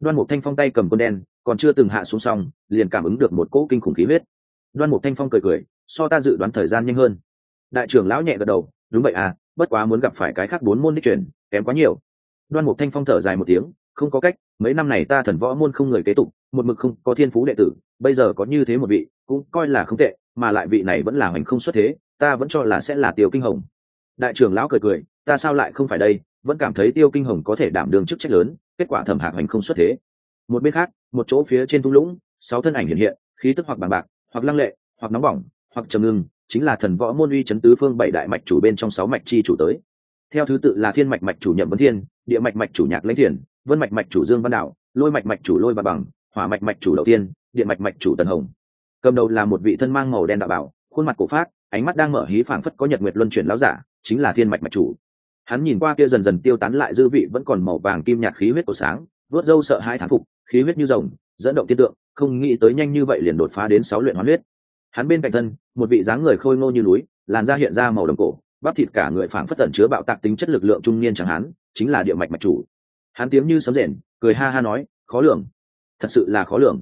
Đoan mục thanh phong tay cầm côn đen còn chưa từng hạ xuống xong, liền cảm ứng được một cỗ kinh khủng khí huyết. Đoan mục thanh phong cười cười, so ta dự đoán thời gian nhanh hơn. Đại trưởng lão nhẹ gật đầu, đúng vậy à bất quá muốn gặp phải cái khác bốn môn đích truyền, kém quá nhiều. Đoan mục thanh phong thở dài một tiếng, không có cách, mấy năm này ta thần võ môn không người kế tục, một mực không có thiên phú đệ tử, bây giờ có như thế một vị, cũng coi là không tệ, mà lại vị này vẫn là hoành không xuất thế, ta vẫn cho là sẽ là tiêu kinh hồng. Đại trưởng lão cười cười, ta sao lại không phải đây, vẫn cảm thấy tiêu kinh hồng có thể đảm đương chức trách lớn, kết quả thẩm hạc hoành không xuất thế. Một bên khác một chỗ phía trên thung lũng, sáu thân ảnh hiện hiện, khí tức hoặc bằng bạc, hoặc lăng lệ, hoặc nóng bỏng, hoặc trầm ngưng, chính là thần võ môn uy chấn tứ phương bảy đại mạch chủ bên trong sáu mạch chi chủ tới. Theo thứ tự là thiên mạch mạch chủ nhậm vấn thiên, địa mạch mạch chủ nhạc lãnh thiền, vân mạch mạch chủ dương văn đạo, lôi mạch mạch chủ lôi và bằng, hỏa mạch mạch chủ đầu tiên điện mạch mạch chủ tần hồng. Cầm đầu là một vị thân mang màu đen đạo bảo, khuôn mặt cổ phát ánh mắt đang mở hí phảng phất có nhật nguyệt luân chuyển láo giả, chính là thiên mạch mạch chủ. Hắn nhìn qua kia dần dần tiêu tán lại dư vị vẫn còn màu vàng kim nhạt khí huyết của sáng vớt dâu sợ hai thán phục khí huyết như rồng, dẫn động tiên tượng, không nghĩ tới nhanh như vậy liền đột phá đến sáu luyện hoán huyết. Hắn bên cạnh thân, một vị dáng người khôi ngô như núi, làn da hiện ra màu đồng cổ, bắp thịt cả người phảng phất tẩn chứa bạo tạc tính chất lực lượng trung niên chẳng hắn chính là địa mạch mạch chủ. Hắn tiếng như sấm rền, cười ha ha nói, khó lường. Thật sự là khó lường.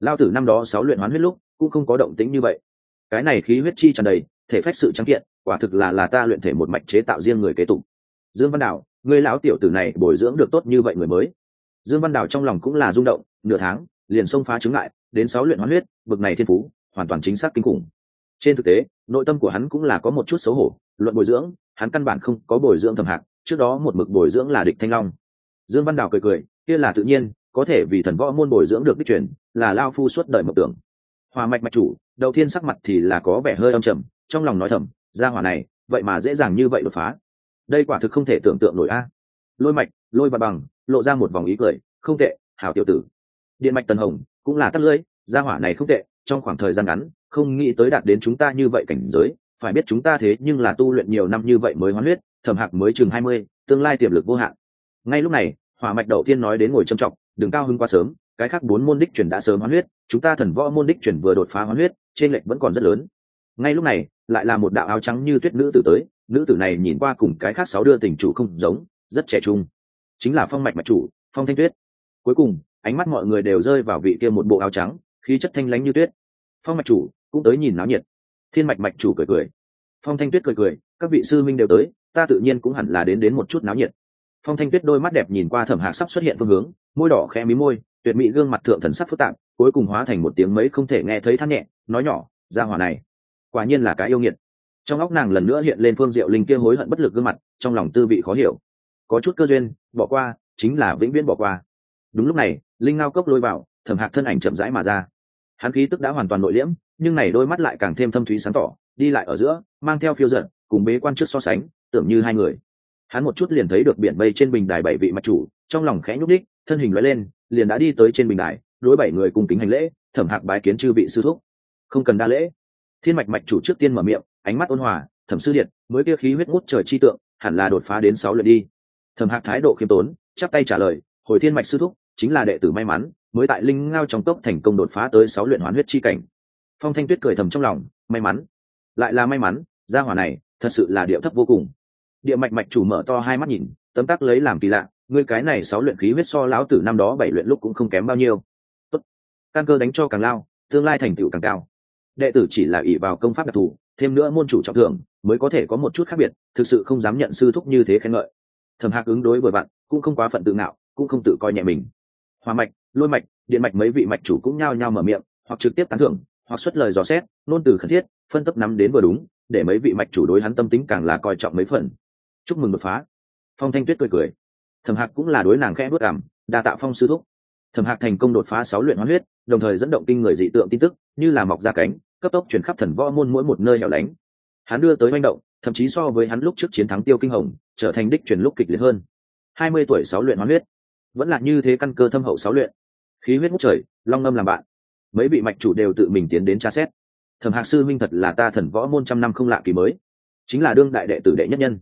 Lao tử năm đó sáu luyện hoán huyết lúc, cũng không có động tĩnh như vậy. Cái này khí huyết chi tràn đầy, thể phách sự trắng kiện, quả thực là là ta luyện thể một mạch chế tạo riêng người kế tục. Dương văn đạo người lão tiểu tử này bồi dưỡng được tốt như vậy người mới dương văn đào trong lòng cũng là rung động, nửa tháng, liền xông phá chứng ngại, đến sáu luyện hoán huyết, bực này thiên phú, hoàn toàn chính xác kinh khủng. Trên thực tế, nội tâm của hắn cũng là có một chút xấu hổ, luận bồi dưỡng, hắn căn bản không có bồi dưỡng thầm hạc trước đó một mực bồi dưỡng là địch thanh long. Dương văn đào cười cười, kia là tự nhiên, có thể vì thần võ môn bồi dưỡng được đích truyền, là lao phu suốt đời mộng tưởng. Hòa mạch mạch chủ, đầu tiên sắc mặt thì là có vẻ hơi âm trầm, trong lòng nói thầm ra hỏa này, vậy mà dễ dàng như vậy đột phá. Đây quả thực không thể tưởng tượng nổi a. Lôi mạch, lôi và bằng lộ ra một vòng ý cười, không tệ, hảo tiểu tử. Điện mạch tần hồng cũng là tắt lưỡi, gia hỏa này không tệ, trong khoảng thời gian ngắn, không nghĩ tới đạt đến chúng ta như vậy cảnh giới, phải biết chúng ta thế nhưng là tu luyện nhiều năm như vậy mới hoán huyết, thẩm hạc mới chừng hai mươi, tương lai tiềm lực vô hạn. Ngay lúc này, hỏa mạch đầu tiên nói đến ngồi trầm trọng, đừng cao hưng quá sớm, cái khác bốn môn đích chuyển đã sớm hoán huyết, chúng ta thần võ môn đích chuyển vừa đột phá hoán huyết, trên lệnh vẫn còn rất lớn. Ngay lúc này, lại là một đạo áo trắng như tuyết nữ tử tới, nữ tử này nhìn qua cùng cái khác sáu đưa tình chủ không giống, rất trẻ trung chính là phong mạch mạch chủ, phong thanh tuyết. Cuối cùng, ánh mắt mọi người đều rơi vào vị kia một bộ áo trắng, khí chất thanh lánh như tuyết. Phong mạch chủ, cũng tới nhìn náo nhiệt. Thiên mạch mạch chủ cười cười. Phong thanh tuyết cười cười, các vị sư minh đều tới, ta tự nhiên cũng hẳn là đến đến một chút náo nhiệt. Phong thanh tuyết đôi mắt đẹp nhìn qua thẩm hạc sắp xuất hiện phương hướng, môi đỏ khẽ mí môi, tuyệt mỹ gương mặt thượng thần sắc phức tạp, cuối cùng hóa thành một tiếng mấy không thể nghe thấy thắt nhẹ, nói nhỏ ra hỏa này, quả nhiên là cái yêu nghiệt. Trong óc nàng lần nữa hiện lên phương diệu linh kia hối hận bất lực gương mặt, trong lòng tư vị khó hiểu có chút cơ duyên, bỏ qua, chính là vĩnh viễn bỏ qua. Đúng lúc này, linh ngao cốc lôi vào, thẩm hạc thân ảnh chậm rãi mà ra. Hắn khí tức đã hoàn toàn nội liễm, nhưng này đôi mắt lại càng thêm thâm thúy sáng tỏ, đi lại ở giữa, mang theo phiêu giận, cùng bế quan trước so sánh, tưởng như hai người. Hắn một chút liền thấy được biển mây trên bình đài bảy vị mặt chủ, trong lòng khẽ nhúc đích thân hình loại lên, liền đã đi tới trên bình đài, đối bảy người cùng kính hành lễ, thẩm hạc bái kiến chư vị sư thúc. Không cần đa lễ. Thiên mạch mạch chủ trước tiên mở miệng, ánh mắt ôn hòa, thẩm sư điện, mới kia khí huyết ngút trời chi tượng, hẳn là đột phá đến sáu lượt đi thẩm hạc thái độ khiêm tốn, chắp tay trả lời, hồi thiên mạch sư thúc, chính là đệ tử may mắn, mới tại linh ngao trong tốc thành công đột phá tới sáu luyện hoán huyết chi cảnh. Phong thanh tuyết cười thầm trong lòng, may mắn, lại là may mắn, gia hỏa này thật sự là điệu thấp vô cùng. Địa mạch mạch chủ mở to hai mắt nhìn, tấm tắc lấy làm kỳ lạ, ngươi cái này sáu luyện khí huyết so lão tử năm đó bảy luyện lúc cũng không kém bao nhiêu. Tốt. căn cơ đánh cho càng lao, tương lai thành tựu càng cao. Đệ tử chỉ là ỷ vào công pháp đặc thù, thêm nữa môn chủ trọng thưởng, mới có thể có một chút khác biệt, thực sự không dám nhận sư thúc như thế khen ngợi. Thẩm hạc ứng đối vừa vặn, cũng không quá phận tự ngạo, cũng không tự coi nhẹ mình. Hòa mạch, lôi mạch, điện mạch mấy vị mạch chủ cũng nhao nhao mở miệng, hoặc trực tiếp tán thưởng, hoặc xuất lời dò xét nôn từ khẩn thiết, phân tấp nắm đến vừa đúng, để mấy vị mạch chủ đối hắn tâm tính càng là coi trọng mấy phần. Chúc mừng đột phá. Phong thanh tuyết cười cười. Thẩm hạc cũng là đối nàng khẽ bước cảm, đa tạo phong sư thúc. Thẩm hạc thành công đột phá sáu luyện hoán huyết, đồng thời dẫn động kinh người dị tượng tin tức, như là mọc ra cánh, cấp tốc chuyển khắp thần võ môn mỗi một nơi hẻo lánh. Hắn đưa tới manh động, thậm chí so với hắn lúc trước chiến thắng tiêu kinh hồng trở thành đích chuyển lúc kịch liệt hơn. Hai mươi tuổi sáu luyện hoán huyết. Vẫn là như thế căn cơ thâm hậu sáu luyện. Khí huyết ngút trời, long ngâm làm bạn. Mấy vị mạch chủ đều tự mình tiến đến tra xét. Thẩm hạc sư minh thật là ta thần võ môn trăm năm không lạ kỳ mới. Chính là đương đại đệ tử đệ nhất nhân.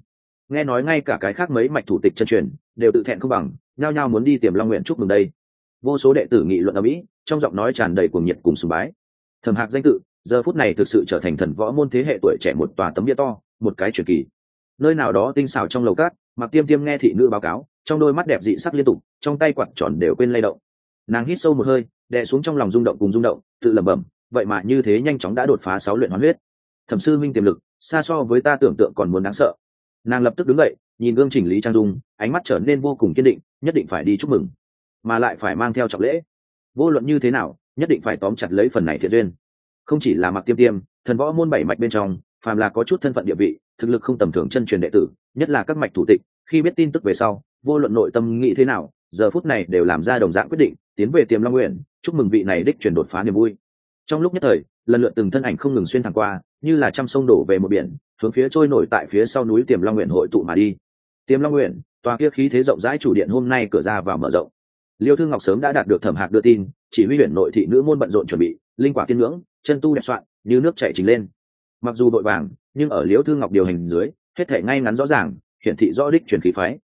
Nghe nói ngay cả cái khác mấy mạch thủ tịch chân truyền đều tự thẹn không bằng, nhao nhao muốn đi tiềm long nguyện chúc mừng đây. Vô số đệ tử nghị luận ở mỹ trong giọng nói tràn đầy cuồng nhiệt cùng sùng bái. Thẩm hạc danh tự, giờ phút này thực sự trở thành thần võ môn thế hệ tuổi trẻ một tòa tấm bia to, một cái truyền kỳ nơi nào đó tinh xảo trong lầu cát mặc tiêm tiêm nghe thị nữ báo cáo, trong đôi mắt đẹp dị sắc liên tục, trong tay quạt tròn đều quên lay động. Nàng hít sâu một hơi, đè xuống trong lòng rung động cùng rung động, tự lẩm bẩm, vậy mà như thế nhanh chóng đã đột phá sáu luyện hoán huyết. Thẩm sư minh tiềm lực, xa so với ta tưởng tượng còn muốn đáng sợ. Nàng lập tức đứng dậy, nhìn gương chỉnh lý trang dung, ánh mắt trở nên vô cùng kiên định, nhất định phải đi chúc mừng, mà lại phải mang theo trọng lễ. Vô luận như thế nào, nhất định phải tóm chặt lấy phần này thiện duyên. Không chỉ là mặc tiêm tiêm, thần võ môn bảy mạch bên trong, phàm là có chút thân phận địa vị thực lực không tầm thường chân truyền đệ tử, nhất là các mạch thủ tịch, khi biết tin tức về sau, vô luận nội tâm nghĩ thế nào, giờ phút này đều làm ra đồng dạng quyết định, tiến về tiềm long nguyện chúc mừng vị này đích truyền đột phá niềm vui. Trong lúc nhất thời, lần lượt từng thân ảnh không ngừng xuyên thẳng qua, như là trăm sông đổ về một biển, hướng phía trôi nổi tại phía sau núi tiềm long nguyện hội tụ mà đi. Tiềm long nguyện tòa kia khí thế rộng rãi chủ điện hôm nay cửa ra vào mở rộng. Liêu thương ngọc sớm đã đạt được thẩm hạc đưa tin, chỉ huy huyện nội thị nữ môn bận rộn chuẩn bị, linh quả tiên ngưỡng, chân tu đẹp soạn, như nước chảy trình lên. Mặc dù đội vàng nhưng ở liễu thư ngọc điều hành dưới, hết thể ngay ngắn rõ ràng, hiển thị rõ đích truyền khí phái.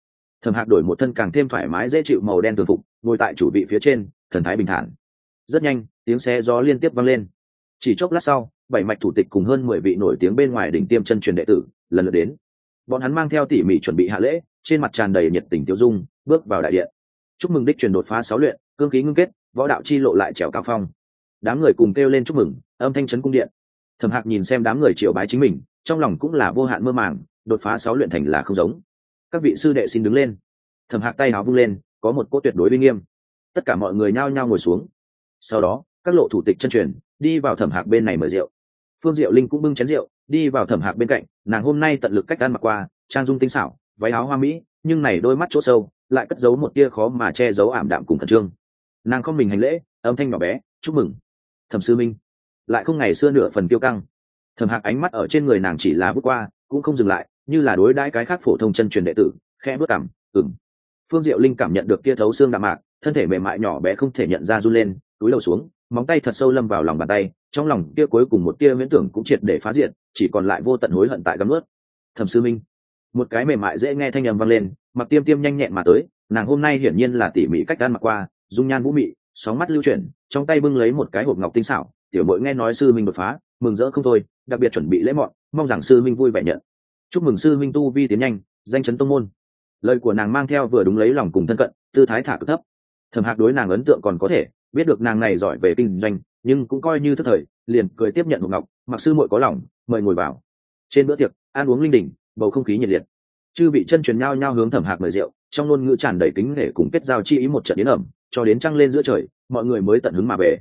Thẩm hạc đổi một thân càng thêm thoải mái dễ chịu màu đen thường phục, ngồi tại chủ vị phía trên, thần thái bình thản. Rất nhanh, tiếng xe gió liên tiếp vang lên. Chỉ chốc lát sau, bảy mạch thủ tịch cùng hơn mười vị nổi tiếng bên ngoài đỉnh tiêm chân truyền đệ tử lần lượt đến. Bọn hắn mang theo tỉ mỉ chuẩn bị hạ lễ, trên mặt tràn đầy nhiệt tình tiêu dung, bước vào đại điện. Chúc mừng đích truyền đột phá sáu luyện, cương khí ngưng kết, võ đạo chi lộ lại trèo cao phong. Đám người cùng kêu lên chúc mừng, âm thanh trấn cung điện. Thẩm hạc nhìn xem đám người triều bái chính mình trong lòng cũng là vô hạn mơ màng, đột phá sáu luyện thành là không giống. Các vị sư đệ xin đứng lên. Thẩm hạc tay áo vung lên, có một cỗ tuyệt đối uy nghiêm. Tất cả mọi người nhao nhao ngồi xuống. Sau đó, các lộ thủ tịch chân truyền đi vào thẩm hạc bên này mở rượu. Phương diệu linh cũng bưng chén rượu, đi vào thẩm hạc bên cạnh, nàng hôm nay tận lực cách ăn mặc qua, trang dung tinh xảo, váy áo hoa mỹ, nhưng này đôi mắt chỗ sâu, lại cất giấu một tia khó mà che giấu ảm đạm cùng khẩn trương. Nàng không mình hành lễ, âm thanh nhỏ bé, chúc mừng, thẩm sư minh. Lại không ngày xưa nửa phần tiêu căng thẩm hạc ánh mắt ở trên người nàng chỉ là bước qua, cũng không dừng lại, như là đối đãi cái khác phổ thông chân truyền đệ tử, khẽ bước cảm ừng phương diệu linh cảm nhận được tia thấu xương đạm mạc, thân thể mềm mại nhỏ bé không thể nhận ra run lên, túi đầu xuống, móng tay thật sâu lâm vào lòng bàn tay, trong lòng tia cuối cùng một tia miễn tưởng cũng triệt để phá diện chỉ còn lại vô tận hối hận tại gắm ướt thẩm sư minh. Một cái mềm mại dễ nghe thanh âm vang lên, mặc tiêm tiêm nhanh nhẹn mà tới, nàng hôm nay hiển nhiên là tỉ mỉ cách ăn mặc qua, dung nhan vũ mị, sóng mắt lưu chuyển, trong tay bưng lấy một cái hộp ngọc tinh xảo tiểu mội nghe nói sư minh đột phá, mừng rỡ không thôi, đặc biệt chuẩn bị lễ mọn, mong rằng sư minh vui vẻ nhận. Chúc mừng sư minh tu vi tiến nhanh, danh chấn tông môn. Lời của nàng mang theo vừa đúng lấy lòng cùng thân cận, tư thái thả cực thấp. Thẩm hạc đối nàng ấn tượng còn có thể, biết được nàng này giỏi về kinh doanh, nhưng cũng coi như thất thời, liền cười tiếp nhận một ngọc, mặc sư muội có lòng, mời ngồi vào. Trên bữa tiệc, ăn uống linh đình, bầu không khí nhiệt liệt. Chư vị chân truyền nhau nhau hướng thẩm hạc mời rượu, trong ngôn ngữ tràn đầy kính nể cùng kết giao chi ý một trận đến ẩm, cho đến trăng lên giữa trời, mọi người mới tận hứng mà về.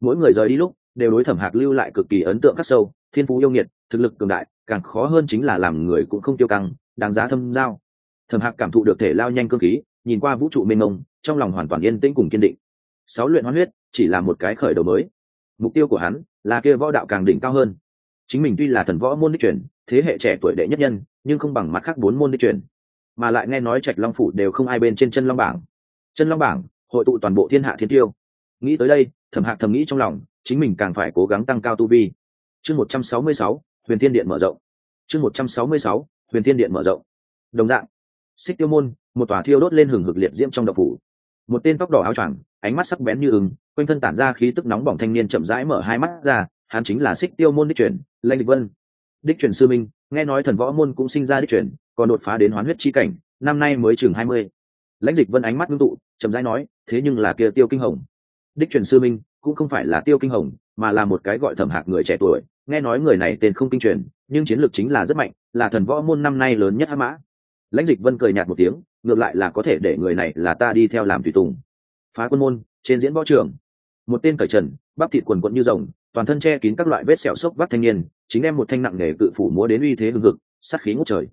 Mỗi người rời đi lúc đều đối thẩm hạc lưu lại cực kỳ ấn tượng khắc sâu, thiên phú yêu nghiệt, thực lực cường đại, càng khó hơn chính là làm người cũng không tiêu căng, đáng giá thâm giao. Thẩm hạc cảm thụ được thể lao nhanh cơ khí, nhìn qua vũ trụ mênh mông, trong lòng hoàn toàn yên tĩnh cùng kiên định. Sáu luyện hoán huyết, chỉ là một cái khởi đầu mới. Mục tiêu của hắn là kia võ đạo càng đỉnh cao hơn. Chính mình tuy là thần võ môn đích truyền, thế hệ trẻ tuổi đệ nhất nhân, nhưng không bằng mặt khác bốn môn đích truyền. Mà lại nghe nói trạch long phủ đều không ai bên trên chân long bảng. Chân long bảng, hội tụ toàn bộ thiên hạ thiên tiêu. Nghĩ tới đây thẩm hạc thầm nghĩ trong lòng, chính mình càng phải cố gắng tăng cao tu vi. Chương một trăm sáu mươi sáu, huyền thiên điện mở rộng. Chương một trăm sáu mươi sáu, huyền thiên điện mở rộng. Đồng dạng, xích tiêu môn, một tòa thiêu đốt lên hừng hực liệt diễm trong độc phủ. Một tên tóc đỏ áo choàng, ánh mắt sắc bén như ứng quanh thân tản ra khí tức nóng bỏng thanh niên chậm rãi mở hai mắt ra, hắn chính là xích tiêu môn đích truyền lệnh địch vân. Đích truyền sư minh, nghe nói thần võ môn cũng sinh ra đích truyền, còn đột phá đến hoán huyết chi cảnh, năm nay mới chừng hai mươi. Lãnh dịch vân ánh mắt ngưng tụ, chậm rãi nói, thế nhưng là kia tiêu kinh hồng đích truyền sư minh cũng không phải là tiêu kinh hồng, mà là một cái gọi thẩm hạc người trẻ tuổi. Nghe nói người này tên không kinh truyền, nhưng chiến lược chính là rất mạnh, là thần võ môn năm nay lớn nhất hắc mã. Lãnh dịch vân cười nhạt một tiếng, ngược lại là có thể để người này là ta đi theo làm tùy tùng. Phá quân môn, trên diễn võ trường. Một tên cởi trần, bắp thịt quần quận như rồng, toàn thân che kín các loại vết sẹo sốc vắt thanh niên, chính đem một thanh nặng nghề cự phủ múa đến uy thế hưng hực, sát khí ngút trời.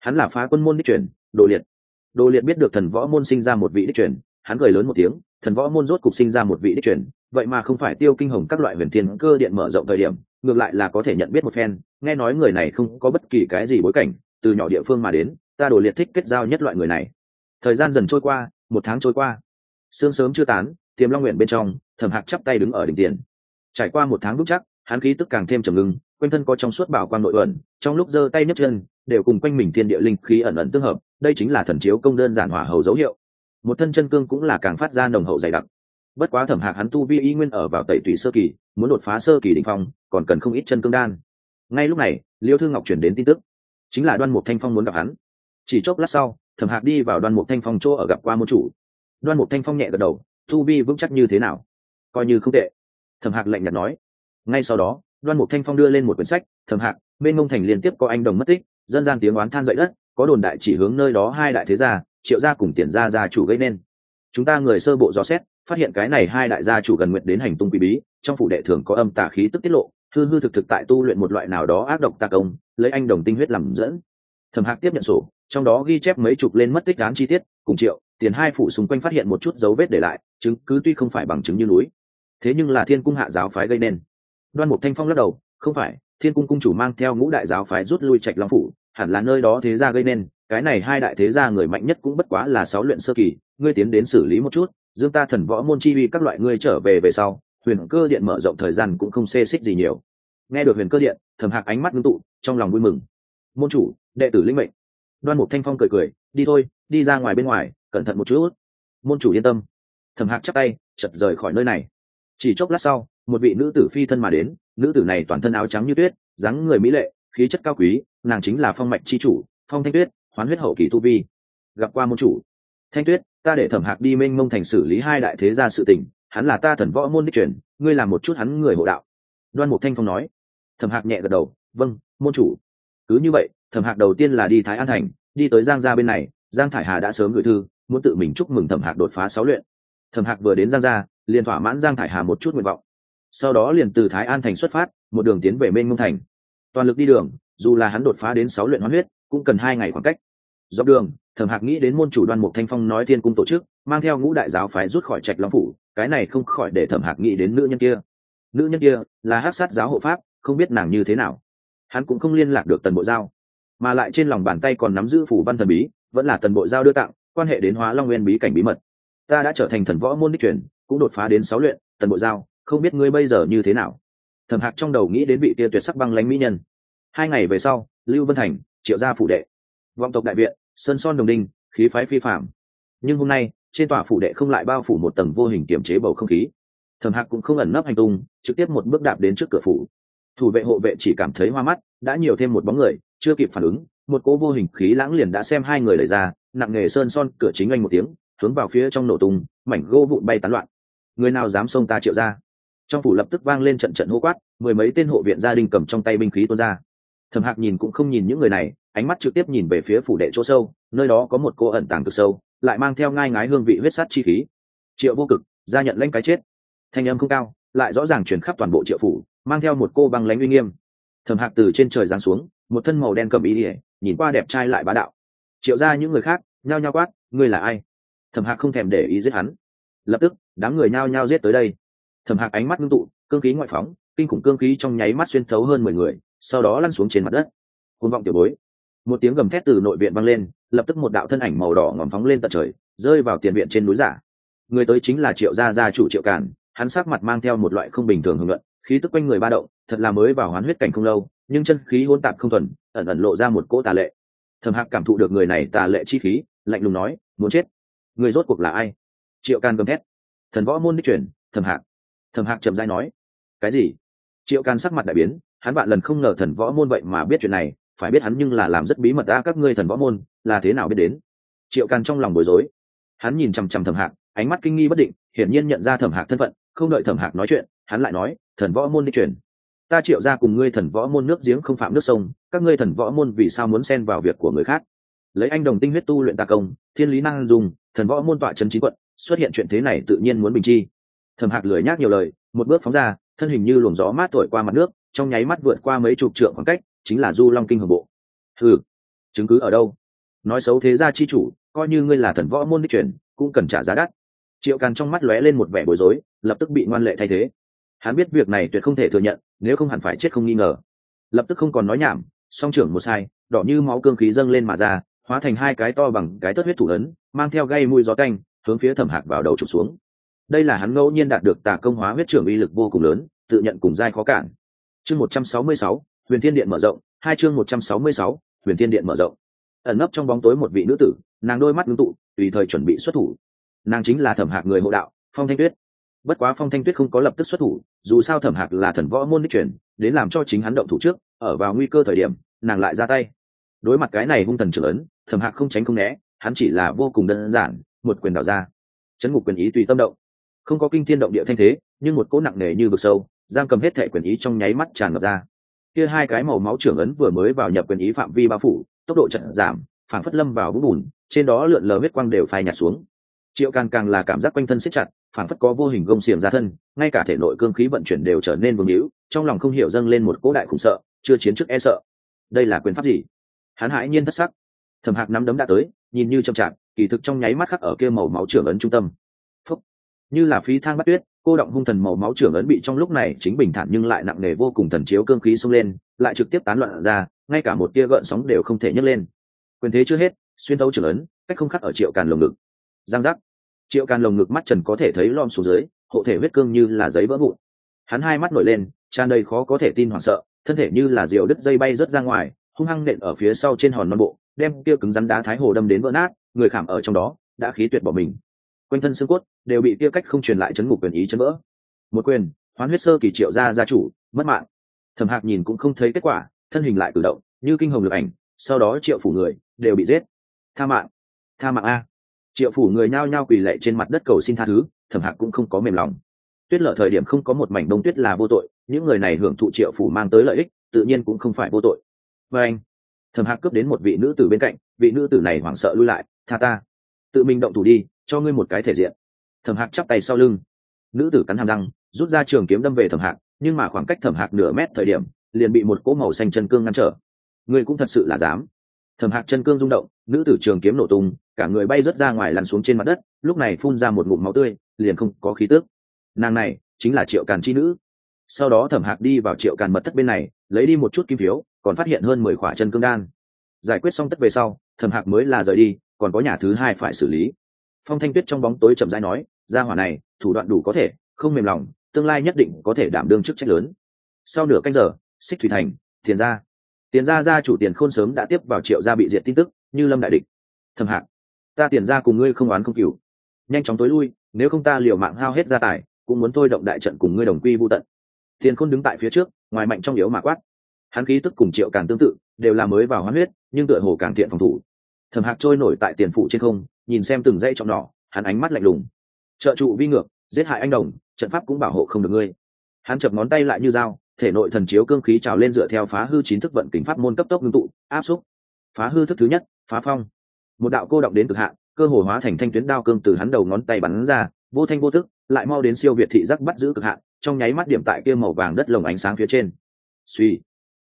Hắn là phá quân môn đích truyền, đồ liệt. Đồ liệt biết được thần võ môn sinh ra một vị đích truyền hắn cười lớn một tiếng, thần võ môn rốt cục sinh ra một vị đích truyền, vậy mà không phải tiêu kinh hồng các loại huyền thiên cơ điện mở rộng thời điểm, ngược lại là có thể nhận biết một phen, nghe nói người này không có bất kỳ cái gì bối cảnh, từ nhỏ địa phương mà đến, ta đồ liệt thích kết giao nhất loại người này. Thời gian dần trôi qua, một tháng trôi qua, sương sớm chưa tán, tiềm long nguyện bên trong, thẩm hạc chắp tay đứng ở đỉnh tiền. Trải qua một tháng vững chắc, hắn khí tức càng thêm trầm ngưng, quanh thân có trong suốt bảo quan nội ẩn, trong lúc giơ tay nhấc chân, đều cùng quanh mình thiên địa linh khí ẩn ẩn tương hợp, đây chính là thần chiếu công đơn giản hỏa hầu dấu hiệu một thân chân cương cũng là càng phát ra nồng hậu dày đặc. Bất quá thẩm hạc hắn tu vi y nguyên ở vào tẩy tùy sơ kỳ, muốn đột phá sơ kỳ đ phong, còn cần không ít chân cương đan. Ngay lúc này, liêu thương ngọc chuyển đến tin tức. Chính là đoan mục thanh phong muốn gặp hắn. Chỉ chốc lát sau, thẩm hạc đi vào đoan mục thanh phong chỗ ở gặp qua môn chủ. Đoan mục thanh phong nhẹ gật đầu, tu vi vững chắc như thế nào? Coi như không tệ. Thẩm hạc lạnh nhạt nói. Ngay sau đó, đoan mục thanh phong đưa lên một quyển sách, thẩm hạc, bên ngông thành liên tiếp có anh đồng mất tích, dân gian tiếng oán than dậy đất, có đồn đại chỉ hướng nơi đó hai đại thế gia triệu gia cùng tiền gia gia chủ gây nên. Chúng ta người sơ bộ dò xét, phát hiện cái này hai đại gia chủ gần nguyện đến hành tung quý bí, trong phủ đệ thường có âm tà khí tức tiết lộ, hư hư thực thực tại tu luyện một loại nào đó ác độc tà công, lấy anh đồng tinh huyết làm dẫn. Thẩm hạc tiếp nhận sổ, trong đó ghi chép mấy chục lên mất tích án chi tiết, cùng triệu, tiền hai phủ xung quanh phát hiện một chút dấu vết để lại, chứng cứ tuy không phải bằng chứng như núi. Thế nhưng là thiên cung hạ giáo phái gây nên. Đoan mục thanh phong lắc đầu, không phải, thiên cung cung chủ mang theo ngũ đại giáo phái rút lui trạch long phủ, hẳn là nơi đó thế gia gây nên cái này hai đại thế gia người mạnh nhất cũng bất quá là sáu luyện sơ kỳ, ngươi tiến đến xử lý một chút, dương ta thần võ môn chi uy các loại ngươi trở về về sau, huyền cơ điện mở rộng thời gian cũng không xê xích gì nhiều. Nghe được huyền cơ điện thầm hạc ánh mắt ngưng tụ, trong lòng vui mừng. Môn chủ, đệ tử linh mệnh. Đoan mục thanh phong cười cười, đi thôi, đi ra ngoài bên ngoài, cẩn thận một chút. Môn chủ yên tâm. Thầm hạc chắc tay chật rời khỏi nơi này. Chỉ chốc lát sau, một vị nữ tử phi thân mà đến, nữ tử này toàn thân áo trắng như tuyết, dáng người mỹ lệ, khí chất cao quý, nàng chính là phong mạch c h i chủ, phong thanh tuyết hoán huyết hậu kỳ tu vi. Gặp qua môn chủ. Thanh tuyết, ta để thẩm hạc đi mênh mông thành xử lý hai đại thế gia sự tình, hắn là ta thần võ môn đích truyền, ngươi làm một chút hắn người hộ đạo. Đoan mục thanh phong nói. Thẩm hạc nhẹ gật đầu. Vâng môn chủ. Cứ như vậy, thẩm hạc đầu tiên là đi thái an thành, đi tới giang gia bên này, giang thải hà đã sớm gửi thư, muốn tự mình chúc mừng thẩm hạc đột phá sáu luyện. Thẩm hạc vừa đến giang gia, liền thỏa mãn giang thải hà một chút nguyện vọng. Sau đó liền từ thái an thành xuất phát, một đường tiến về mênh mông thành. Toàn lực đi đường, dù là hắn đột phá đến sáu luyện hoán huyết, cũng cần hai ngày khoảng cách dọc đường, thẩm hạc nghĩ đến môn chủ đoan mục thanh phong nói thiên cung tổ chức, mang theo ngũ đại giáo phái rút khỏi trạch long phủ, cái này không khỏi để thẩm hạc nghĩ đến nữ nhân kia. Nữ nhân kia là hát sát giáo hộ pháp, không biết nàng như thế nào. Hắn cũng không liên lạc được tần bộ giao, mà lại trên lòng bàn tay còn nắm giữ phủ văn thần bí, vẫn là tần bộ giao đưa tặng, quan hệ đến hóa long nguyên bí cảnh bí mật. Ta đã trở thành thần võ môn đích truyền, cũng đột phá đến sáu luyện, tần bộ giao, không biết ngươi bây giờ như thế nào. Thẩm hạc trong đầu nghĩ đến vị kia tuyệt sắc băng lánh mỹ nhân. Hai ngày về sau, lưu vân thành, triệu gia phủ đệ vọng tộc đại viện, sơn son đồng đinh, khí phái phi phạm nhưng hôm nay, trên tòa phủ đệ không lại bao phủ một tầng vô hình kiểm chế bầu không khí. Thẩm hạc cũng không ẩn nấp hành tung, trực tiếp một bước đạp đến trước cửa phủ. Thủ vệ hộ vệ chỉ cảm thấy hoa mắt, đã nhiều thêm một bóng người, chưa kịp phản ứng, một cỗ vô hình khí lãng liền đã xem hai người lời ra, nặng nghề sơn son cửa chính anh một tiếng, hướng vào phía trong nổ tung, mảnh gỗ vụn bay tán loạn. Người nào dám xông ta triệu ra? Trong phủ lập tức vang lên trận trận hô quát, mười mấy tên hộ viện gia đình cầm trong tay binh khí tuôn ra thẩm hạc nhìn cũng không nhìn những người này, ánh mắt trực tiếp nhìn về phía phủ đệ chỗ sâu, nơi đó có một cô ẩn tàng cực sâu, lại mang theo ngai ngái hương vị huyết sát chi khí. Triệu vô cực, ra nhận lãnh cái chết. Thanh âm không cao, lại rõ ràng chuyển khắp toàn bộ triệu phủ, mang theo một cô băng lãnh uy nghiêm. Thẩm hạc từ trên trời giáng xuống, một thân màu đen cầm ý ỉa nhìn qua đẹp trai lại bá đạo. Triệu ra những người khác, nhao nhao quát, ngươi là ai? Thẩm hạc không thèm để ý giết hắn. Lập tức, đám người nhao nhao giết tới đây. Thẩm hạc ánh mắt ngưng tụ, cương khí ngoại phóng, kinh khủng cương khí trong nháy mắt xuyên thấu hơn mười người sau đó lăn xuống trên mặt đất. Côn vọng tiểu bối. Một tiếng gầm thét từ nội viện vang lên lập tức một đạo thân ảnh màu đỏ ngòm phóng lên tận trời rơi vào tiền viện trên núi giả. Người tới chính là triệu gia gia chủ triệu càn hắn sắc mặt mang theo một loại không bình thường hưởng luận khí tức quanh người ba động thật là mới vào hoán huyết cảnh không lâu nhưng chân khí hôn tạp không thuần ẩn ẩn lộ ra một cỗ tà lệ. Thầm hạc cảm thụ được người này tà lệ chi khí lạnh lùng nói muốn chết? Người rốt cuộc là ai? Triệu can gầm thét. Thần võ môn đích chuyển, thầm hạc. Thầm hạc chậm dai nói cái gì? Triệu can sắc mặt đại biến, hắn bạn lần không ngờ thần võ môn vậy mà biết chuyện này, phải biết hắn nhưng là làm rất bí mật đã các ngươi thần võ môn, là thế nào biết đến? Triệu càn trong lòng bối rối. Hắn nhìn chằm chằm thẩm hạc, ánh mắt kinh nghi bất định, hiển nhiên nhận ra thẩm hạc thân phận, không đợi thẩm hạc nói chuyện, hắn lại nói, thần võ môn đi truyền. Ta triệu ra cùng ngươi thần võ môn nước giếng không phạm nước sông, các ngươi thần võ môn vì sao muốn xen vào việc của người khác? Lấy anh đồng tinh huyết tu luyện tà công, thiên lý năng dùng, thần võ môn tọa trấn chính quận, xuất hiện chuyện thế này tự nhiên muốn bình chi. Thẩm hạc lười nhác nhiều lời, một bước phóng ra thân hình như luồng gió mát thổi qua mặt nước, trong nháy mắt vượt qua mấy chục trượng khoảng cách, chính là du long kinh hồng bộ. Ừ chứng cứ ở đâu? Nói xấu thế gia chi chủ, coi như ngươi là thần võ môn đích truyền, cũng cần trả giá đắt. Triệu càn trong mắt lóe lên một vẻ bối rối, lập tức bị ngoan lệ thay thế. Hắn biết việc này tuyệt không thể thừa nhận, nếu không hẳn phải chết không nghi ngờ. Lập tức không còn nói nhảm, song trưởng một sai, đỏ như máu cương khí dâng lên mà ra, hóa thành hai cái to bằng cái tất huyết thủ ấn, mang theo gây mùi gió canh, hướng phía thẩm hạc vào đầu trục xuống đây là hắn ngẫu nhiên đạt được tà công hóa huyết trưởng uy lực vô cùng lớn, tự nhận cùng giai khó cản. Chương một trăm sáu mươi sáu, huyền thiên điện mở rộng. Hai chương một trăm sáu mươi sáu, huyền thiên điện mở rộng. Ẩn nấp trong bóng tối một vị nữ tử, nàng đôi mắt ngưng tụ, tùy thời chuẩn bị xuất thủ. Nàng chính là thẩm hạc người hộ đạo, phong thanh tuyết. Bất quá phong thanh tuyết không có lập tức xuất thủ, dù sao thẩm hạc là thần võ môn đích truyền, đến làm cho chính hắn động thủ trước, ở vào nguy cơ thời điểm, nàng lại ra tay. Đối mặt cái này hung thần trưởng ấn, thẩm hạc không tránh không né, hắn chỉ là vô cùng đơn giản, một quyền đảo ra. Chấn ngục quyền ý tùy tâm động không có kinh thiên động địa thanh thế, nhưng một cỗ nặng nề như vực sâu, giam cầm hết thể quyền ý trong nháy mắt tràn ngập ra. Kia hai cái màu máu trưởng ấn vừa mới vào nhập quyền ý phạm vi bao phủ, tốc độ chậm giảm phản phất lâm vào vũng bùn, trên đó lượn lờ huyết quang đều phai nhạt xuống. Triệu càng càng là cảm giác quanh thân siết chặt phản phất có vô hình gông xiềng ra thân, ngay cả thể nội cương khí vận chuyển đều trở nên vương hữu, trong lòng không hiểu dâng lên một cỗ đại khủng sợ, chưa chiến trước e sợ. Đây là quyền pháp gì? Hắn hãi nhiên thất sắc. Thầm hạc nắm đấm đã tới, nhìn như chậm chạp, kỳ thực trong nháy mắt khắc ở kia màu máu trưởng ấn trung tâm như là phí thang bắt tuyết, cô động hung thần màu máu trưởng ấn bị trong lúc này chính bình thản nhưng lại nặng nề vô cùng thần chiếu cương khí xông lên, lại trực tiếp tán loạn ra, ngay cả một tia gợn sóng đều không thể nhấc lên. Quyền thế chưa hết, xuyên thấu trưởng ấn, cách không khắc ở triệu càn lồng ngực. Giang giác. Triệu càn lồng ngực mắt trần có thể thấy lom xuống dưới, hộ thể huyết cương như là giấy vỡ vụn. Hắn hai mắt nổi lên, tràn đầy khó có thể tin hoảng sợ, thân thể như là diều đứt dây bay rớt ra ngoài, hung hăng nện ở phía sau trên hòn non bộ, đem kia cứng rắn đá thái hồ đâm đến vỡ nát, người khảm ở trong đó, đã khí tuyệt bỏ mình quanh thân xương cốt đều bị kia cách không truyền lại chấn ngục quyền ý chấn vỡ. Một quyền, hoán huyết sơ kỳ triệu gia gia chủ, mất mạng. Thẩm hạc nhìn cũng không thấy kết quả, thân hình lại cử động, như kinh hồng lực ảnh, sau đó triệu phủ người, đều bị giết. Tha mạng tha mạng a. Triệu phủ người nhao nhao quỳ lệ trên mặt đất cầu xin tha thứ, thẩm hạc cũng không có mềm lòng. Tuyết lở thời điểm không có một mảnh đông tuyết là vô tội, những người này hưởng thụ triệu phủ mang tới lợi ích, tự nhiên cũng không phải vô tội. Và anh, thẩm hạc cướp đến một vị nữ tử bên cạnh, vị nữ tử này hoảng sợ lui lại, tha ta, tự mình động thủ đi cho ngươi một cái thể diện. Thẩm hạc chắp tay sau lưng. Nữ tử cắn hàm răng, rút ra trường kiếm đâm về thẩm hạc, nhưng mà khoảng cách thẩm hạc nửa mét thời điểm, liền bị một cỗ màu xanh chân cương ngăn trở. Ngươi cũng thật sự là dám. Thẩm hạc chân cương rung động, nữ tử trường kiếm nổ tung, cả người bay rớt ra ngoài lăn xuống trên mặt đất, lúc này phun ra một ngụm máu tươi, liền không có khí tước nàng này, chính là triệu càn chi nữ. Sau đó thẩm hạc đi vào triệu càn mật thất bên này, lấy đi một chút kim phiếu, còn phát hiện hơn mười khỏa chân cương đan. Giải quyết xong tất về sau, thẩm hạc mới là rời đi, còn có nhà thứ hai phải xử lý phong thanh tuyết trong bóng tối chậm rãi nói ra hỏa này, thủ đoạn đủ có thể, không mềm lòng, tương lai nhất định có thể đảm đương chức trách lớn. Sau nửa canh giờ, xích thủy thành, tiền ra tiền ra ra chủ tiền khôn sớm đã tiếp vào triệu gia bị diệt tin tức, như lâm đại địch. Thầm hạng ta tiền ra cùng ngươi không oán không cửu nhanh chóng tối lui, nếu không ta liều mạng hao hết gia tài, cũng muốn thôi động đại trận cùng ngươi đồng quy vô tận. Tiền khôn đứng tại phía trước, ngoài mạnh trong yếu mà quát. Hắn khí tức cùng triệu càng tương tự, đều là mới vào hoán huyết, nhưng tựa hồ càng thiện phòng thủ thẩm hạc trôi nổi tại tiền phủ trên không, nhìn xem từng dãy trọng nỏ, hắn ánh mắt lạnh lùng. Trợ trụ vi ngược, giết hại anh đồng, trận pháp cũng bảo hộ không được ngươi. Hắn chập ngón tay lại như dao, thể nội thần chiếu cương khí trào lên dựa theo phá hư chín thức vận kính pháp môn cấp tốc ngưng tụ, áp xúc. Phá hư thức thứ nhất, phá phong. Một đạo cô động đến cực hạn, cơ hồ hóa thành thanh tuyến đao cương từ hắn đầu ngón tay bắn ra, vô thanh vô thức, lại mau đến siêu việt thị giác bắt giữ cực hạn, trong nháy mắt điểm tại kia màu vàng đất lồng ánh sáng phía trên. Suy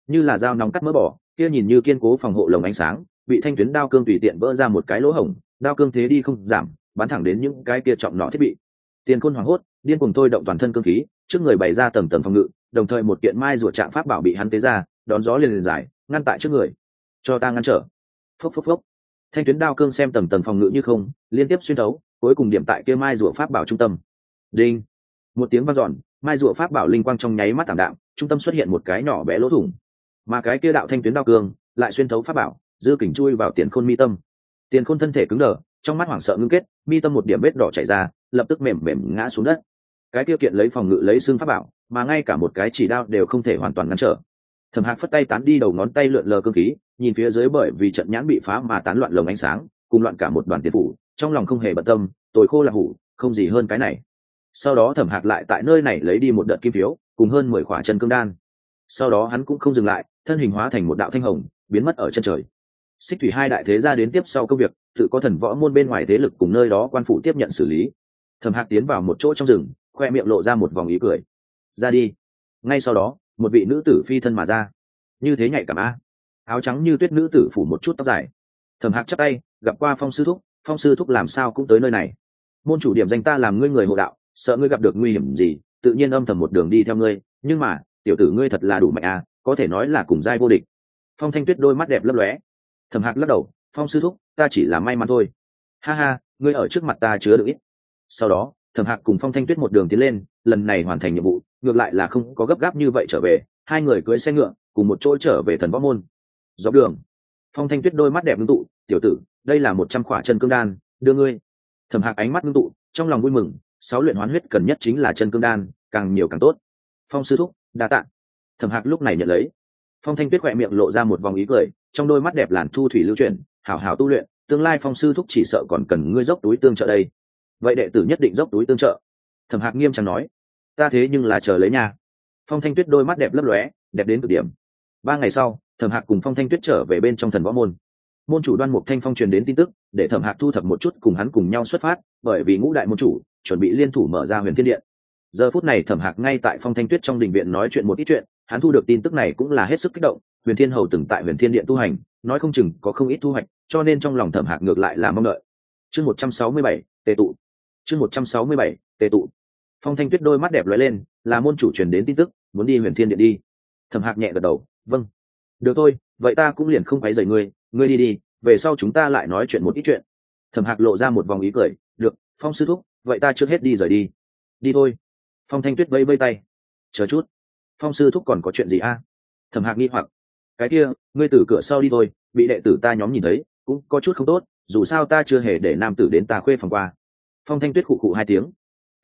như là dao nóng cắt mỡ bỏ, kia nhìn như kiên cố phòng hộ lồng ánh sáng bị thanh tuyến đao cương tùy tiện vỡ ra một cái lỗ hổng, đao cương thế đi không giảm, bắn thẳng đến những cái kia trọng nọ thiết bị. Tiền côn hoảng hốt, điên cùng thôi động toàn thân cương khí, trước người bày ra tầng tầng phòng ngự, đồng thời một kiện mai ruột trạng pháp bảo bị hắn tế ra, đón gió liền liền giải, ngăn tại trước người. Cho ta ngăn trở. Phốc phốc phốc. Thanh tuyến đao cương xem tầng tầng phòng ngự như không, liên tiếp xuyên thấu, cuối cùng điểm tại kia mai rùa pháp bảo trung tâm. Đinh. Một tiếng vang dọn, mai rùa pháp bảo linh quang trong nháy mắt tảm đạm, trung tâm xuất hiện một cái nhỏ bé lỗ thủng. Mà cái kia đạo thanh tuyến đao cương lại xuyên thấu pháp bảo dư kình chui vào tiền khôn mi tâm. Tiền khôn thân thể cứng đờ, trong mắt hoảng sợ ngưng kết, mi tâm một điểm vết đỏ chảy ra, lập tức mềm mềm ngã xuống đất. Cái tiêu kiện lấy phòng ngự lấy xương pháp bảo, mà ngay cả một cái chỉ đao đều không thể hoàn toàn ngăn trở. Thẩm hạc phất tay tán đi đầu ngón tay lượn lờ cơ khí, nhìn phía dưới bởi vì trận nhãn bị phá mà tán loạn lồng ánh sáng, cùng loạn cả một đoàn tiền phủ, trong lòng không hề bận tâm, tồi khô là hủ, không gì hơn cái này. Sau đó thẩm hạc lại tại nơi này lấy đi một đợt kim phiếu, cùng hơn mười khỏa chân cương đan. Sau đó hắn cũng không dừng lại, thân hình hóa thành một đạo thanh hồng, biến mất ở chân trời xích thủy hai đại thế gia đến tiếp sau công việc, tự có thần võ môn bên ngoài thế lực cùng nơi đó quan phủ tiếp nhận xử lý. Thẩm hạc tiến vào một chỗ trong rừng, khoe miệng lộ ra một vòng ý cười. Ra đi. Ngay sau đó, một vị nữ tử phi thân mà ra. Như thế nhạy cảm a. Áo trắng như tuyết nữ tử phủ một chút tóc dài. Thẩm hạc chắp tay, gặp qua phong sư thúc, phong sư thúc làm sao cũng tới nơi này? Môn chủ điểm danh ta làm ngươi người hộ đạo, sợ ngươi gặp được nguy hiểm gì, tự nhiên âm thầm một đường đi theo ngươi, nhưng mà, tiểu tử ngươi thật là đủ mạnh à có thể nói là cùng giai vô địch. Phong thanh tuyết đôi mắt đẹp lấp lóe thẩm hạc lắc đầu, phong sư thúc, ta chỉ là may mắn thôi. Ha ha, ngươi ở trước mặt ta chứa được ít. Sau đó, thẩm hạc cùng phong thanh tuyết một đường tiến lên, lần này hoàn thành nhiệm vụ, ngược lại là không có gấp gáp như vậy trở về, hai người cưới xe ngựa, cùng một chỗ trở về thần võ môn. Dọc đường, phong thanh tuyết đôi mắt đẹp ngưng tụ, tiểu tử, đây là một trăm khỏa chân cương đan, đưa ngươi. Thẩm hạc ánh mắt ngưng tụ, trong lòng vui mừng, sáu luyện hoán huyết cần nhất chính là chân cương đan, càng nhiều càng tốt. Phong sư thúc, đa t ạ thẩm hạc lúc này nhận lấy. Phong thanh tuyết khỏe miệng lộ ra một vòng ý cười trong đôi mắt đẹp làn thu thủy lưu chuyển, hảo hảo tu luyện, tương lai phong sư thúc chỉ sợ còn cần ngươi dốc túi tương trợ đây. Vậy đệ tử nhất định dốc túi tương trợ. Thẩm hạc nghiêm trọng nói, ta thế nhưng là chờ lấy nha. Phong thanh tuyết đôi mắt đẹp lấp lóe, đẹp đến cực điểm. Ba ngày sau, thẩm hạc cùng phong thanh tuyết trở về bên trong thần võ môn. Môn chủ đoan mục thanh phong truyền đến tin tức, để thẩm hạc thu thập một chút cùng hắn cùng nhau xuất phát, bởi vì ngũ đại môn chủ, chuẩn bị liên thủ mở ra huyền thiên điện. Giờ phút này thẩm hạc ngay tại phong thanh tuyết trong đình viện nói chuyện một ít chuyện, hắn thu được tin tức này cũng là hết sức kích động huyền thiên hầu từng tại huyền thiên điện tu hành, nói không chừng có không ít thu hoạch, cho nên trong lòng thẩm hạc ngược lại là mong đợi. Chương một trăm sáu mươi bảy, tề tụ. Chương một trăm sáu mươi bảy, tề tụ. Phong thanh tuyết đôi mắt đẹp lóe lên, là môn chủ truyền đến tin tức, muốn đi huyền thiên điện đi. Thẩm hạc nhẹ gật đầu vâng. Được thôi, vậy ta cũng liền không phải rầy ngươi ngươi đi đi, về sau chúng ta lại nói chuyện một ít chuyện. Thẩm hạc lộ ra một vòng ý cười, được, phong sư thúc, vậy ta trước hết đi rời đi. Đi thôi. Phong thanh tuyết vây vây tay. Chờ chút. Phong sư thúc còn có chuyện gì a? Thẩm hạc nghi hoặc cái kia, ngươi từ cửa sau đi thôi, bị đệ tử ta nhóm nhìn thấy, cũng có chút không tốt, dù sao ta chưa hề để nam tử đến ta khuê phòng qua. Phong thanh tuyết khụ khụ hai tiếng.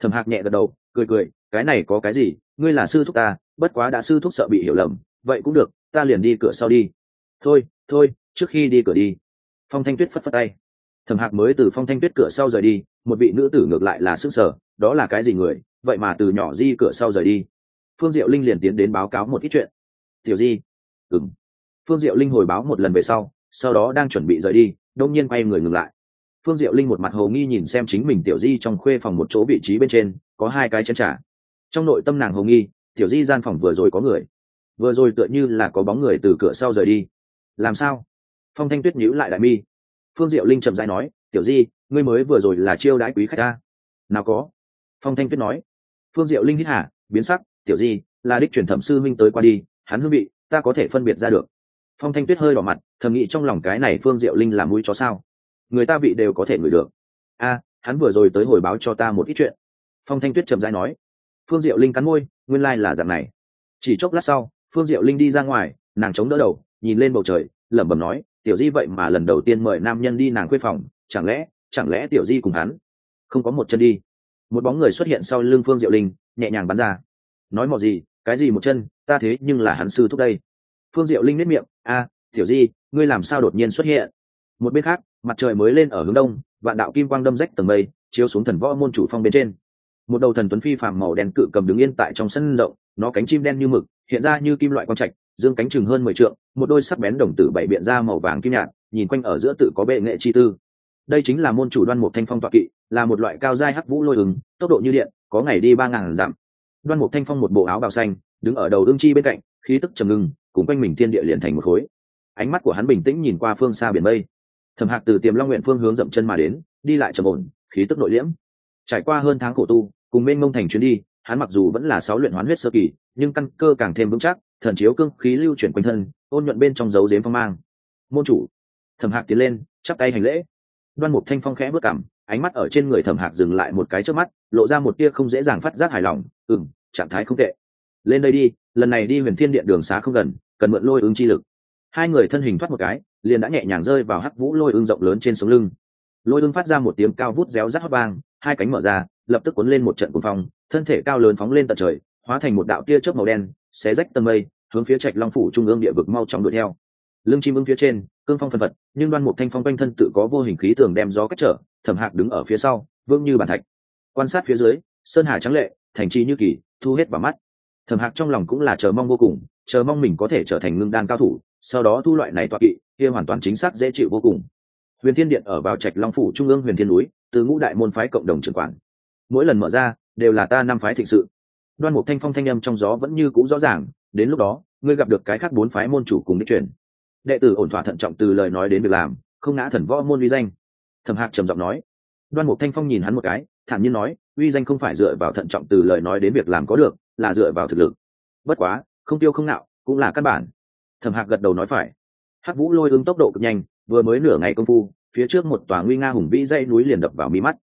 Thầm hạc nhẹ gật đầu, cười cười, cái này có cái gì, ngươi là sư thúc ta, bất quá đã sư thúc sợ bị hiểu lầm, vậy cũng được, ta liền đi cửa sau đi. Thôi thôi, trước khi đi cửa đi. Phong thanh tuyết phất phất tay. Thầm hạc mới từ phong thanh tuyết cửa sau rời đi, một vị nữ tử ngược lại là sức sở, đó là cái gì người, vậy mà từ nhỏ di cửa sau rời đi. Phương diệu linh liền tiến đến báo cáo một ít chuyện. Tiểu di. Ừng phương diệu linh hồi báo một lần về sau sau đó đang chuẩn bị rời đi, đông nhiên quay người ngừng lại. Phương diệu linh một mặt hồ nghi nhìn xem chính mình tiểu di trong khuê phòng một chỗ vị trí bên trên, có hai cái chân trả trong nội tâm nàng hồ nghi, tiểu di gian phòng vừa rồi có người. Vừa rồi tựa như là có bóng người từ cửa sau rời đi. Làm sao? Phong thanh tuyết nhíu lại đại mi. Phương diệu linh chậm dãi nói, tiểu di, ngươi mới vừa rồi là chiêu đãi quý khách ta. Nào có. Phong thanh tuyết nói. Phương diệu linh hít hả biến sắc, tiểu di, là đích truyền thẩm sư minh tới qua đi, hắn hương vị, ta có thể phân biệt ra được phong thanh tuyết hơi đỏ mặt, thầm nghĩ trong lòng cái này phương diệu linh làm mũi chó sao? Người ta vị đều có thể ngửi được. A, hắn vừa rồi tới hồi báo cho ta một ít chuyện. Phong thanh tuyết trầm dai nói. Phương diệu linh cắn môi, nguyên lai、like、là dạng này. Chỉ chốc lát sau, phương diệu linh đi ra ngoài, nàng chống đỡ đầu, nhìn lên bầu trời, lẩm bẩm nói, tiểu di vậy mà lần đầu tiên mời nam nhân đi nàng khuê phòng, chẳng lẽ chẳng lẽ tiểu di cùng hắn? Không có một chân đi. Một bóng người xuất hiện sau lưng phương diệu linh, nhẹ nhàng bắn ra. Nói mò gì, cái gì một chân, ta thế nhưng là hắn sư thúc đây phương diệu linh nếp miệng, a, tiểu di, ngươi làm sao đột nhiên xuất hiện? Một bên khác, mặt trời mới lên ở hướng đông, vạn đạo kim quang đâm rách tầng mây, chiếu xuống thần võ môn chủ phong bên trên. Một đầu thần tuấn phi phàm màu đen cự cầm đứng yên tại trong sân rộng, nó cánh chim đen như mực, hiện ra như kim loại quang trạch, dương cánh chừng hơn mười trượng, một đôi sắc bén đồng tử bảy biện ra màu vàng kim nhạt, nhìn quanh ở giữa tự có bệ nghệ chi tư. Đây chính là môn chủ đoan mục thanh phong toạ kỵ, là một loại cao giai hắc vũ lôi ứng, tốc độ như điện, có ngày đi ba ngàn dặm. Đoan mục thanh phong một bộ áo bào xanh, đứng ở đầu đương chi bên cạnh, khí tức trầm ngưng cùng quanh mình thiên địa liền thành một khối. Ánh mắt của hắn bình tĩnh nhìn qua phương xa biển mây. Thẩm hạc từ tiềm long nguyện phương hướng dậm chân mà đến, đi lại trầm ổn, khí tức nội liễm. Trải qua hơn tháng khổ tu, cùng bên mông thành chuyến đi, hắn mặc dù vẫn là sáu luyện hoán huyết sơ kỳ, nhưng căn cơ càng thêm vững chắc, thần chiếu cương khí lưu chuyển quanh thân, ôn nhuận bên trong dấu dếm phong mang. Môn chủ. Thẩm hạc tiến lên, chắp tay hành lễ. Đoan mục thanh phong khẽ bước cảm, ánh mắt ở trên người thẩm hạc dừng lại một cái trước mắt, lộ ra một tia không dễ dàng phát giác hài lòng. Ừng trạng thái không tệ. Lên đây đi lần này đi huyền thiên điện đường xá không gần, cần mượn lôi ứng chi lực. Hai người thân hình thoát một cái, liền đã nhẹ nhàng rơi vào hắc vũ lôi ương rộng lớn trên sống lưng. Lôi ương phát ra một tiếng cao vút réo rắt hót vang, hai cánh mở ra, lập tức cuốn lên một trận cuồng phong, thân thể cao lớn phóng lên tận trời, hóa thành một đạo tia chớp màu đen, xé rách tầng mây, hướng phía trạch long phủ trung ương địa vực mau chóng đuổi theo. Lưng chim ưng phía trên, cương phong phân vật nhưng đoan mục thanh phong quanh thân tự có vô hình khí tường đem gió cách trở, thẩm hạc đứng ở phía sau, vương như bàn thạch. Quan sát phía dưới, sơn hà trắng lệ, thành chi như kỳ, thu hết vào mắt thẩm hạc trong lòng cũng là chờ mong vô cùng, chờ mong mình có thể trở thành ngưng đan cao thủ, sau đó thu loại này toa kỵ, kia hoàn toàn chính xác dễ chịu vô cùng. Huyền thiên điện ở vào trạch long phủ trung ương huyền thiên núi, từ ngũ đại môn phái cộng đồng trưởng quản. Mỗi lần mở ra, đều là ta năm phái thịnh sự. Đoan mục thanh phong thanh âm trong gió vẫn như cũ rõ ràng, đến lúc đó, ngươi gặp được cái khác bốn phái môn chủ cùng đích truyền. Đệ tử ổn thỏa thận trọng từ lời nói đến việc làm, không ngã thần võ môn uy danh. Thẩm hạc trầm giọng nói. Đoan mục thanh phong nhìn hắn một cái, thản nhiên nói uy danh không phải dựa vào thận trọng từ lời nói đến việc làm có được, là dựa vào thực lực. Bất quá, không tiêu không nạo, cũng là căn bản. Thẩm hạc gật đầu nói phải. Hắc vũ lôi ứng tốc độ cực nhanh, vừa mới nửa ngày công phu, phía trước một tòa nguy nga hùng vĩ dây núi liền đập vào mí mắt.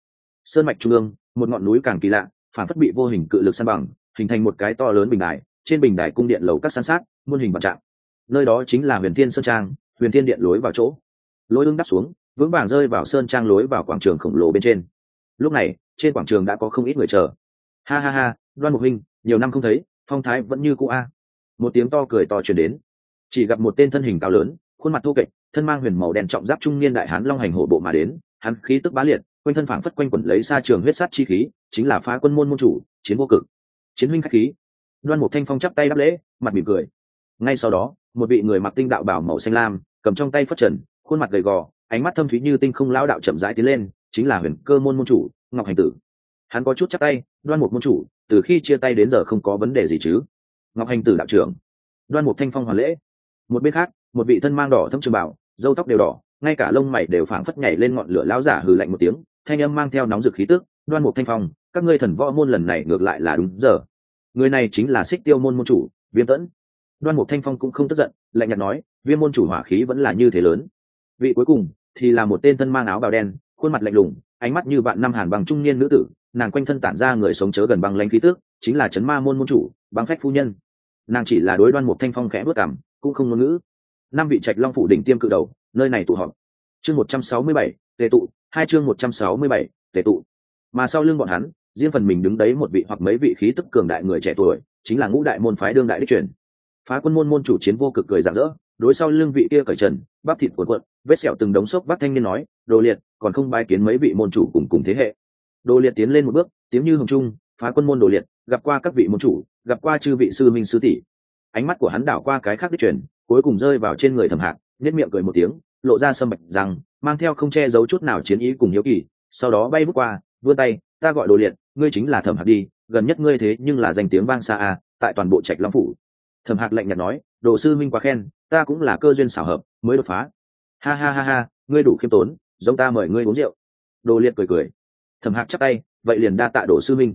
Sơn mạch trung ương, một ngọn núi càng kỳ lạ, phản phất bị vô hình cự lực san bằng, hình thành một cái to lớn bình đài, trên bình đài cung điện lầu các san sát, muôn hình vạn trạng. Nơi đó chính là huyền thiên sơn trang, huyền thiên điện lối vào chỗ. Lối ưng đắp xuống, vững vàng rơi vào sơn trang lối vào quảng trường khổng lồ bên trên. Lúc này trên quảng trường đã có không ít người chờ. Ha ha ha, đoan mục huynh, nhiều năm không thấy, phong thái vẫn như cũ a. Một tiếng to cười to chuyển đến. Chỉ gặp một tên thân hình cao lớn, khuôn mặt thô kệch, thân mang huyền màu đen trọng giáp trung niên đại hán long hành hộ bộ mà đến, hắn khí tức bá liệt, quanh thân phảng phất quanh quẩn lấy xa trường huyết sát chi khí, chính là phá quân môn môn chủ, chiến vô cực. Chiến huynh khách khí. Đoan mục thanh phong chắp tay đáp lễ, mặt mỉm cười. Ngay sau đó, một vị người mặc tinh đạo bảo màu xanh lam, cầm trong tay phất trần, khuôn mặt gầy gò, ánh mắt thâm thúy như tinh không lão đạo chậm rãi tiến lên, chính là huyền cơ môn môn chủ ngọc hành tử. Hắn có chút chắc tay, đoan mục môn chủ, từ khi chia tay đến giờ không có vấn đề gì chứ. Ngọc hành tử đạo trưởng. Đoan mục thanh phong hoàn lễ. Một bên khác, một vị thân mang đỏ thâm trường bảo dâu tóc đều đỏ, ngay cả lông mày đều phảng phất nhảy lên ngọn lửa lao giả hừ lạnh một tiếng, thanh âm mang theo nóng rực khí tức, đoan mục thanh phong, các ngươi thần võ môn lần này ngược lại là đúng giờ. Người này chính là xích tiêu môn môn chủ, viêm tẫn. Đoan mục thanh phong cũng không tức giận, lạnh nhạt nói, viêm môn chủ hỏa khí vẫn là như thế lớn. Vị cuối cùng thì là một tên thân mang áo bào đen, khuôn mặt lạnh lùng ánh mắt như bạn năm hàn bằng trung niên nữ tử, nàng quanh thân tản ra người sống chớ gần bằng lãnh khí tước chính là chấn ma môn môn chủ, băng phách phu nhân. Nàng chỉ là đối đoan một thanh phong khẽ bước cảm, cũng không ngôn ngữ. Năm vị trạch long phủ đỉnh tiêm cự đầu, nơi này tụ họp. Chương một trăm sáu mươi bảy tệ tụ, hai chương một trăm sáu mươi bảy tệ tụ. Mà sau lưng bọn hắn, riêng phần mình đứng đấy một vị hoặc mấy vị khí tức cường đại người trẻ tuổi, chính là ngũ đại môn phái đương đại đích truyền. Phá quân môn môn chủ chiến vô cực cười rạng rỡ, đối sau lưng vị kia cởi trần, bắp thịt cuộn cuộn, vết sẹo từng đống sốc bác thanh niên nói, đồ liệt còn không bài kiến mấy vị môn chủ cùng cùng thế hệ. Đồ liệt tiến lên một bước, tiếng như hồng trung, phá quân môn đồ liệt, gặp qua các vị môn chủ, gặp qua chư vị sư minh sư tỷ. Ánh mắt của hắn đảo qua cái khác đích truyền, cuối cùng rơi vào trên người thẩm hạc nhất miệng cười một tiếng, lộ ra sâm bạch rằng, mang theo không che giấu chút nào chiến ý cùng hiếu kỳ, sau đó bay bước qua, vươn tay, ta gọi đồ liệt, ngươi chính là thẩm hạc đi, gần nhất ngươi thế nhưng là danh tiếng vang xa à tại toàn bộ trạch long phủ. Thẩm hạc lạnh nhạt nói, đồ sư minh quá khen, ta cũng là cơ duyên xảo hợp, mới đột phá. Ha ha ha ha, ngươi đủ khiêm tốn giống ta mời ngươi uống rượu. Đồ liệt cười cười. Thẩm hạc chắc tay, vậy liền đa tạ đồ sư minh.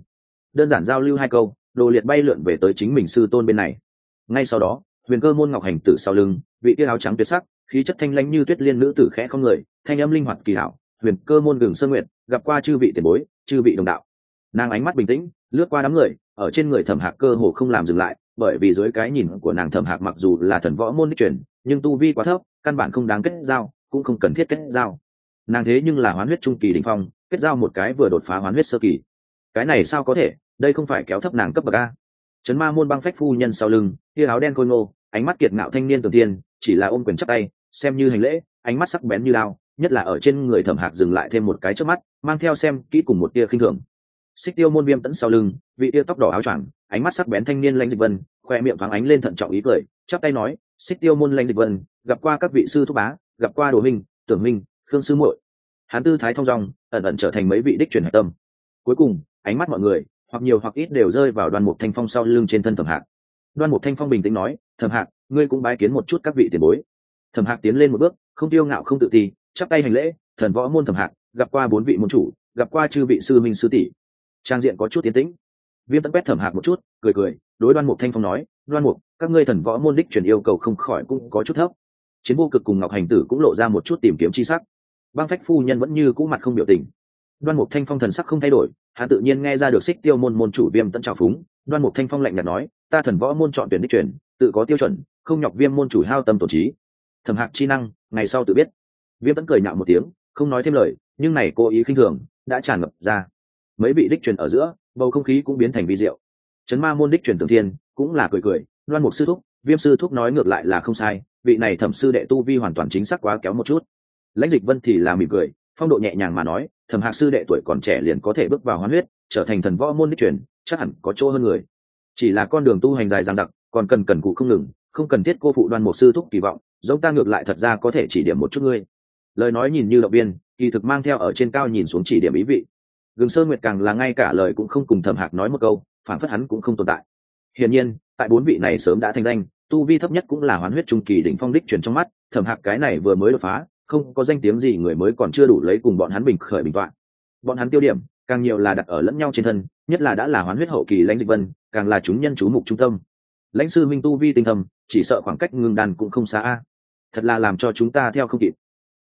Đơn giản giao lưu hai câu đồ liệt bay lượn về tới chính mình sư tôn bên này. Ngay sau đó, huyền cơ môn ngọc hành tử sau lưng, vị tia áo trắng tuyệt sắc, khí chất thanh lãnh như tuyết liên nữ tử khẽ không người, thanh âm linh hoạt kỳ hảo, huyền cơ môn gừng sơ nguyện gặp qua chư vị tiền bối, chư vị đồng đạo. Nàng ánh mắt bình tĩnh, lướt qua đám người, ở trên người thẩm hạc cơ hồ không làm dừng lại, bởi vì dưới cái nhìn của nàng thẩm hạc mặc dù là thần võ môn đích truyền, nhưng tu vi quá thấp, căn bản không đáng kết giao, cũng không cần thiết kết giao nàng thế nhưng là hoán huyết trung kỳ đình phong, kết giao một cái vừa đột phá hoán huyết sơ kỳ. Cái này sao có thể? Đây không phải kéo thấp nàng cấp bậc a. Trấn ma môn băng phách phu nhân sau lưng tia áo đen côi ngô, ánh mắt kiệt ngạo thanh niên tường tiên chỉ là ôm quyền chắc tay, xem như hành lễ, ánh mắt sắc bén như lao nhất là ở trên người thẩm hạc dừng lại thêm một cái trước mắt, mang theo xem kỹ cùng một tia khinh thường. Xích tiêu môn viêm tẫn sau lưng, vị tia tóc đỏ áo choàng, ánh mắt sắc bén thanh niên lãnh dịch vân, khoe miệng thoáng ánh lên thận trọng ý cười, chắp tay nói, xích tiêu môn lãnh dịch vân, gặp qua các vị sư thúc bá, gặp qua đồ minh tưởng minh khương sư muội hán tư thái thong dong, ẩn ẩn trở thành mấy vị đích truyền hạch tâm. Cuối cùng, ánh mắt mọi người, hoặc nhiều hoặc ít đều rơi vào đoàn mục thanh phong sau lưng trên thân thẩm hạc. Đoan mục thanh phong bình tĩnh nói, thẩm hạc, ngươi cũng bái kiến một chút các vị tiền bối. Thẩm hạc tiến lên một bước, không tiêu ngạo, không tự ti, chắp tay hành lễ, thần võ môn thẩm hạc, gặp qua bốn vị môn chủ, gặp qua chư vị sư minh sư tỷ. Trang diện có chút tiến tĩnh. Viêm tẫn quét thẩm hạc một chút, cười cười, đối đoan mục thanh phong nói, đoan mục, các ngươi thần võ môn đích truyền yêu cầu không khỏi cũng có chút thấp. Chiến vô cực cùng ngọc hành tử cũng lộ ra một chút tìm kiếm chi sắc băng phách phu nhân vẫn như cũ mặt không biểu tình. Đoan mục thanh phong thần sắc không thay đổi, hắn tự nhiên nghe ra được xích tiêu môn môn chủ viêm tẫn trào phúng. Đoan mục thanh phong lạnh nhạt nói, ta thần võ môn chọn tuyển đích truyền, tự có tiêu chuẩn, không nhọc viêm môn chủ hao tâm tổ trí. Thẩm hạc chi năng, ngày sau tự biết. Viêm tẫn cười nhạo một tiếng, không nói thêm lời, nhưng này cố ý khinh thường, đã tràn ngập ra. Mấy vị đích truyền ở giữa, bầu không khí cũng biến thành vi diệu. Trấn ma môn đích truyền tường thiên, cũng là cười cười, đoan mục sư thúc, viêm sư thúc nói ngược lại là không sai, vị này thẩm sư đệ tu vi hoàn toàn chính xác quá kéo một chút lãnh dịch vân thì là mỉm cười, phong độ nhẹ nhàng mà nói, thẩm hạc sư đệ tuổi còn trẻ liền có thể bước vào hoán huyết, trở thành thần võ môn đích truyền, chắc hẳn có chỗ hơn người. Chỉ là con đường tu hành dài dằng dặc, còn cần cần cụ không ngừng, không cần thiết cô phụ đoan một sư thúc kỳ vọng, giống ta ngược lại thật ra có thể chỉ điểm một chút ngươi. Lời nói nhìn như động viên, kỳ thực mang theo ở trên cao nhìn xuống chỉ điểm ý vị. Gừng sơn nguyệt càng là ngay cả lời cũng không cùng thẩm hạc nói một câu, phản phất hắn cũng không tồn tại. Hiển nhiên, tại bốn vị này sớm đã thành danh, tu vi thấp nhất cũng là hoán huyết trung kỳ đỉnh phong đích truyền trong mắt, thẩm hạc cái này vừa mới đột phá không có danh tiếng gì người mới còn chưa đủ lấy cùng bọn hắn bình khởi bình toạn bọn hắn tiêu điểm càng nhiều là đặt ở lẫn nhau trên thân nhất là đã là hoán huyết hậu kỳ lãnh dịch vân càng là chúng nhân chú mục trung tâm. Lãnh sư minh tu vi tinh thầm chỉ sợ khoảng cách ngừng đàn cũng không xa a. Thật là làm cho chúng ta theo không kịp.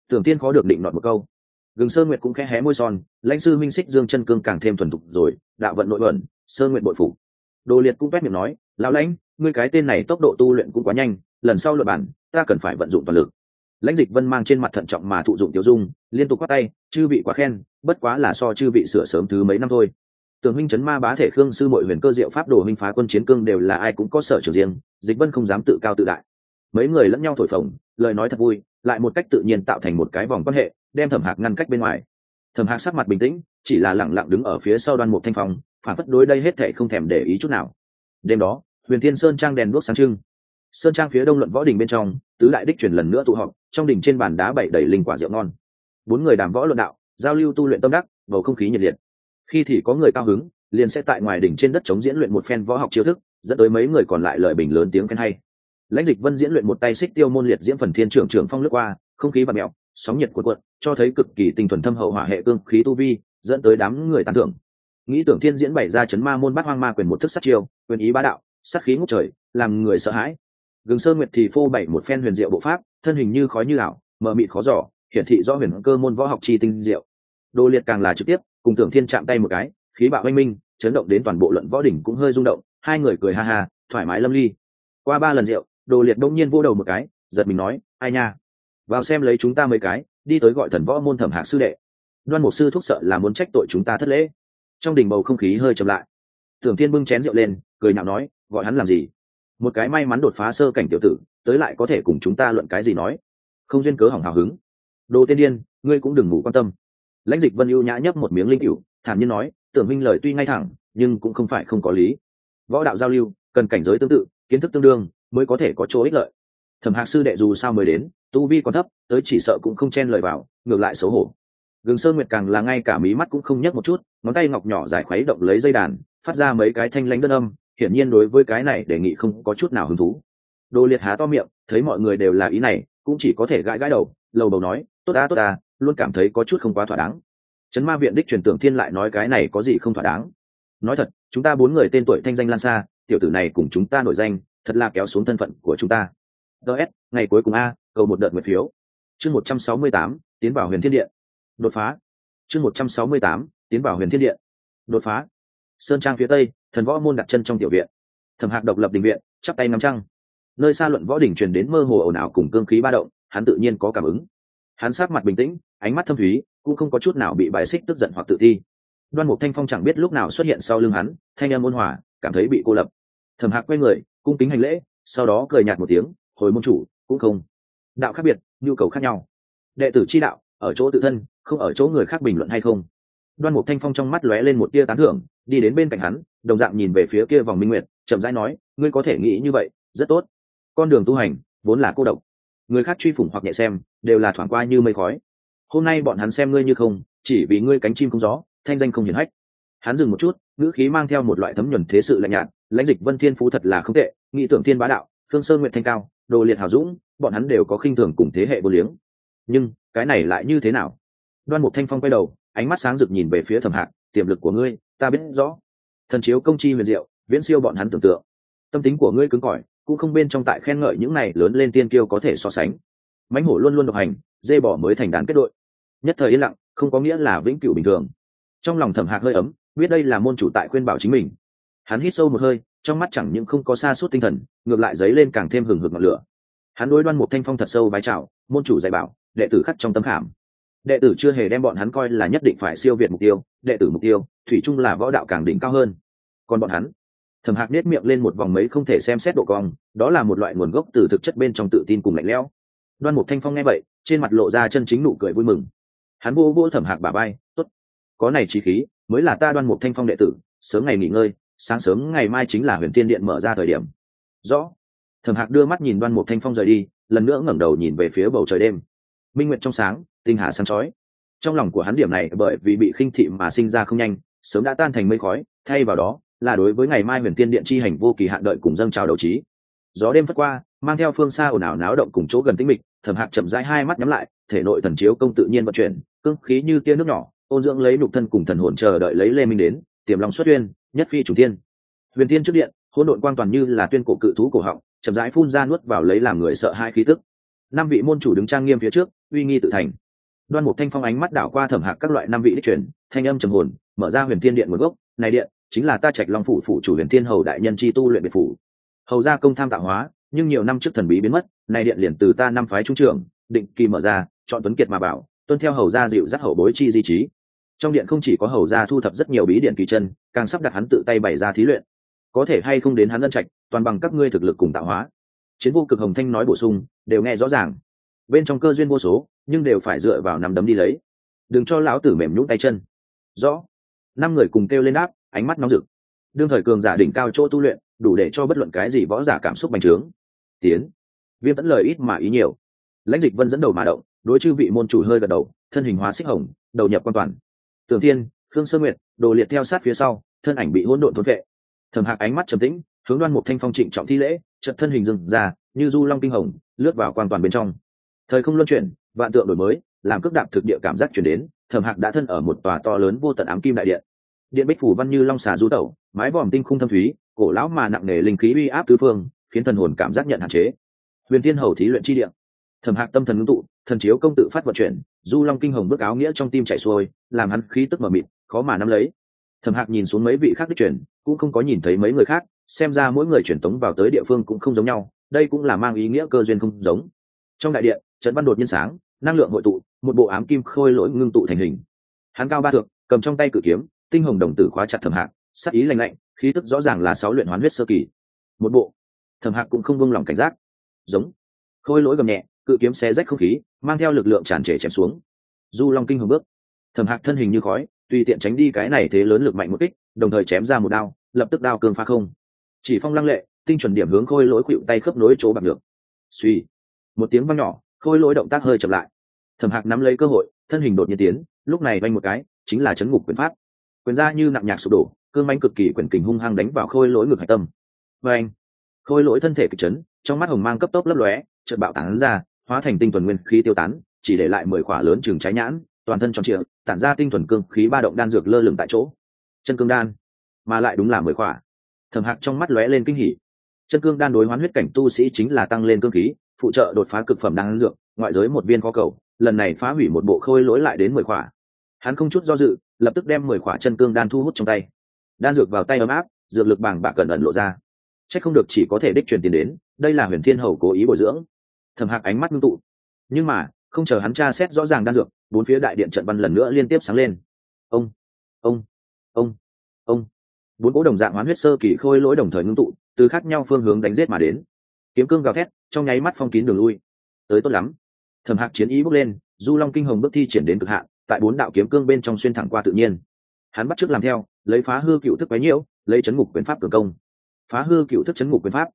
Tưởng tiên khó được định nọt một câu. Gừng sơn nguyệt cũng khẽ hé môi son lãnh sư minh xích dương chân cương càng thêm thuần thục rồi đạo vận nội vận, sơn nguyện bội phủ đồ liệt cũng quét miệng nói lão lãnh ngươi cái tên này tốc độ tu luyện cũng quá nhanh lần sau luật bản ta cần phải vận dụng toàn lực lãnh dịch vân mang trên mặt thận trọng mà thụ dụng tiêu dung, liên tục quát tay, chư vị quá khen, bất quá là so chư vị sửa sớm thứ mấy năm thôi. Tường huynh chấn ma bá thể khương sư mội huyền cơ diệu pháp đồ huynh phá quân chiến cương đều là ai cũng có sở trường riêng, dịch vân không dám tự cao tự đại. Mấy người lẫn nhau thổi phồng, lời nói thật vui, lại một cách tự nhiên tạo thành một cái vòng quan hệ, đem thẩm hạc ngăn cách bên ngoài. Thẩm hạc sắc mặt bình tĩnh, chỉ là lẳng lặng đứng ở phía sau đoan mục thanh phong, phản phất đối đây hết thể không thèm để ý chút nào. Đêm đó, huyền thiên sơn trang đèn đuốc sáng trưng sơn trang phía đông luận võ đình bên trong, tứ đại đích truyền lần nữa tụ họp, trong đình trên bàn đá bảy đầy linh quả rượu ngon. Bốn người đàm võ luận đạo, giao lưu tu luyện tâm đắc, bầu không khí nhiệt liệt. Khi thì có người cao hứng, liền sẽ tại ngoài đỉnh trên đất chống diễn luyện một phen võ học chiêu thức, dẫn tới mấy người còn lại lời bình lớn tiếng khen hay. Lãnh dịch vân diễn luyện một tay xích tiêu môn liệt diễm phần thiên trưởng trưởng phong lướt qua, không khí và mẹo, sóng nhiệt cuộn cuộn, cho thấy cực kỳ tinh thuần thâm hậu hỏa hệ cương khí tu vi, dẫn tới đám người tán thưởng. Nghĩ tưởng thiên diễn bày ra chấn ma môn bát hoang ma quyền một thức sát chiêu, quyền ý bá đạo, sát khí ngút trời, làm người sợ hãi gừng sơn nguyệt thì phô bảy một phen huyền diệu bộ pháp, thân hình như khói như ảo, mờ mịt khó giỏ hiển thị do huyền cơ môn võ học chi tinh diệu. Đồ liệt càng là trực tiếp, cùng tưởng thiên chạm tay một cái, khí bạo oanh minh, chấn động đến toàn bộ luận võ đỉnh cũng hơi rung động, hai người cười ha ha, thoải mái lâm ly. Qua ba lần rượu, đồ liệt đông nhiên vô đầu một cái, giật mình nói, ai nha, vào xem lấy chúng ta mấy cái, đi tới gọi thần võ môn thẩm hạc sư đệ. Đoan một sư thúc sợ là muốn trách tội chúng ta thất lễ. Trong đỉnh bầu không khí hơi chậm lại. Tưởng thiên bưng chén rượu lên, cười nhạo nói, gọi hắn làm gì? Một cái may mắn đột phá sơ cảnh tiểu tử, tới lại có thể cùng chúng ta luận cái gì nói. Không duyên cớ hỏng hào hứng. Đồ tiên điên, ngươi cũng đừng ngủ quan tâm. Lãnh dịch vân ưu nhã nhấp một miếng linh cựu thản nhiên nói, tưởng minh lời tuy ngay thẳng, nhưng cũng không phải không có lý. Võ đạo giao lưu, cần cảnh giới tương tự, kiến thức tương đương, mới có thể có chỗ ích lợi. Thẩm hạc sư đệ dù sao mới đến, tu vi còn thấp, tới chỉ sợ cũng không chen lời vào, ngược lại xấu hổ. Gừng sơn nguyệt càng là ngay cả mí mắt cũng không nhấc một chút, ngón tay ngọc nhỏ giải khuấy động lấy dây đàn, phát ra mấy cái thanh lãnh đơn âm hiển nhiên đối với cái này đề nghị không có chút nào hứng thú. Đồ liệt há to miệng, thấy mọi người đều là ý này, cũng chỉ có thể gãi gãi đầu, lầu đầu nói, tốt ta tốt ta, luôn cảm thấy có chút không quá thỏa đáng. Trấn ma viện đích truyền tưởng thiên lại nói cái này có gì không thỏa đáng. Nói thật, chúng ta bốn người tên tuổi thanh danh lan xa, tiểu tử này cùng chúng ta nổi danh, thật là kéo xuống thân phận của chúng ta. Ts ngày cuối cùng a, cầu một đợt nguyện phiếu. Chương một trăm sáu mươi tám, tiến vào huyền thiên điện. Đột phá. Chương một trăm sáu mươi tám, tiến vào huyền thiên điện. Đột phá sơn trang phía tây, thần võ môn đặt chân trong tiểu viện. Thẩm hạc độc lập đình viện, chắp tay ngắm trăng. Nơi xa luận võ đỉnh truyền đến mơ hồ ồn ào cùng cương khí ba động, hắn tự nhiên có cảm ứng. Hắn sát mặt bình tĩnh, ánh mắt thâm thúy, cũng không có chút nào bị bài xích tức giận hoặc tự thi. đoan mục thanh phong chẳng biết lúc nào xuất hiện sau lưng hắn, thanh em ôn hòa, cảm thấy bị cô lập. Thẩm hạc quay người, cung kính hành lễ, sau đó cười nhạt một tiếng, hồi môn chủ, cũng không. Đạo khác biệt, nhu cầu khác nhau. Đệ tử chi đạo, ở chỗ tự thân, không ở chỗ người khác bình luận hay không? Đoan mục thanh phong trong mắt lóe lên một tia tán thưởng, đi đến bên cạnh hắn, đồng dạng nhìn về phía kia vòng minh nguyệt, chậm rãi nói, ngươi có thể nghĩ như vậy, rất tốt. Con đường tu hành, vốn là cô độc. Người khác truy phủng hoặc nhẹ xem, đều là thoảng qua như mây khói. Hôm nay bọn hắn xem ngươi như không, chỉ vì ngươi cánh chim không gió, thanh danh không hiển hách. Hắn dừng một chút, ngữ khí mang theo một loại thấm nhuần thế sự lạnh nhạt, lãnh dịch vân thiên phú thật là không tệ, nghị tưởng thiên bá đạo thương sơn nguyện thanh cao, đồ liệt hào dũng, bọn hắn đều có khinh thường cùng thế hệ vô liếng. Nhưng, cái này lại như thế nào? Đoan mục thanh phong quay đầu ánh mắt sáng rực nhìn về phía thẩm hạc, tiềm lực của ngươi, ta biết rõ. Thần chiếu công chi huyền diệu, viễn siêu bọn hắn tưởng tượng. Tâm tính của ngươi cứng cỏi, cũng không bên trong tại khen ngợi những này lớn lên tiên kiêu có thể so sánh. Mãnh hổ luôn luôn độc hành, dê bỏ mới thành đàn kết đội. Nhất thời yên lặng, không có nghĩa là vĩnh cửu bình thường. Trong lòng thẩm hạc hơi ấm, biết đây là môn chủ tại khuyên bảo chính mình. Hắn hít sâu một hơi, trong mắt chẳng những không có xa suốt tinh thần, ngược lại dấy lên càng thêm hừng hực ngọn lửa. Hắn đối đoan một thanh phong thật sâu bái chào, môn chủ dạy bảo, đệ tử khắc trong tâm khảm đệ tử chưa hề đem bọn hắn coi là nhất định phải siêu việt mục tiêu, đệ tử mục tiêu, thủy chung là võ đạo càng đỉnh cao hơn. Còn bọn hắn, thẩm hạc nết miệng lên một vòng mấy không thể xem xét độ cong, đó là một loại nguồn gốc từ thực chất bên trong tự tin cùng lạnh lẽo. Đoan mục thanh phong nghe vậy, trên mặt lộ ra chân chính nụ cười vui mừng. Hắn vô vô thẩm hạc bà bay tốt, có này trí khí, mới là ta đoan mục thanh phong đệ tử, sớm ngày nghỉ ngơi, sáng sớm ngày mai chính là huyền tiên điện mở ra thời điểm. Rõ. Thẩm hạc đưa mắt nhìn đoan mục thanh phong rời đi, lần nữa ngẩng đầu nhìn về phía bầu trời đêm. Minh nguyệt trong sáng tinh hà sáng chói. Trong lòng của hắn điểm này bởi vì bị khinh thị mà sinh ra không nhanh, sớm đã tan thành mây khói, thay vào đó là đối với ngày mai huyền tiên điện chi hành vô kỳ hạn đợi cùng dâng chào đầu trí. Gió đêm phất qua, mang theo phương xa ồn ào náo động cùng chỗ gần tĩnh mịch, thẩm hạc chậm rãi hai mắt nhắm lại, thể nội thần chiếu công tự nhiên vận chuyển, cương khí như tia nước nhỏ, ôn dưỡng lấy nục thân cùng thần hồn chờ đợi lấy lê minh đến, tiềm lòng xuất uyên, nhất phi chủ thiên. Huyền tiên trước điện, hỗn độn quang toàn như là tuyên cổ cự thú cổ họng, chậm rãi phun ra nuốt vào lấy làm người sợ hai khí tức. Năm vị môn chủ đứng trang nghiêm phía trước, uy nghi tự thành đoan mục thanh phong ánh mắt đảo qua thẩm hạc các loại năm vị đích truyền, thanh âm trầm hồn, mở ra huyền thiên điện nguồn gốc, này điện, chính là ta trạch long phủ phủ chủ huyền thiên hầu đại nhân chi tu luyện biệt phủ. Hầu ra công tham tạo hóa, nhưng nhiều năm trước thần bí biến mất, này điện liền từ ta năm phái trung trưởng, định kỳ mở ra, chọn tuấn kiệt mà bảo, tuân theo hầu gia dịu dắt hậu bối chi di trí. Trong điện không chỉ có hầu gia thu thập rất nhiều bí điện kỳ chân, càng sắp đặt hắn tự tay bày ra thí luyện. Có thể hay không đến hắn ân trạch, toàn bằng các ngươi thực lực cùng tạo hóa. Chiến vô cực hồng thanh nói bổ sung, đều nghe rõ ràng bên trong cơ duyên vô số, nhưng đều phải dựa vào nắm đấm đi lấy. Đừng cho lão tử mềm nhũng tay chân. Rõ. Năm người cùng kêu lên đáp, ánh mắt nóng rực. Đương thời cường giả đỉnh cao chỗ tu luyện, đủ để cho bất luận cái gì võ giả cảm xúc bành trướng. Tiến. Viêm vẫn lời ít mà ý nhiều. Lãnh dịch vân dẫn đầu mà động, đối chư vị môn chủ hơi gật đầu, thân hình hóa xích hồng, đầu nhập quan toàn. Tường thiên, khương sơ nguyệt, đồ liệt theo sát phía sau, thân ảnh bị hỗn độn thốn vệ. Thầm hạc ánh mắt trầm tĩnh, hướng đoan một thanh phong trịnh trọng thi lễ trận thân hình dừng ra, như du long kinh hồng, lướt vào quan toàn bên trong thời không luân chuyển, vạn tượng đổi mới, làm cước đạp thực địa cảm giác chuyển đến, thẩm hạc đã thân ở một tòa to lớn vô tận ám kim đại điện. Điện bích phủ văn như long xà du tẩu, mái vòm tinh khung thâm thúy, cổ lão mà nặng nề linh khí uy áp tứ phương, khiến thần hồn cảm giác nhận hạn chế. Huyền thiên hầu thí luyện chi điện thẩm hạc tâm thần ngưng tụ, thần chiếu công tự phát vận chuyển, du long kinh hồng bước áo nghĩa trong tim chạy xuôi, làm hắn khí tức mờ mịt, khó mà nắm lấy. Thẩm hạc nhìn xuống mấy vị khác đích chuyển cũng không có nhìn thấy mấy người khác, xem ra mỗi người truyền tống vào tới địa phương cũng không giống nhau, đây cũng là mang ý nghĩa cơ duyên không giống. Trong đại điện trận văn đột nhiên sáng, năng lượng hội tụ, một bộ ám kim khôi lỗi ngưng tụ thành hình. Hắn cao ba thượng cầm trong tay cự kiếm, tinh hồng đồng tử khóa chặt thẩm hạc, sắc ý lành lạnh, khí tức rõ ràng là sáu luyện hoán huyết sơ kỳ. Một bộ. Thẩm hạc cũng không buông lỏng cảnh giác. Giống. Khôi lỗi gầm nhẹ, cự kiếm xé rách không khí, mang theo lực lượng tràn trề chém xuống. Du long kinh hồng bước. Thẩm hạc thân hình như khói, tùy tiện tránh đi cái này thế lớn lực mạnh một kích, đồng thời chém ra một đao, lập tức đao cương pha không. Chỉ phong lăng lệ, tinh chuẩn điểm hướng khôi lỗi khuỵu tay khớp nối chỗ bạc được suy một tiếng văng nhỏ khôi lỗi động tác hơi chậm lại. Thẩm hạc nắm lấy cơ hội, thân hình đột nhiên tiến, lúc này vanh một cái, chính là chấn ngục quyền pháp. Quyền ra như nặng nhạc sụp đổ, cương manh cực kỳ quyền kình hung hăng đánh vào khôi lỗi ngực hạch tâm. Và anh khôi lỗi thân thể kịch chấn, trong mắt hồng mang cấp tốc lấp lóe, chợt bạo tán ra, hóa thành tinh thuần nguyên khí tiêu tán, chỉ để lại mười khỏa lớn chừng trái nhãn, toàn thân tròn trịa, tản ra tinh thuần cương khí ba động đan dược lơ lửng tại chỗ. Chân cương đan, mà lại đúng là mười khỏa. Thẩm hạc trong mắt lóe lên kinh hỉ. Chân cương đan đối hoán huyết cảnh tu sĩ chính là tăng lên cương khí phụ trợ đột phá cực phẩm đang dược, ngoại giới một viên có cầu, lần này phá hủy một bộ khôi lỗi lại đến mười khỏa. Hắn không chút do dự, lập tức đem mười khỏa chân cương đan thu hút trong tay. Đan dược vào tay ấm áp, dược lực bàng bạc cẩn ẩn lộ ra. C h ắ c không được chỉ có thể đích truyền tiền đến, đây là huyền thiên hầu cố ý bồi dưỡng. Thầm hạc ánh mắt ngưng tụ. Nhưng mà, không chờ hắn tra xét rõ ràng đan dược, bốn phía đại điện trận văn lần nữa liên tiếp sáng lên. Ông ông ông ông. Bốn cố đồng dạng hoán huyết sơ kỳ khôi lỗi đồng thời ngưng tụ, từ khác nhau phương hướng đánh g i ế t mà đến. Kiếm cương gào thét trong nháy mắt phong kín đường lui. Tới tốt lắm. Thầm hạc chiến ý bước lên, du long kinh hồng bước thi triển đến cực hạn, tại bốn đạo kiếm cương bên trong xuyên thẳng qua tự nhiên. Hắn bắt t làm theo, lấy phá hư cựu thức quấy nhiễu, lấy chấn ngục quyền pháp cường công. Phá hư cựu thức chấn ngục quyền pháp